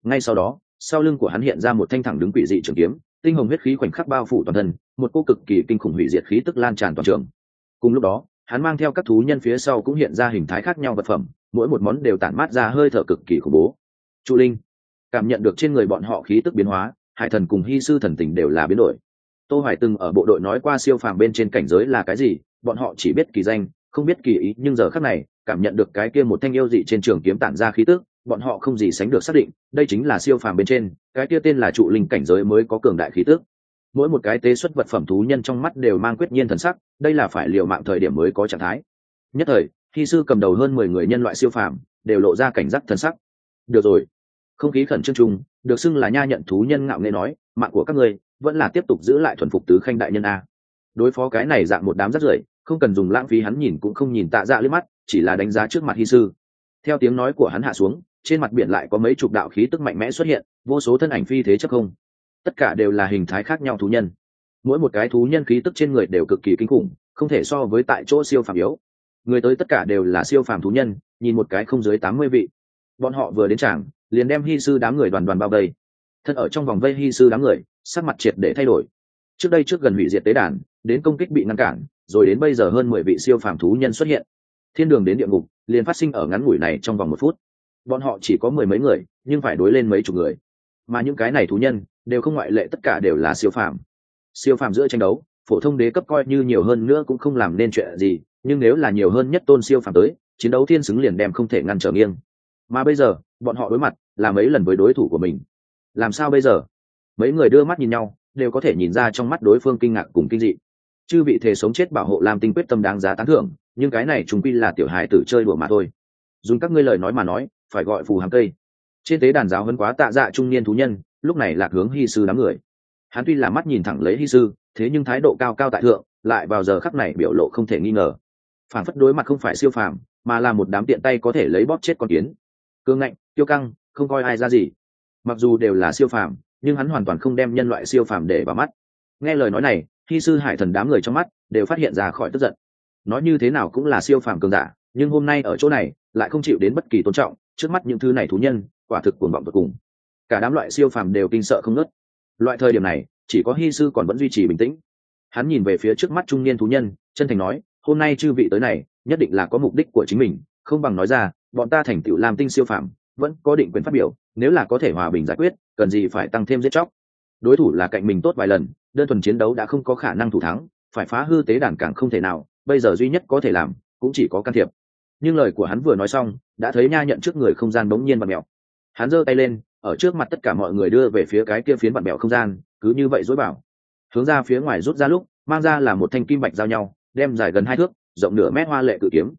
Ngay sau đó, sau lưng của hắn hiện ra một thanh thẳng đứng quỷ dị trường kiếm tinh hồng huyết khí khoảnh khắc bao phủ toàn thân, một cô cực kỳ kinh khủng hủy diệt khí tức lan tràn toàn trường. Cùng lúc đó, hắn mang theo các thú nhân phía sau cũng hiện ra hình thái khác nhau vật phẩm, mỗi một món đều tản mát ra hơi thở cực kỳ khủng bố. Trụ linh, cảm nhận được trên người bọn họ khí tức biến hóa, hải thần cùng hy sư thần tình đều là biến đổi. Tô hoài từng ở bộ đội nói qua siêu phàm bên trên cảnh giới là cái gì, bọn họ chỉ biết kỳ danh, không biết kỳ ý, nhưng giờ khắc này, cảm nhận được cái kia một thanh yêu dị trên trường kiếm tản ra khí tức, bọn họ không gì sánh được xác định, đây chính là siêu phàm bên trên cái kia tên là trụ linh cảnh giới mới có cường đại khí tức. Mỗi một cái tế xuất vật phẩm thú nhân trong mắt đều mang quyết nhiên thần sắc, đây là phải liều mạng thời điểm mới có trạng thái. Nhất thời, khi sư cầm đầu hơn mười người nhân loại siêu phàm đều lộ ra cảnh giác thần sắc. Được rồi. Không khí khẩn trương chung, được xưng là nha nhận thú nhân ngạo nghễ nói, mạng của các ngươi vẫn là tiếp tục giữ lại thuần phục tứ khanh đại nhân a. Đối phó cái này dạng một đám rất rưởi, không cần dùng lãng phí hắn nhìn cũng không nhìn tạ dạ liếc mắt, chỉ là đánh giá trước mặt hi sư. Theo tiếng nói của hắn hạ xuống, trên mặt biển lại có mấy chục đạo khí tức mạnh mẽ xuất hiện vô số thân ảnh phi thế chấp không. Tất cả đều là hình thái khác nhau thú nhân. Mỗi một cái thú nhân khí tức trên người đều cực kỳ kinh khủng, không thể so với tại chỗ siêu phàm yếu. Người tới tất cả đều là siêu phàm thú nhân, nhìn một cái không dưới tám mươi vị. Bọn họ vừa đến trảng, liền đem hy sư đám người đoàn đoàn bao vây. Thân ở trong vòng vây hy sư đám người, sắc mặt triệt để thay đổi. Trước đây trước gần hủy diệt tế đàn, đến công kích bị ngăn cản, rồi đến bây giờ hơn mười vị siêu phàm thú nhân xuất hiện. Thiên đường đến địa ngục, liền phát sinh ở ngắn ngủi này trong vòng một phút. Bọn họ chỉ có mười mấy người, nhưng phải đối lên mấy chục người mà những cái này thú nhân đều không ngoại lệ tất cả đều là siêu phàm. Siêu phàm giữa tranh đấu, phổ thông đế cấp coi như nhiều hơn nữa cũng không làm nên chuyện gì, nhưng nếu là nhiều hơn nhất tôn siêu phàm tới, chiến đấu thiên xứng liền đem không thể ngăn trở nghiêng. Mà bây giờ, bọn họ đối mặt là mấy lần với đối thủ của mình. Làm sao bây giờ? Mấy người đưa mắt nhìn nhau, đều có thể nhìn ra trong mắt đối phương kinh ngạc cùng kinh dị. Chư vị thể sống chết bảo hộ làm tinh quyết tâm đáng giá tán thưởng, nhưng cái này chúng quy là tiểu hài tử chơi đùa mà thôi. Dùng các ngươi lời nói mà nói, phải gọi phù hàng cây trên tế đàn giáo hơn quá tạ dạ trung niên thú nhân, lúc này lạc hướng hy sư đám người. Hắn tuy là mắt nhìn thẳng lấy hy sư, thế nhưng thái độ cao cao tại thượng, lại vào giờ khắc này biểu lộ không thể nghi ngờ. Phản phất đối mặt không phải siêu phàm, mà là một đám tiện tay có thể lấy bóp chết con kiến. Cương ngạnh tiêu căng, không coi ai ra gì. Mặc dù đều là siêu phàm, nhưng hắn hoàn toàn không đem nhân loại siêu phàm để vào mắt. Nghe lời nói này khi sư hải thần đám người trong mắt đều phát hiện ra khỏi tức giận. Nói như thế nào cũng là siêu phàm cường giả, nhưng hôm nay ở chỗ này, lại không chịu đến bất kỳ tôn trọng, trước mắt những thứ này thú nhân quả thực cuồng vọng tột cùng. Cả đám loại siêu phàm đều kinh sợ không nớt loại thời điểm này, chỉ có hy sư còn vẫn duy trì bình tĩnh. Hắn nhìn về phía trước mắt trung niên thú nhân, chân thành nói, hôm nay chư vị tới này, nhất định là có mục đích của chính mình, không bằng nói ra, bọn ta thành tựu làm tinh siêu phàm, vẫn có định quyền phát biểu, nếu là có thể hòa bình giải quyết, cần gì phải tăng thêm giết chóc. Đối thủ là cạnh mình tốt vài lần, đơn thuần chiến đấu đã không có khả năng thủ thắng, phải phá hư tế đàn càng không thể nào, bây giờ duy nhất có thể làm, cũng chỉ có can thiệp. Nhưng lời của hắn vừa nói xong, đã thấy nha nhận trước người không gian bỗng nhiên bật mèo hắn giơ tay lên, ở trước mặt tất cả mọi người đưa về phía cái kia phiến bạn mèo không gian, cứ như vậy dối bảo. Hướng ra phía ngoài rút ra lúc, mang ra là một thanh kim bạch giao nhau, đem dài gần hai thước, rộng nửa mét hoa lệ cự kiếm.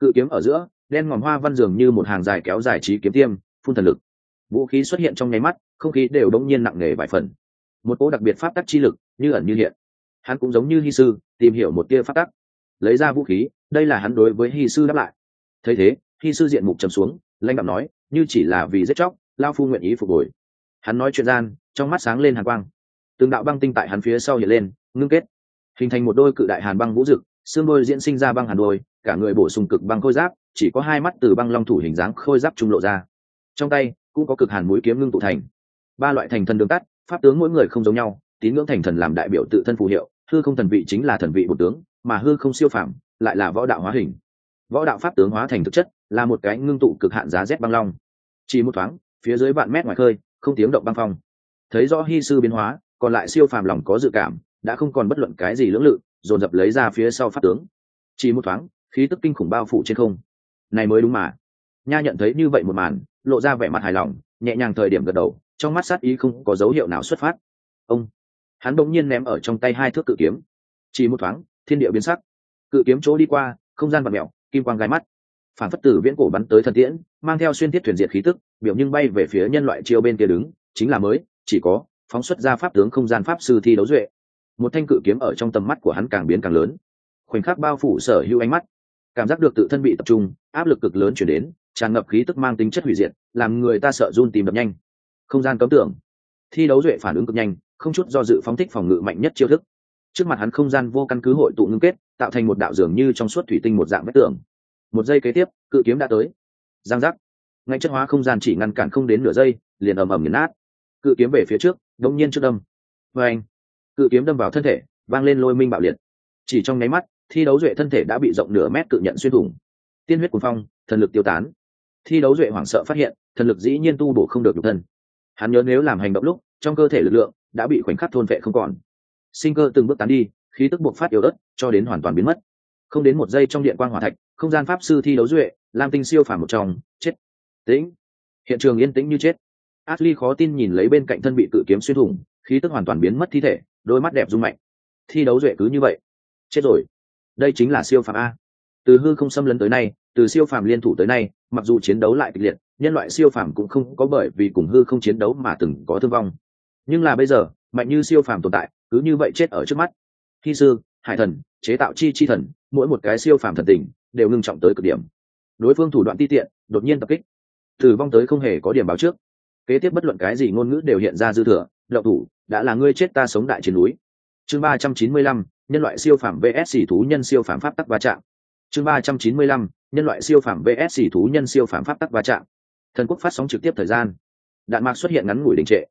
Cự kiếm ở giữa, đen ngòm hoa văn dường như một hàng dài kéo dài trí kiếm tiêm, phun thần lực. Vũ khí xuất hiện trong nháy mắt, không khí đều đông nhiên nặng nề vài phần. Một cỗ đặc biệt pháp tắc chi lực, như ẩn như hiện. Hắn cũng giống như hy sư, tìm hiểu một tia pháp tắc. Lấy ra vũ khí, đây là hắn đối với hy sư đáp lại. Thấy thế, hy sư diện mục trầm xuống lanh đạm nói như chỉ là vì giết chóc, lao phu nguyện ý phục hồi. Hắn nói chuyện gian, trong mắt sáng lên hàn quang. Từng đạo băng tinh tại hắn phía sau hiện lên, ngưng kết. Hình thành một đôi cự đại hàn băng vũ rực, xương đôi diễn sinh ra băng hàn đôi, cả người bổ sung cực băng khôi giáp, chỉ có hai mắt từ băng long thủ hình dáng khôi giáp trung lộ ra. Trong tay, cũng có cực hàn mũi kiếm ngưng tụ thành. Ba loại thành thần đường tắt, pháp tướng mỗi người không giống nhau, tín ngưỡng thành thần làm đại biểu tự thân phù hiệu, hư không thần vị chính là thần vị bột tướng, mà hư không siêu phạm lại là võ đạo hóa hình. Võ đạo pháp tướng hóa thành thực chất là một cái ngưng tụ cực hạn giá rét băng long. Chỉ một thoáng, phía dưới vạn mét ngoài khơi, không tiếng động băng phong. Thấy rõ hy sư biến hóa, còn lại siêu phàm lòng có dự cảm, đã không còn bất luận cái gì lưỡng lự, dồn dập lấy ra phía sau phát tướng. Chỉ một thoáng, khí tức kinh khủng bao phủ trên không. Này mới đúng mà. Nha nhận thấy như vậy một màn, lộ ra vẻ mặt hài lòng, nhẹ nhàng thời điểm gật đầu, trong mắt sát ý không có dấu hiệu nào xuất phát. Ông. Hắn đ ỗ n g nhiên ném ở trong tay hai thước cự kiếm. Chỉ một thoáng, thiên địa biến sắc. Cự kiếm chỗ đi qua, không gian vật mẹo kim quang gai mắt phản phất tử viễn cổ bắn tới thần tiễn, mang theo xuyên thiết thuyền diệt khí tức, biểu nhưng bay về phía nhân loại chiêu bên kia đứng, chính là mới, chỉ có, phóng xuất ra pháp tướng không gian pháp sư thi đấu duệ. Một thanh cự kiếm ở trong tầm mắt của hắn càng biến càng lớn. Khoảnh khắc bao phủ sở hữu ánh mắt. Cảm giác được tự thân bị tập trung, áp lực cực lớn chuyển đến, tràn ngập khí tức mang tính chất hủy diệt, làm người ta sợ run tìm đập nhanh. Không gian cấm tưởng. Thi đấu duệ phản ứng cực nhanh, không chút do dự phóng thích phòng ngự mạnh nhất chiêu thức. Trước mặt hắn không gian vô căn cứ hội tụ ngưng kết, tạo thành một đạo dường như trong suốt thủy tinh một dạng vách tường một giây kế tiếp, cự kiếm đã tới. Giang giác. Ngay chất hóa không gian chỉ ngăn cản không đến nửa giây, liền ầm ầm nghiền nát. Cự kiếm về phía trước đống nhiên trước đâm. Vê anh cự kiếm đâm vào thân thể, vang lên lôi minh bạo liệt. Chỉ trong nháy mắt, thi đấu duệ thân thể đã bị rộng nửa mét cự nhận xuyên thủng. Tiên huyết cuồng phong, thần lực tiêu tán. Thi đấu duệ hoảng sợ phát hiện, thần lực dĩ nhiên tu bổ không được nhục thân. Hắn nhớ nếu làm hành động lúc, trong cơ thể lực lượng đã bị khoảnh khắc thôn vệ không còn. Sinh cơ từng bước tán đi, khí tức buộc phát yếu ớt, cho đến hoàn toàn biến mất không đến một giây trong điện quang hỏa thạch, không gian pháp sư thi đấu duệ, lam tinh siêu phản một trong, chết. Tĩnh. Hiện trường yên tĩnh như chết. Ashley khó tin nhìn lấy bên cạnh thân bị cự kiếm xuyên thủng, khí tức hoàn toàn biến mất thi thể, đôi mắt đẹp rung mạnh. Thi đấu duệ cứ như vậy. Chết rồi. Đây chính là siêu phàm a. Từ hư không xâm lấn tới nay, từ siêu phàm liên thủ tới nay, mặc dù chiến đấu lại kịch liệt, nhân loại siêu phàm cũng không có bởi vì cùng hư không chiến đấu mà từng có thương vong. Nhưng là bây giờ, mạnh như siêu phàm tồn tại, cứ như vậy chết ở trước mắt. Khi sư, hải thần, chế tạo chi chi thần mỗi một cái siêu phàm thần tình đều ngưng trọng tới cực điểm. Đối phương thủ đoạn ti tiện, đột nhiên tập kích. Tử vong tới không hề có điểm báo trước. Kế tiếp bất luận cái gì ngôn ngữ đều hiện ra dư thừa đậu thủ, đã là ngươi chết ta sống đại trên núi. Chương ba trăm chín mươi lăm, nhân loại siêu phàm vs thú nhân siêu phàm pháp tắc va chạm. Chương ba trăm chín mươi lăm, nhân loại siêu phàm vs thú nhân siêu phàm pháp tắc va chạm. Thần quốc phát sóng trực tiếp thời gian. Đạn mạc xuất hiện ngắn ngủi đình trệ.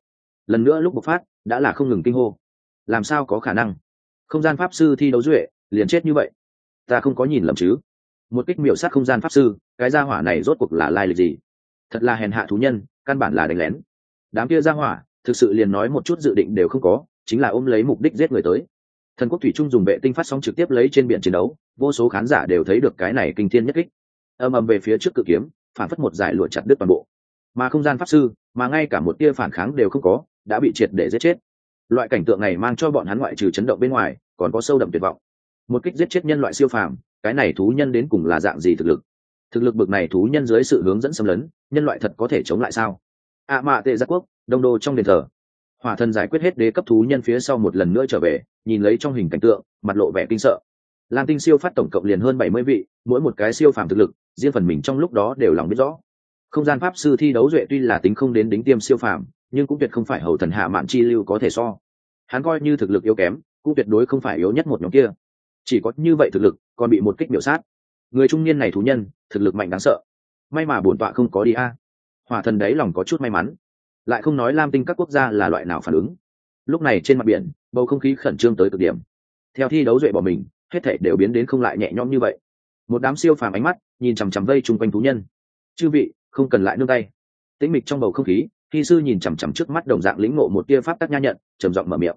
Lần nữa lúc bộc phát, đã là không ngừng kinh hô. Làm sao có khả năng? Không gian pháp sư thi đấu duệ, liền chết như vậy ta không có nhìn lầm chứ. Một kích miểu sát không gian pháp sư, cái gia hỏa này rốt cuộc là lai lịch gì? Thật là hèn hạ thú nhân, căn bản là đánh lén. Đám kia gia hỏa, thực sự liền nói một chút dự định đều không có, chính là ôm lấy mục đích giết người tới. Thần quốc thủy trung dùng vệ tinh phát sóng trực tiếp lấy trên biển chiến đấu, vô số khán giả đều thấy được cái này kinh thiên nhất kích. Ầm ầm về phía trước cự kiếm, phản phất một giải lụa chặt đứt toàn bộ. Mà không gian pháp sư, mà ngay cả một tia phản kháng đều không có, đã bị triệt để giết chết. Loại cảnh tượng này mang cho bọn hắn ngoại trừ chấn động bên ngoài, còn có sâu đậm tuyệt vọng một kích giết chết nhân loại siêu phàm, cái này thú nhân đến cùng là dạng gì thực lực? Thực lực bực này thú nhân dưới sự hướng dẫn xâm lấn, nhân loại thật có thể chống lại sao? Ạ à mạ tệ gia quốc, đông đô trong đền thờ. Hỏa thần giải quyết hết đế cấp thú nhân phía sau một lần nữa trở về, nhìn lấy trong hình cảnh tượng, mặt lộ vẻ kinh sợ. Lam tinh siêu phát tổng cộng liền hơn bảy mươi vị, mỗi một cái siêu phàm thực lực, riêng phần mình trong lúc đó đều lòng biết rõ. Không gian pháp sư thi đấu duệ tuy là tính không đến đính tiêm siêu phàm, nhưng cũng tuyệt không phải hầu thần hạ mạn chi lưu có thể so. Hắn coi như thực lực yếu kém, cũng tuyệt đối không phải yếu nhất một nhóm kia chỉ có như vậy thực lực, còn bị một kích biểu sát. Người trung niên này thú nhân, thực lực mạnh đáng sợ. May mà bổn tọa không có đi a. À. hỏa thần đấy lòng có chút may mắn. Lại không nói lam tinh các quốc gia là loại nào phản ứng. Lúc này trên mặt biển, bầu không khí khẩn trương tới cực điểm. Theo thi đấu duệ bỏ mình, hết thể đều biến đến không lại nhẹ nhõm như vậy. Một đám siêu phàm ánh mắt, nhìn chằm chằm vây chung quanh thú nhân. Chư vị, không cần lại nương tay. Tĩnh mịch trong bầu không khí, thi sư nhìn chằm chằm trước mắt đồng dạng lĩnh ngộ một tia pháp tắc nha nhận, trầm giọng mở miệng.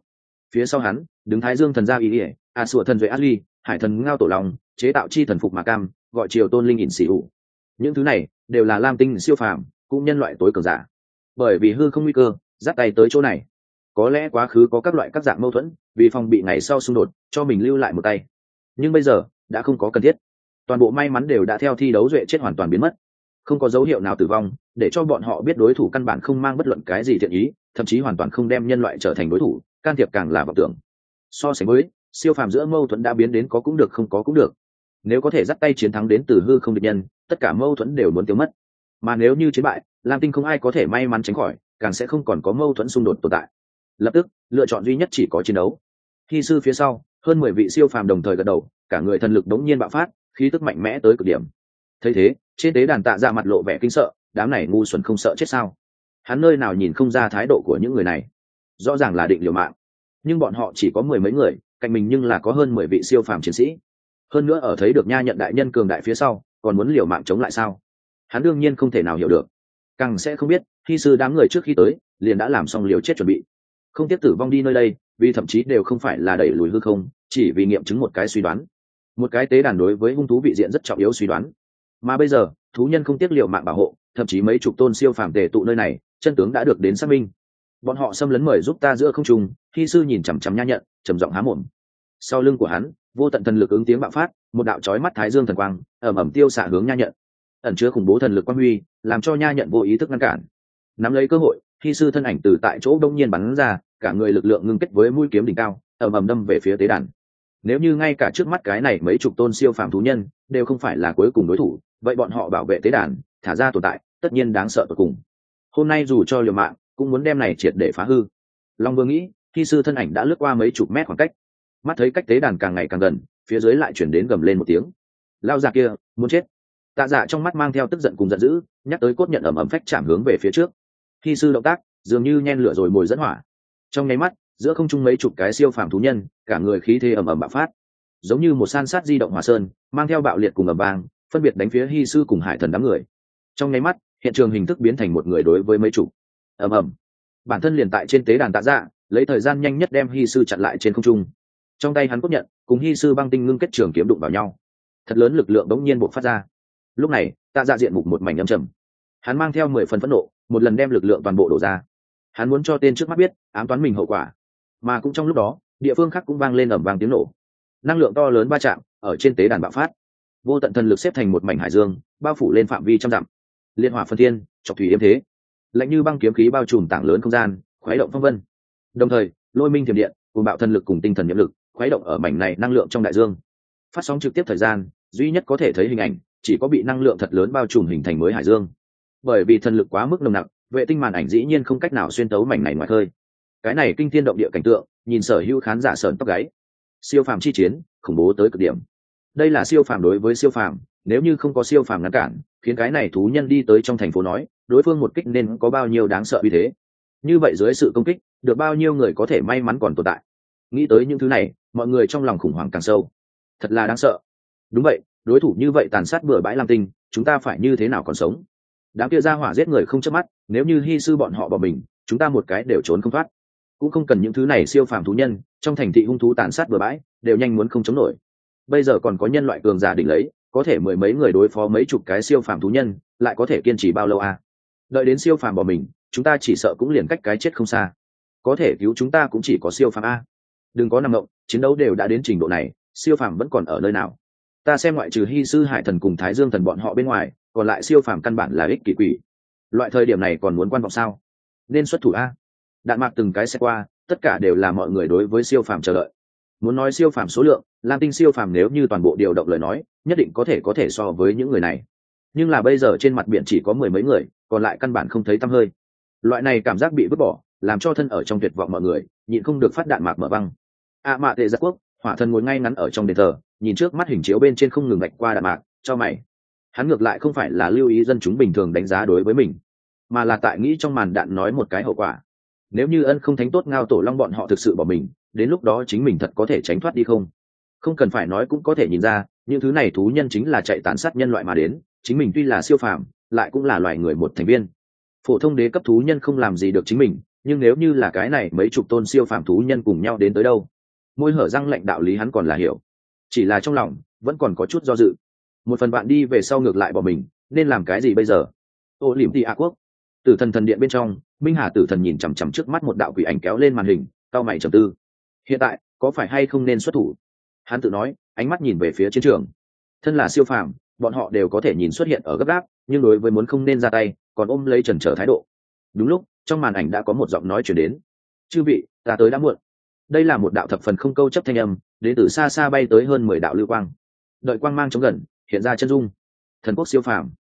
Phía sau hắn đứng thái dương thần gia ý ỉa, a sủa thần duệ a ly, hải thần ngao tổ lòng chế tạo chi thần phục mà cam, gọi triều tôn linh ỉn xỉ ủ. Những thứ này đều là lam tinh siêu phàm, cũng nhân loại tối cường giả. Bởi vì hư không nguy cơ, dắt tay tới chỗ này. Có lẽ quá khứ có các loại các dạng mâu thuẫn, vì phòng bị ngày sau xung đột, cho mình lưu lại một tay. Nhưng bây giờ, đã không có cần thiết. Toàn bộ may mắn đều đã theo thi đấu duệ chết hoàn toàn biến mất. Không có dấu hiệu nào tử vong, để cho bọn họ biết đối thủ căn bản không mang bất luận cái gì thiện ý, thậm chí hoàn toàn không đem nhân loại trở thành đối thủ, can thiệp càng là vọng tưởng so sánh với, siêu phàm giữa mâu thuẫn đã biến đến có cũng được không có cũng được. Nếu có thể dắt tay chiến thắng đến từ hư không địch nhân, tất cả mâu thuẫn đều muốn tiêu mất. Mà nếu như chiến bại, lam tinh không ai có thể may mắn tránh khỏi, càng sẽ không còn có mâu thuẫn xung đột tồn tại. Lập tức, lựa chọn duy nhất chỉ có chiến đấu. Khi sư phía sau, hơn mười vị siêu phàm đồng thời gật đầu, cả người thần lực đống nhiên bạo phát, khí tức mạnh mẽ tới cực điểm. Thấy thế, trên tế đàn tạ ra mặt lộ vẻ kinh sợ, đám này ngu xuẩn không sợ chết sao? Hắn nơi nào nhìn không ra thái độ của những người này? Rõ ràng là định liều mạng nhưng bọn họ chỉ có mười mấy người, cạnh mình nhưng là có hơn mười vị siêu phàm chiến sĩ. Hơn nữa ở thấy được nha nhận đại nhân cường đại phía sau, còn muốn liều mạng chống lại sao? Hắn đương nhiên không thể nào hiểu được. Càng sẽ không biết, khi sư đám người trước khi tới, liền đã làm xong liều chết chuẩn bị. Không tiếp tử vong đi nơi đây, vì thậm chí đều không phải là đẩy lùi hư không, chỉ vì nghiệm chứng một cái suy đoán. Một cái tế đàn đối với hung thú vị diện rất trọng yếu suy đoán. Mà bây giờ, thú nhân không tiếc liệu mạng bảo hộ, thậm chí mấy chục tôn siêu phàm tề tụ nơi này, chân tướng đã được đến xác minh bọn họ xâm lấn mời giúp ta giữa không trung, khi sư nhìn chằm chằm nha nhận, trầm giọng há mồm. Sau lưng của hắn, vô tận thần lực ứng tiếng bạo phát, một đạo trói mắt thái dương thần quang ẩm ẩm tiêu xạ hướng nha nhận. Ẩn chứa khủng bố thần lực quang huy, làm cho nha nhận vô ý thức ngăn cản. Nắm lấy cơ hội, khi sư thân ảnh từ tại chỗ đông nhiên bắn ra, cả người lực lượng ngưng kết với mũi kiếm đỉnh cao ẩm ẩm đâm về phía tế đàn. Nếu như ngay cả trước mắt cái này mấy chục tôn siêu phàm thú nhân đều không phải là cuối cùng đối thủ, vậy bọn họ bảo vệ tế đàn, thả ra tồn tại, tất nhiên đáng sợ tột cùng. Hôm nay dù cho liều mạng cũng muốn đem này triệt để phá hư. Long vương nghĩ, khi sư thân ảnh đã lướt qua mấy chục mét khoảng cách, mắt thấy cách tế đàn càng ngày càng gần, phía dưới lại chuyển đến gầm lên một tiếng. Lao già kia, muốn chết. Tạ dạ trong mắt mang theo tức giận cùng giận dữ, nhắc tới cốt nhận ẩm ẩm phách chạm hướng về phía trước. Khi sư động tác, dường như nhen lửa rồi mồi dẫn hỏa. Trong nháy mắt, giữa không trung mấy chục cái siêu phàm thú nhân, cả người khí thế ẩm ẩm bạo phát. Giống như một san sát di động hòa sơn, mang theo bạo liệt cùng ẩm vang, phân biệt đánh phía hy sư cùng hải thần đám người. Trong nháy mắt, hiện trường hình thức biến thành một người đối với mấy chục ầm ầm. Bản thân liền tại trên tế đàn tạ dạ lấy thời gian nhanh nhất đem hy sư chặn lại trên không trung. Trong tay hắn cốt nhận, cùng hy sư băng tinh ngưng kết trường kiếm đụng vào nhau. Thật lớn lực lượng đống nhiên buộc phát ra. Lúc này, tạ dạ diện mục một mảnh âm trầm. Hắn mang theo mười phần phẫn nộ, một lần đem lực lượng toàn bộ đổ ra. Hắn muốn cho tên trước mắt biết, ám toán mình hậu quả. Mà cũng trong lúc đó, địa phương khác cũng vang lên ẩm vang tiếng nổ. Năng lượng to lớn va chạm, ở trên tế đàn bạo phát. Vô tận thần lực xếp thành một mảnh hải dương, bao phủ lên phạm vi trăm dặm. Liên hỏa phân thiên, chọc thủy yếm thế lạnh như băng kiếm khí bao trùm tảng lớn không gian, khuấy động phong vân. Đồng thời, lôi minh thiểm điện, cùng bạo thần lực cùng tinh thần nhiệm lực, khuấy động ở mảnh này năng lượng trong đại dương. Phát sóng trực tiếp thời gian, duy nhất có thể thấy hình ảnh, chỉ có bị năng lượng thật lớn bao trùm hình thành mới hải dương. Bởi vì thần lực quá mức nồng nặc, vệ tinh màn ảnh dĩ nhiên không cách nào xuyên tấu mảnh này ngoài khơi. Cái này kinh thiên động địa cảnh tượng, nhìn sở hữu khán giả sờn tóc gáy. Siêu phàm chi chiến, khủng bố tới cực điểm. Đây là siêu phàm đối với siêu phàm, nếu như không có siêu phàm ngăn cản, khiến cái này thú nhân đi tới trong thành phố nói đối phương một kích nên có bao nhiêu đáng sợ như thế. Như vậy dưới sự công kích, được bao nhiêu người có thể may mắn còn tồn tại. Nghĩ tới những thứ này, mọi người trong lòng khủng hoảng càng sâu. Thật là đáng sợ. Đúng vậy, đối thủ như vậy tàn sát bừa bãi lam tinh, chúng ta phải như thế nào còn sống? Đám kia ra hỏa giết người không chớp mắt, nếu như hy sư bọn họ bỏ mình, chúng ta một cái đều trốn không thoát. Cũng không cần những thứ này siêu phàm thú nhân, trong thành thị hung thú tàn sát bừa bãi, đều nhanh muốn không chống nổi. Bây giờ còn có nhân loại cường giả đỉnh lấy, có thể mười mấy người đối phó mấy chục cái siêu phàm thú nhân, lại có thể kiên trì bao lâu à? Đợi đến siêu phàm bỏ mình, chúng ta chỉ sợ cũng liền cách cái chết không xa. Có thể cứu chúng ta cũng chỉ có siêu phàm a. Đừng có nằm ngộng, chiến đấu đều đã đến trình độ này, siêu phàm vẫn còn ở nơi nào? Ta xem ngoại trừ hy sư hải thần cùng thái dương thần bọn họ bên ngoài, còn lại siêu phàm căn bản là ích kỷ quỷ. Loại thời điểm này còn muốn quan vọng sao? Nên xuất thủ a. Đạn mạc từng cái xe qua, tất cả đều là mọi người đối với siêu phàm chờ đợi. Muốn nói siêu phàm số lượng, lam tinh siêu phàm nếu như toàn bộ điều động lời nói, nhất định có thể có thể so với những người này nhưng là bây giờ trên mặt biển chỉ có mười mấy người, còn lại căn bản không thấy tăm hơi. Loại này cảm giác bị vứt bỏ, làm cho thân ở trong tuyệt vọng mọi người, nhịn không được phát đạn mạc mở văng a mạ tệ giặc quốc, hỏa thần ngồi ngay ngắn ở trong đền thờ, nhìn trước mắt hình chiếu bên trên không ngừng gạch qua đạn mạc, cho mày. Hắn ngược lại không phải là lưu ý dân chúng bình thường đánh giá đối với mình, mà là tại nghĩ trong màn đạn nói một cái hậu quả. Nếu như ân không thánh tốt ngao tổ long bọn họ thực sự bỏ mình, đến lúc đó chính mình thật có thể tránh thoát đi không? Không cần phải nói cũng có thể nhìn ra, những thứ này thú nhân chính là chạy tàn sát nhân loại mà đến chính mình tuy là siêu phàm, lại cũng là loài người một thành viên. Phổ thông đế cấp thú nhân không làm gì được chính mình, nhưng nếu như là cái này mấy chục tôn siêu phàm thú nhân cùng nhau đến tới đâu? Môi hở răng lệnh đạo lý hắn còn là hiểu. Chỉ là trong lòng, vẫn còn có chút do dự. Một phần bạn đi về sau ngược lại bỏ mình, nên làm cái gì bây giờ? Ô liềm đi a quốc. Tử thần thần điện bên trong, minh hà tử thần nhìn chằm chằm trước mắt một đạo quỷ ảnh kéo lên màn hình, cao mày trầm tư. Hiện tại, có phải hay không nên xuất thủ? Hắn tự nói, ánh mắt nhìn về phía chiến trường. Thân là siêu phàm bọn họ đều có thể nhìn xuất hiện ở gấp gáp, nhưng đối với muốn không nên ra tay, còn ôm lấy trần trở thái độ. Đúng lúc, trong màn ảnh đã có một giọng nói chuyển đến. Chư vị, ta tới đã muộn. Đây là một đạo thập phần không câu chấp thanh âm, đến từ xa xa bay tới hơn mười đạo lưu quang. Đợi quang mang chống gần, hiện ra chân dung. Thần quốc siêu phàm.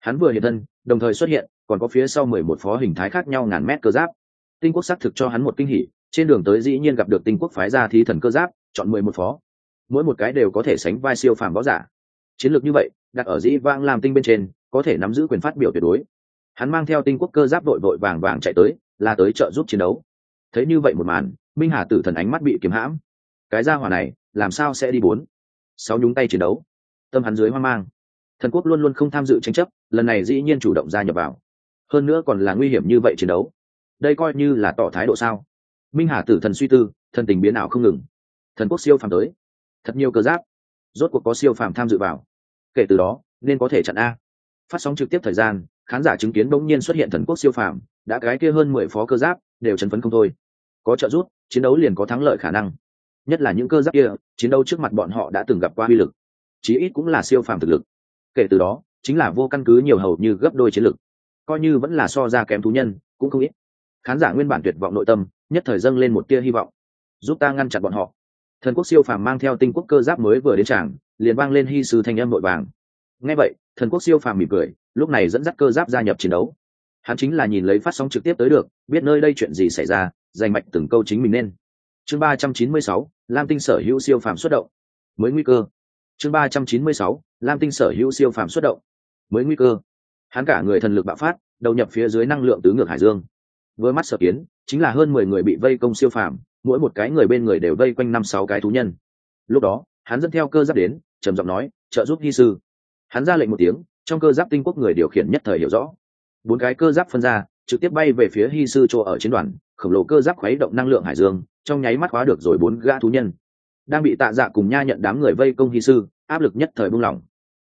Hắn vừa hiện thân, đồng thời xuất hiện, còn có phía sau mười một phó hình thái khác nhau ngàn mét cơ giáp. Tinh quốc xác thực cho hắn một kinh hỉ, trên đường tới dĩ nhiên gặp được tinh quốc phái ra thí thần cơ giáp, chọn mười một phó. Mỗi một cái đều có thể sánh vai siêu phàm võ giả. Chiến lược như vậy đặt ở dĩ vang làm tinh bên trên, có thể nắm giữ quyền phát biểu tuyệt đối. Hắn mang theo tinh quốc cơ giáp đội vội vàng vàng chạy tới, là tới trợ giúp chiến đấu. Thấy như vậy một màn, minh hà tử thần ánh mắt bị kiếm hãm. Cái gia hỏa này, làm sao sẽ đi bốn? Sáu nhúng tay chiến đấu. Tâm hắn dưới hoang mang. Thần quốc luôn luôn không tham dự tranh chấp, lần này dĩ nhiên chủ động gia nhập vào. Hơn nữa còn là nguy hiểm như vậy chiến đấu. Đây coi như là tỏ thái độ sao? Minh hà tử thần suy tư, thần tình biến ảo không ngừng. Thần quốc siêu phàm tới. Thật nhiều cơ giáp. Rốt cuộc có siêu phàm tham dự vào kể từ đó, nên có thể chặn a. Phát sóng trực tiếp thời gian, khán giả chứng kiến bỗng nhiên xuất hiện thần quốc siêu phàm, đã cái kia hơn mười phó cơ giáp, đều chấn phấn không thôi. Có trợ giúp, chiến đấu liền có thắng lợi khả năng. Nhất là những cơ giáp kia, chiến đấu trước mặt bọn họ đã từng gặp qua uy lực. Chí ít cũng là siêu phàm thực lực. Kể từ đó, chính là vô căn cứ nhiều hầu như gấp đôi chiến lực. Coi như vẫn là so ra kém thú nhân, cũng không ít. Khán giả nguyên bản tuyệt vọng nội tâm, nhất thời dâng lên một tia hy vọng. Giúp ta ngăn chặn bọn họ thần quốc siêu phàm mang theo tinh quốc cơ giáp mới vừa đến tràng, liền vang lên hy sư thanh âm vội vàng. Ngay vậy, thần quốc siêu phàm mỉm cười, lúc này dẫn dắt cơ giáp gia nhập chiến đấu. Hắn chính là nhìn lấy phát sóng trực tiếp tới được, biết nơi đây chuyện gì xảy ra giành mạch từng câu chính mình nên. Chương ba trăm chín mươi sáu, lam tinh sở hữu siêu phàm xuất động. Mới nguy cơ. Chương ba trăm chín mươi sáu, lam tinh sở hữu siêu phàm xuất động. Mới nguy cơ. Hắn cả người thần lực bạo phát, đầu nhập phía dưới năng lượng tứ ngược hải dương. Với mắt sở kiến, chính là hơn mười người bị vây công siêu phàm mỗi một cái người bên người đều vây quanh năm sáu cái thú nhân. Lúc đó, hắn dẫn theo cơ giáp đến, trầm giọng nói, trợ giúp hy sư. Hắn ra lệnh một tiếng, trong cơ giáp tinh quốc người điều khiển nhất thời hiểu rõ. Bốn cái cơ giáp phân ra, trực tiếp bay về phía hy sư chỗ ở chiến đoàn, khổng lồ cơ giáp khuấy động năng lượng hải dương, trong nháy mắt khóa được rồi bốn gã thú nhân. Đang bị tạ dạ cùng nha nhận đám người vây công hy sư, áp lực nhất thời buông lỏng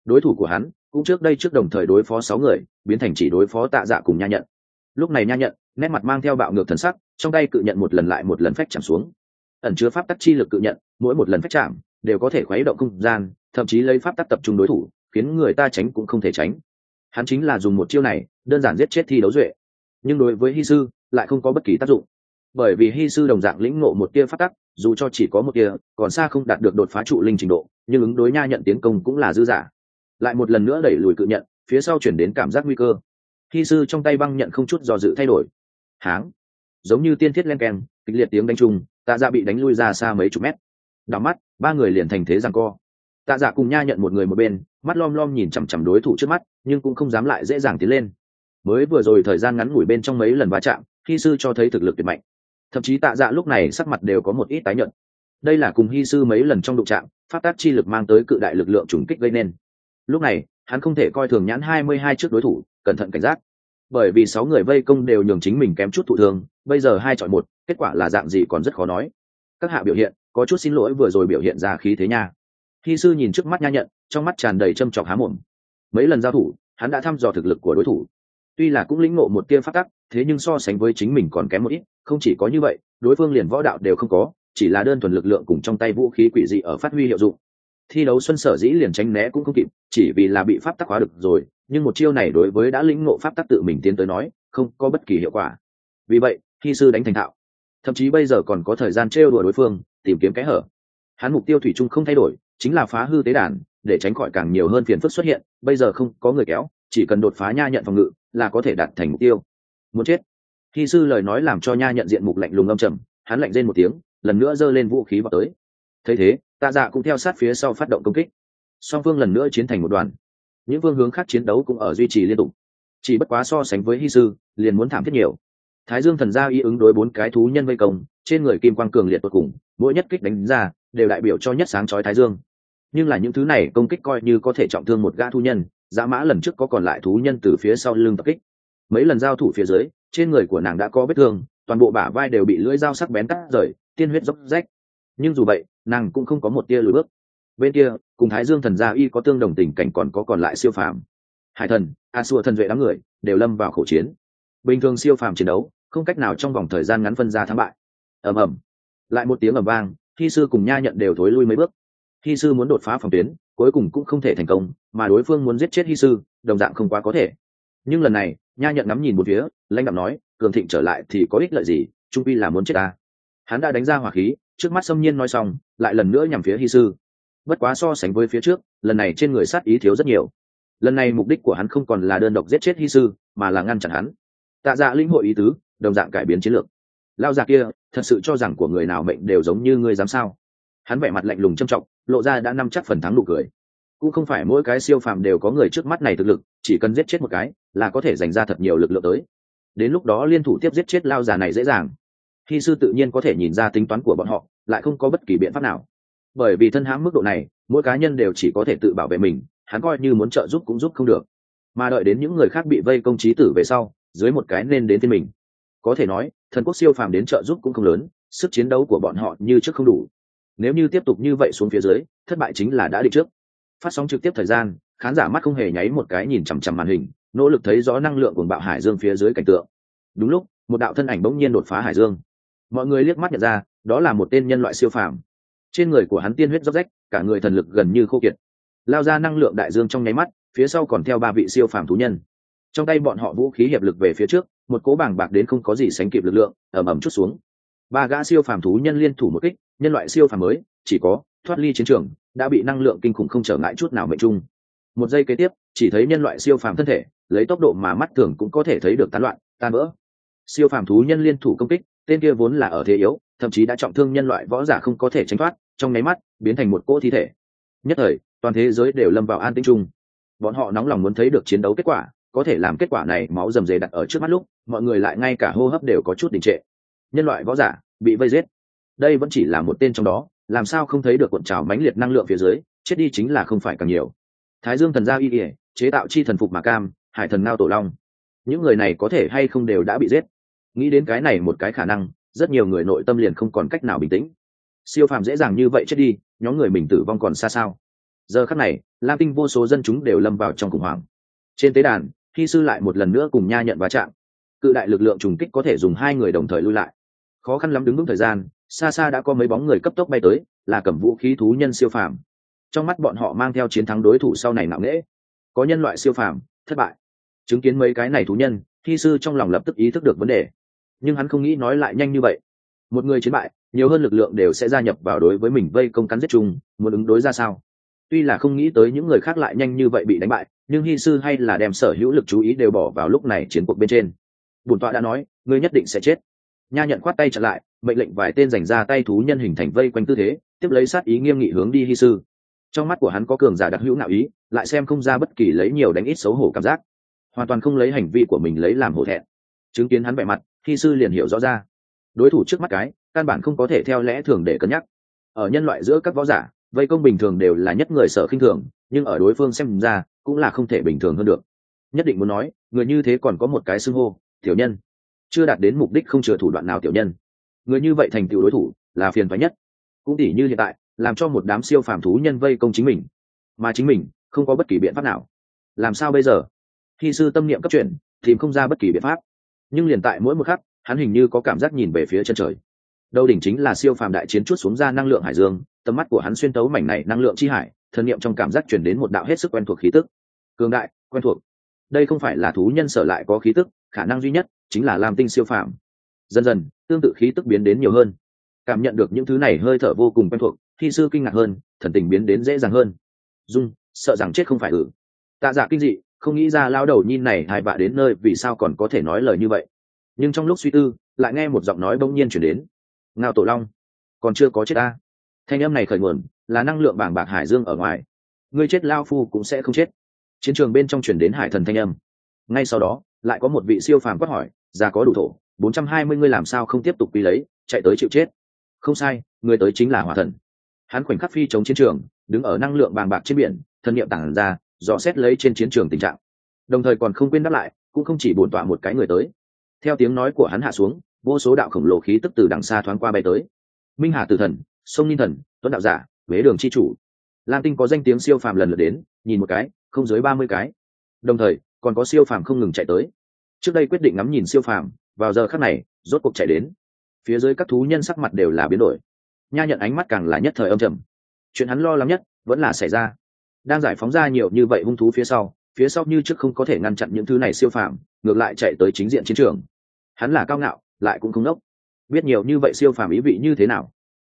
đối thủ của hắn, cũng trước đây trước đồng thời đối phó sáu người, biến thành chỉ đối phó tạ dạ cùng nha nhận. Lúc này nha nhận, nét mặt mang theo bạo ngược thần sắc trong tay cự nhận một lần lại một lần phách chạm xuống. Ẩn chứa pháp tắc chi lực cự nhận, mỗi một lần phách chạm đều có thể khuấy động không gian, thậm chí lấy pháp tắc tập trung đối thủ, khiến người ta tránh cũng không thể tránh. Hắn chính là dùng một chiêu này, đơn giản giết chết thi đấu duệ. Nhưng đối với hy sư, lại không có bất kỳ tác dụng. Bởi vì hy sư đồng dạng lĩnh ngộ một tia phát tắc, dù cho chỉ có một tia, còn xa không đạt được đột phá trụ linh trình độ, nhưng ứng đối nha nhận tiến công cũng là dư giả lại một lần nữa đẩy lùi cự nhận, phía sau chuyển đến cảm giác nguy cơ. Hy sư trong tay băng nhận không chút do dự thay đổi. Háng giống như tiên thiết len keng, kịch liệt tiếng đánh trùng tạ dạ bị đánh lui ra xa mấy chục mét. Đào mắt, ba người liền thành thế rằng co. Tạ dạ cùng nha nhận một người một bên, mắt lom lom nhìn chằm chằm đối thủ trước mắt, nhưng cũng không dám lại dễ dàng tiến lên. Mới vừa rồi thời gian ngắn ngủi bên trong mấy lần va chạm hy sư cho thấy thực lực tuyệt mạnh. Thậm chí tạ dạ lúc này sắc mặt đều có một ít tái nhợt. Đây là cùng hy sư mấy lần trong đụng chạm, phát tác chi lực mang tới cự đại lực lượng trùng kích gây nên. Lúc này, hắn không thể coi thường nhãn hai mươi hai trước đối thủ, cẩn thận cảnh giác bởi vì sáu người vây công đều nhường chính mình kém chút thụ thương, bây giờ hai chọn một, kết quả là dạng gì còn rất khó nói. Các hạ biểu hiện, có chút xin lỗi vừa rồi biểu hiện ra khí thế nha. Thi sư nhìn trước mắt nha nhận, trong mắt tràn đầy châm trọc há mồm. Mấy lần giao thủ, hắn đã thăm dò thực lực của đối thủ. Tuy là cũng lĩnh ngộ một tia phát tắc, thế nhưng so sánh với chính mình còn kém một ít, không chỉ có như vậy, đối phương liền võ đạo đều không có, chỉ là đơn thuần lực lượng cùng trong tay vũ khí quỷ dị ở phát huy hiệu dụng thi đấu xuân sở dĩ liền tránh né cũng không kịp, chỉ vì là bị pháp tắc hóa được rồi, nhưng một chiêu này đối với đã lĩnh ngộ pháp tắc tự mình tiến tới nói, không có bất kỳ hiệu quả. Vì vậy khi sư đánh thành thạo. Thậm chí bây giờ còn có thời gian trêu đùa đối phương, tìm kiếm cái hở. Hắn mục tiêu thủy chung không thay đổi, chính là phá hư tế đàn, để tránh khỏi càng nhiều hơn phiền phức xuất hiện, bây giờ không có người kéo, chỉ cần đột phá nha nhận phòng ngự, là có thể đạt thành mục tiêu. Muốn chết. Khi sư lời nói làm cho nha nhận diện mục lạnh lùng âm trầm, hắn lạnh rên một tiếng, lần nữa giơ lên vũ khí vào tới. Thấy thế tạ dạ cũng theo sát phía sau phát động công kích. Song phương lần nữa chiến thành một đoàn. Những phương hướng khác chiến đấu cũng ở duy trì liên tục. Chỉ bất quá so sánh với hy sư, liền muốn thảm thiết nhiều. Thái dương thần gia y ứng đối bốn cái thú nhân vây công, trên người kim quang cường liệt tột cùng, mỗi nhất kích đánh ra, đều đại biểu cho nhất sáng chói thái dương. Nhưng là những thứ này công kích coi như có thể trọng thương một gã thú nhân dã mã lần trước có còn lại thú nhân từ phía sau lưng tập kích. Mấy lần giao thủ phía dưới, trên người của nàng đã có vết thương, toàn bộ bả vai đều bị lưỡi dao sắc bén cắt rời, tiên huyết dốc rách nhưng dù vậy, nàng cũng không có một tia lùi bước. Bên kia, cùng thái dương thần gia y có tương đồng tình cảnh còn có còn lại siêu phàm. Hải thần, a xua thần duệ đám người, đều lâm vào khẩu chiến. Bình thường siêu phàm chiến đấu, không cách nào trong vòng thời gian ngắn phân ra thắng bại. Ầm ầm. Lại một tiếng ầm vang khi sư cùng nha nhận đều thối lui mấy bước. Khi sư muốn đột phá phòng tuyến, cuối cùng cũng không thể thành công, mà đối phương muốn giết chết hi sư, đồng dạng không quá có thể. Nhưng lần này, nha nhận ngắm nhìn một phía, lãnh đạo nói, cường thịnh trở lại thì có ích lợi gì? Trung pi là muốn chết ta. Hắn đã đánh ra hỏa khí trước mắt xâm nhiên nói xong, lại lần nữa nhằm phía hy sư. Bất quá so sánh với phía trước, lần này trên người sát ý thiếu rất nhiều. Lần này mục đích của hắn không còn là đơn độc giết chết hy sư, mà là ngăn chặn hắn. Tạ dạ linh hội ý tứ, đồng dạng cải biến chiến lược. Lao già kia, thật sự cho rằng của người nào mệnh đều giống như ngươi dám sao? Hắn vẻ mặt lạnh lùng trầm trọng, lộ ra đã nắm chắc phần thắng nụ cười. Cũng không phải mỗi cái siêu phàm đều có người trước mắt này thực lực, chỉ cần giết chết một cái, là có thể dành ra thật nhiều lực lượng tới. Đến lúc đó liên thủ tiếp giết chết lao già này dễ dàng khi sư tự nhiên có thể nhìn ra tính toán của bọn họ, lại không có bất kỳ biện pháp nào. Bởi vì thân hãm mức độ này, mỗi cá nhân đều chỉ có thể tự bảo vệ mình, hắn coi như muốn trợ giúp cũng giúp không được. Mà đợi đến những người khác bị vây công trí tử về sau, dưới một cái nên đến thiên mình. Có thể nói, thần quốc siêu phàm đến trợ giúp cũng không lớn, sức chiến đấu của bọn họ như trước không đủ. Nếu như tiếp tục như vậy xuống phía dưới, thất bại chính là đã định trước. Phát sóng trực tiếp thời gian, khán giả mắt không hề nháy một cái nhìn chằm chằm màn hình, nỗ lực thấy rõ năng lượng của bạo hải dương phía dưới cảnh tượng. Đúng lúc, một đạo thân ảnh bỗng nhiên đột phá hải dương mọi người liếc mắt nhận ra, đó là một tên nhân loại siêu phàm. Trên người của hắn tiên huyết dốc rách, cả người thần lực gần như khô kiệt. Lao ra năng lượng đại dương trong nháy mắt, phía sau còn theo ba vị siêu phàm thú nhân. Trong tay bọn họ vũ khí hiệp lực về phía trước, một cố bảng bạc đến không có gì sánh kịp lực lượng ẩm ẩm chút xuống. Ba gã siêu phàm thú nhân liên thủ một kích, nhân loại siêu phàm mới, chỉ có thoát ly chiến trường, đã bị năng lượng kinh khủng không trở ngại chút nào mệnh trung. một giây kế tiếp, chỉ thấy nhân loại siêu phàm thân thể, lấy tốc độ mà mắt thường cũng có thể thấy được tán loạn, tan vỡ. Siêu phàm thú nhân liên thủ công kích tên kia vốn là ở thế yếu, thậm chí đã trọng thương nhân loại võ giả không có thể tránh thoát, trong nháy mắt, biến thành một cỗ thi thể. Nhất thời, toàn thế giới đều lâm vào an tĩnh chung. Bọn họ nóng lòng muốn thấy được chiến đấu kết quả, có thể làm kết quả này máu rầm rề đặt ở trước mắt lúc, mọi người lại ngay cả hô hấp đều có chút đình trệ. Nhân loại võ giả, bị vây giết. Đây vẫn chỉ là một tên trong đó, làm sao không thấy được cuộn trào mãnh liệt năng lượng phía dưới, chết đi chính là không phải càng nhiều. Thái dương thần gia y ỉa chế tạo chi thần phục mà cam, hải thần ngao tổ long. Những người này có thể hay không đều đã bị giết nghĩ đến cái này một cái khả năng, rất nhiều người nội tâm liền không còn cách nào bình tĩnh. Siêu phàm dễ dàng như vậy chết đi, nhóm người mình tử vong còn xa sao? Giờ khắc này, lam tinh vô số dân chúng đều lâm vào trong khủng hoảng. Trên tế đàn khi sư lại một lần nữa cùng nha nhận va chạm. Cự đại lực lượng trùng kích có thể dùng hai người đồng thời lui lại. Khó khăn lắm đứng vững thời gian, xa xa đã có mấy bóng người cấp tốc bay tới, là cầm vũ khí thú nhân siêu phàm. Trong mắt bọn họ mang theo chiến thắng đối thủ sau này nặng nễ có nhân loại siêu phàm, thất bại. Chứng kiến mấy cái này thú nhân, thi sư trong lòng lập tức ý thức được vấn đề nhưng hắn không nghĩ nói lại nhanh như vậy. Một người chiến bại, nhiều hơn lực lượng đều sẽ gia nhập vào đối với mình vây công cắn giết chung, muốn ứng đối ra sao? Tuy là không nghĩ tới những người khác lại nhanh như vậy bị đánh bại, nhưng hy sư hay là đem sở hữu lực chú ý đều bỏ vào lúc này chiến cuộc bên trên. Bùn tọa đã nói, ngươi nhất định sẽ chết. Nha nhận khoát tay trở lại, mệnh lệnh vài tên dành ra tay thú nhân hình thành vây quanh tư thế, tiếp lấy sát ý nghiêm nghị hướng đi hy sư. Trong mắt của hắn có cường giả đặc hữu nạo ý, lại xem không ra bất kỳ lấy nhiều đánh ít xấu hổ cảm giác. Hoàn toàn không lấy hành vi của mình lấy làm hổ thẹn. Chứng kiến hắn vẻ mặt khi sư liền hiểu rõ ra. Đối thủ trước mắt cái, căn bản không có thể theo lẽ thường để cân nhắc. Ở nhân loại giữa các võ giả, vây công bình thường đều là nhất người sở khinh thường, nhưng ở đối phương xem ra, cũng là không thể bình thường hơn được. Nhất định muốn nói, người như thế còn có một cái xưng hô, tiểu nhân. Chưa đạt đến mục đích không chừa thủ đoạn nào tiểu nhân. Người như vậy thành tựu đối thủ, là phiền phái nhất. Cũng tỉ như hiện tại, làm cho một đám siêu phàm thú nhân vây công chính mình. Mà chính mình, không có bất kỳ biện pháp nào. Làm sao bây giờ? Khi sư tâm niệm cấp chuyển, tìm không ra bất kỳ biện pháp nhưng liền tại mỗi một khắc, hắn hình như có cảm giác nhìn về phía chân trời. Đâu đỉnh chính là siêu phàm đại chiến chút xuống ra năng lượng hải dương, tầm mắt của hắn xuyên tấu mảnh này năng lượng chi hải thân niệm trong cảm giác chuyển đến một đạo hết sức quen thuộc khí tức. Cường đại, quen thuộc. Đây không phải là thú nhân sở lại có khí tức, khả năng duy nhất chính là làm tinh siêu phàm. Dần dần, tương tự khí tức biến đến nhiều hơn. Cảm nhận được những thứ này hơi thở vô cùng quen thuộc khi sư kinh ngạc hơn, thần tình biến đến dễ dàng hơn. Dung, sợ rằng chết không phải ử. Tạ giả kinh dị không nghĩ ra lao đầu nhìn này hai vạ đến nơi vì sao còn có thể nói lời như vậy. Nhưng trong lúc suy tư, lại nghe một giọng nói bỗng nhiên chuyển đến. Ngao tổ long, còn chưa có chết ta. Thanh âm này khởi nguồn, là năng lượng bảng bạc hải dương ở ngoài. Ngươi chết lao phu cũng sẽ không chết. Chiến trường bên trong chuyển đến hải thần thanh âm. Ngay sau đó, lại có một vị siêu phàm quát hỏi, già có đủ thổ, bốn trăm hai mươi ngươi làm sao không tiếp tục quy lấy, chạy tới chịu chết? Không sai người tới chính là hỏa thần. Hắn khoảnh khắc phi chống chiến trường, đứng ở năng lượng bàng bạc trên biển, thân nhiệm tản ra dò xét lấy trên chiến trường tình trạng. Đồng thời còn không quên đáp lại, cũng không chỉ bổn tọa một cái người tới. Theo tiếng nói của hắn hạ xuống, vô số đạo khổng lồ khí tức từ đằng xa thoáng qua bay tới. Minh hà tử thần, sông ninh thần, tuấn đạo giả huế đường c h i chủ. Lam tinh có danh tiếng siêu phàm lần lượt đến, nhìn một cái, không dưới ba mươi cái. Đồng thời, còn có siêu phàm không ngừng chạy tới. Trước đây quyết định ngắm nhìn siêu phàm, vào giờ khắc này, rốt cuộc chạy đến. Phía dưới các thú nhân sắc mặt đều là biến đổi. Nha nhận ánh mắt càng là nhất thời âm trầm. Chuyện hắn lo lắng nhất, vẫn là xảy ra đang giải phóng ra nhiều như vậy hung thú phía sau phía sau như trước không có thể ngăn chặn những thứ này siêu phàm, ngược lại chạy tới chính diện chiến trường. Hắn là cao ngạo, lại cũng không nốc. Biết nhiều như vậy siêu phàm ý vị như thế nào?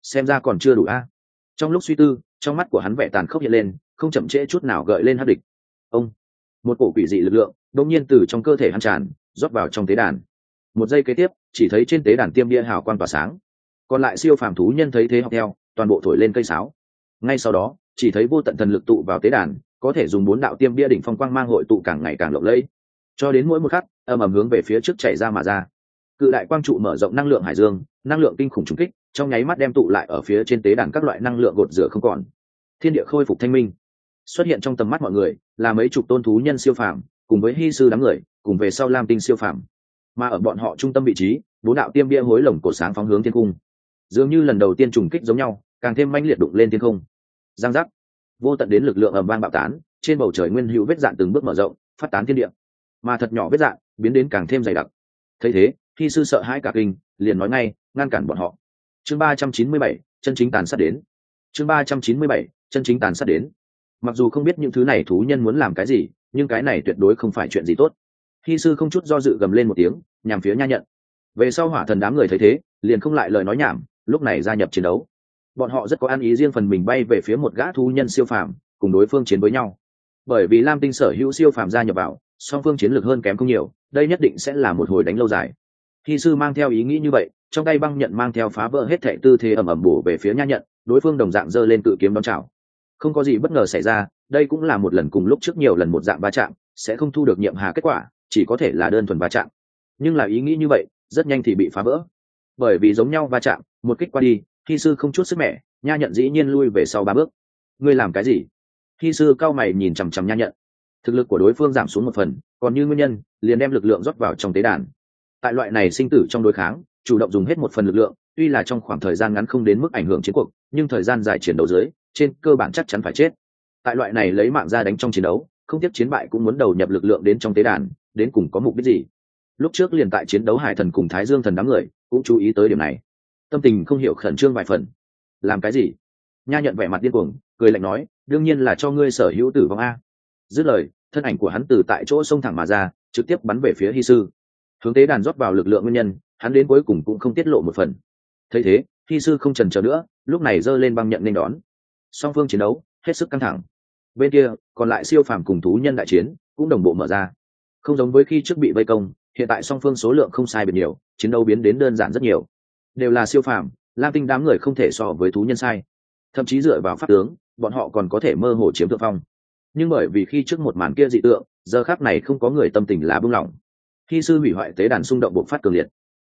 Xem ra còn chưa đủ a. Trong lúc suy tư, trong mắt của hắn vẻ tàn khốc hiện lên, không chậm trễ chút nào gợi lên hát địch. Ông, một cổ quỷ dị lực lượng, đột nhiên từ trong cơ thể hắn tràn, rót vào trong tế đàn. Một giây kế tiếp, chỉ thấy trên tế đàn tiêm bia hào quang tỏa sáng. Còn lại siêu phàm thú nhân thấy thế học theo, toàn bộ thổi lên cây sáo. Ngay sau đó chỉ thấy vô tận thần lực tụ vào tế đàn, có thể dùng bốn đạo tiêm bia đỉnh phong quang mang hội tụ càng ngày càng lộng lẫy. Cho đến mỗi một khắc ầm ầm hướng về phía trước chảy ra mà ra. Cự đại quang trụ mở rộng năng lượng hải dương, năng lượng kinh khủng trùng kích, trong nháy mắt đem tụ lại ở phía trên tế đàn các loại năng lượng gột rửa không còn. Thiên địa khôi phục thanh minh. Xuất hiện trong tầm mắt mọi người, là mấy chục tôn thú nhân siêu phàm, cùng với hy sư đám người, cùng về sau lam tinh siêu phàm. Mà ở bọn họ trung tâm vị trí, bốn đạo tiêm bia hối lồng cổ sáng phóng hướng thiên cung. Dường như lần đầu tiên trùng kích giống nhau, càng thêm manh liệt đụng lên thiên không giang giác vô tận đến lực lượng ầm vang bạo tán, trên bầu trời nguyên hữu vết dạn từng bước mở rộng, phát tán thiên địa. Mà thật nhỏ vết dạn biến đến càng thêm dày đặc. Thấy thế, khi sư sợ hãi cả kinh, liền nói ngay, ngăn cản bọn họ. Chương ba trăm chín mươi bảy, chân chính tàn sát đến. Chương ba trăm chín mươi bảy, chân chính tàn sát đến. Mặc dù không biết những thứ này thú nhân muốn làm cái gì, nhưng cái này tuyệt đối không phải chuyện gì tốt. Khi sư không chút do dự gầm lên một tiếng, nhằm phía nha nhận. Về sau hỏa thần đám người thấy thế, liền không lại lời nói nhảm, lúc này gia nhập chiến đấu bọn họ rất có ăn ý riêng phần mình bay về phía một gã thú nhân siêu phàm, cùng đối phương chiến với nhau. Bởi vì lam tinh sở hữu siêu phàm gia nhập vào, song phương chiến lược hơn kém không nhiều, đây nhất định sẽ là một hồi đánh lâu dài. Khi sư mang theo ý nghĩ như vậy, trong tay băng nhận mang theo phá vỡ hết thệ tư thế ẩm ẩm bổ về phía nha nhận, đối phương đồng dạng giơ lên tự kiếm đón chào. Không có gì bất ngờ xảy ra, đây cũng là một lần cùng lúc trước nhiều lần một dạng va chạm, sẽ không thu được nhiệm hà kết quả, chỉ có thể là đơn thuần va chạm. Nhưng là ý nghĩ như vậy, rất nhanh thì bị phá vỡ. Bởi vì giống nhau va chạm, một kích qua đi Thi sư không chút sức mẹ, nha nhận dĩ nhiên lui về sau ba bước. Ngươi làm cái gì? Thi sư cao mày nhìn chằm chằm nha nhận. Thực lực của đối phương giảm xuống một phần còn như nguyên nhân liền đem lực lượng rót vào trong tế đàn. Tại loại này sinh tử trong đối kháng chủ động dùng hết một phần lực lượng tuy là trong khoảng thời gian ngắn không đến mức ảnh hưởng chiến cuộc nhưng thời gian dài chiến đấu dưới trên cơ bản chắc chắn phải chết. Tại loại này lấy mạng ra đánh trong chiến đấu không tiếp chiến bại cũng muốn đầu nhập lực lượng đến trong tế đàn đến cùng có mục đích gì? Lúc trước liền tại chiến đấu hải thần cùng thái dương thần đám người cũng chú ý tới điểm này tâm tình không hiểu khẩn trương vài phần. Làm cái gì? Nha nhận vẻ mặt điên cuồng, cười lạnh nói, đương nhiên là cho ngươi sở hữu tử vong a. Dứt lời, thân ảnh của hắn từ tại chỗ xông thẳng mà ra, trực tiếp bắn về phía hy sư. Hướng tế đàn rót vào lực lượng nguyên nhân, hắn đến cuối cùng cũng không tiết lộ một phần. Thấy thế hy sư không trần chờ nữa, lúc này giơ lên băng nhận nên đón. Song phương chiến đấu, hết sức căng thẳng. Bên kia, còn lại siêu phàm cùng thú nhân đại chiến, cũng đồng bộ mở ra. Không giống với khi trước bị vây công, hiện tại song phương số lượng không sai biệt nhiều, chiến đấu biến đến đơn giản rất nhiều đều là siêu phàm, lam tinh đám người không thể so với thú nhân sai. Thậm chí dựa vào pháp tướng, bọn họ còn có thể mơ hồ chiếm thượng phong. Nhưng bởi vì khi trước một màn kia dị tượng, giờ khác này không có người tâm tình là buông lỏng. Khi sư hủy hoại tế đàn xung động bộc phát cường liệt,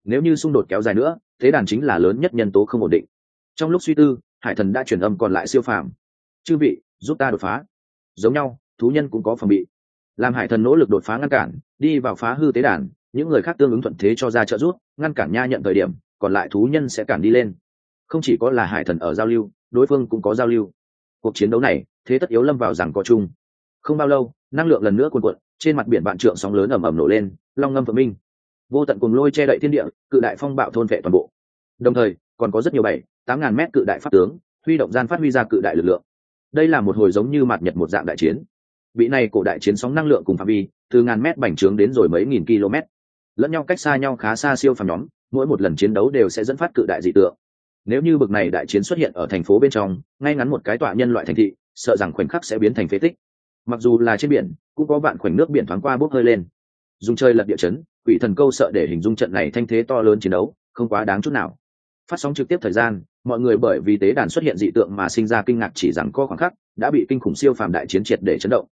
nếu như xung đột kéo dài nữa, tế đàn chính là lớn nhất nhân tố không ổn định. Trong lúc suy tư, hải thần đã truyền âm còn lại siêu phàm. Chư vị, giúp ta đột phá. Giống nhau, thú nhân cũng có phòng bị. Làm hải thần nỗ lực đột phá ngăn cản, đi vào phá hư tế đàn, những người khác tương ứng thuận thế cho ra trợ giúp, ngăn cản nha nhận thời điểm còn lại thú nhân sẽ cản đi lên. Không chỉ có là hải thần ở giao lưu, đối phương cũng có giao lưu. Cuộc chiến đấu này, thế tất yếu lâm vào rằng có chung. Không bao lâu, năng lượng lần nữa cuồn cuộn, trên mặt biển vạn trượng sóng lớn ầm ầm nổ lên, long ngâm phượng minh. Vô tận cùng lôi che đậy thiên địa, cự đại phong bạo thôn vệ toàn bộ. Đồng thời, còn có rất nhiều bảy, tám ngàn mét cự đại pháp tướng, huy động gian phát huy ra cự đại lực lượng. Đây là một hồi giống như mặt nhật một dạng đại chiến. Vị này cổ đại chiến sóng năng lượng cùng phạm vi, từ ngàn mét bành trướng đến rồi mấy nghìn km. Lẫn nhau cách xa nhau khá xa siêu phàm nhóm mỗi một lần chiến đấu đều sẽ dẫn phát cự đại dị tượng. Nếu như bực này đại chiến xuất hiện ở thành phố bên trong, ngay ngắn một cái tọa nhân loại thành thị, sợ rằng khoảnh khắc sẽ biến thành phế tích. Mặc dù là trên biển, cũng có vạn khoảnh nước biển thoáng qua bốc hơi lên. Dùng chơi lật địa chấn, quỷ thần câu sợ để hình dung trận này thanh thế to lớn chiến đấu, không quá đáng chút nào. Phát sóng trực tiếp thời gian, mọi người bởi vì tế đàn xuất hiện dị tượng mà sinh ra kinh ngạc chỉ rằng có khoảng khắc đã bị kinh khủng siêu phàm đại chiến triệt để chấn động.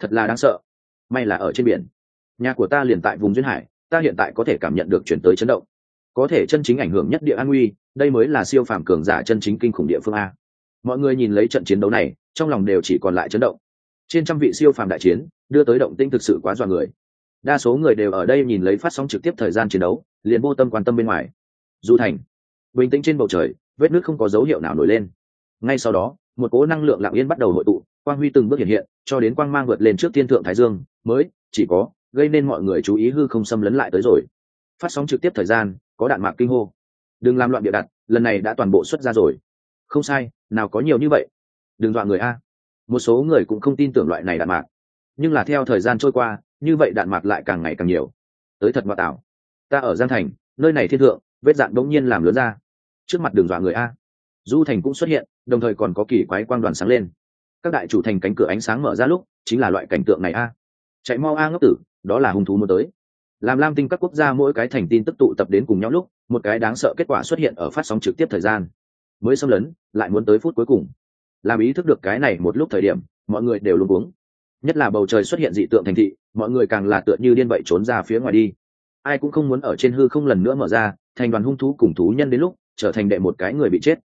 Thật là đáng sợ. May là ở trên biển. Nhà của ta liền tại vùng duyên hải, ta hiện tại có thể cảm nhận được chuyển tới chấn động có thể chân chính ảnh hưởng nhất địa an nguy, đây mới là siêu phàm cường giả chân chính kinh khủng địa phương a. Mọi người nhìn lấy trận chiến đấu này, trong lòng đều chỉ còn lại chấn động. Trên trăm vị siêu phàm đại chiến, đưa tới động tinh thực sự quá dọa người. Đa số người đều ở đây nhìn lấy phát sóng trực tiếp thời gian chiến đấu, liền vô tâm quan tâm bên ngoài. Du thành, bình tĩnh trên bầu trời, vết nước không có dấu hiệu nào nổi lên. Ngay sau đó, một cố năng lượng lặng yên bắt đầu hội tụ, quang huy từng bước hiện hiện, cho đến quang mang vượt lên trước thiên thượng thái dương, mới chỉ có, gây nên mọi người chú ý hư không xâm lấn lại tới rồi phát sóng trực tiếp thời gian, có đạn mạc kinh hô. Đừng làm loạn địa đặt, lần này đã toàn bộ xuất ra rồi. Không sai, nào có nhiều như vậy. Đừng dọa người a. Một số người cũng không tin tưởng loại này đạn mạc. Nhưng là theo thời gian trôi qua, như vậy đạn mạc lại càng ngày càng nhiều. Tới thật ngoại tảo ta ở giang thành, nơi này thiên thượng, vết dạn đống nhiên làm lớn ra. Trước mặt đường dọa người a. Du thành cũng xuất hiện, đồng thời còn có kỳ quái quang đoàn sáng lên. Các đại chủ thành cánh cửa ánh sáng mở ra lúc, chính là loại cảnh tượng này a. Chạy mau a ngốc tử, đó là hung thú muốn tới làm lam tinh các quốc gia mỗi cái thành tin tức tụ tập đến cùng nhau lúc, một cái đáng sợ kết quả xuất hiện ở phát sóng trực tiếp thời gian. Mới xâm lấn, lại muốn tới phút cuối cùng. Làm ý thức được cái này một lúc thời điểm, mọi người đều luôn uống nhất là bầu trời xuất hiện dị tượng thành thị, mọi người càng là tựa như điên vậy trốn ra phía ngoài đi. Ai cũng không muốn ở trên hư không lần nữa mở ra, thành đoàn hung thú cùng thú nhân đến lúc, trở thành đệ một cái người bị chết.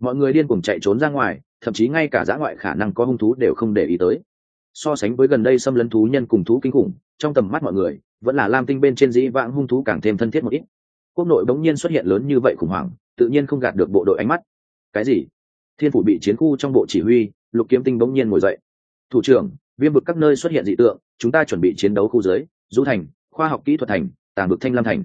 Mọi người điên cùng chạy trốn ra ngoài, thậm chí ngay cả giã ngoại khả năng có hung thú đều không để ý tới. So sánh với gần đây xâm lấn thú nhân cùng thú kinh khủng, trong tầm mắt mọi người vẫn là lam tinh bên trên dĩ vãng hung thú càng thêm thân thiết một ít. Quốc nội bỗng nhiên xuất hiện lớn như vậy khủng hoảng, tự nhiên không gạt được bộ đội ánh mắt. Cái gì? Thiên phủ bị chiến khu trong bộ chỉ huy, lục kiếm tinh bỗng nhiên ngồi dậy. Thủ trưởng, viêm vực các nơi xuất hiện dị tượng, chúng ta chuẩn bị chiến đấu khu dưới, du thành, khoa học kỹ thuật thành tàng vực thanh lam thành.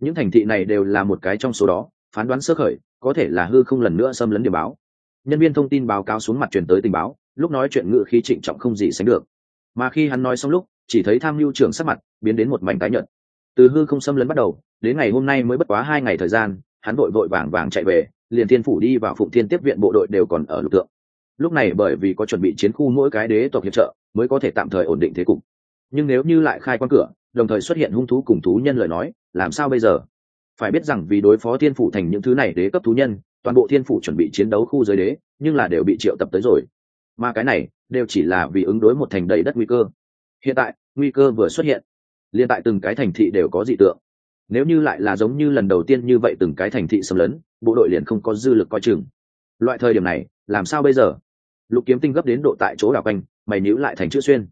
Những thành thị này đều là một cái trong số đó, phán đoán sơ khởi, có thể là hư không lần nữa xâm lấn điểm báo. Nhân viên thông tin báo cáo xuống mặt truyền tới tình báo, lúc nói chuyện ngự khí trịnh trọng không gì sánh được. Mà khi hắn nói xong lúc chỉ thấy tham mưu trưởng sắc mặt biến đến một mảnh tái nhợt. Từ hư không xâm lấn bắt đầu, đến ngày hôm nay mới bất quá hai ngày thời gian, hắn vội vội vàng vàng chạy về, liền thiên phủ đi vào phụng thiên tiếp viện bộ đội đều còn ở lục tượng. Lúc này bởi vì có chuẩn bị chiến khu mỗi cái đế tộc hiệp trợ, mới có thể tạm thời ổn định thế cục. Nhưng nếu như lại khai quan cửa, đồng thời xuất hiện hung thú cùng thú nhân lời nói, làm sao bây giờ? Phải biết rằng vì đối phó thiên phủ thành những thứ này đế cấp thú nhân, toàn bộ thiên phủ chuẩn bị chiến đấu khu giới đế, nhưng là đều bị triệu tập tới rồi. Mà cái này, đều chỉ là vì ứng đối một thành đầy đất nguy cơ hiện tại, nguy cơ vừa xuất hiện, liên tại từng cái thành thị đều có dị tượng. Nếu như lại là giống như lần đầu tiên như vậy từng cái thành thị xâm lấn, bộ đội liền không có dư lực coi chừng. Loại thời điểm này, làm sao bây giờ? Lục kiếm tinh gấp đến độ tại chỗ đảo quanh, mày níu lại thành chữ xuyên.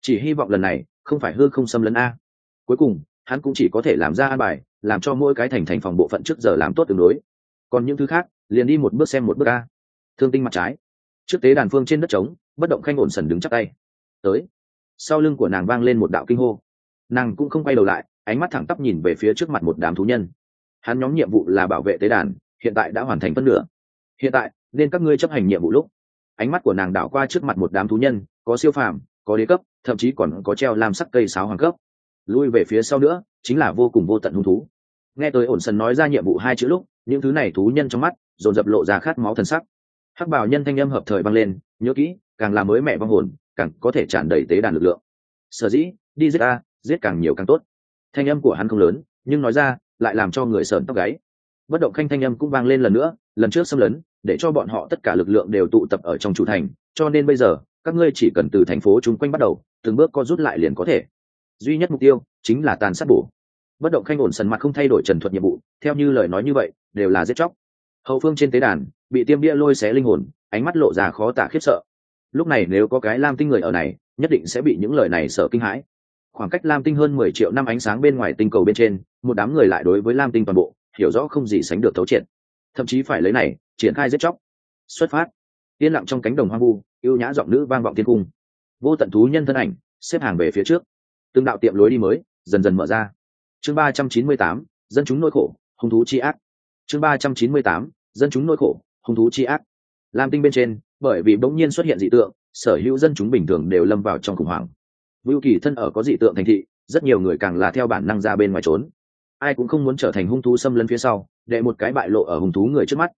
Chỉ hy vọng lần này, không phải hư không xâm lấn a. Cuối cùng, hắn cũng chỉ có thể làm ra an bài, làm cho mỗi cái thành thành phòng bộ phận trước giờ làm tốt tương đối. Còn những thứ khác, liền đi một bước xem một bước a. Thương tinh mặt trái. Trước tế đàn phương trên đất trống, bất động khanh ổn sần đứng chắc tay. Tới sau lưng của nàng vang lên một đạo kinh hô. Nàng cũng không quay đầu lại, ánh mắt thẳng tắp nhìn về phía trước mặt một đám thú nhân. Hắn nhóm nhiệm vụ là bảo vệ tế đàn, hiện tại đã hoàn thành phân nửa. Hiện tại, nên các ngươi chấp hành nhiệm vụ lúc. Ánh mắt của nàng đảo qua trước mặt một đám thú nhân, có siêu phàm, có đế cấp, thậm chí còn có treo làm sắc cây sáo hoàng cấp. Lui về phía sau nữa, chính là vô cùng vô tận hung thú. Nghe tới ổn sần nói ra nhiệm vụ hai chữ lúc, những thứ này thú nhân trong mắt, dồn dập lộ ra khát máu thần sắc. Hắc bảo nhân thanh âm hợp thời băng lên, nhớ kỹ, càng là mới mẹ vong hồn càng có thể tràn đầy tế đàn lực lượng. Sở dĩ, đi giết ta giết càng nhiều càng tốt. Thanh âm của hắn không lớn, nhưng nói ra, lại làm cho người sờn tóc gáy. Bất động khanh thanh âm cũng vang lên lần nữa, lần trước xâm lấn, để cho bọn họ tất cả lực lượng đều tụ tập ở trong chủ thành, cho nên bây giờ, các ngươi chỉ cần từ thành phố chung quanh bắt đầu, từng bước co rút lại liền có thể. Duy nhất mục tiêu, chính là tàn sát bổ. Bất động khanh ổn sần mặt không thay đổi trần thuật nhiệm vụ, theo như lời nói như vậy, đều là giết chóc. Hậu phương trên tế đàn, bị tiêm bia lôi xé linh hồn, ánh mắt lộ ra khó tả khiếp sợ lúc này nếu có cái lam tinh người ở này, nhất định sẽ bị những lời này sợ kinh hãi. Khoảng cách lam tinh hơn mười triệu năm ánh sáng bên ngoài tinh cầu bên trên, một đám người lại đối với lam tinh toàn bộ, hiểu rõ không gì sánh được thấu triệt. Thậm chí phải lấy này, triển khai giết chóc. Xuất phát. Yên lặng trong cánh đồng hoang vu yêu nhã giọng nữ vang vọng thiên cung. Vô tận thú nhân thân ảnh, xếp hàng về phía trước. Từng đạo tiệm lối đi mới, dần dần mở ra. Chương ba trăm chín mươi tám, dân chúng nỗi khổ, hung thú chi ác. Chương ba trăm chín mươi tám, dân chúng nỗi khổ, hung thú chi ác. Lam tinh bên trên bởi vì bỗng nhiên xuất hiện dị tượng, sở hữu dân chúng bình thường đều lâm vào trong khủng hoảng. Vưu kỳ thân ở có dị tượng thành thị, rất nhiều người càng là theo bản năng ra bên ngoài trốn. Ai cũng không muốn trở thành hung thú xâm lấn phía sau, để một cái bại lộ ở hung thú người trước mắt.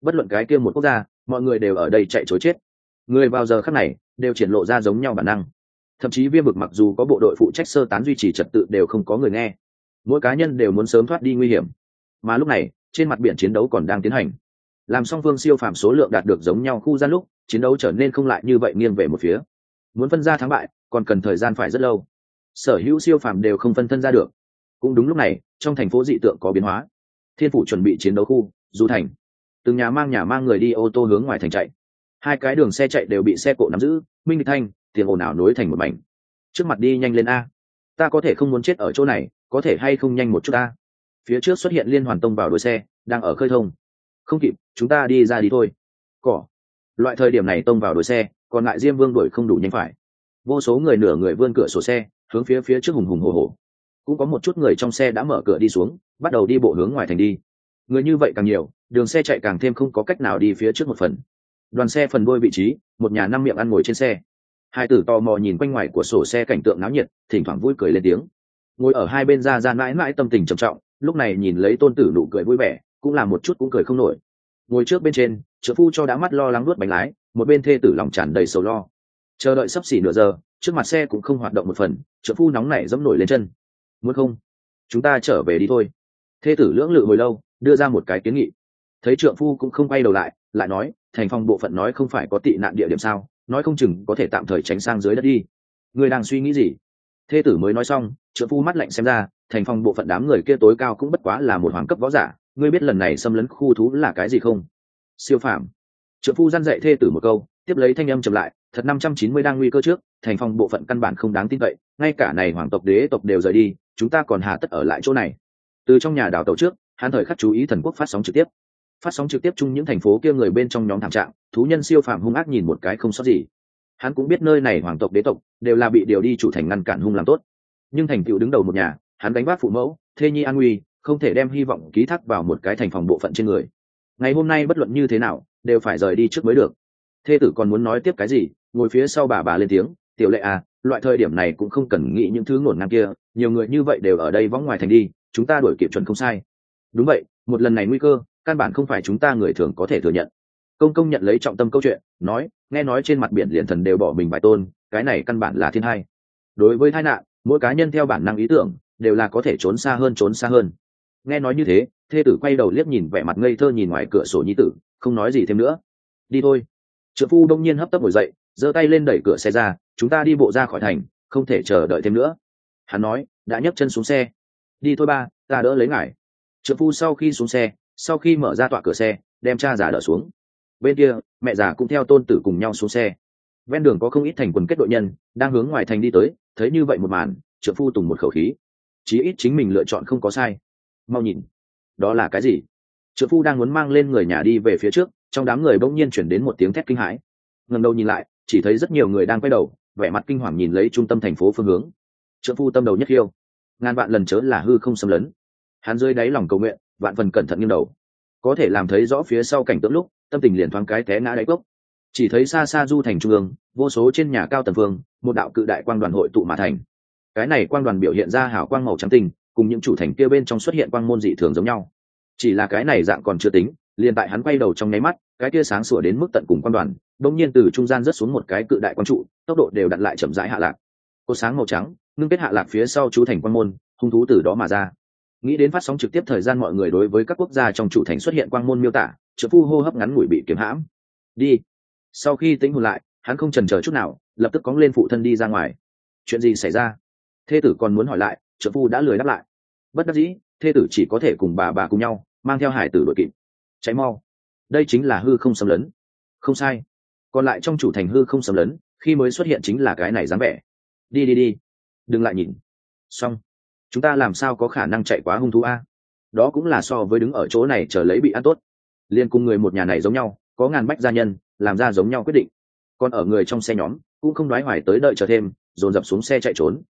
Bất luận cái kia một quốc gia, mọi người đều ở đây chạy chối chết. Người vào giờ khắc này, đều triển lộ ra giống nhau bản năng. Thậm chí viêm vực mặc dù có bộ đội phụ trách sơ tán duy trì trật tự đều không có người nghe. Mỗi cá nhân đều muốn sớm thoát đi nguy hiểm. Mà lúc này, trên mặt biển chiến đấu còn đang tiến hành làm song phương siêu phạm số lượng đạt được giống nhau khu gian lúc, chiến đấu trở nên không lại như vậy nghiêng về một phía. Muốn phân ra thắng bại, còn cần thời gian phải rất lâu. Sở hữu siêu phàm đều không phân thân ra được. Cũng đúng lúc này, trong thành phố dị tượng có biến hóa. Thiên phủ chuẩn bị chiến đấu khu, du thành. Từng nhà mang nhà mang người đi ô tô hướng ngoài thành chạy. Hai cái đường xe chạy đều bị xe cộ nắm giữ, minh địch thanh, tiền ồn ào nối thành một mảnh. Trước mặt đi nhanh lên a. Ta có thể không muốn chết ở chỗ này, có thể hay không nhanh một chút a. Phía trước xuất hiện liên hoàn tông vào đuôi xe, đang ở khơi thông không kịp, chúng ta đi ra đi thôi. Cỏ. Loại thời điểm này tông vào đuổi xe, còn lại diêm vương đuổi không đủ nhanh phải. Vô số người nửa người vươn cửa sổ xe, hướng phía phía trước hùng hùng hồ hồ. Cũng có một chút người trong xe đã mở cửa đi xuống, bắt đầu đi bộ hướng ngoài thành đi. Người như vậy càng nhiều, đường xe chạy càng thêm không có cách nào đi phía trước một phần. Đoàn xe phần đôi vị trí, một nhà năm miệng ăn ngồi trên xe. Hai tử tò mò nhìn quanh ngoài của sổ xe cảnh tượng náo nhiệt, thỉnh thoảng vui cười lên tiếng. Ngồi ở hai bên ra ra mãi mãi tâm tình trầm trọng, lúc này nhìn lấy tôn tử nụ cười vui vẻ cũng là một chút cũng cười không nổi. Ngồi trước bên trên trợ phu cho đã mắt lo lắng nuốt bánh lái, một bên thê tử lòng tràn đầy sầu lo. Chờ đợi sắp xỉ nửa giờ, trước mặt xe cũng không hoạt động một phần trợ phu nóng nảy dẫm nổi lên chân. Muốn không? Chúng ta trở về đi thôi. Thê tử lưỡng lự hồi lâu, đưa ra một cái kiến nghị. Thấy trượng phu cũng không quay đầu lại lại nói, thành phong bộ phận nói không phải có tị nạn địa điểm sao, nói không chừng có thể tạm thời tránh sang dưới đất đi. Người đang suy nghĩ gì? Thê tử mới nói xong trượng phu mắt lạnh xem ra, thành phong bộ phận đám người kia tối cao cũng bất quá là một hoàng cấp võ giả ngươi biết lần này xâm lấn khu thú là cái gì không? Siêu phạm Trợ phu gian dạy thê tử một câu, tiếp lấy thanh âm chậm lại, thật năm trăm chín mươi đang nguy cơ trước, thành phong bộ phận căn bản không đáng tin cậy, ngay cả này hoàng tộc đế tộc đều rời đi, chúng ta còn hà tất ở lại chỗ này. Từ trong nhà đào tàu trước, hắn thời khắc chú ý thần quốc phát sóng trực tiếp. Phát sóng trực tiếp chung những thành phố kia người bên trong nhóm thảm trạng, thú nhân siêu phạm hung ác nhìn một cái không sót gì. Hắn cũng biết nơi này hoàng tộc đế tộc đều là bị điều đi chủ thành ngăn cản hung làm tốt. Nhưng thành tựu đứng đầu một nhà, hắn đánh bác phụ mẫu, thê nhi an nguy không thể đem hy vọng ký thác vào một cái thành phòng bộ phận trên người. Ngày hôm nay bất luận như thế nào, đều phải rời đi trước mới được. Thê tử còn muốn nói tiếp cái gì, ngồi phía sau bà bà lên tiếng, tiểu lệ à loại thời điểm này cũng không cần nghĩ những thứ ngổn ngang kia, nhiều người như vậy đều ở đây võng ngoài thành đi, chúng ta đổi kịp chuẩn không sai. Đúng vậy, một lần này nguy cơ, căn bản không phải chúng ta người thường có thể thừa nhận. Công công nhận lấy trọng tâm câu chuyện, nói, nghe nói trên mặt biển liền thần đều bỏ mình bài tôn, cái này căn bản là thiên hai. Đối với tai nạn, mỗi cá nhân theo bản năng ý tưởng, đều là có thể trốn xa hơn, trốn xa hơn nghe nói như thế, thê tử quay đầu liếc nhìn vẻ mặt ngây thơ nhìn ngoài cửa sổ nhi tử, không nói gì thêm nữa. Đi thôi. Trợ phu đông nhiên hấp tấp ngồi dậy, giơ tay lên đẩy cửa xe ra, chúng ta đi bộ ra khỏi thành, không thể chờ đợi thêm nữa. Hắn nói, đã nhấc chân xuống xe. Đi thôi ba, ta đỡ lấy ngài. Trợ phu sau khi xuống xe, sau khi mở ra tọa cửa xe, đem cha già đỡ xuống. Bên kia, mẹ già cũng theo tôn tử cùng nhau xuống xe. Ven đường có không ít thành quần kết đội nhân, đang hướng ngoài thành đi tới, thấy như vậy một màn trợ phu tùng một khẩu khí. Chí ít chính mình lựa chọn không có sai mau nhìn. Đó là cái gì? Trợ phu đang muốn mang lên người nhà đi về phía trước, trong đám người bỗng nhiên chuyển đến một tiếng thét kinh hãi. Ngần đầu nhìn lại, chỉ thấy rất nhiều người đang quay đầu, vẻ mặt kinh hoàng nhìn lấy trung tâm thành phố phương hướng. Trợ phu tâm đầu nhất yêu ngàn vạn lần chớ là hư không xâm lấn. Hắn rơi đáy lòng cầu nguyện, vạn phần cẩn thận nghiêng đầu. Có thể làm thấy rõ phía sau cảnh tượng lúc, tâm tình liền thoáng cái té ngã đáy cốc. Chỉ thấy xa xa du thành trung ương, vô số trên nhà cao tầng phương, một đạo cự đại quang đoàn hội tụ mà thành. Cái này quang đoàn biểu hiện ra hảo quang màu trắng tình cùng những chủ thành kia bên trong xuất hiện quang môn dị thường giống nhau. Chỉ là cái này dạng còn chưa tính, liền tại hắn quay đầu trong nháy mắt, cái kia sáng sủa đến mức tận cùng quan đoàn đông nhiên từ trung gian rớt xuống một cái cự đại quang trụ, tốc độ đều đặt lại chậm rãi hạ lạc. Cô sáng màu trắng, ngưng kết hạ lạc phía sau chú thành quang môn, hung thú từ đó mà ra. Nghĩ đến phát sóng trực tiếp thời gian mọi người đối với các quốc gia trong chủ thành xuất hiện quang môn miêu tả, trợ phu hô hấp ngắn ngủi bị kiếm hãm. Đi. Sau khi tính hồn lại, hắn không trần chờ chút nào, lập tức cóng lên phụ thân đi ra ngoài. Chuyện gì xảy ra? Thê tử còn muốn hỏi lại, trợ phu đã lười đáp lại bất đắc dĩ, thê tử chỉ có thể cùng bà bà cùng nhau, mang theo hải tử đội kịp. Cháy mau. Đây chính là hư không xâm lấn. Không sai. Còn lại trong chủ thành hư không xâm lấn, khi mới xuất hiện chính là cái này dáng vẻ. Đi đi đi. Đừng lại nhìn. Xong. Chúng ta làm sao có khả năng chạy quá hung thú a? Đó cũng là so với đứng ở chỗ này chờ lấy bị ăn tốt. Liên cùng người một nhà này giống nhau, có ngàn bách gia nhân, làm ra giống nhau quyết định. Còn ở người trong xe nhóm, cũng không nói hoài tới đợi chờ thêm, dồn dập xuống xe chạy trốn.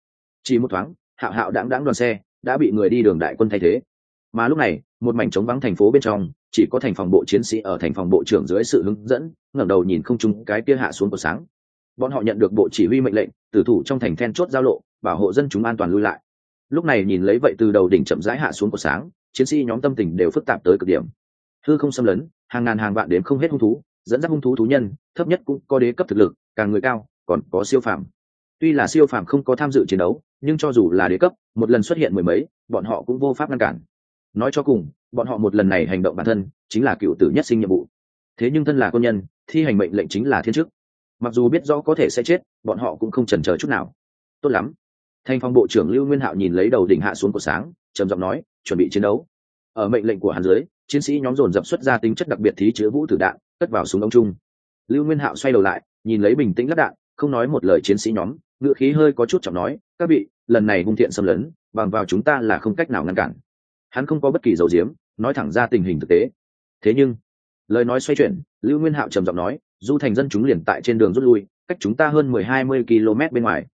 Chỉ một thoáng, hạo hạo đáng đáng đoàn xe đã bị người đi đường đại quân thay thế. Mà lúc này, một mảnh trống vắng thành phố bên trong, chỉ có thành phòng bộ chiến sĩ ở thành phòng bộ trưởng dưới sự hướng dẫn, ngẩng đầu nhìn không trung cái kia hạ xuống của sáng. Bọn họ nhận được bộ chỉ huy mệnh lệnh, tử thủ trong thành then chốt giao lộ, bảo hộ dân chúng an toàn lui lại. Lúc này nhìn lấy vậy từ đầu đỉnh chậm rãi hạ xuống của sáng, chiến sĩ nhóm tâm tình đều phức tạp tới cực điểm. Thư không xâm lấn, hàng ngàn hàng vạn đến không hết hung thú, dẫn dắt hung thú thú nhân, thấp nhất cũng có đế cấp thực lực, càng người cao, còn có siêu phàm. Tuy là siêu phàm không có tham dự chiến đấu nhưng cho dù là đế cấp, một lần xuất hiện mười mấy, bọn họ cũng vô pháp ngăn cản. Nói cho cùng, bọn họ một lần này hành động bản thân chính là cựu tử nhất sinh nhiệm vụ. Thế nhưng thân là quân nhân, thi hành mệnh lệnh chính là thiên chức. Mặc dù biết rõ có thể sẽ chết, bọn họ cũng không chần chờ chút nào. Tốt lắm. Thành phong bộ trưởng lưu nguyên hạo nhìn lấy đầu đỉnh hạ xuống của sáng, trầm giọng nói, chuẩn bị chiến đấu. Ở mệnh lệnh của hàn dưới, chiến sĩ nhóm dồn dập xuất ra tính chất đặc biệt thí chứa vũ tử đạn, cất vào súng ống chung. Lưu nguyên hạo xoay đầu lại, nhìn lấy bình tĩnh lắp đạn, không nói một lời chiến sĩ nhóm ngựa khí hơi có chút chậm nói, các vị, lần này hung thiện xâm lấn, bằng vào chúng ta là không cách nào ngăn cản. Hắn không có bất kỳ dầu diếm, nói thẳng ra tình hình thực tế. Thế nhưng, lời nói xoay chuyển, lưu nguyên hạo trầm giọng nói, du thành dân chúng liền tại trên đường rút lui, cách chúng ta hơn mười hai mươi km bên ngoài.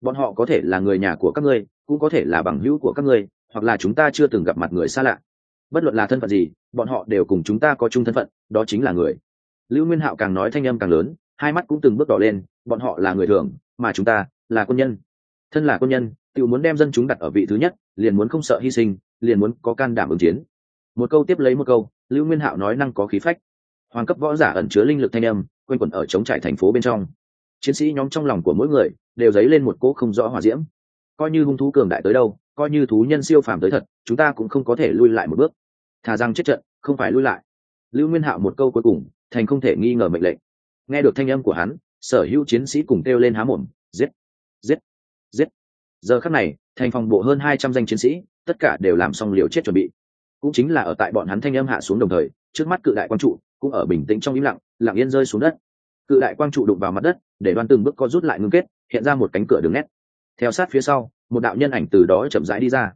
Bọn họ có thể là người nhà của các ngươi, cũng có thể là bằng hữu của các ngươi, hoặc là chúng ta chưa từng gặp mặt người xa lạ. Bất luận là thân phận gì, bọn họ đều cùng chúng ta có chung thân phận, đó chính là người. Lưu nguyên hạo càng nói thanh âm càng lớn, hai mắt cũng từng bước đỏ lên, bọn họ là người thường, mà chúng ta là quân nhân. Thân là quân nhân tự muốn đem dân chúng đặt ở vị thứ nhất, liền muốn không sợ hy sinh, liền muốn có can đảm ứng chiến. Một câu tiếp lấy một câu, lưu nguyên hạo nói năng có khí phách. Hoàng cấp võ giả ẩn chứa linh lực thanh âm n quẩn ở chống trải thành phố bên trong. Chiến sĩ nhóm trong lòng của mỗi người, đều dấy lên một cỗ không rõ hòa diễm. Coi như hung thú cường đại tới đâu, coi như thú nhân siêu phàm tới thật, chúng ta cũng không có thể lui lại một bước. Thà rằng chết trận, không phải lui lại. Lưu nguyên hạo một câu cuối cùng, thành không thể nghi ngờ mệnh lệnh. Nghe được thanh âm của hắn, sở hữu chiến sĩ cùng kêu lên há mồm, giết giết. Giờ khắc này, thành phòng bộ hơn hai trăm danh chiến sĩ, tất cả đều làm xong liều chết chuẩn bị. Cũng chính là ở tại bọn hắn thanh âm hạ xuống đồng thời, trước mắt cự đại quang trụ cũng ở bình tĩnh trong im lặng lặng yên rơi xuống đất. Cự đại quang trụ đụng vào mặt đất, để đoan từng bước co rút lại ngưng kết, hiện ra một cánh cửa đường nét. Theo sát phía sau, một đạo nhân ảnh từ đó chậm rãi đi ra.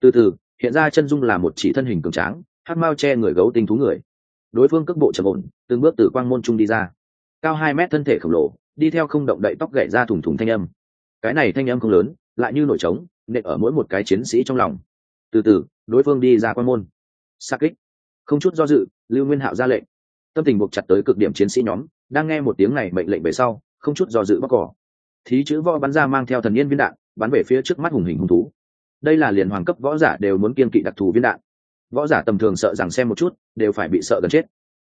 Từ từ, hiện ra chân dung là một chỉ thân hình cường tráng hát mao che người gấu tinh thú người. Đối phương cước bộ trầm ổn, từng bước từ quang môn trung đi ra. Cao hai mét thân thể khổng lồ, đi theo không động đậy tóc gậy ra thủng thủng thanh âm cái này thanh âm không lớn, lại như nổi trống, nện ở mỗi một cái chiến sĩ trong lòng. Từ từ, đối phương đi ra quan môn. Xa kích. Không chút do dự, lưu nguyên hạo ra lệnh. Tâm tình buộc chặt tới cực điểm chiến sĩ nhóm, đang nghe một tiếng này mệnh lệnh về sau, không chút do dự bóc cỏ. Thí chữ võ bắn ra mang theo thần yên viên đạn, bắn về phía trước mắt hùng hình hung thú. Đây là liền hoàng cấp võ giả đều muốn kiên kỵ đặc thù viên đạn. Võ giả tầm thường sợ rằng xem một chút, đều phải bị sợ gần chết.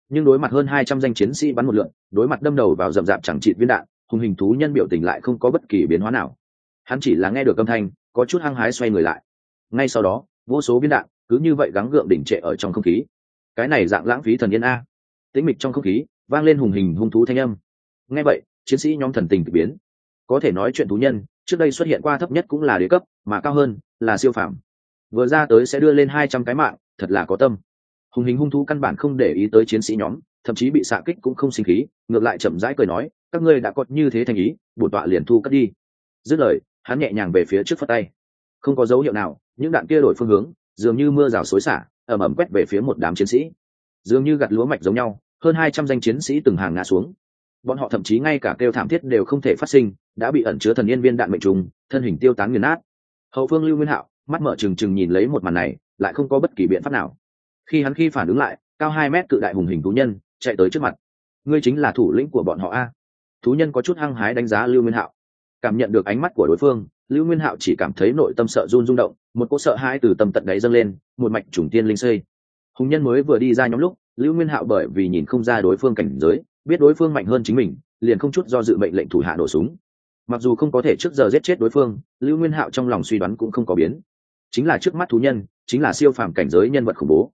Nhưng đối mặt hơn hai trăm danh chiến sĩ bắn một lượn, đối mặt đâm đầu vào rậm rạp chẳng trị viên đạn hùng hình thú nhân biểu tình lại không có bất kỳ biến hóa nào. Hắn chỉ là nghe được âm thanh, có chút hăng hái xoay người lại. Ngay sau đó, vô số viên đạn cứ như vậy gắng gượng đỉnh trệ ở trong không khí. Cái này dạng lãng phí thần yên a. Tĩnh mịch trong không khí, vang lên hùng hình hung thú thanh âm. Nghe vậy, chiến sĩ nhóm thần tình k biến. Có thể nói chuyện thú nhân, trước đây xuất hiện qua thấp nhất cũng là đế cấp, mà cao hơn là siêu phẩm vừa ra tới sẽ đưa lên hai trăm cái mạng, thật là có tâm. Hùng hình hung thú căn bản không để ý tới chiến sĩ nhóm thậm chí bị xạ kích cũng không sinh khí, ngược lại chậm rãi cười nói, các ngươi đã có như thế thành ý, bổn tọa liền thu cất đi. Dứt lời, hắn nhẹ nhàng về phía trước phất tay. Không có dấu hiệu nào, những đạn kia đổi phương hướng, dường như mưa rào xối xả ẩm ẩm quét về phía một đám chiến sĩ. Dường như gặt lúa mạch giống nhau, hơn hai trăm danh chiến sĩ từng hàng ngã xuống. Bọn họ thậm chí ngay cả kêu thảm thiết đều không thể phát sinh, đã bị ẩn chứa thần yên viên đạn mệnh trùng, thân hình tiêu tán nghiền nát. Hậu phương lưu nguyên hạo, mắt mở trừng trừng nhìn lấy một màn này, lại không có bất kỳ biện pháp nào. Khi hắn khi phản ứng lại, cao hai mét cự đại hùng hình thú nhân chạy tới trước mặt. Ngươi chính là thủ lĩnh của bọn họ a. Thú nhân có chút hăng hái đánh giá lưu nguyên hạo. Cảm nhận được ánh mắt của đối phương, lưu nguyên hạo chỉ cảm thấy nội tâm sợ run rung động, một cỗ sợ hãi từ tâm tận đáy dâng lên, một mạch trùng tiên linh xây. Hùng nhân mới vừa đi ra nhóm lúc, lưu nguyên hạo bởi vì nhìn không ra đối phương cảnh giới, biết đối phương mạnh hơn chính mình, liền không chút do dự mệnh lệnh thủ hạ nổ súng. Mặc dù không có thể trước giờ giết chết đối phương, lưu nguyên hạo trong lòng suy đoán cũng không có biến. Chính là trước mắt thú nhân, chính là siêu phàm cảnh giới nhân vật khủng bố.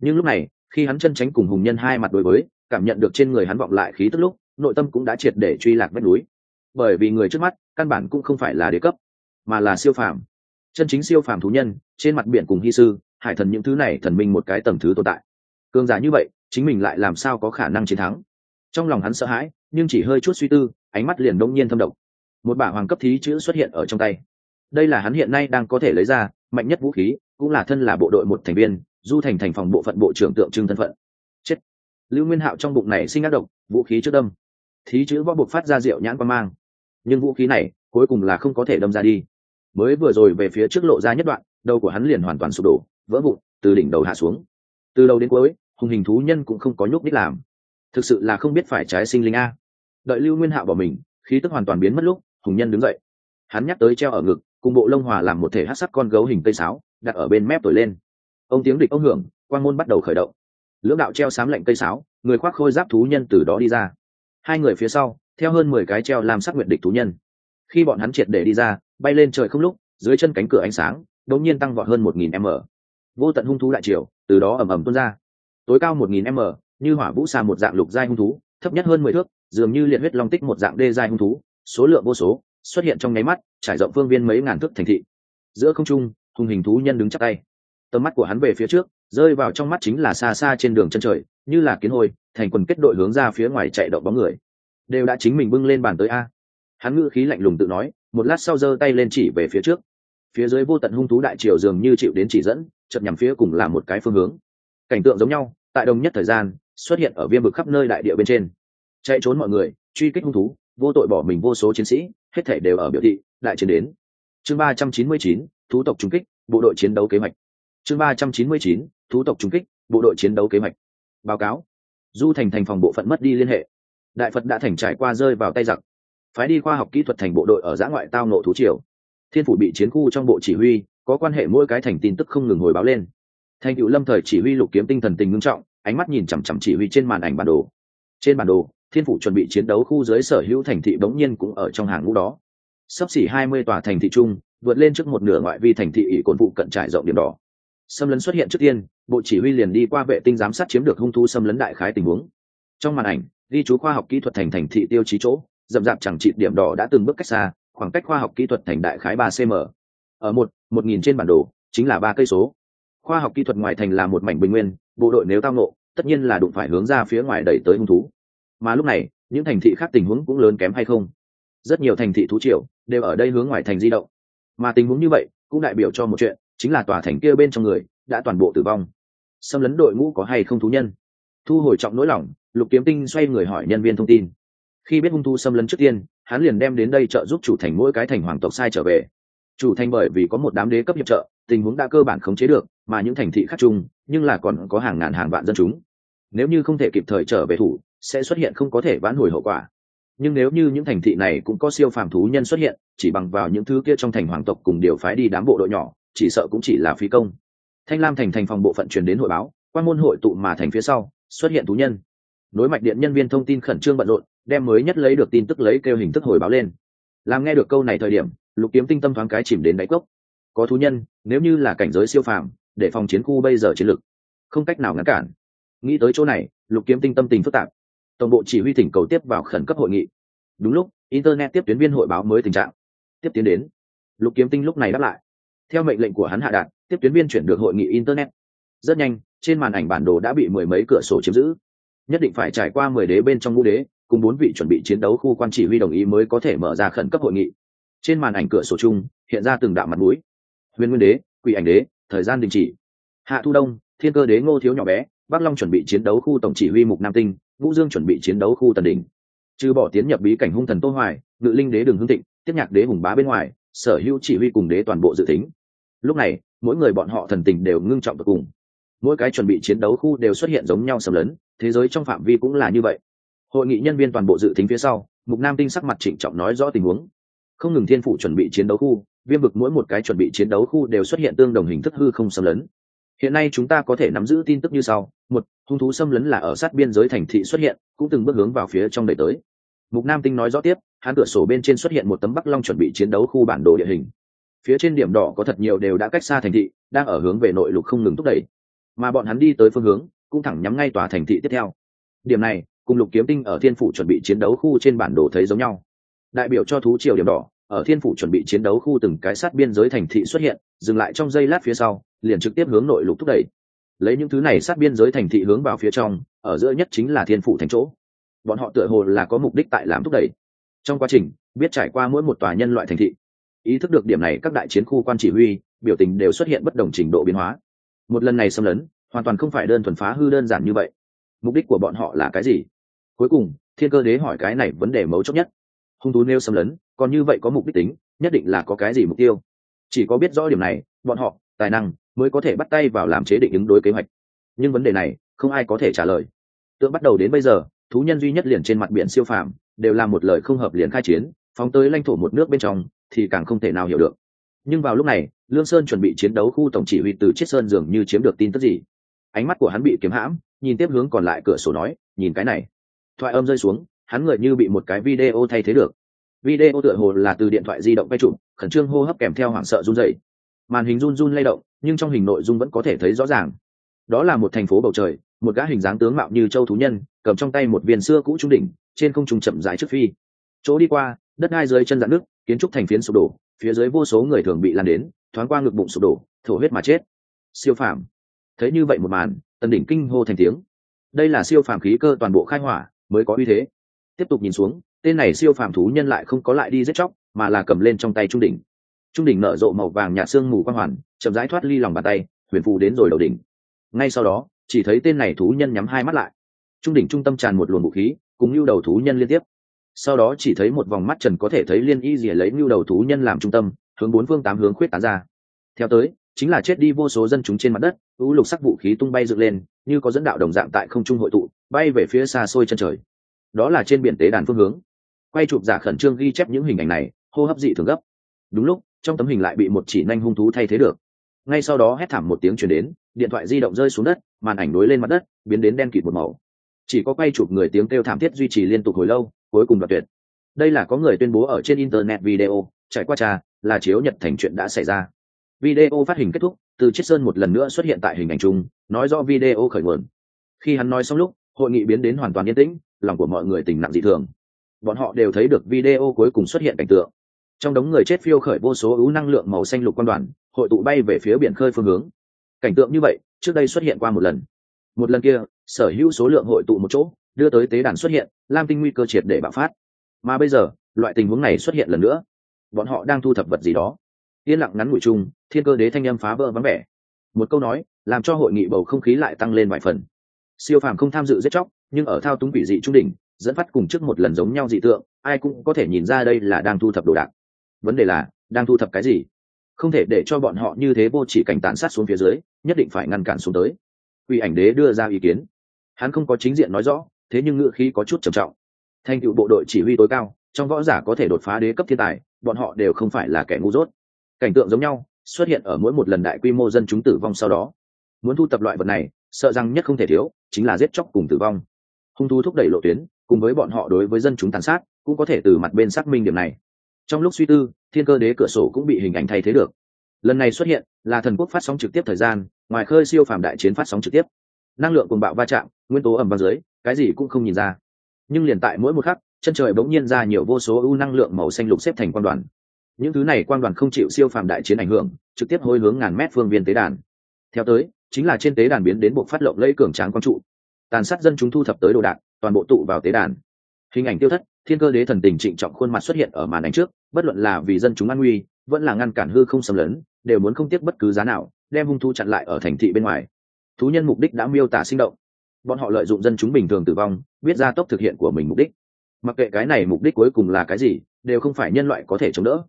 Nhưng lúc này khi hắn chân tránh cùng hùng nhân hai mặt đối với, cảm nhận được trên người hắn vọng lại khí tức lúc, nội tâm cũng đã triệt để truy lạc vách núi. Bởi vì người trước mắt, căn bản cũng không phải là đế cấp, mà là siêu phàm. Chân chính siêu phàm thú nhân, trên mặt biển cùng hy sư, hải thần những thứ này thần minh một cái tầm thứ tồn tại. Cường giả như vậy, chính mình lại làm sao có khả năng chiến thắng? Trong lòng hắn sợ hãi, nhưng chỉ hơi chút suy tư, ánh mắt liền đông nhiên thâm độc. Một bả hoàng cấp thí chữ xuất hiện ở trong tay. Đây là hắn hiện nay đang có thể lấy ra, mạnh nhất vũ khí, cũng là thân là bộ đội một thành viên du thành thành phòng bộ phận bộ trưởng tượng trưng thân phận. Chết. Lưu nguyên hạo trong bụng này sinh ác độc, vũ khí trước đâm. Thí chữ võ buộc phát ra rượu nhãn qua mang. Nhưng vũ khí này, cuối cùng là không có thể đâm ra đi. Mới vừa rồi về phía trước lộ ra nhất đoạn, đầu của hắn liền hoàn toàn sụp đổ, vỡ vụn, từ đỉnh đầu hạ xuống. Từ đầu đến cuối, hùng hình thú nhân cũng không có nhúc đích làm. Thực sự là không biết phải trái sinh linh a. Đợi lưu nguyên hạo bỏ mình, khí tức hoàn toàn biến mất lúc, hùng nhân đứng dậy. Hắn nhắc tới treo ở ngực, cùng bộ lông hòa làm một thể hát sắc con gấu hình cây sáo, đặt ở bên mép tuổi lên ông tiếng địch ông hưởng quan môn bắt đầu khởi động. Lưỡng đạo treo sám lệnh cây sáo, người khoác khôi giáp thú nhân từ đó đi ra. Hai người phía sau, theo hơn mười cái treo làm sắc nguyện địch thú nhân. Khi bọn hắn triệt để đi ra, bay lên trời không lúc, dưới chân cánh cửa ánh sáng, đột nhiên tăng vọt hơn một nghìn m. Vô tận hung thú đại triều, từ đó ầm ầm tuôn ra. Tối cao một nghìn m, như hỏa vũ xà một dạng lục giai hung thú, thấp nhất hơn mười thước, dường như liệt huyết long tích một dạng đê giai hung thú, số lượng vô số, xuất hiện trong nháy mắt, trải rộng phương viên mấy ngàn thước thành thị. Giữa không trung, hùng hình thú nhân đứng chắc tay tầm mắt của hắn về phía trước, rơi vào trong mắt chính là xa xa trên đường chân trời, như là kiến hồi thành quần kết đội hướng ra phía ngoài chạy động bóng người. Đều đã chính mình bưng lên bàn tới a. Hắn ngữ khí lạnh lùng tự nói, một lát sau giơ tay lên chỉ về phía trước. Phía dưới vô tận hung thú đại triều dường như chịu đến chỉ dẫn, chợt nhằm phía cùng là một cái phương hướng. Cảnh tượng giống nhau, tại đồng nhất thời gian, xuất hiện ở viêm vực khắp nơi đại địa bên trên. Chạy trốn mọi người, truy kích hung thú, vô tội bỏ mình vô số chiến sĩ, hết thể đều ở biểu thị, đại chiến đến. Chương ba trăm chín mươi chín, thú tộc trung kích, bộ đội chiến đấu kế hoạch chương ba trăm chín mươi chín, thú tộc trung kích, bộ đội chiến đấu kế hoạch. Báo cáo. Du thành thành phòng bộ phận mất đi liên hệ. Đại phật đã thành trải qua rơi vào tay giặc. Phái đi khoa học kỹ thuật thành bộ đội ở giã ngoại tao nộ thú triều. Thiên phủ bị chiến khu trong bộ chỉ huy, có quan hệ mỗi cái thành tin tức không ngừng hồi báo lên. Thành cựu lâm thời chỉ huy lục kiếm tinh thần tình ngưng trọng, ánh mắt nhìn chằm chằm chỉ huy trên màn ảnh bản đồ. Trên bản đồ, thiên phủ chuẩn bị chiến đấu khu dưới sở hữu thành thị bỗng nhiên cũng ở trong hàng ngũ đó. Sắp xỉ hai mươi tòa thành thị chung, vượt lên trước một nửa ngoại vi thành thị ỷ cồn vụ cận trải rộng điểm đỏ xâm lấn xuất hiện trước tiên, bộ chỉ huy liền đi qua vệ tinh giám sát chiếm được hung thú xâm lấn đại khái tình huống. Trong màn ảnh, ghi chú khoa học kỹ thuật thành thành thị tiêu chí chỗ, rậm rạp chẳng trị điểm đỏ đã từng bước cách xa, khoảng cách khoa học kỹ thuật thành đại khái ba cm ở một một nghìn trên bản đồ, chính là ba cây số. Khoa học kỹ thuật ngoài thành là một mảnh bình nguyên, bộ đội nếu tao nộ tất nhiên là đụng phải hướng ra phía ngoài đẩy tới hung thú. Mà lúc này, những thành thị khác tình huống cũng lớn kém hay không? Rất nhiều thành thị thú triều đều ở đây hướng ngoài thành di động. Mà tình huống như vậy, cũng đại biểu cho một chuyện chính là tòa thành kia bên trong người, đã toàn bộ tử vong. Xâm lấn đội ngũ có hay không thú nhân? Thu hồi trọng nỗi lòng, lục kiếm tinh xoay người hỏi nhân viên thông tin. Khi biết hung thu xâm lấn trước tiên, hắn liền đem đến đây trợ giúp chủ thành mỗi cái thành hoàng tộc sai trở về. Chủ thành bởi vì có một đám đế cấp hiệp trợ, tình huống đã cơ bản khống chế được, mà những thành thị khác chung, nhưng là còn có hàng ngàn hàng vạn dân chúng. Nếu như không thể kịp thời trở về thủ, sẽ xuất hiện không có thể vãn hồi hậu quả. Nhưng nếu như những thành thị này cũng có siêu phàm thú nhân xuất hiện, chỉ bằng vào những thứ kia trong thành hoàng tộc cùng điều phái đi đám bộ đội nhỏ chỉ sợ cũng chỉ là phí công. Thanh lam thành thành phòng bộ phận truyền đến hội báo, quan môn hội tụ mà thành phía sau, xuất hiện thú nhân. Nối mạch điện nhân viên thông tin khẩn trương bận rộn, đem mới nhất lấy được tin tức lấy kêu hình thức hồi báo lên. Làm nghe được câu này thời điểm, lục kiếm tinh tâm thoáng cái chìm đến đáy cốc. Có thú nhân, nếu như là cảnh giới siêu phàm, để phòng chiến khu bây giờ chiến lực, không cách nào ngăn cản. Nghĩ tới chỗ này, lục kiếm tinh tâm tình phức tạp. Tổng bộ chỉ huy thỉnh cầu tiếp vào khẩn cấp hội nghị. Đúng lúc, internet tiếp tuyến viên hội báo mới tình trạng. Tiếp tiến đến, lục kiếm tinh lúc này đáp lại theo mệnh lệnh của hắn hạ đạt tiếp tuyến viên chuyển được hội nghị internet. Rất nhanh trên màn ảnh bản đồ đã bị mười mấy cửa sổ chiếm giữ. Nhất định phải trải qua mười đế bên trong ngũ đế cùng bốn vị chuẩn bị chiến đấu khu quan chỉ huy đồng ý mới có thể mở ra khẩn cấp hội nghị. Trên màn ảnh cửa sổ chung hiện ra từng đạo mặt mũi. Huyền nguyên đế quỷ ảnh đế thời gian đình chỉ. Hạ thu đông thiên cơ đế ngô thiếu nhỏ bé bắc long chuẩn bị chiến đấu khu tổng chỉ huy mục nam tinh vũ dương chuẩn bị chiến đấu khu tần đình trừ bỏ tiến nhập bí cảnh hung thần tô hoài ngự linh đế đường hương thịnh, tiếp nhạc đế hùng bá bên ngoài sở hữu chỉ huy cùng đế toàn bộ dự tính lúc này, mỗi người bọn họ thần tình đều ngưng trọng tột cùng. Mỗi cái chuẩn bị chiến đấu khu đều xuất hiện giống nhau sầm lớn thế giới trong phạm vi cũng là như vậy. Hội nghị nhân viên toàn bộ dự tính phía sau, mục nam tinh sắc mặt trịnh trọng nói rõ tình huống. Không ngừng thiên phủ chuẩn bị chiến đấu khu, viêm vực mỗi một cái chuẩn bị chiến đấu khu đều xuất hiện tương đồng hình thức hư không xâm lấn. Hiện nay chúng ta có thể nắm giữ tin tức như sau. Một, hung thú xâm lấn là ở sát biên giới thành thị xuất hiện, cũng từng bước hướng vào phía trong đời tới. Mục nam tinh nói rõ tiếp, hắn cửa sổ bên trên xuất hiện một tấm bắc long chuẩn bị chiến đấu khu bản đồ địa hình phía trên điểm đỏ có thật nhiều đều đã cách xa thành thị, đang ở hướng về nội lục không ngừng thúc đẩy. Mà bọn hắn đi tới phương hướng, cũng thẳng nhắm ngay tòa thành thị tiếp theo. Điểm này, cùng lục kiếm tinh ở thiên phủ chuẩn bị chiến đấu khu trên bản đồ thấy giống nhau. Đại biểu cho thú triều điểm đỏ, ở thiên phủ chuẩn bị chiến đấu khu từng cái sát biên giới thành thị xuất hiện, dừng lại trong giây lát phía sau, liền trực tiếp hướng nội lục thúc đẩy. Lấy những thứ này sát biên giới thành thị hướng vào phía trong, ở giữa nhất chính là thiên phủ thành chỗ. Bọn họ tựa hồ là có mục đích tại làm thúc đẩy. Trong quá trình, biết trải qua mỗi một tòa nhân loại thành thị ý thức được điểm này, các đại chiến khu quan chỉ huy, biểu tình đều xuất hiện bất đồng trình độ biến hóa. Một lần này xâm lấn, hoàn toàn không phải đơn thuần phá hư đơn giản như vậy. Mục đích của bọn họ là cái gì? Cuối cùng, thiên cơ đế hỏi cái này vấn đề mấu chốt nhất. Hung thú nêu xâm lấn, còn như vậy có mục đích tính, nhất định là có cái gì mục tiêu? Chỉ có biết rõ điểm này, bọn họ, tài năng, mới có thể bắt tay vào làm chế định ứng đối kế hoạch. Nhưng vấn đề này, không ai có thể trả lời. Tượng bắt đầu đến bây giờ, thú nhân duy nhất liền trên mặt biển siêu phàm, đều là một lời không hợp liền khai chiến, phóng tới lãnh thổ một nước bên trong thì càng không thể nào hiểu được. Nhưng vào lúc này, lương sơn chuẩn bị chiến đấu khu tổng chỉ huy từ chiết sơn dường như chiếm được tin tức gì. Ánh mắt của hắn bị kiếm hãm, nhìn tiếp hướng còn lại cửa sổ nói, nhìn cái này. Thoại âm rơi xuống, hắn người như bị một cái video thay thế được. Video tựa hồ là từ điện thoại di động quay chụp, khẩn trương hô hấp kèm theo hoảng sợ run dậy màn hình run run lay động, nhưng trong hình nội dung vẫn có thể thấy rõ ràng. Đó là một thành phố bầu trời, một gã hình dáng tướng mạo như châu thú nhân, cầm trong tay một viên xưa cũ trung đỉnh, trên không trung chậm dài trước phi. Chỗ đi qua, đất hai dưới chân dạn nước kiến trúc thành phiến sụp đổ, phía dưới vô số người thường bị lan đến, thoáng qua ngực bụng sụp đổ, thổ huyết mà chết. Siêu phàm. Thấy như vậy một màn, tần đỉnh kinh hô thành tiếng. Đây là siêu phàm khí cơ toàn bộ khai hỏa, mới có uy thế. Tiếp tục nhìn xuống, tên này siêu phàm thú nhân lại không có lại đi giết chóc, mà là cầm lên trong tay trung đỉnh. Trung đỉnh nở rộ màu vàng nhạt xương mù quang hoàn, chậm rãi thoát ly lòng bàn tay, huyền phù đến rồi đầu đỉnh. Ngay sau đó, chỉ thấy tên này thú nhân nhắm hai mắt lại. Trung đỉnh trung tâm tràn một luồng vũ khí, cùng lưu đầu thú nhân liên tiếp sau đó chỉ thấy một vòng mắt trần có thể thấy liên y rỉa lấy mưu đầu thú nhân làm trung tâm, hướng bốn phương tám hướng khuyết tán ra. Theo tới, chính là chết đi vô số dân chúng trên mặt đất, u lục sắc vũ khí tung bay dựng lên, như có dẫn đạo đồng dạng tại không trung hội tụ, bay về phía xa xôi chân trời. Đó là trên biển tế đàn phương hướng. Quay chụp giả khẩn trương ghi chép những hình ảnh này, hô hấp dị thường gấp. Đúng lúc, trong tấm hình lại bị một chỉ nanh hung thú thay thế được. Ngay sau đó hét thảm một tiếng chuyển đến, điện thoại di động rơi xuống đất, màn ảnh nối lên mặt đất, biến đến đen kịt một màu. Chỉ có quay chụp người tiếng kêu thảm thiết duy trì liên tục hồi lâu cuối cùng đoạt tuyệt. Đây là có người tuyên bố ở trên internet video, trải qua trà, là chiếu nhật thành chuyện đã xảy ra. Video phát hình kết thúc, từ chiết sơn một lần nữa xuất hiện tại hình ảnh chung, nói rõ video khởi nguồn. Khi hắn nói xong lúc, hội nghị biến đến hoàn toàn yên tĩnh, lòng của mọi người tình nặng dị thường. Bọn họ đều thấy được video cuối cùng xuất hiện cảnh tượng. Trong đống người chết phiêu khởi vô số ứ năng lượng màu xanh lục quan đoàn, hội tụ bay về phía biển khơi phương hướng. Cảnh tượng như vậy, trước đây xuất hiện qua một lần. Một lần kia, sở hữu số lượng hội tụ một chỗ đưa tới tế đàn xuất hiện, lam tinh nguy cơ triệt để bạo phát. Mà bây giờ, loại tình huống này xuất hiện lần nữa. Bọn họ đang thu thập vật gì đó. Yên lặng ngắn ngủi chung, thiên cơ đế thanh âm phá vỡ vắng vẻ. Một câu nói, làm cho hội nghị bầu không khí lại tăng lên vài phần. Siêu phàm không tham dự giết chóc, nhưng ở thao túng quỷ dị trung đỉnh, dẫn phát cùng trước một lần giống nhau dị tượng, ai cũng có thể nhìn ra đây là đang thu thập đồ đạc. Vấn đề là, đang thu thập cái gì? Không thể để cho bọn họ như thế vô chỉ cảnh tàn sát xuống phía dưới, nhất định phải ngăn cản xuống tới. Quỷ ảnh đế đưa ra ý kiến. Hắn không có chính diện nói rõ thế nhưng ngữ khí có chút trầm trọng. Thành tựu bộ đội chỉ huy tối cao, trong võ giả có thể đột phá đế cấp thiên tài, bọn họ đều không phải là kẻ ngu dốt. Cảnh tượng giống nhau, xuất hiện ở mỗi một lần đại quy mô dân chúng tử vong sau đó. Muốn thu tập loại vật này, sợ rằng nhất không thể thiếu, chính là giết chóc cùng tử vong. Hung thu thúc đẩy lộ tuyến, cùng với bọn họ đối với dân chúng tàn sát, cũng có thể từ mặt bên xác minh điểm này. Trong lúc suy tư, thiên cơ đế cửa sổ cũng bị hình ảnh thay thế được. Lần này xuất hiện, là thần quốc phát sóng trực tiếp thời gian, ngoài khơi siêu phàm đại chiến phát sóng trực tiếp. Năng lượng cùng bạo va chạm, nguyên tố ẩm vang dưới cái gì cũng không nhìn ra. Nhưng liền tại mỗi một khắc, chân trời bỗng nhiên ra nhiều vô số ưu năng lượng màu xanh lục xếp thành quan đoàn. Những thứ này quan đoàn không chịu siêu phàm đại chiến ảnh hưởng, trực tiếp hôi hướng ngàn mét phương viên tế đàn. Theo tới, chính là trên tế đàn biến đến bộ phát lộng lẫy cường tráng quang trụ. Tàn sát dân chúng thu thập tới đồ đạc, toàn bộ tụ vào tế đàn. Hình ảnh tiêu thất, thiên cơ đế thần tình trịnh trọng khuôn mặt xuất hiện ở màn ảnh trước, bất luận là vì dân chúng an nguy vẫn là ngăn cản hư không xâm lấn, đều muốn không tiếc bất cứ giá nào, đem hung thu chặn lại ở thành thị bên ngoài. Thú nhân mục đích đã miêu tả sinh động bọn họ lợi dụng dân chúng bình thường tử vong, biết ra tốc thực hiện của mình mục đích. Mặc kệ cái này mục đích cuối cùng là cái gì, đều không phải nhân loại có thể chống đỡ.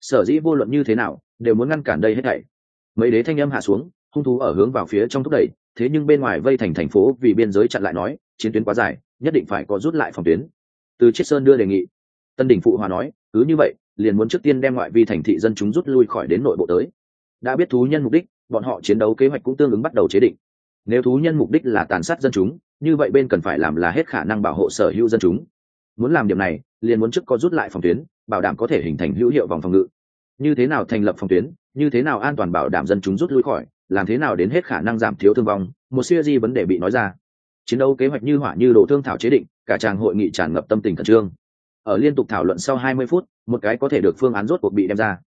Sở dĩ vô luận như thế nào, đều muốn ngăn cản đây hết thảy. Mấy đế thanh âm hạ xuống, hung thú ở hướng vào phía trong thúc đẩy, thế nhưng bên ngoài vây thành thành phố vì biên giới chặn lại nói, chiến tuyến quá dài, nhất định phải có rút lại phòng tuyến. Từ chiết sơn đưa đề nghị, tân đình phụ hòa nói, cứ như vậy, liền muốn trước tiên đem ngoại vi thành thị dân chúng rút lui khỏi đến nội bộ tới. Đã biết thú nhân mục đích, bọn họ chiến đấu kế hoạch cũng tương ứng bắt đầu chế định nếu thú nhân mục đích là tàn sát dân chúng, như vậy bên cần phải làm là hết khả năng bảo hộ sở hữu dân chúng. Muốn làm điểm này, liền muốn trước có rút lại phòng tuyến, bảo đảm có thể hình thành hữu hiệu vòng phòng ngự. Như thế nào thành lập phòng tuyến, như thế nào an toàn bảo đảm dân chúng rút lui khỏi, làm thế nào đến hết khả năng giảm thiếu thương vong, một siêu di vấn đề bị nói ra. Chiến đấu kế hoạch như hỏa như đồ thương thảo chế định, cả tràng hội nghị tràn ngập tâm tình khẩn trương. Ở liên tục thảo luận sau 20 phút, một cái có thể được phương án rốt cuộc bị đem ra.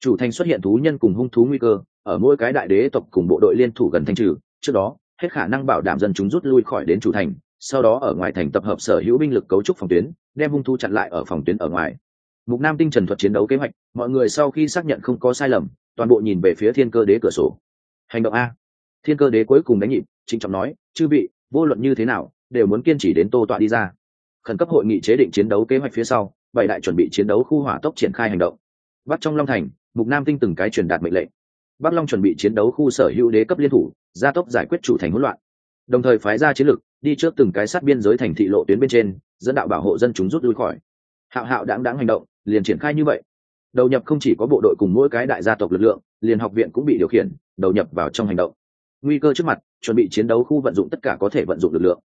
Chủ thành xuất hiện thú nhân cùng hung thú nguy cơ, ở mỗi cái đại đế tộc cùng bộ đội liên thủ gần thanh trừ, trước đó hết khả năng bảo đảm dân chúng rút lui khỏi đến chủ thành, sau đó ở ngoài thành tập hợp sở hữu binh lực cấu trúc phòng tuyến, đem hung thu chặn lại ở phòng tuyến ở ngoài. Mục nam tinh trần thuật chiến đấu kế hoạch, mọi người sau khi xác nhận không có sai lầm, toàn bộ nhìn về phía thiên cơ đế cửa sổ. Hành động a. Thiên cơ đế cuối cùng đánh nhịp, trịnh trọng nói, chư vị, vô luận như thế nào, đều muốn kiên trì đến tô tọa đi ra. Khẩn cấp hội nghị chế định chiến đấu kế hoạch phía sau, bảy đại chuẩn bị chiến đấu khu hỏa tốc triển khai hành động. Bắc trong long thành, mục nam tinh từng cái truyền đạt mệnh lệnh. Bắc long chuẩn bị chiến đấu khu sở hữu đế cấp liên thủ gia tốc giải quyết chủ thành hỗn loạn. Đồng thời phái ra chiến lực đi trước từng cái sát biên giới thành thị lộ tuyến bên trên, dẫn đạo bảo hộ dân chúng rút lui khỏi. Hạo hạo đáng đáng hành động, liền triển khai như vậy. Đầu nhập không chỉ có bộ đội cùng mỗi cái đại gia tộc lực lượng, liền học viện cũng bị điều khiển, đầu nhập vào trong hành động. Nguy cơ trước mặt, chuẩn bị chiến đấu khu vận dụng tất cả có thể vận dụng lực lượng.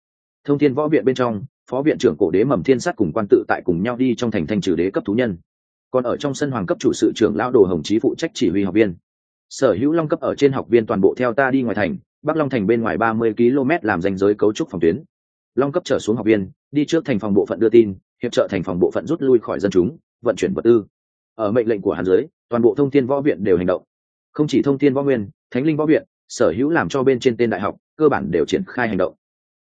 Thông thiên võ viện bên trong, phó viện trưởng cổ đế mầm thiên sát cùng quan tự tại cùng nhau đi trong thành thanh trừ đế cấp thú nhân. Còn ở trong sân hoàng cấp chủ sự trưởng lão đồ hồng chí phụ trách chỉ huy học viên sở hữu long cấp ở trên học viên toàn bộ theo ta đi ngoài thành, bắc long thành bên ngoài ba mươi km làm danh giới cấu trúc phòng tuyến. Long cấp trở xuống học viên, đi trước thành phòng bộ phận đưa tin, hiệp trợ thành phòng bộ phận rút lui khỏi dân chúng, vận chuyển vật tư. Ở mệnh lệnh của hàn giới toàn bộ thông tin võ viện đều hành động. Không chỉ thông tin võ nguyên, thánh linh võ viện, sở hữu làm cho bên trên tên đại học, cơ bản đều triển khai hành động.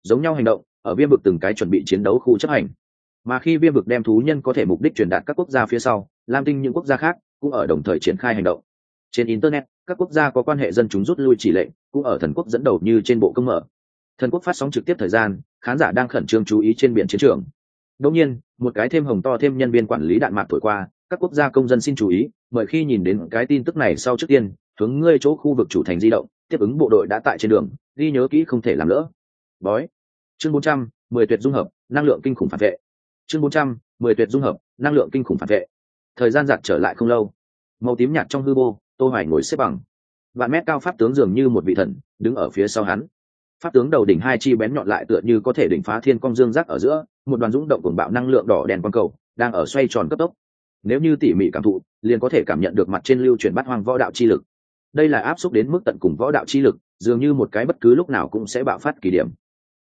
Giống nhau hành động, ở viêm vực từng cái chuẩn bị chiến đấu khu chấp hành. Mà khi viêm vực đem thú nhân có thể mục đích truyền đạt các quốc gia phía sau, lam tinh những quốc gia khác cũng ở đồng thời triển khai hành động trên internet, các quốc gia có quan hệ dân chúng rút lui chỉ lệnh, cũng ở thần quốc dẫn đầu như trên bộ công mở. Thần quốc phát sóng trực tiếp thời gian, khán giả đang khẩn trương chú ý trên biển chiến trường. Đột nhiên, một cái thêm hồng to thêm nhân viên quản lý đạn mạc thổi qua, các quốc gia công dân xin chú ý, bởi khi nhìn đến cái tin tức này sau trước tiên, hướng ngươi chỗ khu vực chủ thành di động, tiếp ứng bộ đội đã tại trên đường, ghi nhớ kỹ không thể làm lỡ. Bói. Chương bốn trăm, mười tuyệt dung hợp, năng lượng kinh khủng phản vệ. Chương bốn trăm, mười tuyệt dung hợp, năng lượng kinh khủng phản vệ. Thời gian giặt trở lại không lâu. Màu tím nhạt trong hư vô tô hoài ngồi xếp bằng. Vạn mét cao pháp tướng dường như một vị thần đứng ở phía sau hắn. Pháp tướng đầu đỉnh hai chi bén nhọn lại tựa như có thể đỉnh phá thiên cong dương rác ở giữa một đoàn rung động cuồng bạo năng lượng đỏ đèn quang cầu đang ở xoay tròn cấp tốc. Nếu như tỉ mỉ cảm thụ liền có thể cảm nhận được mặt trên lưu chuyển bát hoang võ đạo chi lực. Đây là áp xúc đến mức tận cùng võ đạo chi lực dường như một cái bất cứ lúc nào cũng sẽ bạo phát kỳ điểm.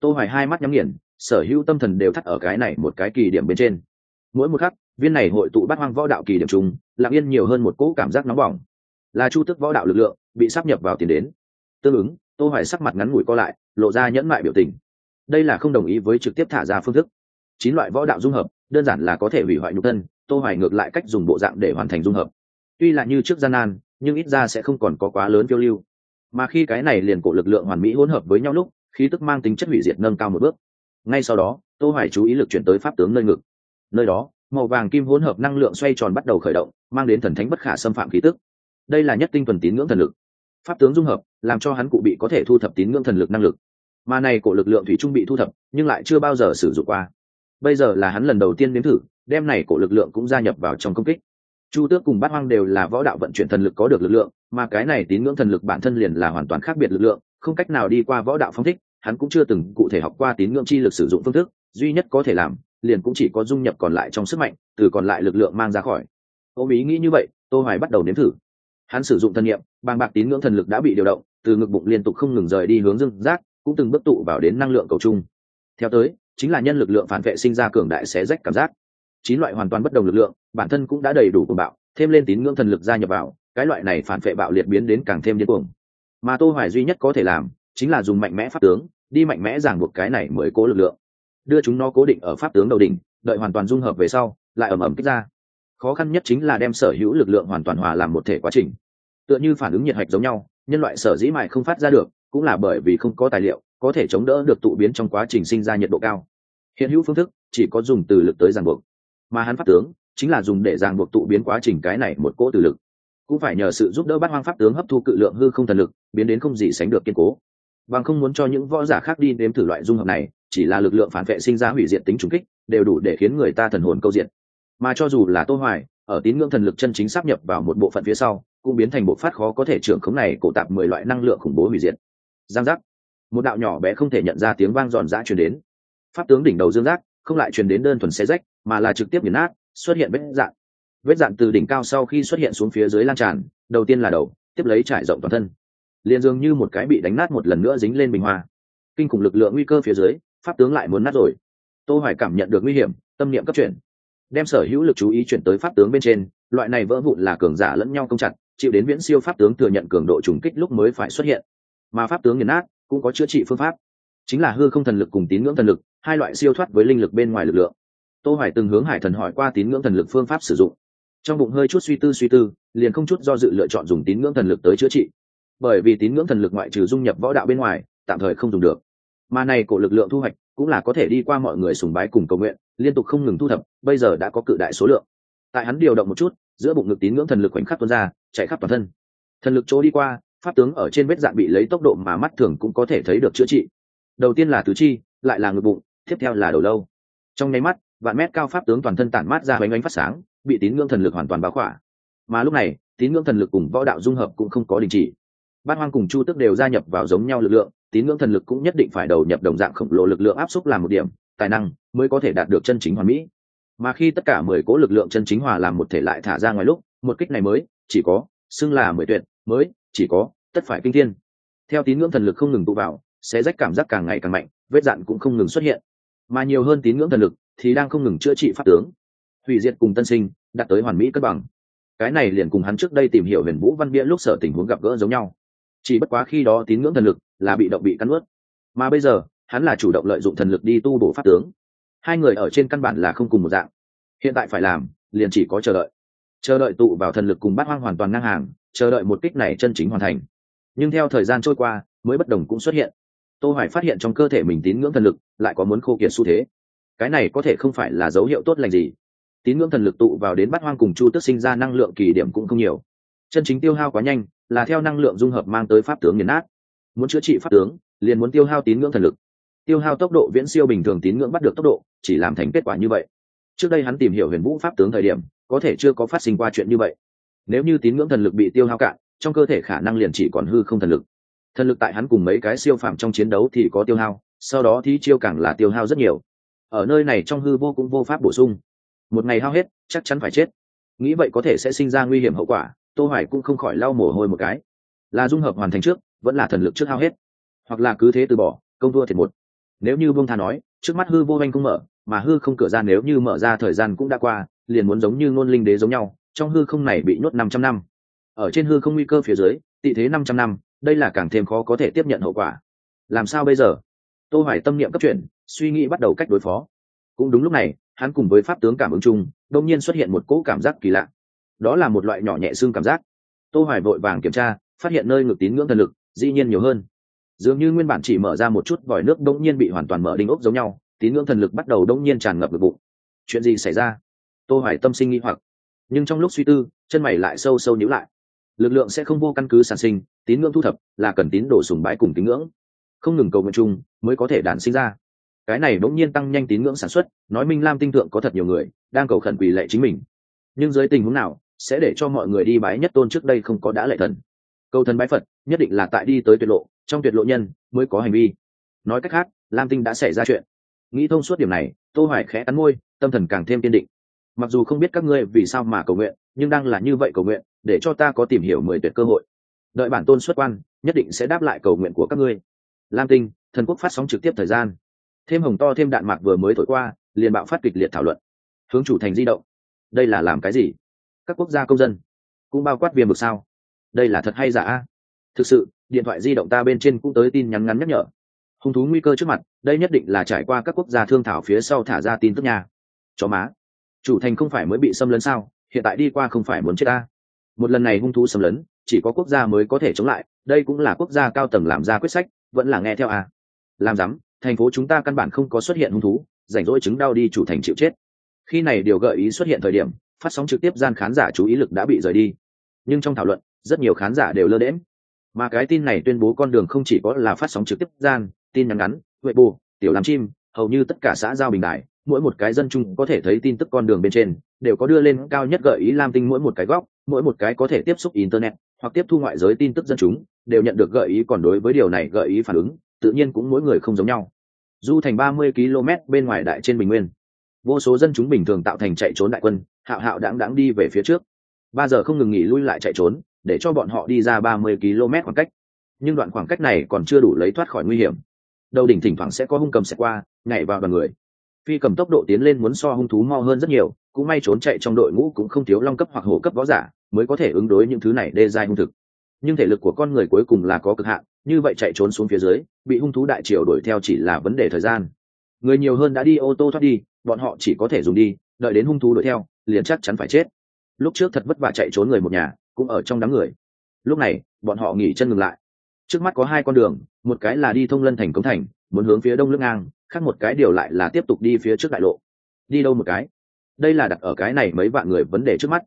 Tô hoài hai mắt nhắm nghiền sở hữu tâm thần đều thắt ở cái này một cái kỳ điểm bên trên. Mỗi một khắc viên này hội tụ bát hoang võ đạo kỳ điểm trùng, lặng yên nhiều hơn một cỗ cảm giác nóng bỏng là chu tức võ đạo lực lượng, bị sắp nhập vào tiền đến. Tương ứng, tô hoài sắc mặt ngắn ngủi co lại, lộ ra nhẫn mại biểu tình. Đây là không đồng ý với trực tiếp thả ra phương thức. Chín loại võ đạo dung hợp, đơn giản là có thể hủy hoại nhục thân, tô hoài ngược lại cách dùng bộ dạng để hoàn thành dung hợp. Tuy là như trước gian nan, nhưng ít ra sẽ không còn có quá lớn phiêu lưu. Mà khi cái này liền cổ lực lượng hoàn mỹ hỗn hợp với nhau lúc, khí tức mang tính chất hủy diệt nâng cao một bước. Ngay sau đó, tô hoài chú ý lực chuyển tới pháp tướng nơi ngực. Nơi đó, màu vàng kim hỗn hợp năng lượng xoay tròn bắt đầu khởi động, mang đến thần thánh bất khả xâm phạm khí tức đây là nhất tinh thuần tín ngưỡng thần lực. Pháp tướng dung hợp, làm cho hắn cụ bị có thể thu thập tín ngưỡng thần lực năng lực. Mà này cổ lực lượng thủy trung bị thu thập, nhưng lại chưa bao giờ sử dụng qua. Bây giờ là hắn lần đầu tiên nếm thử, đem này cổ lực lượng cũng gia nhập vào trong công kích. Chu tước cùng bát hoang đều là võ đạo vận chuyển thần lực có được lực lượng, mà cái này tín ngưỡng thần lực bản thân liền là hoàn toàn khác biệt lực lượng, không cách nào đi qua võ đạo phong thích, hắn cũng chưa từng cụ thể học qua tín ngưỡng chi lực sử dụng phương thức, duy nhất có thể làm, liền cũng chỉ có dung nhập còn lại trong sức mạnh, từ còn lại lực lượng mang ra khỏi. Ôm ý nghĩ như vậy, tô hoài bắt đầu nếm thử hắn sử dụng thân nhiệm, bàng bạc tín ngưỡng thần lực đã bị điều động, từ ngực bụng liên tục không ngừng rời đi hướng dương giác, cũng từng bước tụ vào đến năng lượng cầu chung theo tới, chính là nhân lực lượng phản vệ sinh ra cường đại xé rách cảm giác. Chín loại hoàn toàn bất đồng lực lượng, bản thân cũng đã đầy đủ cuồng bạo, thêm lên tín ngưỡng thần lực gia nhập vào, cái loại này phản vệ bạo liệt biến đến càng thêm điên cuồng. Mà tô hoài duy nhất có thể làm, chính là dùng mạnh mẽ pháp tướng, đi mạnh mẽ giảng buộc cái này mới cố lực lượng. Đưa chúng nó cố định ở pháp tướng đầu đỉnh, đợi hoàn toàn dung hợp về sau, lại ẩm ẩm kích ra khó khăn nhất chính là đem sở hữu lực lượng hoàn toàn hòa làm một thể quá trình. Tựa như phản ứng nhiệt hạch giống nhau, nhân loại sở dĩ mại không phát ra được, cũng là bởi vì không có tài liệu, có thể chống đỡ được tụ biến trong quá trình sinh ra nhiệt độ cao. Hiện hữu phương thức, chỉ có dùng từ lực tới ràng buộc. Mà hắn pháp tướng, chính là dùng để ràng buộc tụ biến quá trình cái này một cỗ từ lực. Cũng phải nhờ sự giúp đỡ bát hoang pháp tướng hấp thu cự lượng hư không thần lực, biến đến không gì sánh được kiên cố. Bằng không muốn cho những võ giả khác đi nếm thử loại dung hợp này, chỉ là lực lượng phản vệ sinh ra hủy diệt tính trùng kích, đều đủ để khiến người ta thần hồn câu diện mà cho dù là tô hoài, ở tín ngưỡng thần lực chân chính sắp nhập vào một bộ phận phía sau, cũng biến thành bộ phát khó có thể trưởng khống này cổ tạp mười loại năng lượng khủng bố hủy diệt. Giang giác. Một đạo nhỏ bé không thể nhận ra tiếng vang giòn giã truyền đến. Pháp tướng đỉnh đầu dương giác, không lại truyền đến đơn thuần xe rách, mà là trực tiếp nghiền nát, xuất hiện vết dạn. Vết dạn từ đỉnh cao sau khi xuất hiện xuống phía dưới lan tràn, đầu tiên là đầu, tiếp lấy trải rộng toàn thân. Liền dường như một cái bị đánh nát một lần nữa dính lên bình hoa. Kinh khủng lực lượng nguy cơ phía dưới, pháp tướng lại muốn nát rồi. Tô hoài cảm nhận được nguy hiểm, tâm niệm cấp chuyển đem sở hữu lực chú ý chuyển tới pháp tướng bên trên, loại này vỡ vụn là cường giả lẫn nhau công chặt, chịu đến viễn siêu pháp tướng thừa nhận cường độ trùng kích lúc mới phải xuất hiện. Mà pháp tướng nghiền nát cũng có chữa trị phương pháp, chính là hư không thần lực cùng tín ngưỡng thần lực, hai loại siêu thoát với linh lực bên ngoài lực lượng. Tô hoài từng hướng hải thần hỏi qua tín ngưỡng thần lực phương pháp sử dụng. Trong bụng hơi chút suy tư suy tư, liền không chút do dự lựa chọn dùng tín ngưỡng thần lực tới chữa trị. Bởi vì tín ngưỡng thần lực ngoại trừ dung nhập võ đạo bên ngoài, tạm thời không dùng được. Mà này cổ lực lượng thu hoạch cũng là có thể đi qua mọi người sùng bái cùng cầu nguyện liên tục không ngừng thu thập, bây giờ đã có cự đại số lượng. Tại hắn điều động một chút, giữa bụng ngực tín ngưỡng thần lực khoảnh khắc tuôn ra, chạy khắp toàn thân. Thần lực chỗ đi qua, pháp tướng ở trên vết dạn bị lấy tốc độ mà mắt thường cũng có thể thấy được chữa trị. Đầu tiên là tứ chi, lại là ngực bụng, tiếp theo là đầu lâu. Trong nháy mắt, vạn mét cao pháp tướng toàn thân tản mát ra bánh ánh phát sáng, bị tín ngưỡng thần lực hoàn toàn báo khỏa. Mà lúc này, tín ngưỡng thần lực cùng võ đạo dung hợp cũng không có đình chỉ. Bát hoang cùng chu tức đều gia nhập vào giống nhau lực lượng, tín ngưỡng thần lực cũng nhất định phải đầu nhập đồng dạng khổng lồ lực lượng áp xúc làm một điểm tài năng mới có thể đạt được chân chính hoàn mỹ. Mà khi tất cả mười cố lực lượng chân chính hòa làm một thể lại thả ra ngoài lúc, một kích này mới chỉ có xưng là mười tuyệt, mới chỉ có tất phải kinh thiên. Theo tín ngưỡng thần lực không ngừng tụ vào, sẽ rách cảm giác càng ngày càng mạnh, vết dạn cũng không ngừng xuất hiện. Mà nhiều hơn tín ngưỡng thần lực thì đang không ngừng chữa trị pháp tướng. Hủy diệt cùng tân sinh, đạt tới hoàn mỹ cân bằng. Cái này liền cùng hắn trước đây tìm hiểu huyền vũ văn bia lúc sở tình huống gặp gỡ giống nhau. Chỉ bất quá khi đó tín ngưỡng thần lực là bị động bị cắn ướt mà bây giờ hắn là chủ động lợi dụng thần lực đi tu bổ pháp tướng. Hai người ở trên căn bản là không cùng một dạng. Hiện tại phải làm, liền chỉ có chờ đợi. Chờ đợi tụ vào thần lực cùng bát hoang hoàn toàn ngang hàng, chờ đợi một kích này chân chính hoàn thành. Nhưng theo thời gian trôi qua, mới bất đồng cũng xuất hiện. Tô hoài phát hiện trong cơ thể mình tín ngưỡng thần lực lại có muốn khô kiệt xu thế. Cái này có thể không phải là dấu hiệu tốt lành gì. Tín ngưỡng thần lực tụ vào đến bát hoang cùng chu tức sinh ra năng lượng kỳ điểm cũng không nhiều. Chân chính tiêu hao quá nhanh, là theo năng lượng dung hợp mang tới pháp tướng nghiền nát. Muốn chữa trị pháp tướng, liền muốn tiêu hao tín ngưỡng thần lực tiêu hao tốc độ viễn siêu bình thường tín ngưỡng bắt được tốc độ, chỉ làm thành kết quả như vậy. Trước đây hắn tìm hiểu huyền vũ pháp tướng thời điểm, có thể chưa có phát sinh qua chuyện như vậy. Nếu như tín ngưỡng thần lực bị tiêu hao cạn, trong cơ thể khả năng liền chỉ còn hư không thần lực. Thần lực tại hắn cùng mấy cái siêu phàm trong chiến đấu thì có tiêu hao, sau đó thì chiêu càng là tiêu hao rất nhiều. Ở nơi này trong hư vô cũng vô pháp bổ sung. Một ngày hao hết, chắc chắn phải chết. Nghĩ vậy có thể sẽ sinh ra nguy hiểm hậu quả, tô hoài cũng không khỏi lau mồ hôi một cái. Là dung hợp hoàn thành trước, vẫn là thần lực trước hao hết. Hoặc là cứ thế từ bỏ, công thua thiệt một nếu như vương tha nói, trước mắt hư vô anh cũng mở, mà hư không cửa ra nếu như mở ra thời gian cũng đã qua, liền muốn giống như ngôn linh đế giống nhau, trong hư không này bị nhốt 500 năm. Ở trên hư không nguy cơ phía dưới, tị thế 500 năm, đây là càng thêm khó có thể tiếp nhận hậu quả. Làm sao bây giờ? Tô hoài tâm niệm cấp chuyển, suy nghĩ bắt đầu cách đối phó. Cũng đúng lúc này, hắn cùng với pháp tướng cảm ứng chung, đột nhiên xuất hiện một cỗ cảm giác kỳ lạ. Đó là một loại nhỏ nhẹ xương cảm giác. Tô hoài vội vàng kiểm tra, phát hiện nơi ngực tín ngưỡng thần lực, dĩ nhiên nhiều hơn dường như nguyên bản chỉ mở ra một chút vòi nước đống nhiên bị hoàn toàn mở đinh ốc giống nhau, tín ngưỡng thần lực bắt đầu đống nhiên tràn ngập ngực bụng. Chuyện gì xảy ra? Tô hoài tâm sinh nghi hoặc. Nhưng trong lúc suy tư, chân mày lại sâu sâu nhíu lại. Lực lượng sẽ không vô căn cứ sản sinh, tín ngưỡng thu thập là cần tín đồ sùng bái cùng tín ngưỡng. Không ngừng cầu nguyện chung mới có thể đản sinh ra. Cái này đống nhiên tăng nhanh tín ngưỡng sản xuất, nói minh lam tinh thượng có thật nhiều người đang cầu khẩn quỳ lệ chính mình. Nhưng dưới tình huống nào, sẽ để cho mọi người đi bái nhất tôn trước đây không có đã lệ thần. Cầu thần bái phật, nhất định là tại đi tới tuyệt lộ trong tuyệt lộ nhân mới có hành vi. Nói cách khác, lam tinh đã xảy ra chuyện. Nghĩ thông suốt điểm này, tô hoài khẽ cắn môi, tâm thần càng thêm kiên định. Mặc dù không biết các ngươi vì sao mà cầu nguyện, nhưng đang là như vậy cầu nguyện, để cho ta có tìm hiểu mười tuyệt cơ hội. Đợi bản tôn xuất quan, nhất định sẽ đáp lại cầu nguyện của các ngươi. Lam tinh, thần quốc phát sóng trực tiếp thời gian. Thêm hồng to thêm đạn mạc vừa mới thổi qua, liền bạo phát kịch liệt thảo luận. Hướng chủ thành di động. Đây là làm cái gì? Các quốc gia công dân cũng bao quát viêm vực sao? Đây là thật hay giả? a thực sự, điện thoại di động ta bên trên cũng tới tin nhắn ngắn nhắc nhở. Hung thú nguy cơ trước mặt, đây nhất định là trải qua các quốc gia thương thảo phía sau thả ra tin tức nhà chó má, chủ thành không phải mới bị xâm lấn sao? Hiện tại đi qua không phải muốn chết ta. Một lần này hung thú xâm lấn, chỉ có quốc gia mới có thể chống lại, đây cũng là quốc gia cao tầng làm ra quyết sách, vẫn là nghe theo à? Làm rắm thành phố chúng ta căn bản không có xuất hiện hung thú, rảnh rỗi chứng đau đi chủ thành chịu chết. Khi này điều gợi ý xuất hiện thời điểm, phát sóng trực tiếp gian khán giả chú ý lực đã bị rời đi. Nhưng trong thảo luận, rất nhiều khán giả đều lơ đễm mà cái tin này tuyên bố con đường không chỉ có là phát sóng trực tiếp gian, tin nhắn ngắn, huệ bù tiểu làm chim, hầu như tất cả xã giao bình đại, mỗi một cái dân chung có thể thấy tin tức con đường bên trên, đều có đưa lên cao nhất gợi ý lam tinh mỗi một cái góc, mỗi một cái có thể tiếp xúc internet, hoặc tiếp thu ngoại giới tin tức dân chúng, đều nhận được gợi ý còn đối với điều này gợi ý phản ứng, tự nhiên cũng mỗi người không giống nhau. Du thành ba mươi km bên ngoài đại trên bình nguyên. Vô số dân chúng bình thường tạo thành chạy trốn đại quân, hạo hạo đáng đáng đi về phía trước. Ba giờ không ngừng nghỉ lui lại chạy trốn để cho bọn họ đi ra ba mươi km khoảng cách. Nhưng đoạn khoảng cách này còn chưa đủ lấy thoát khỏi nguy hiểm. Đầu đỉnh thỉnh thoảng sẽ có hung cầm sẽ qua, nhảy vào đoàn người. Phi cầm tốc độ tiến lên muốn so hung thú mau hơn rất nhiều, cũng may trốn chạy trong đội ngũ cũng không thiếu long cấp hoặc hổ cấp võ giả, mới có thể ứng đối những thứ này đê dài hung thực. Nhưng thể lực của con người cuối cùng là có cực hạn, như vậy chạy trốn xuống phía dưới, bị hung thú đại triều đuổi theo chỉ là vấn đề thời gian. Người nhiều hơn đã đi ô tô thoát đi, bọn họ chỉ có thể dùng đi, đợi đến hung thú đuổi theo, liền chắc chắn phải chết. Lúc trước thật vất vả chạy trốn người một nhà cũng ở trong đám người. Lúc này, bọn họ nghỉ chân ngừng lại. Trước mắt có hai con đường, một cái là đi thông lân thành cống thành, muốn hướng phía đông lưng ngang, khác một cái điều lại là tiếp tục đi phía trước đại lộ. Đi đâu một cái? Đây là đặt ở cái này mấy vạn người vấn đề trước mắt.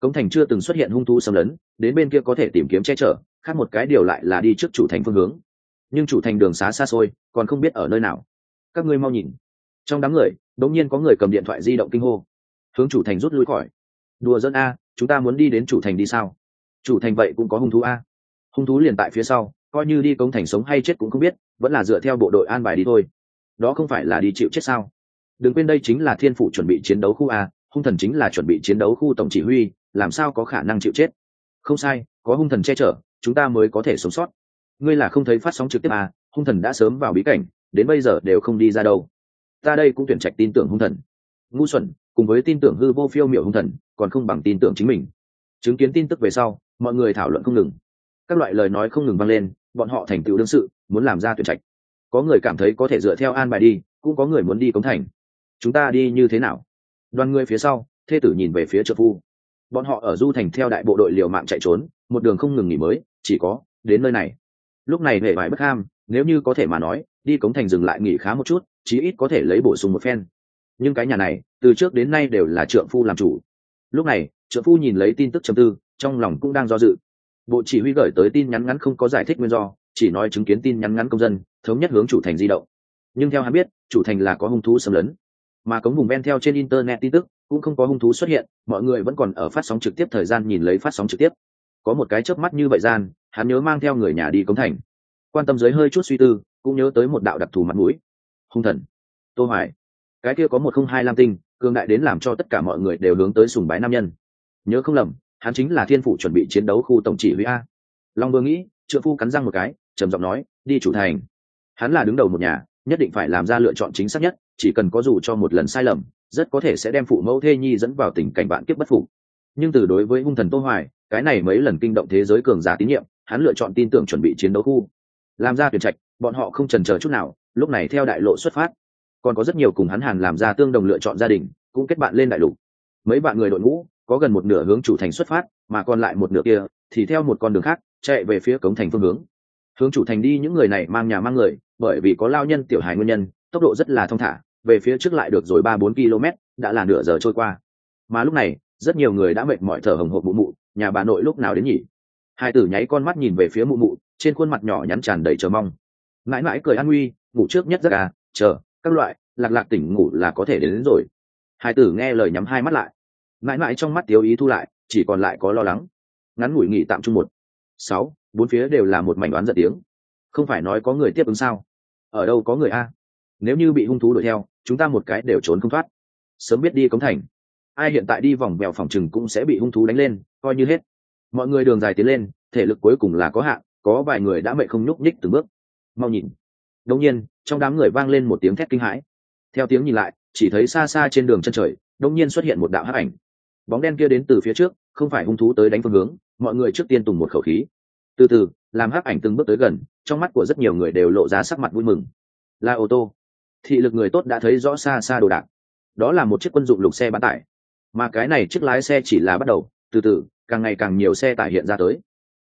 Cống thành chưa từng xuất hiện hung thú xâm lấn, đến bên kia có thể tìm kiếm che chở, khác một cái điều lại là đi trước chủ thành phương hướng. Nhưng chủ thành đường xá xa xôi, còn không biết ở nơi nào. Các ngươi mau nhìn. Trong đám người, đột nhiên có người cầm điện thoại di động kinh hô. Hướng chủ thành rút lui khỏi. Đùa dân a chúng ta muốn đi đến chủ thành đi sao? Chủ thành vậy cũng có hung thú a. Hung thú liền tại phía sau, coi như đi công thành sống hay chết cũng không biết, vẫn là dựa theo bộ đội an bài đi thôi. Đó không phải là đi chịu chết sao? Đừng quên đây chính là thiên phụ chuẩn bị chiến đấu khu a, hung thần chính là chuẩn bị chiến đấu khu tổng chỉ huy, làm sao có khả năng chịu chết? Không sai, có hung thần che chở, chúng ta mới có thể sống sót. Ngươi là không thấy phát sóng trực tiếp à hung thần đã sớm vào bí cảnh, đến bây giờ đều không đi ra đâu. Ta đây cũng tuyển trạch tin tưởng hung thần. Ngu xuẩn cùng với tin tưởng hư vô phiêu miểu hung thần, còn không bằng tin tưởng chính mình. Chứng kiến tin tức về sau, mọi người thảo luận không ngừng. Các loại lời nói không ngừng vang lên, bọn họ thành tựu đương sự, muốn làm ra tuyển trạch. Có người cảm thấy có thể dựa theo an bài đi, cũng có người muốn đi cống thành. Chúng ta đi như thế nào? Đoàn người phía sau, thê tử nhìn về phía trợ phu. Bọn họ ở du thành theo đại bộ đội liều mạng chạy trốn, một đường không ngừng nghỉ mới, chỉ có, đến nơi này. Lúc này hệ vải bất ham, nếu như có thể mà nói, đi cống thành dừng lại nghỉ khá một chút, chí ít có thể lấy bổ sung một phen nhưng cái nhà này, từ trước đến nay đều là trượng phu làm chủ. Lúc này, trượng phu nhìn lấy tin tức chấm tư, trong lòng cũng đang do dự. Bộ chỉ huy gửi tới tin nhắn ngắn không có giải thích nguyên do, chỉ nói chứng kiến tin nhắn ngắn công dân, thống nhất hướng chủ thành di động. Nhưng theo hắn biết, chủ thành là có hung thú xâm lấn. Mà cống vùng ven theo trên internet tin tức, cũng không có hung thú xuất hiện, mọi người vẫn còn ở phát sóng trực tiếp thời gian nhìn lấy phát sóng trực tiếp. Có một cái chớp mắt như vậy gian, hắn nhớ mang theo người nhà đi cống thành. Quan tâm giới hơi chút suy tư, cũng nhớ tới một đạo đặc thù mặt mũi. Hung thần. Tô hoài cái kia có một không hai lam tinh, cường đại đến làm cho tất cả mọi người đều hướng tới sùng bái nam nhân. Nhớ không lầm, hắn chính là thiên phụ chuẩn bị chiến đấu khu tổng chỉ huy a. Long vừa nghĩ, trượng phu cắn răng một cái, trầm giọng nói, đi chủ thành. Hắn là đứng đầu một nhà, nhất định phải làm ra lựa chọn chính xác nhất, chỉ cần có dù cho một lần sai lầm, rất có thể sẽ đem phụ mẫu thê nhi dẫn vào tình cảnh bạn kiếp bất phục. Nhưng từ đối với hung thần tô hoài, cái này mấy lần kinh động thế giới cường giả tín nhiệm, hắn lựa chọn tin tưởng chuẩn bị chiến đấu khu. Làm ra tuyển trạch, bọn họ không chần chờ chút nào, lúc này theo đại lộ xuất phát còn có rất nhiều cùng hắn hàn làm ra tương đồng lựa chọn gia đình, cũng kết bạn lên đại lục. Mấy bạn người đội ngũ, có gần một nửa hướng chủ thành xuất phát, mà còn lại một nửa kia, thì theo một con đường khác, chạy về phía cống thành phương hướng. Hướng chủ thành đi những người này mang nhà mang người, bởi vì có lao nhân tiểu hài nguyên nhân, tốc độ rất là thong thả, về phía trước lại được rồi ba bốn km, đã là nửa giờ trôi qua. Mà lúc này, rất nhiều người đã mệt mỏi thở hồng hộc mụ mụ, nhà bà nội lúc nào đến nhỉ? Hai tử nháy con mắt nhìn về phía mụ mụ, trên khuôn mặt nhỏ nhắn tràn đầy chờ mong. Mãi mãi cười an nguy, ngủ trước nhất rất à chờ các loại lạc lạc tỉnh ngủ là có thể đến, đến rồi. Hai tử nghe lời nhắm hai mắt lại. Mãi mãi trong mắt tiếu ý thu lại chỉ còn lại có lo lắng. Ngắn ngủi nghỉ tạm chung một. Sáu bốn phía đều là một mảnh đoán giật tiếng. Không phải nói có người tiếp ứng sao? Ở đâu có người a? Nếu như bị hung thú đuổi theo chúng ta một cái đều trốn không thoát. Sớm biết đi cống thành. Ai hiện tại đi vòng bèo phòng chừng cũng sẽ bị hung thú đánh lên coi như hết. Mọi người đường dài tiến lên thể lực cuối cùng là có hạn có vài người đã mệt không nhúc nhích từng bước. Mau nhìn đột nhiên, trong đám người vang lên một tiếng thét kinh hãi. Theo tiếng nhìn lại, chỉ thấy xa xa trên đường chân trời đột nhiên xuất hiện một đạo hắc ảnh. Bóng đen kia đến từ phía trước, không phải hung thú tới đánh phương hướng, mọi người trước tiên tùng một khẩu khí. Từ từ, làm hắc ảnh từng bước tới gần, trong mắt của rất nhiều người đều lộ ra sắc mặt vui mừng. Là ô tô. Thị lực người tốt đã thấy rõ xa xa đồ đạc. Đó là một chiếc quân dụng lục xe bán tải. Mà cái này chiếc lái xe chỉ là bắt đầu. Từ từ, càng ngày càng nhiều xe tải hiện ra tới.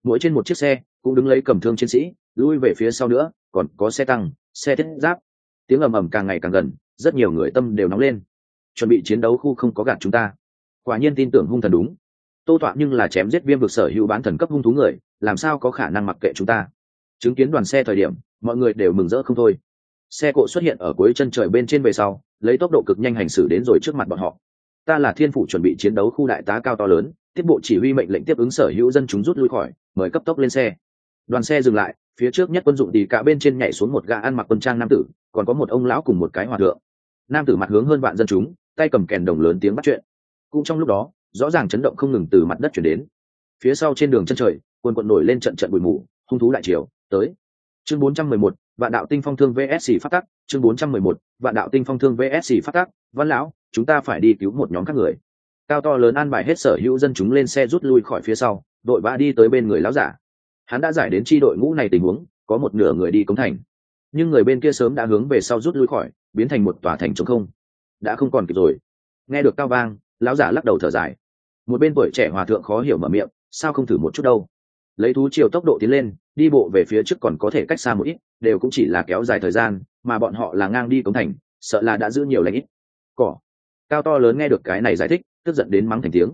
Mỗi trên một chiếc xe, cũng đứng lấy cầm thương chiến sĩ lui về phía sau nữa, còn có xe tăng, xe thiết giáp. Tiếng ầm ầm càng ngày càng gần, rất nhiều người tâm đều nóng lên. Chuẩn bị chiến đấu khu không có gạt chúng ta. Quả nhiên tin tưởng hung thần đúng. Tô tọa nhưng là chém giết viêm vực sở hữu bán thần cấp hung thú người, làm sao có khả năng mặc kệ chúng ta? Chứng kiến đoàn xe thời điểm, mọi người đều mừng rỡ không thôi. Xe cộ xuất hiện ở cuối chân trời bên trên về sau, lấy tốc độ cực nhanh hành xử đến rồi trước mặt bọn họ. Ta là thiên phủ chuẩn bị chiến đấu khu đại tá cao to lớn, tiếp bộ chỉ huy mệnh lệnh tiếp ứng sở hữu dân chúng rút lui khỏi, mời cấp tốc lên xe. Đoàn xe dừng lại phía trước nhất quân dụng tì cả bên trên nhảy xuống một gã ăn mặc quân trang nam tử còn có một ông lão cùng một cái hòa thượng. Nam tử mặt hướng hơn vạn dân chúng tay cầm kèn đồng lớn tiếng bắt chuyện. Cũng trong lúc đó rõ ràng chấn động không ngừng từ mặt đất chuyển đến. Phía sau trên đường chân trời quân quận nổi lên trận trận bụi mù hung thú đại triều tới. Chương 411, vạn đạo tinh phong thương vsc phát tắc. Chương 411, vạn đạo tinh phong thương vsc phát tắc. Văn lão chúng ta phải đi cứu một nhóm các người. Cao to lớn an bài hết sở hữu dân chúng lên xe rút lui khỏi phía sau đội vã đi tới bên người lão giả hắn đã giải đến tri đội ngũ này tình huống, có một nửa người đi cống thành. Nhưng người bên kia sớm đã hướng về sau rút lui khỏi, biến thành một tòa thành trống không. Đã không còn kịp rồi. Nghe được cao vang, lão giả lắc đầu thở dài. Một bên tuổi trẻ hòa thượng khó hiểu mở miệng, sao không thử một chút đâu? Lấy thú chiều tốc độ tiến lên, đi bộ về phía trước còn có thể cách xa một ít, đều cũng chỉ là kéo dài thời gian, mà bọn họ là ngang đi cống thành, sợ là đã giữ nhiều lãnh ít. Cỏ. Cao to lớn nghe được cái này giải thích, tức giận đến mắng thành tiếng.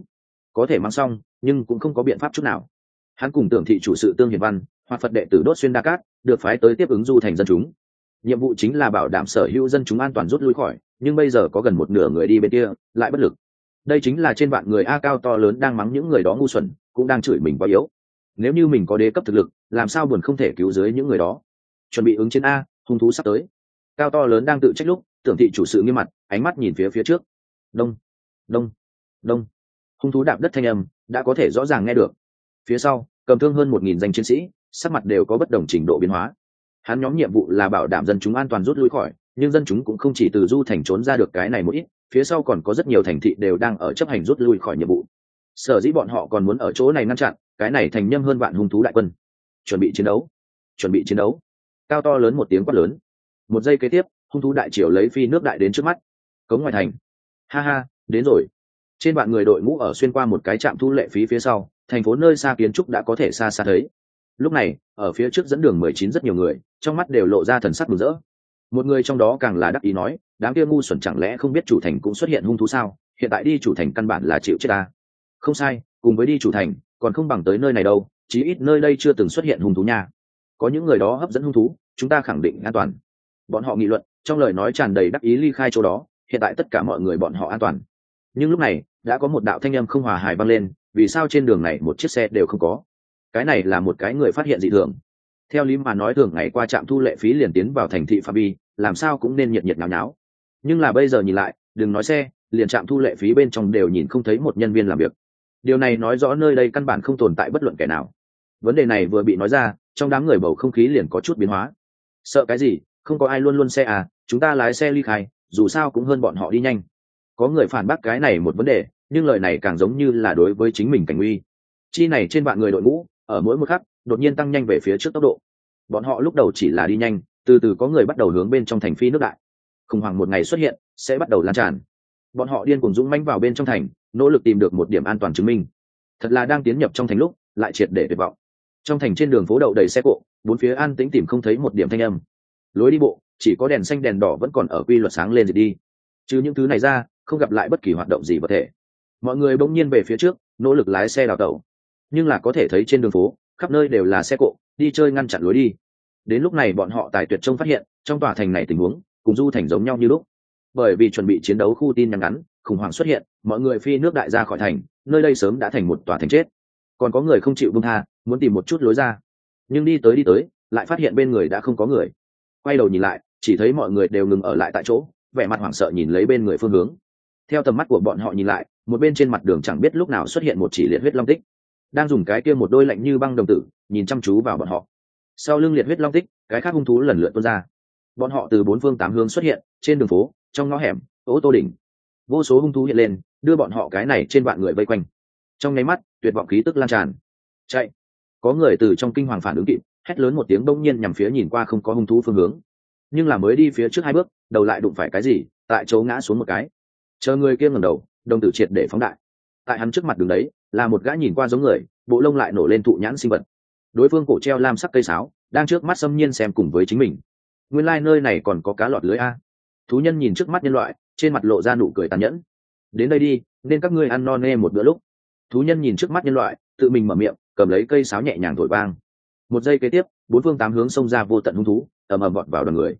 Có thể mắng xong, nhưng cũng không có biện pháp chút nào hắn cùng tưởng thị chủ sự tương hiền văn, hoặc phật đệ tử đốt xuyên đa cát, được phái tới tiếp ứng du thành dân chúng. Nhiệm vụ chính là bảo đảm sở hữu dân chúng an toàn rút lui khỏi, nhưng bây giờ có gần một nửa người đi bên kia, lại bất lực. Đây chính là trên vạn người a cao to lớn đang mắng những người đó ngu xuẩn, cũng đang chửi mình quá yếu. Nếu như mình có đế cấp thực lực, làm sao buồn không thể cứu dưới những người đó? Chuẩn bị ứng chiến a, hung thú sắp tới. Cao to lớn đang tự trách lúc, tưởng thị chủ sự nghiêm mặt, ánh mắt nhìn phía phía trước. Đông đông đông. Hung thú đạp đất thanh âm, đã có thể rõ ràng nghe được phía sau, cầm thương hơn một nghìn danh chiến sĩ, sắc mặt đều có bất đồng trình độ biến hóa. Hắn nhóm nhiệm vụ là bảo đảm dân chúng an toàn rút lui khỏi, nhưng dân chúng cũng không chỉ từ du thành trốn ra được cái này một ít, phía sau còn có rất nhiều thành thị đều đang ở chấp hành rút lui khỏi nhiệm vụ. Sở dĩ bọn họ còn muốn ở chỗ này ngăn chặn, cái này thành nhâm hơn vạn hung thú đại quân. Chuẩn bị chiến đấu. Chuẩn bị chiến đấu. Cao to lớn một tiếng quát lớn. Một giây kế tiếp, hung thú đại triều lấy phi nước đại đến trước mắt. Cống ngoài thành. Ha ha, đến rồi. Trên bạn người đội ngũ ở xuyên qua một cái trạm thu lệ phí phía sau thành phố nơi xa kiến trúc đã có thể xa xa thấy. Lúc này, ở phía trước dẫn đường mười chín rất nhiều người, trong mắt đều lộ ra thần sắc mừng rỡ. Một người trong đó càng là đắc ý nói, đám kia ngu xuẩn chẳng lẽ không biết chủ thành cũng xuất hiện hung thú sao? Hiện tại đi chủ thành căn bản là chịu chết ta. Không sai, cùng với đi chủ thành, còn không bằng tới nơi này đâu, chí ít nơi đây chưa từng xuất hiện hung thú nha. Có những người đó hấp dẫn hung thú, chúng ta khẳng định an toàn. Bọn họ nghị luận, trong lời nói tràn đầy đắc ý ly khai chỗ đó, hiện tại tất cả mọi người bọn họ an toàn. Nhưng lúc này, đã có một đạo thanh âm không hòa hài vang lên vì sao trên đường này một chiếc xe đều không có? Cái này là một cái người phát hiện dị thường. Theo lý mà nói thường ngày qua trạm thu lệ phí liền tiến vào thành thị phạm vi, làm sao cũng nên nhiệt nhiệt náo náo. Nhưng là bây giờ nhìn lại, đừng nói xe, liền trạm thu lệ phí bên trong đều nhìn không thấy một nhân viên làm việc. Điều này nói rõ nơi đây căn bản không tồn tại bất luận kẻ nào. Vấn đề này vừa bị nói ra, trong đám người bầu không khí liền có chút biến hóa. Sợ cái gì? Không có ai luôn luôn xe à chúng ta lái xe ly khai, dù sao cũng hơn bọn họ đi nhanh. Có người phản bác cái này một vấn đề nhưng lời này càng giống như là đối với chính mình cảnh uy chi này trên vạn người đội ngũ, ở mỗi một khắc, đột nhiên tăng nhanh về phía trước tốc độ. Bọn họ lúc đầu chỉ là đi nhanh, từ từ có người bắt đầu hướng bên trong thành phi nước đại. Khủng hoảng một ngày xuất hiện, sẽ bắt đầu lan tràn. Bọn họ điên cuồng dũng mãnh vào bên trong thành, nỗ lực tìm được một điểm an toàn chứng minh. Thật là đang tiến nhập trong thành lúc, lại triệt để tuyệt vọng. Trong thành trên đường phố đậu đầy xe cộ, bốn phía an tĩnh tìm không thấy một điểm thanh âm. Lối đi bộ, chỉ có đèn xanh đèn đỏ vẫn còn ở quy luật sáng lên rồi đi. Chứ những thứ này ra, không gặp lại bất kỳ hoạt động gì vật thể mọi người bỗng nhiên về phía trước, nỗ lực lái xe đào tẩu. Nhưng là có thể thấy trên đường phố, khắp nơi đều là xe cộ, đi chơi ngăn chặn lối đi. Đến lúc này bọn họ tài tuyệt trông phát hiện, trong tòa thành này tình huống, cùng du thành giống nhau như lúc. Bởi vì chuẩn bị chiến đấu khu tin nhắn ngắn, khủng hoảng xuất hiện, mọi người phi nước đại ra khỏi thành, nơi đây sớm đã thành một tòa thành chết. Còn có người không chịu bung tha, muốn tìm một chút lối ra. Nhưng đi tới đi tới, lại phát hiện bên người đã không có người. Quay đầu nhìn lại, chỉ thấy mọi người đều ngừng ở lại tại chỗ, vẻ mặt hoảng sợ nhìn lấy bên người phương hướng. Theo tầm mắt của bọn họ nhìn lại một bên trên mặt đường chẳng biết lúc nào xuất hiện một chỉ liệt huyết long tích. Đang dùng cái kia một đôi lạnh như băng đồng tử, nhìn chăm chú vào bọn họ. Sau lưng liệt huyết long tích, cái khác hung thú lần lượt tuôn ra. Bọn họ từ bốn phương tám hướng xuất hiện, trên đường phố, trong ngõ hẻm, ô tô đỉnh. Vô số hung thú hiện lên, đưa bọn họ cái này trên vạn người vây quanh. Trong nháy mắt, tuyệt vọng khí tức lan tràn. Chạy. Có người từ trong kinh hoàng phản ứng kịp, hét lớn một tiếng bỗng nhiên nhằm phía nhìn qua không có hung thú phương hướng. Nhưng là mới đi phía trước hai bước, đầu lại đụng phải cái gì, tại chỗ ngã xuống một cái. Chờ người kia ngẩng đầu đồng tử triệt để phóng đại. Tại hắn trước mặt đường đấy, là một gã nhìn qua giống người, bộ lông lại nổ lên thụ nhãn sinh vật. Đối phương cổ treo lam sắc cây sáo, đang trước mắt xâm nhiên xem cùng với chính mình. Nguyên lai、like、nơi này còn có cá lọt lưới a. Thú nhân nhìn trước mắt nhân loại, trên mặt lộ ra nụ cười tàn nhẫn. Đến đây đi, nên các ngươi ăn no nê một bữa lúc. Thú nhân nhìn trước mắt nhân loại, tự mình mở miệng, cầm lấy cây sáo nhẹ nhàng thổi vang. Một giây kế tiếp, bốn phương tám hướng xông ra vô tận hung thú, ầm ầm vọt vào đoàn người.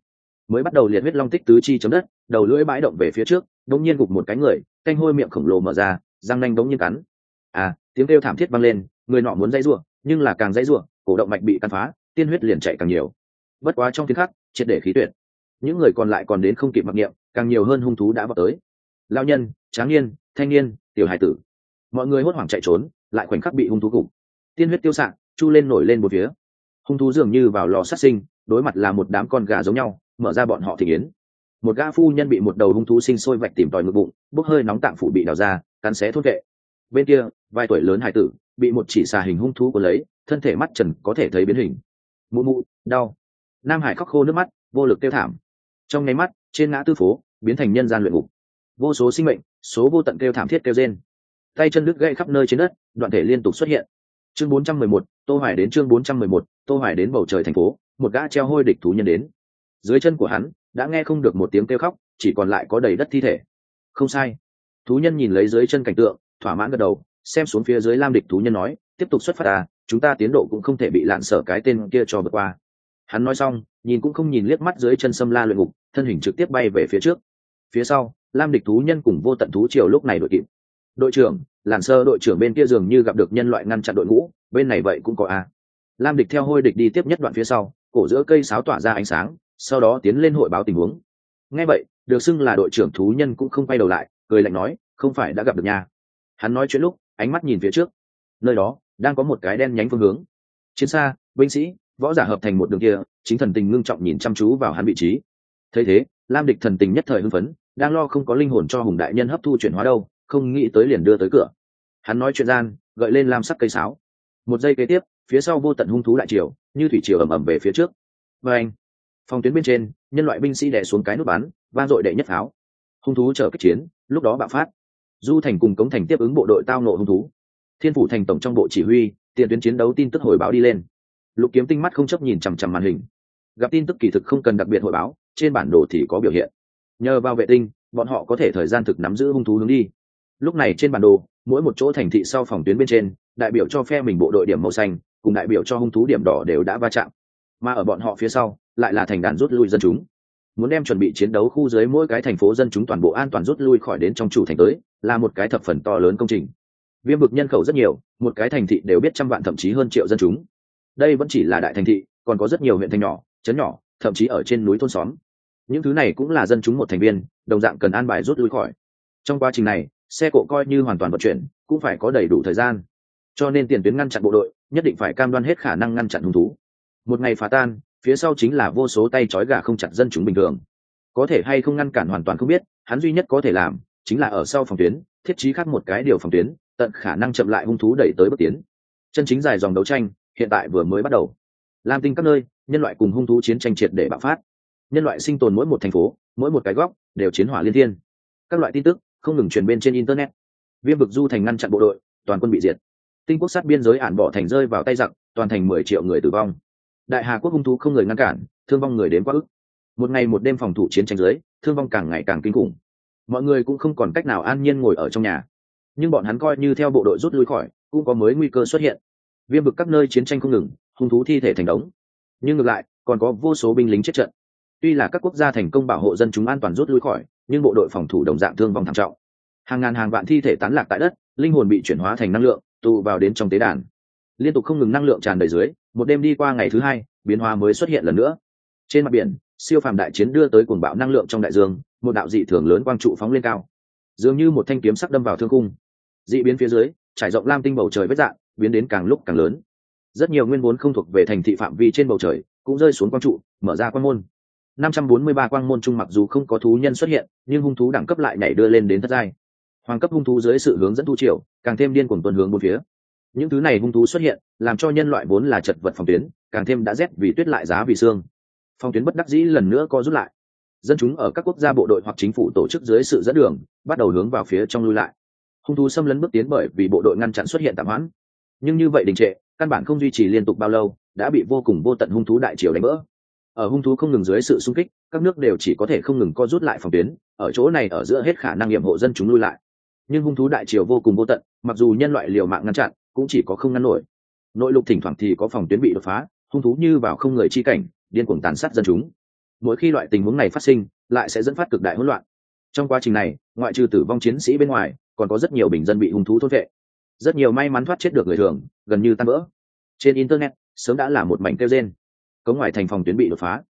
Mới bắt đầu liệt huyết long tích tứ chi chấm đất, đầu lưỡi bãi động về phía trước đống nhiên gục một cánh người canh hôi miệng khổng lồ mở ra, răng nanh đống nhiên cắn. À tiếng kêu thảm thiết vang lên, người nọ muốn dây rủa, nhưng là càng dây rủa, cổ động mạch bị căn phá, tiên huyết liền chạy càng nhiều. Bất quá trong tiếng khắc, triệt để khí tuyệt. Những người còn lại còn đến không kịp mặc niệm, càng nhiều hơn hung thú đã vào tới. Lao nhân, tráng niên, thanh niên, tiểu hải tử. Mọi người hốt hoảng chạy trốn, lại khoảnh khắc bị hung thú gục tiên huyết tiêu s chu lên nổi lên một phía. Hung thú dường như vào lò sát sinh, đối mặt là một đám con gà giống nhau, mở ra bọn họ thị yến một gã phu nhân bị một đầu hung thú sinh sôi vạch tìm tòi ngực bụng bốc hơi nóng tạng phủ bị đào ra cắn xé thốt vệ. Bên kia vài tuổi lớn hải tử bị một chỉ xà hình hung thú của lấy thân thể mắt trần có thể thấy biến hình. Mụ mụ đau. Nam hải khóc khô nước mắt vô lực kêu thảm. Trong nháy mắt trên ngã tư phố biến thành nhân gian luyện ngục. Vô số sinh mệnh số vô tận kêu thảm thiết kêu trên tay chân đứt gãy khắp nơi trên đất đoạn thể liên tục xuất hiện. Chương 411, tô hoài đến chương 411, tô hoài đến bầu trời thành phố một gã treo hôi địch thú nhân đến. Dưới chân của hắn đã nghe không được một tiếng kêu khóc, chỉ còn lại có đầy đất thi thể. Không sai. Thú nhân nhìn lấy dưới chân cảnh tượng, thỏa mãn gật đầu, xem xuống phía dưới lam địch thú nhân nói, tiếp tục xuất phát à chúng ta tiến độ cũng không thể bị lạn sở cái tên kia cho vượt qua. Hắn nói xong, nhìn cũng không nhìn liếc mắt dưới chân sâm la luyện ngục, thân hình trực tiếp bay về phía trước. Phía sau, lam địch thú nhân cùng vô tận thú triều lúc này đội kịp. Đội trưởng làn sơ đội trưởng bên kia dường như gặp được nhân loại ngăn chặn đội ngũ, bên này vậy cũng có a. Lam địch theo hôi địch đi tiếp nhất đoạn phía sau, cổ giữa cây sáo tỏa ra ánh sáng sau đó tiến lên hội báo tình huống. Ngay vậy, được xưng là đội trưởng thú nhân cũng không quay đầu lại, cười lạnh nói, không phải đã gặp được nhà hắn nói chuyện lúc, ánh mắt nhìn phía trước. Nơi đó, đang có một cái đen nhánh phương hướng. Chiến xa, binh sĩ, võ giả hợp thành một đường kia, chính thần tình ngưng trọng nhìn chăm chú vào hắn vị trí. Thấy thế, lam địch thần tình nhất thời hưng phấn, đang lo không có linh hồn cho hùng đại nhân hấp thu chuyển hóa đâu, không nghĩ tới liền đưa tới cửa. Hắn nói chuyện gian, gợi lên lam sắc cây sáo. Một giây kế tiếp, phía sau vô tận hung thú đại triều như thủy triều ầm ầm về phía trước. Và anh phòng tuyến bên trên, nhân loại binh sĩ đè xuống cái nút bắn van dội đệ nhất pháo. Hung thú chờ kích chiến, lúc đó bạo phát. Du thành cùng cống thành tiếp ứng bộ đội tao nộ hung thú. Thiên phủ thành tổng trong bộ chỉ huy, tiền tuyến chiến đấu tin tức hồi báo đi lên. Lục kiếm tinh mắt không chấp nhìn chằm chằm màn hình. Gặp tin tức kỳ thực không cần đặc biệt hồi báo, trên bản đồ thì có biểu hiện. Nhờ vào vệ tinh, bọn họ có thể thời gian thực nắm giữ hung thú hướng đi. Lúc này trên bản đồ, mỗi một chỗ thành thị sau phòng tuyến bên trên, đại biểu cho phe mình bộ đội điểm màu xanh, cùng đại biểu cho hung thú điểm đỏ đều đã va chạm mà ở bọn họ phía sau, lại là thành đàn rút lui dân chúng. Muốn đem chuẩn bị chiến đấu khu dưới mỗi cái thành phố dân chúng toàn bộ an toàn rút lui khỏi đến trong chủ thành tới, là một cái thập phần to lớn công trình. Viêm vực nhân khẩu rất nhiều, một cái thành thị đều biết trăm vạn thậm chí hơn triệu dân chúng. Đây vẫn chỉ là đại thành thị, còn có rất nhiều huyện thành nhỏ, trấn nhỏ, thậm chí ở trên núi thôn xóm. Những thứ này cũng là dân chúng một thành viên, đồng dạng cần an bài rút lui khỏi. Trong quá trình này, xe cộ coi như hoàn toàn vận chuyển, cũng phải có đầy đủ thời gian. Cho nên tiền tuyến ngăn chặn bộ đội, nhất định phải cam đoan hết khả năng ngăn chặn hung thú một ngày phá tan, phía sau chính là vô số tay trói gà không chặt dân chúng bình thường. Có thể hay không ngăn cản hoàn toàn không biết, hắn duy nhất có thể làm, chính là ở sau phòng tuyến, thiết trí khác một cái điều phòng tuyến, tận khả năng chậm lại hung thú đẩy tới bước tiến. Chân chính dài dòng đấu tranh, hiện tại vừa mới bắt đầu. Lam tinh các nơi, nhân loại cùng hung thú chiến tranh triệt để bạo phát. Nhân loại sinh tồn mỗi một thành phố, mỗi một cái góc, đều chiến hỏa liên thiên. Các loại tin tức, không ngừng truyền bên trên internet. Viêm vực du thành ngăn chặn bộ đội, toàn quân bị diệt. Tinh quốc sát biên giới ản bỏ thành rơi vào tay giặc, toàn thành mười triệu người tử vong đại hà quốc hung thú không người ngăn cản, thương vong người đến quá ức. Một ngày một đêm phòng thủ chiến tranh giới thương vong càng ngày càng kinh khủng. Mọi người cũng không còn cách nào an nhiên ngồi ở trong nhà. Nhưng bọn hắn coi như theo bộ đội rút lui khỏi, cũng có mới nguy cơ xuất hiện. Viêm vực các nơi chiến tranh không ngừng, hung thú thi thể thành đống. Nhưng ngược lại, còn có vô số binh lính chết trận. Tuy là các quốc gia thành công bảo hộ dân chúng an toàn rút lui khỏi, nhưng bộ đội phòng thủ đồng dạng thương vong thảm trọng. Hàng ngàn hàng vạn thi thể tán lạc tại đất, linh hồn bị chuyển hóa thành năng lượng, tụ vào đến trong tế đàn. Liên tục không ngừng năng lượng tràn đầy dưới một đêm đi qua ngày thứ hai, biến hóa mới xuất hiện lần nữa. Trên mặt biển, siêu phàm đại chiến đưa tới cuồng bạo năng lượng trong đại dương, một đạo dị thường lớn quang trụ phóng lên cao. Dường như một thanh kiếm sắc đâm vào thương cung. Dị biến phía dưới, trải rộng lam tinh bầu trời vết dạng, biến đến càng lúc càng lớn. Rất nhiều nguyên vốn không thuộc về thành thị phạm vi trên bầu trời, cũng rơi xuống quang trụ, mở ra quang môn. 543 quang môn trung mặc dù không có thú nhân xuất hiện, nhưng hung thú đẳng cấp lại nhảy đưa lên đến thất giai. Hoàng cấp hung thú dưới sự hướng dẫn thu triều, càng thêm điên cuồng tuần hướng bốn phía những thứ này hung thú xuất hiện, làm cho nhân loại vốn là chật vật phòng tuyến, càng thêm đã rét vì tuyết lại giá vì xương. Phòng tuyến bất đắc dĩ lần nữa co rút lại. Dân chúng ở các quốc gia bộ đội hoặc chính phủ tổ chức dưới sự dẫn đường, bắt đầu hướng vào phía trong lui lại. Hung thú xâm lấn bước tiến bởi vì bộ đội ngăn chặn xuất hiện tạm hoãn. Nhưng như vậy đình trệ, căn bản không duy trì liên tục bao lâu, đã bị vô cùng vô tận hung thú đại triều đánh vỡ. Ở hung thú không ngừng dưới sự xung kích, các nước đều chỉ có thể không ngừng co rút lại phòng tuyến, ở chỗ này ở giữa hết khả năng nghiệm hộ dân chúng lui lại. Nhưng hung thú đại triều vô cùng vô tận, mặc dù nhân loại liều mạng ngăn chặn cũng chỉ có không ngăn nổi. Nội lục thỉnh thoảng thì có phòng tuyến bị đột phá, hung thú như vào không người chi cảnh, điên cuồng tàn sát dân chúng. Mỗi khi loại tình huống này phát sinh, lại sẽ dẫn phát cực đại hỗn loạn. Trong quá trình này, ngoại trừ tử vong chiến sĩ bên ngoài, còn có rất nhiều bình dân bị hung thú thốt vệ. Rất nhiều may mắn thoát chết được người thường, gần như tan vỡ. Trên internet, sớm đã là một mảnh kêu trên có ngoài thành phòng tuyến bị đột phá.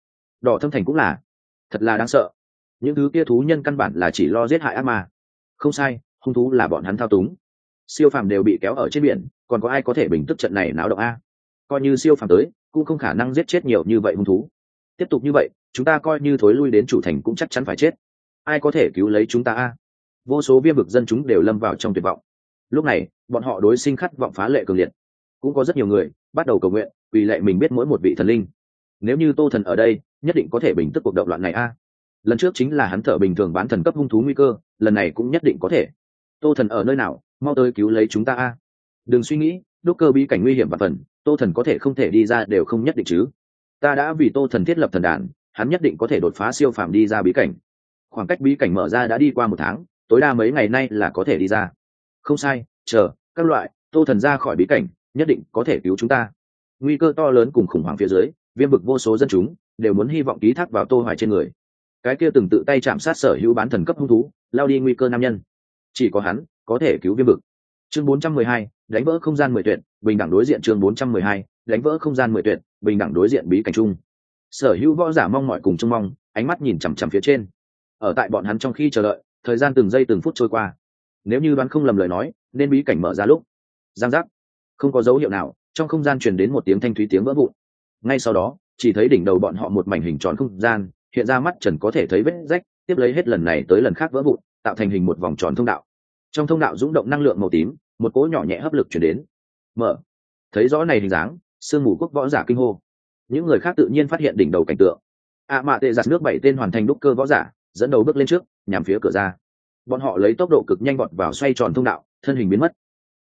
Đỏ thâm thành cũng là. Thật là đáng sợ. Những thứ kia thú nhân căn bản là chỉ lo giết hại ác ma. Không sai, hung thú là bọn hắn thao túng siêu phàm đều bị kéo ở trên biển, còn có ai có thể bình tức trận này náo động a? Coi như siêu phàm tới, cũng không khả năng giết chết nhiều như vậy hung thú. Tiếp tục như vậy, chúng ta coi như thối lui đến chủ thành cũng chắc chắn phải chết. Ai có thể cứu lấy chúng ta a? Vô số viêm vực dân chúng đều lâm vào trong tuyệt vọng. Lúc này, bọn họ đối sinh khát vọng phá lệ cường liệt. Cũng có rất nhiều người bắt đầu cầu nguyện, vì lệ mình biết mỗi một vị thần linh. Nếu như tô thần ở đây, nhất định có thể bình tức cuộc động loạn này a. Lần trước chính là hắn thở bình thường bán thần cấp hung thú nguy cơ, lần này cũng nhất định có thể. Tô thần ở nơi nào mau tới cứu lấy chúng ta a. Đừng suy nghĩ, đúc cơ bí cảnh nguy hiểm và phần, tô thần có thể không thể đi ra đều không nhất định chứ. Ta đã vì tô thần thiết lập thần đàn, hắn nhất định có thể đột phá siêu phàm đi ra bí cảnh. Khoảng cách bí cảnh mở ra đã đi qua một tháng, tối đa mấy ngày nay là có thể đi ra. Không sai, chờ, các loại, tô thần ra khỏi bí cảnh, nhất định có thể cứu chúng ta. Nguy cơ to lớn cùng khủng hoảng phía dưới, viêm bực vô số dân chúng đều muốn hy vọng ký thác vào tô hoài trên người. Cái kia từng tự tay chạm sát sở hữu bán thần cấp hung thú, lao đi nguy cơ nam nhân. Chỉ có hắn có thể cứu viêm vực. Chương 412, đánh vỡ không gian mười tuyệt bình đẳng đối diện chương 412, đánh vỡ không gian mười tuyệt bình đẳng đối diện bí cảnh chung. Sở hữu võ giả mong mọi cùng trông mong ánh mắt nhìn chằm chằm phía trên. Ở tại bọn hắn trong khi chờ đợi thời gian từng giây từng phút trôi qua. Nếu như đoán không lầm lời nói nên bí cảnh mở ra lúc. Giang giác. Không có dấu hiệu nào trong không gian truyền đến một tiếng thanh thúy tiếng vỡ vụn. Ngay sau đó chỉ thấy đỉnh đầu bọn họ một mảnh hình tròn không gian hiện ra mắt trần có thể thấy vết rách tiếp lấy hết lần này tới lần khác vỡ vụn tạo thành hình một vòng tròn thông đạo trong thông đạo rung động năng lượng màu tím, một cỗ nhỏ nhẹ hấp lực chuyển đến. Mở. Thấy rõ này hình dáng, sương mù quốc võ giả kinh hô. Những người khác tự nhiên phát hiện đỉnh đầu cảnh tượng. Ạ à mạ tệ giặt nước bảy tên hoàn thành đúc cơ võ giả, dẫn đầu bước lên trước, nhằm phía cửa ra. Bọn họ lấy tốc độ cực nhanh gọn vào xoay tròn thông đạo, thân hình biến mất.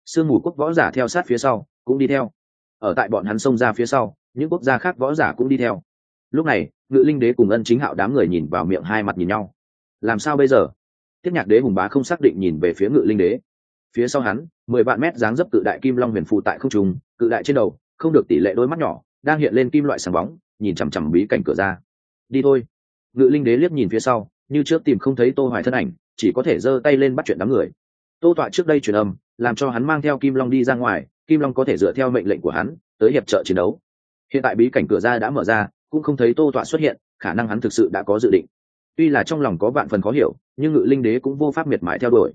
Sương mù quốc võ giả theo sát phía sau, cũng đi theo. Ở tại bọn hắn xông ra phía sau, những quốc gia khác võ giả cũng đi theo. Lúc này, ngự linh đế cùng ân chính hạo đám người nhìn vào miệng hai mặt nhìn nhau. Làm sao bây giờ? Tiếp nhạc đế hùng bá không xác định nhìn về phía ngự linh đế. Phía sau hắn, mười vạn mét dáng dấp cự đại kim long huyền phụ tại không trung, cự đại trên đầu, không được tỷ lệ đôi mắt nhỏ, đang hiện lên kim loại sáng bóng, nhìn chằm chằm bí cảnh cửa ra. Đi thôi. Ngự linh đế liếc nhìn phía sau, như trước tìm không thấy tô hoài thân ảnh, chỉ có thể giơ tay lên bắt chuyện đám người. Tô tọa trước đây truyền âm, làm cho hắn mang theo kim long đi ra ngoài, kim long có thể dựa theo mệnh lệnh của hắn, tới hiệp trợ chiến đấu. Hiện tại bí cảnh cửa ra đã mở ra, cũng không thấy tô tọa xuất hiện, khả năng hắn thực sự đã có dự định tuy là trong lòng có vạn phần khó hiểu, nhưng ngự linh đế cũng vô pháp miệt mài theo đuổi.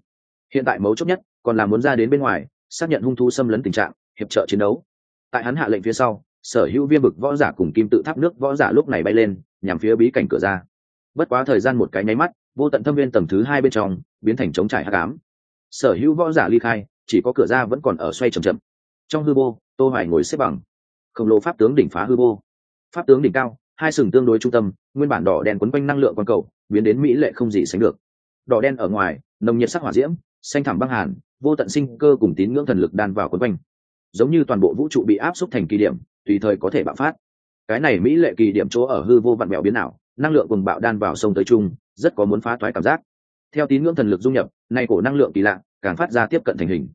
Hiện tại mấu chốt nhất, còn là muốn ra đến bên ngoài, xác nhận hung thu xâm lấn tình trạng, hiệp trợ chiến đấu. Tại hắn hạ lệnh phía sau, sở hữu viêm vực võ giả cùng kim tự tháp nước võ giả lúc này bay lên, nhằm phía bí cảnh cửa ra. Bất quá thời gian một cái nháy mắt, vô tận thâm viên tầng thứ hai bên trong, biến thành chống trải hát cám sở hữu võ giả ly khai, chỉ có cửa ra vẫn còn ở xoay c h ậ m chậm. Trong hư vô, tô hoài ngồi xếp bằng. Khổng lồ pháp tướng đỉnh phá hư vô. Pháp tướng đỉnh cao, hai sừng tương đối trung tâm nguyên bản đỏ đen quấn quanh năng lượng quang cầu, biến đến mỹ lệ không gì sánh được. Đỏ đen ở ngoài, nồng nhiệt sắc hỏa diễm, xanh thẳm băng hàn, vô tận sinh cơ cùng tín ngưỡng thần lực đan vào quấn quanh. Giống như toàn bộ vũ trụ bị áp xúc thành kỳ điểm, tùy thời có thể bạo phát. Cái này mỹ lệ kỳ điểm chỗ ở hư vô vạn mẹo biến ảo, năng lượng cùng bạo đan vào sông tới chung rất có muốn phá thoái cảm giác. Theo tín ngưỡng thần lực dung nhập, nay cổ năng lượng kỳ lạ, càng phát ra tiếp cận thành hình.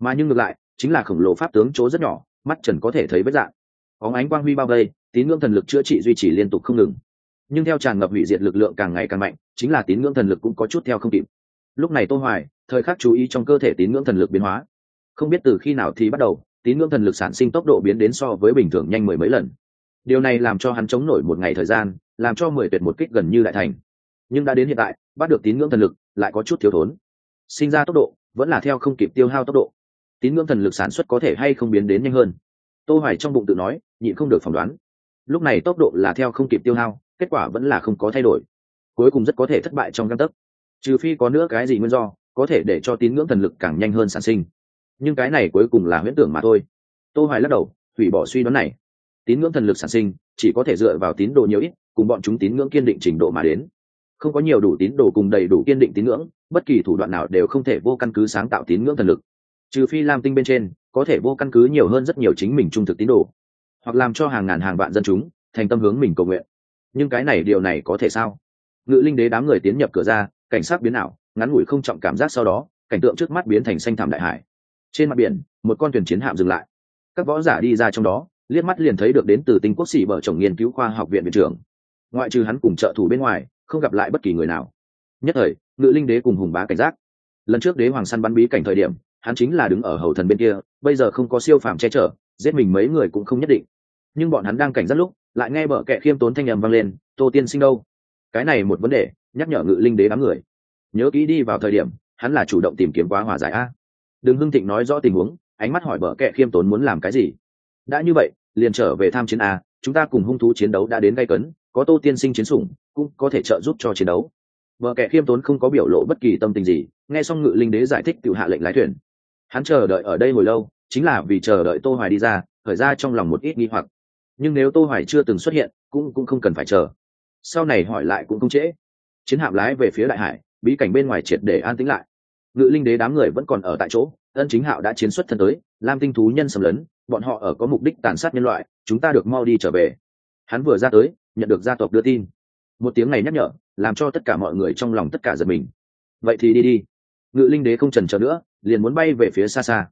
Mà nhưng ngược lại, chính là khổng lồ pháp tướng chỗ rất nhỏ, mắt trần có thể thấy vết dạng. Óng ánh quang huy bao vây, tín ngưỡng thần lực chữa trị duy trì liên tục không ngừng nhưng theo tràn ngập hủy diệt lực lượng càng ngày càng mạnh, chính là tín ngưỡng thần lực cũng có chút theo không kịp. Lúc này tô hoài, thời khắc chú ý trong cơ thể tín ngưỡng thần lực biến hóa. Không biết từ khi nào thì bắt đầu, tín ngưỡng thần lực sản sinh tốc độ biến đến so với bình thường nhanh mười mấy lần. Điều này làm cho hắn chống nổi một ngày thời gian, làm cho mười tuyệt một kích gần như đại thành. Nhưng đã đến hiện tại, bắt được tín ngưỡng thần lực, lại có chút thiếu thốn. Sinh ra tốc độ, vẫn là theo không kịp tiêu hao tốc độ. Tín ngưỡng thần lực sản xuất có thể hay không biến đến nhanh hơn? Tô hoài trong bụng tự nói, nhịn không được phỏng đoán. Lúc này tốc độ là theo không kịp tiêu hao kết quả vẫn là không có thay đổi. Cuối cùng rất có thể thất bại trong căn tấc. Trừ phi có nữa cái gì nguyên do, có thể để cho tín ngưỡng thần lực càng nhanh hơn sản sinh. Nhưng cái này cuối cùng là huyễn tưởng mà thôi. Tô hoài lắc đầu, hủy bỏ suy đoán này. Tín ngưỡng thần lực sản sinh, chỉ có thể dựa vào tín đồ nhiều ít, cùng bọn chúng tín ngưỡng kiên định trình độ mà đến. Không có nhiều đủ tín đồ cùng đầy đủ kiên định tín ngưỡng, bất kỳ thủ đoạn nào đều không thể vô căn cứ sáng tạo tín ngưỡng thần lực. Trừ phi lam tinh bên trên, có thể vô căn cứ nhiều hơn rất nhiều chính mình trung thực tín đồ, hoặc làm cho hàng ngàn hàng vạn dân chúng thành tâm hướng mình cầu nguyện nhưng cái này điều này có thể sao? Ngự linh đế đám người tiến nhập cửa ra, cảnh sát biến ảo, ngắn ngủi không trọng cảm giác sau đó, cảnh tượng trước mắt biến thành xanh thảm đại hải. Trên mặt biển, một con thuyền chiến hạm dừng lại. Các võ giả đi ra trong đó, liếc mắt liền thấy được đến từ tinh quốc sĩ vợ chồng nghiên cứu khoa học viện viện trưởng. Ngoại trừ hắn cùng trợ thủ bên ngoài, không gặp lại bất kỳ người nào. Nhất thời, ngự linh đế cùng hùng bá cảnh giác. Lần trước đế hoàng săn bắn bí cảnh thời điểm, hắn chính là đứng ở hầu thần bên kia, bây giờ không có siêu phàm che chở, giết mình mấy người cũng không nhất định. Nhưng bọn hắn đang cảnh giác lúc lại nghe bợ kệ khiêm tốn thanh âm vang lên, tô tiên sinh đâu? Cái này một vấn đề, nhắc nhở ngự linh đế đám người. Nhớ kỹ đi vào thời điểm, hắn là chủ động tìm kiếm quá hòa giải a. Đừng hưng thịnh nói rõ tình huống, ánh mắt hỏi bợ kệ khiêm tốn muốn làm cái gì. Đã như vậy, liền trở về tham chiến a, chúng ta cùng hung thú chiến đấu đã đến gây cấn, có tô tiên sinh chiến sủng, cũng có thể trợ giúp cho chiến đấu. Vợ kệ khiêm tốn không có biểu lộ bất kỳ tâm tình gì, nghe xong ngự linh đế giải thích tự hạ lệnh lái thuyền. Hắn chờ đợi ở đây hồi lâu, chính là vì chờ đợi tô hoài đi ra khởi ra trong lòng một ít nghi hoặc nhưng nếu tô hoài chưa từng xuất hiện, cũng cũng không cần phải chờ. Sau này hỏi lại cũng không trễ. Chiến hạm lái về phía đại hải, bí cảnh bên ngoài triệt để an tĩnh lại. Ngự linh đế đám người vẫn còn ở tại chỗ, ân chính hạo đã chiến xuất thân tới, lam tinh thú nhân sầm lấn, bọn họ ở có mục đích tàn sát nhân loại, chúng ta được mau đi trở về. Hắn vừa ra tới, nhận được gia tộc đưa tin. Một tiếng này nhắc nhở, làm cho tất cả mọi người trong lòng tất cả giật mình. Vậy thì đi đi. Ngự linh đế không trần chờ nữa, liền muốn bay về phía xa xa.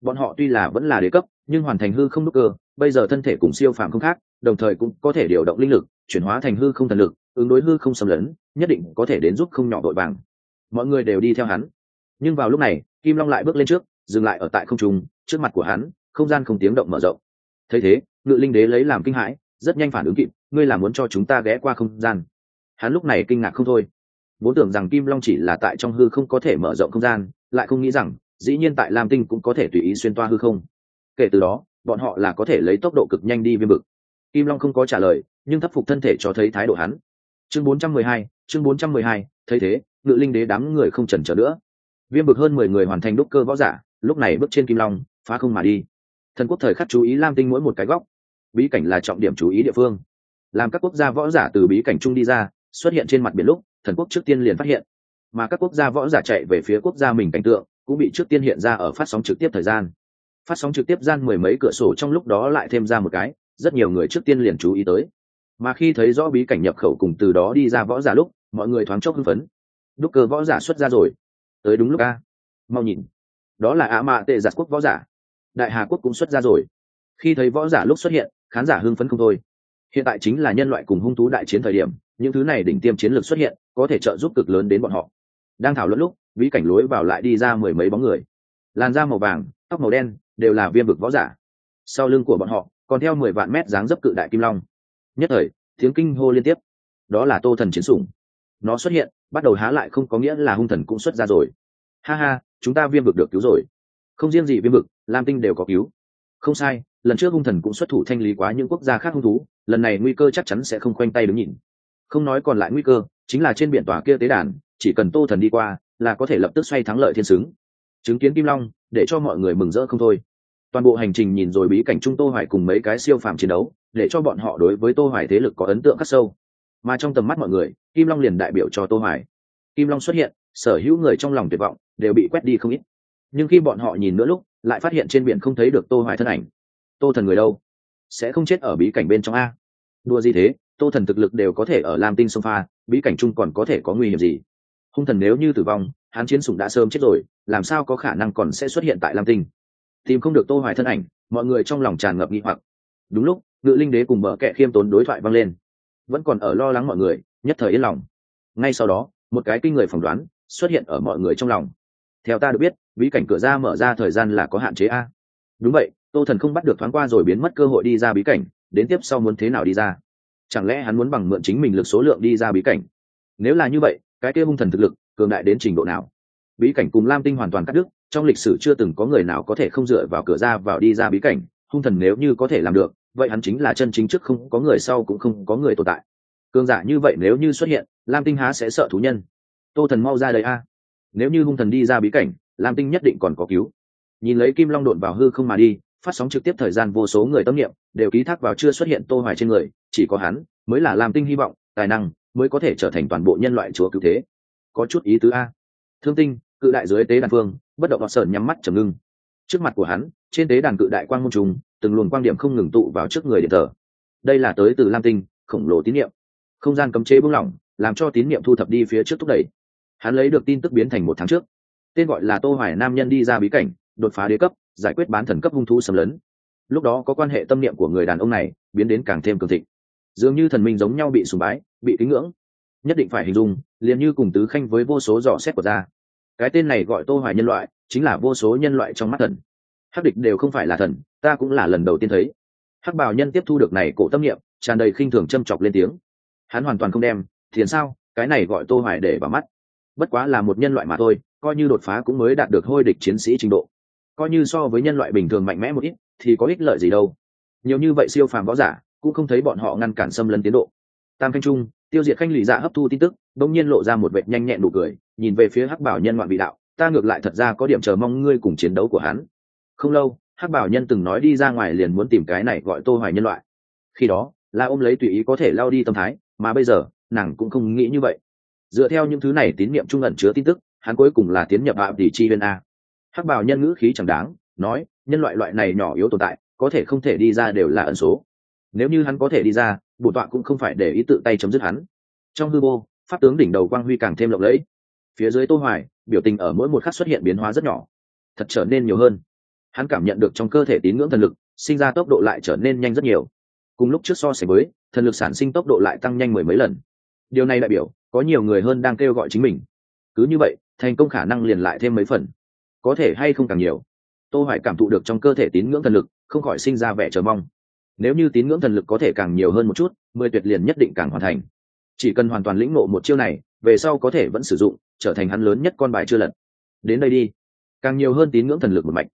Bọn họ tuy là vẫn là đế cấp nhưng hoàn thành hư không đúc cơ, bây giờ thân thể cùng siêu phàm không khác, đồng thời cũng có thể điều động linh lực, chuyển hóa thành hư không thần lực, ứng đối hư không xâm lấn, nhất định có thể đến giúp không nhỏ đội vàng. Mọi người đều đi theo hắn. Nhưng vào lúc này, kim long lại bước lên trước, dừng lại ở tại không trung, trước mặt của hắn, không gian không tiếng động mở rộng. Thấy thế, ngự linh đế lấy làm kinh hãi, rất nhanh phản ứng kịp, ngươi là muốn cho chúng ta ghé qua không gian. Hắn lúc này kinh ngạc không thôi. Vốn tưởng rằng kim long chỉ là tại trong hư không có thể mở rộng không gian, lại không nghĩ rằng, dĩ nhiên tại lam tinh cũng có thể tùy ý xuyên toa hư không kể từ đó bọn họ là có thể lấy tốc độ cực nhanh đi viêm bực kim long không có trả lời nhưng thấp phục thân thể cho thấy thái độ hắn. Chương 412, chương 412, thấy thế ngự linh đế đám người không chần chờ nữa. Viêm bực hơn mười người hoàn thành đúc cơ võ giả lúc này bước trên kim long phá không mà đi. Thần quốc thời khắc chú ý lam tinh mỗi một cái góc. Bí cảnh là trọng điểm chú ý địa phương. Làm các quốc gia võ giả từ bí cảnh trung đi ra xuất hiện trên mặt biển lúc thần quốc trước tiên liền phát hiện. Mà các quốc gia võ giả chạy về phía quốc gia mình cảnh tượng cũng bị trước tiên hiện ra ở phát sóng trực tiếp thời gian phát sóng trực tiếp gian mười mấy cửa sổ trong lúc đó lại thêm ra một cái, rất nhiều người trước tiên liền chú ý tới. Mà khi thấy rõ bí cảnh nhập khẩu cùng từ đó đi ra võ giả lúc, mọi người thoáng chốc hưng phấn. Đúc cơ võ giả xuất ra rồi. Tới đúng lúc a. Mau nhìn. Đó là ạ mạ tệ giặt quốc võ giả. Đại hà quốc cũng xuất ra rồi. Khi thấy võ giả lúc xuất hiện, khán giả hưng phấn không thôi. Hiện tại chính là nhân loại cùng hung thú đại chiến thời điểm, những thứ này đỉnh tiêm chiến lược xuất hiện, có thể trợ giúp cực lớn đến bọn họ. Đang thảo luận lúc, bí cảnh lối vào lại đi ra mười mấy bóng người. Làn da màu vàng, tóc màu đen đều là viêm vực võ giả. Sau lưng của bọn họ, còn theo mười vạn mét dáng dấp cự đại kim long. Nhất thời, tiếng kinh hô liên tiếp. Đó là tô thần chiến sủng. Nó xuất hiện, bắt đầu há lại không có nghĩa là hung thần cũng xuất ra rồi. Ha ha, chúng ta viêm vực được cứu rồi. Không riêng gì viêm vực, lam tinh đều có cứu. Không sai, lần trước hung thần cũng xuất thủ thanh lý quá những quốc gia khác hung thú, lần này nguy cơ chắc chắn sẽ không khoanh tay đứng nhìn. Không nói còn lại nguy cơ, chính là trên biển tòa kia tế đàn, chỉ cần tô thần đi qua, là có thể lập tức xoay thắng lợi thiên xứng chứng kiến kim long để cho mọi người mừng rỡ không thôi. Toàn bộ hành trình nhìn rồi bí cảnh trung tô hoài cùng mấy cái siêu phàm chiến đấu, để cho bọn họ đối với tô hoài thế lực có ấn tượng khắc sâu. Mà trong tầm mắt mọi người, kim long liền đại biểu cho tô hoài. Kim long xuất hiện, sở hữu người trong lòng tuyệt vọng, đều bị quét đi không ít. Nhưng khi bọn họ nhìn nữa lúc, lại phát hiện trên biển không thấy được tô hoài thân ảnh. Tô thần người đâu? Sẽ không chết ở bí cảnh bên trong a. Đua gì thế? Tô thần thực lực đều có thể ở lam tinh sông pha, bí cảnh chung còn có thể có nguy hiểm gì? Hung thần nếu như tử vong, hắn chiến sủng đã sớm chết rồi, làm sao có khả năng còn sẽ xuất hiện tại lam tinh? Tìm không được tô hoài thân ảnh, mọi người trong lòng tràn ngập nghi hoặc. Đúng lúc, ngự linh đế cùng bờ kẹ khiêm tốn đối thoại vang lên. Vẫn còn ở lo lắng mọi người, nhất thời yên lòng. Ngay sau đó, một cái kinh người phỏng đoán xuất hiện ở mọi người trong lòng. Theo ta được biết, bí cảnh cửa ra mở ra thời gian là có hạn chế a. Đúng vậy, tô thần không bắt được thoáng qua rồi biến mất cơ hội đi ra bí cảnh, đến tiếp sau muốn thế nào đi ra? Chẳng lẽ hắn muốn bằng mượn chính mình lực số lượng đi ra bí cảnh? Nếu là như vậy cái kia hung thần thực lực, cường đại đến trình độ nào? Bí cảnh cùng lam tinh hoàn toàn cắt đứt, trong lịch sử chưa từng có người nào có thể không dựa vào cửa ra vào đi ra bí cảnh, hung thần nếu như có thể làm được, vậy hắn chính là chân chính trước không có người sau cũng không có người tồn tại. Cường giả như vậy nếu như xuất hiện, lam tinh há sẽ sợ thú nhân? Tô thần mau ra đây a. Nếu như hung thần đi ra bí cảnh, lam tinh nhất định còn có cứu. Nhìn lấy kim long đột vào hư không mà đi, phát sóng trực tiếp thời gian vô số người tâm niệm, đều ký thác vào chưa xuất hiện tô hoài trên người, chỉ có hắn mới là lam tinh hy vọng, tài năng mới có thể trở thành toàn bộ nhân loại chúa cứu thế. Có chút ý tứ a. Thương tinh, cự đại dưới tế đàn phương bất động họ sờn nhắm mắt trầm ngưng. Trước mặt của hắn, trên tế đàn cự đại quang môn trùng, từng luồng quan điểm không ngừng tụ vào trước người điện thờ. Đây là tới từ lam tinh, khổng lồ tín niệm. Không gian cấm chế buông lỏng, làm cho tín niệm thu thập đi phía trước thúc đẩy. Hắn lấy được tin tức biến thành một tháng trước. Tên gọi là tô hoài nam nhân đi ra bí cảnh, đột phá đế cấp, giải quyết bán thần cấp hung thú xâm lấn. Lúc đó có quan hệ tâm niệm của người đàn ông này, biến đến càng thêm cường thịnh dường như thần minh giống nhau bị sùng bái, bị kính ngưỡng. Nhất định phải hình dung, liền như cùng tứ khanh với vô số dò xét của ra cái tên này gọi tô hoài nhân loại, chính là vô số nhân loại trong mắt thần. Hắc địch đều không phải là thần, ta cũng là lần đầu tiên thấy. Hắc bảo nhân tiếp thu được này cổ tâm niệm, tràn đầy khinh thường châm chọc lên tiếng. Hắn hoàn toàn không đem, thiền sao, cái này gọi tô hoài để vào mắt. Bất quá là một nhân loại mà thôi, coi như đột phá cũng mới đạt được hôi địch chiến sĩ trình độ. Coi như so với nhân loại bình thường mạnh mẽ một ít, thì có ích lợi gì đâu. Nhiều như vậy siêu phàm võ giả cũng không thấy bọn họ ngăn cản xâm lấn tiến độ. Tam khanh trung, tiêu diệt khanh lì dạ hấp thu tin tức, bỗng nhiên lộ ra một vệt nhanh nhẹn đủ cười, nhìn về phía hắc bảo nhân ngoạn vị đạo, ta ngược lại thật ra có điểm chờ mong ngươi cùng chiến đấu của hắn. Không lâu, hắc bảo nhân từng nói đi ra ngoài liền muốn tìm cái này gọi tô hoài nhân loại. Khi đó là ôm lấy tùy ý có thể lao đi tâm thái, mà bây giờ, nàng cũng không nghĩ như vậy. Dựa theo những thứ này tín niệm trung ẩn chứa tin tức, hắn cuối cùng là tiến nhập ạ tỷ chi viên a. Hắc bảo nhân ngữ khí chẳng đáng, nói, nhân loại loại này nhỏ yếu tồn tại, có thể không thể đi ra đều là ẩn số nếu như hắn có thể đi ra bổn tọa cũng không phải để ý tự tay chấm dứt hắn. Trong hư vô, pháp tướng đỉnh đầu quang huy càng thêm lộng lẫy. Phía dưới tô hoài, biểu tình ở mỗi một khắc xuất hiện biến hóa rất nhỏ. Thật trở nên nhiều hơn. Hắn cảm nhận được trong cơ thể tín ngưỡng thần lực, sinh ra tốc độ lại trở nên nhanh rất nhiều. Cùng lúc trước so sánh với, thần lực sản sinh tốc độ lại tăng nhanh mười mấy lần. Điều này đại biểu, có nhiều người hơn đang kêu gọi chính mình. Cứ như vậy, thành công khả năng liền lại thêm mấy phần. Có thể hay không càng nhiều. Tô hoài cảm thụ được trong cơ thể tín ngưỡng thần lực, không khỏi sinh ra vẻ chờ mong nếu như tín ngưỡng thần lực có thể càng nhiều hơn một chút, mười tuyệt liền nhất định càng hoàn thành. Chỉ cần hoàn toàn lĩnh ngộ một chiêu này, về sau có thể vẫn sử dụng, trở thành hắn lớn nhất con bài chưa lật. Đến đây đi. Càng nhiều hơn tín ngưỡng thần lực một mạch.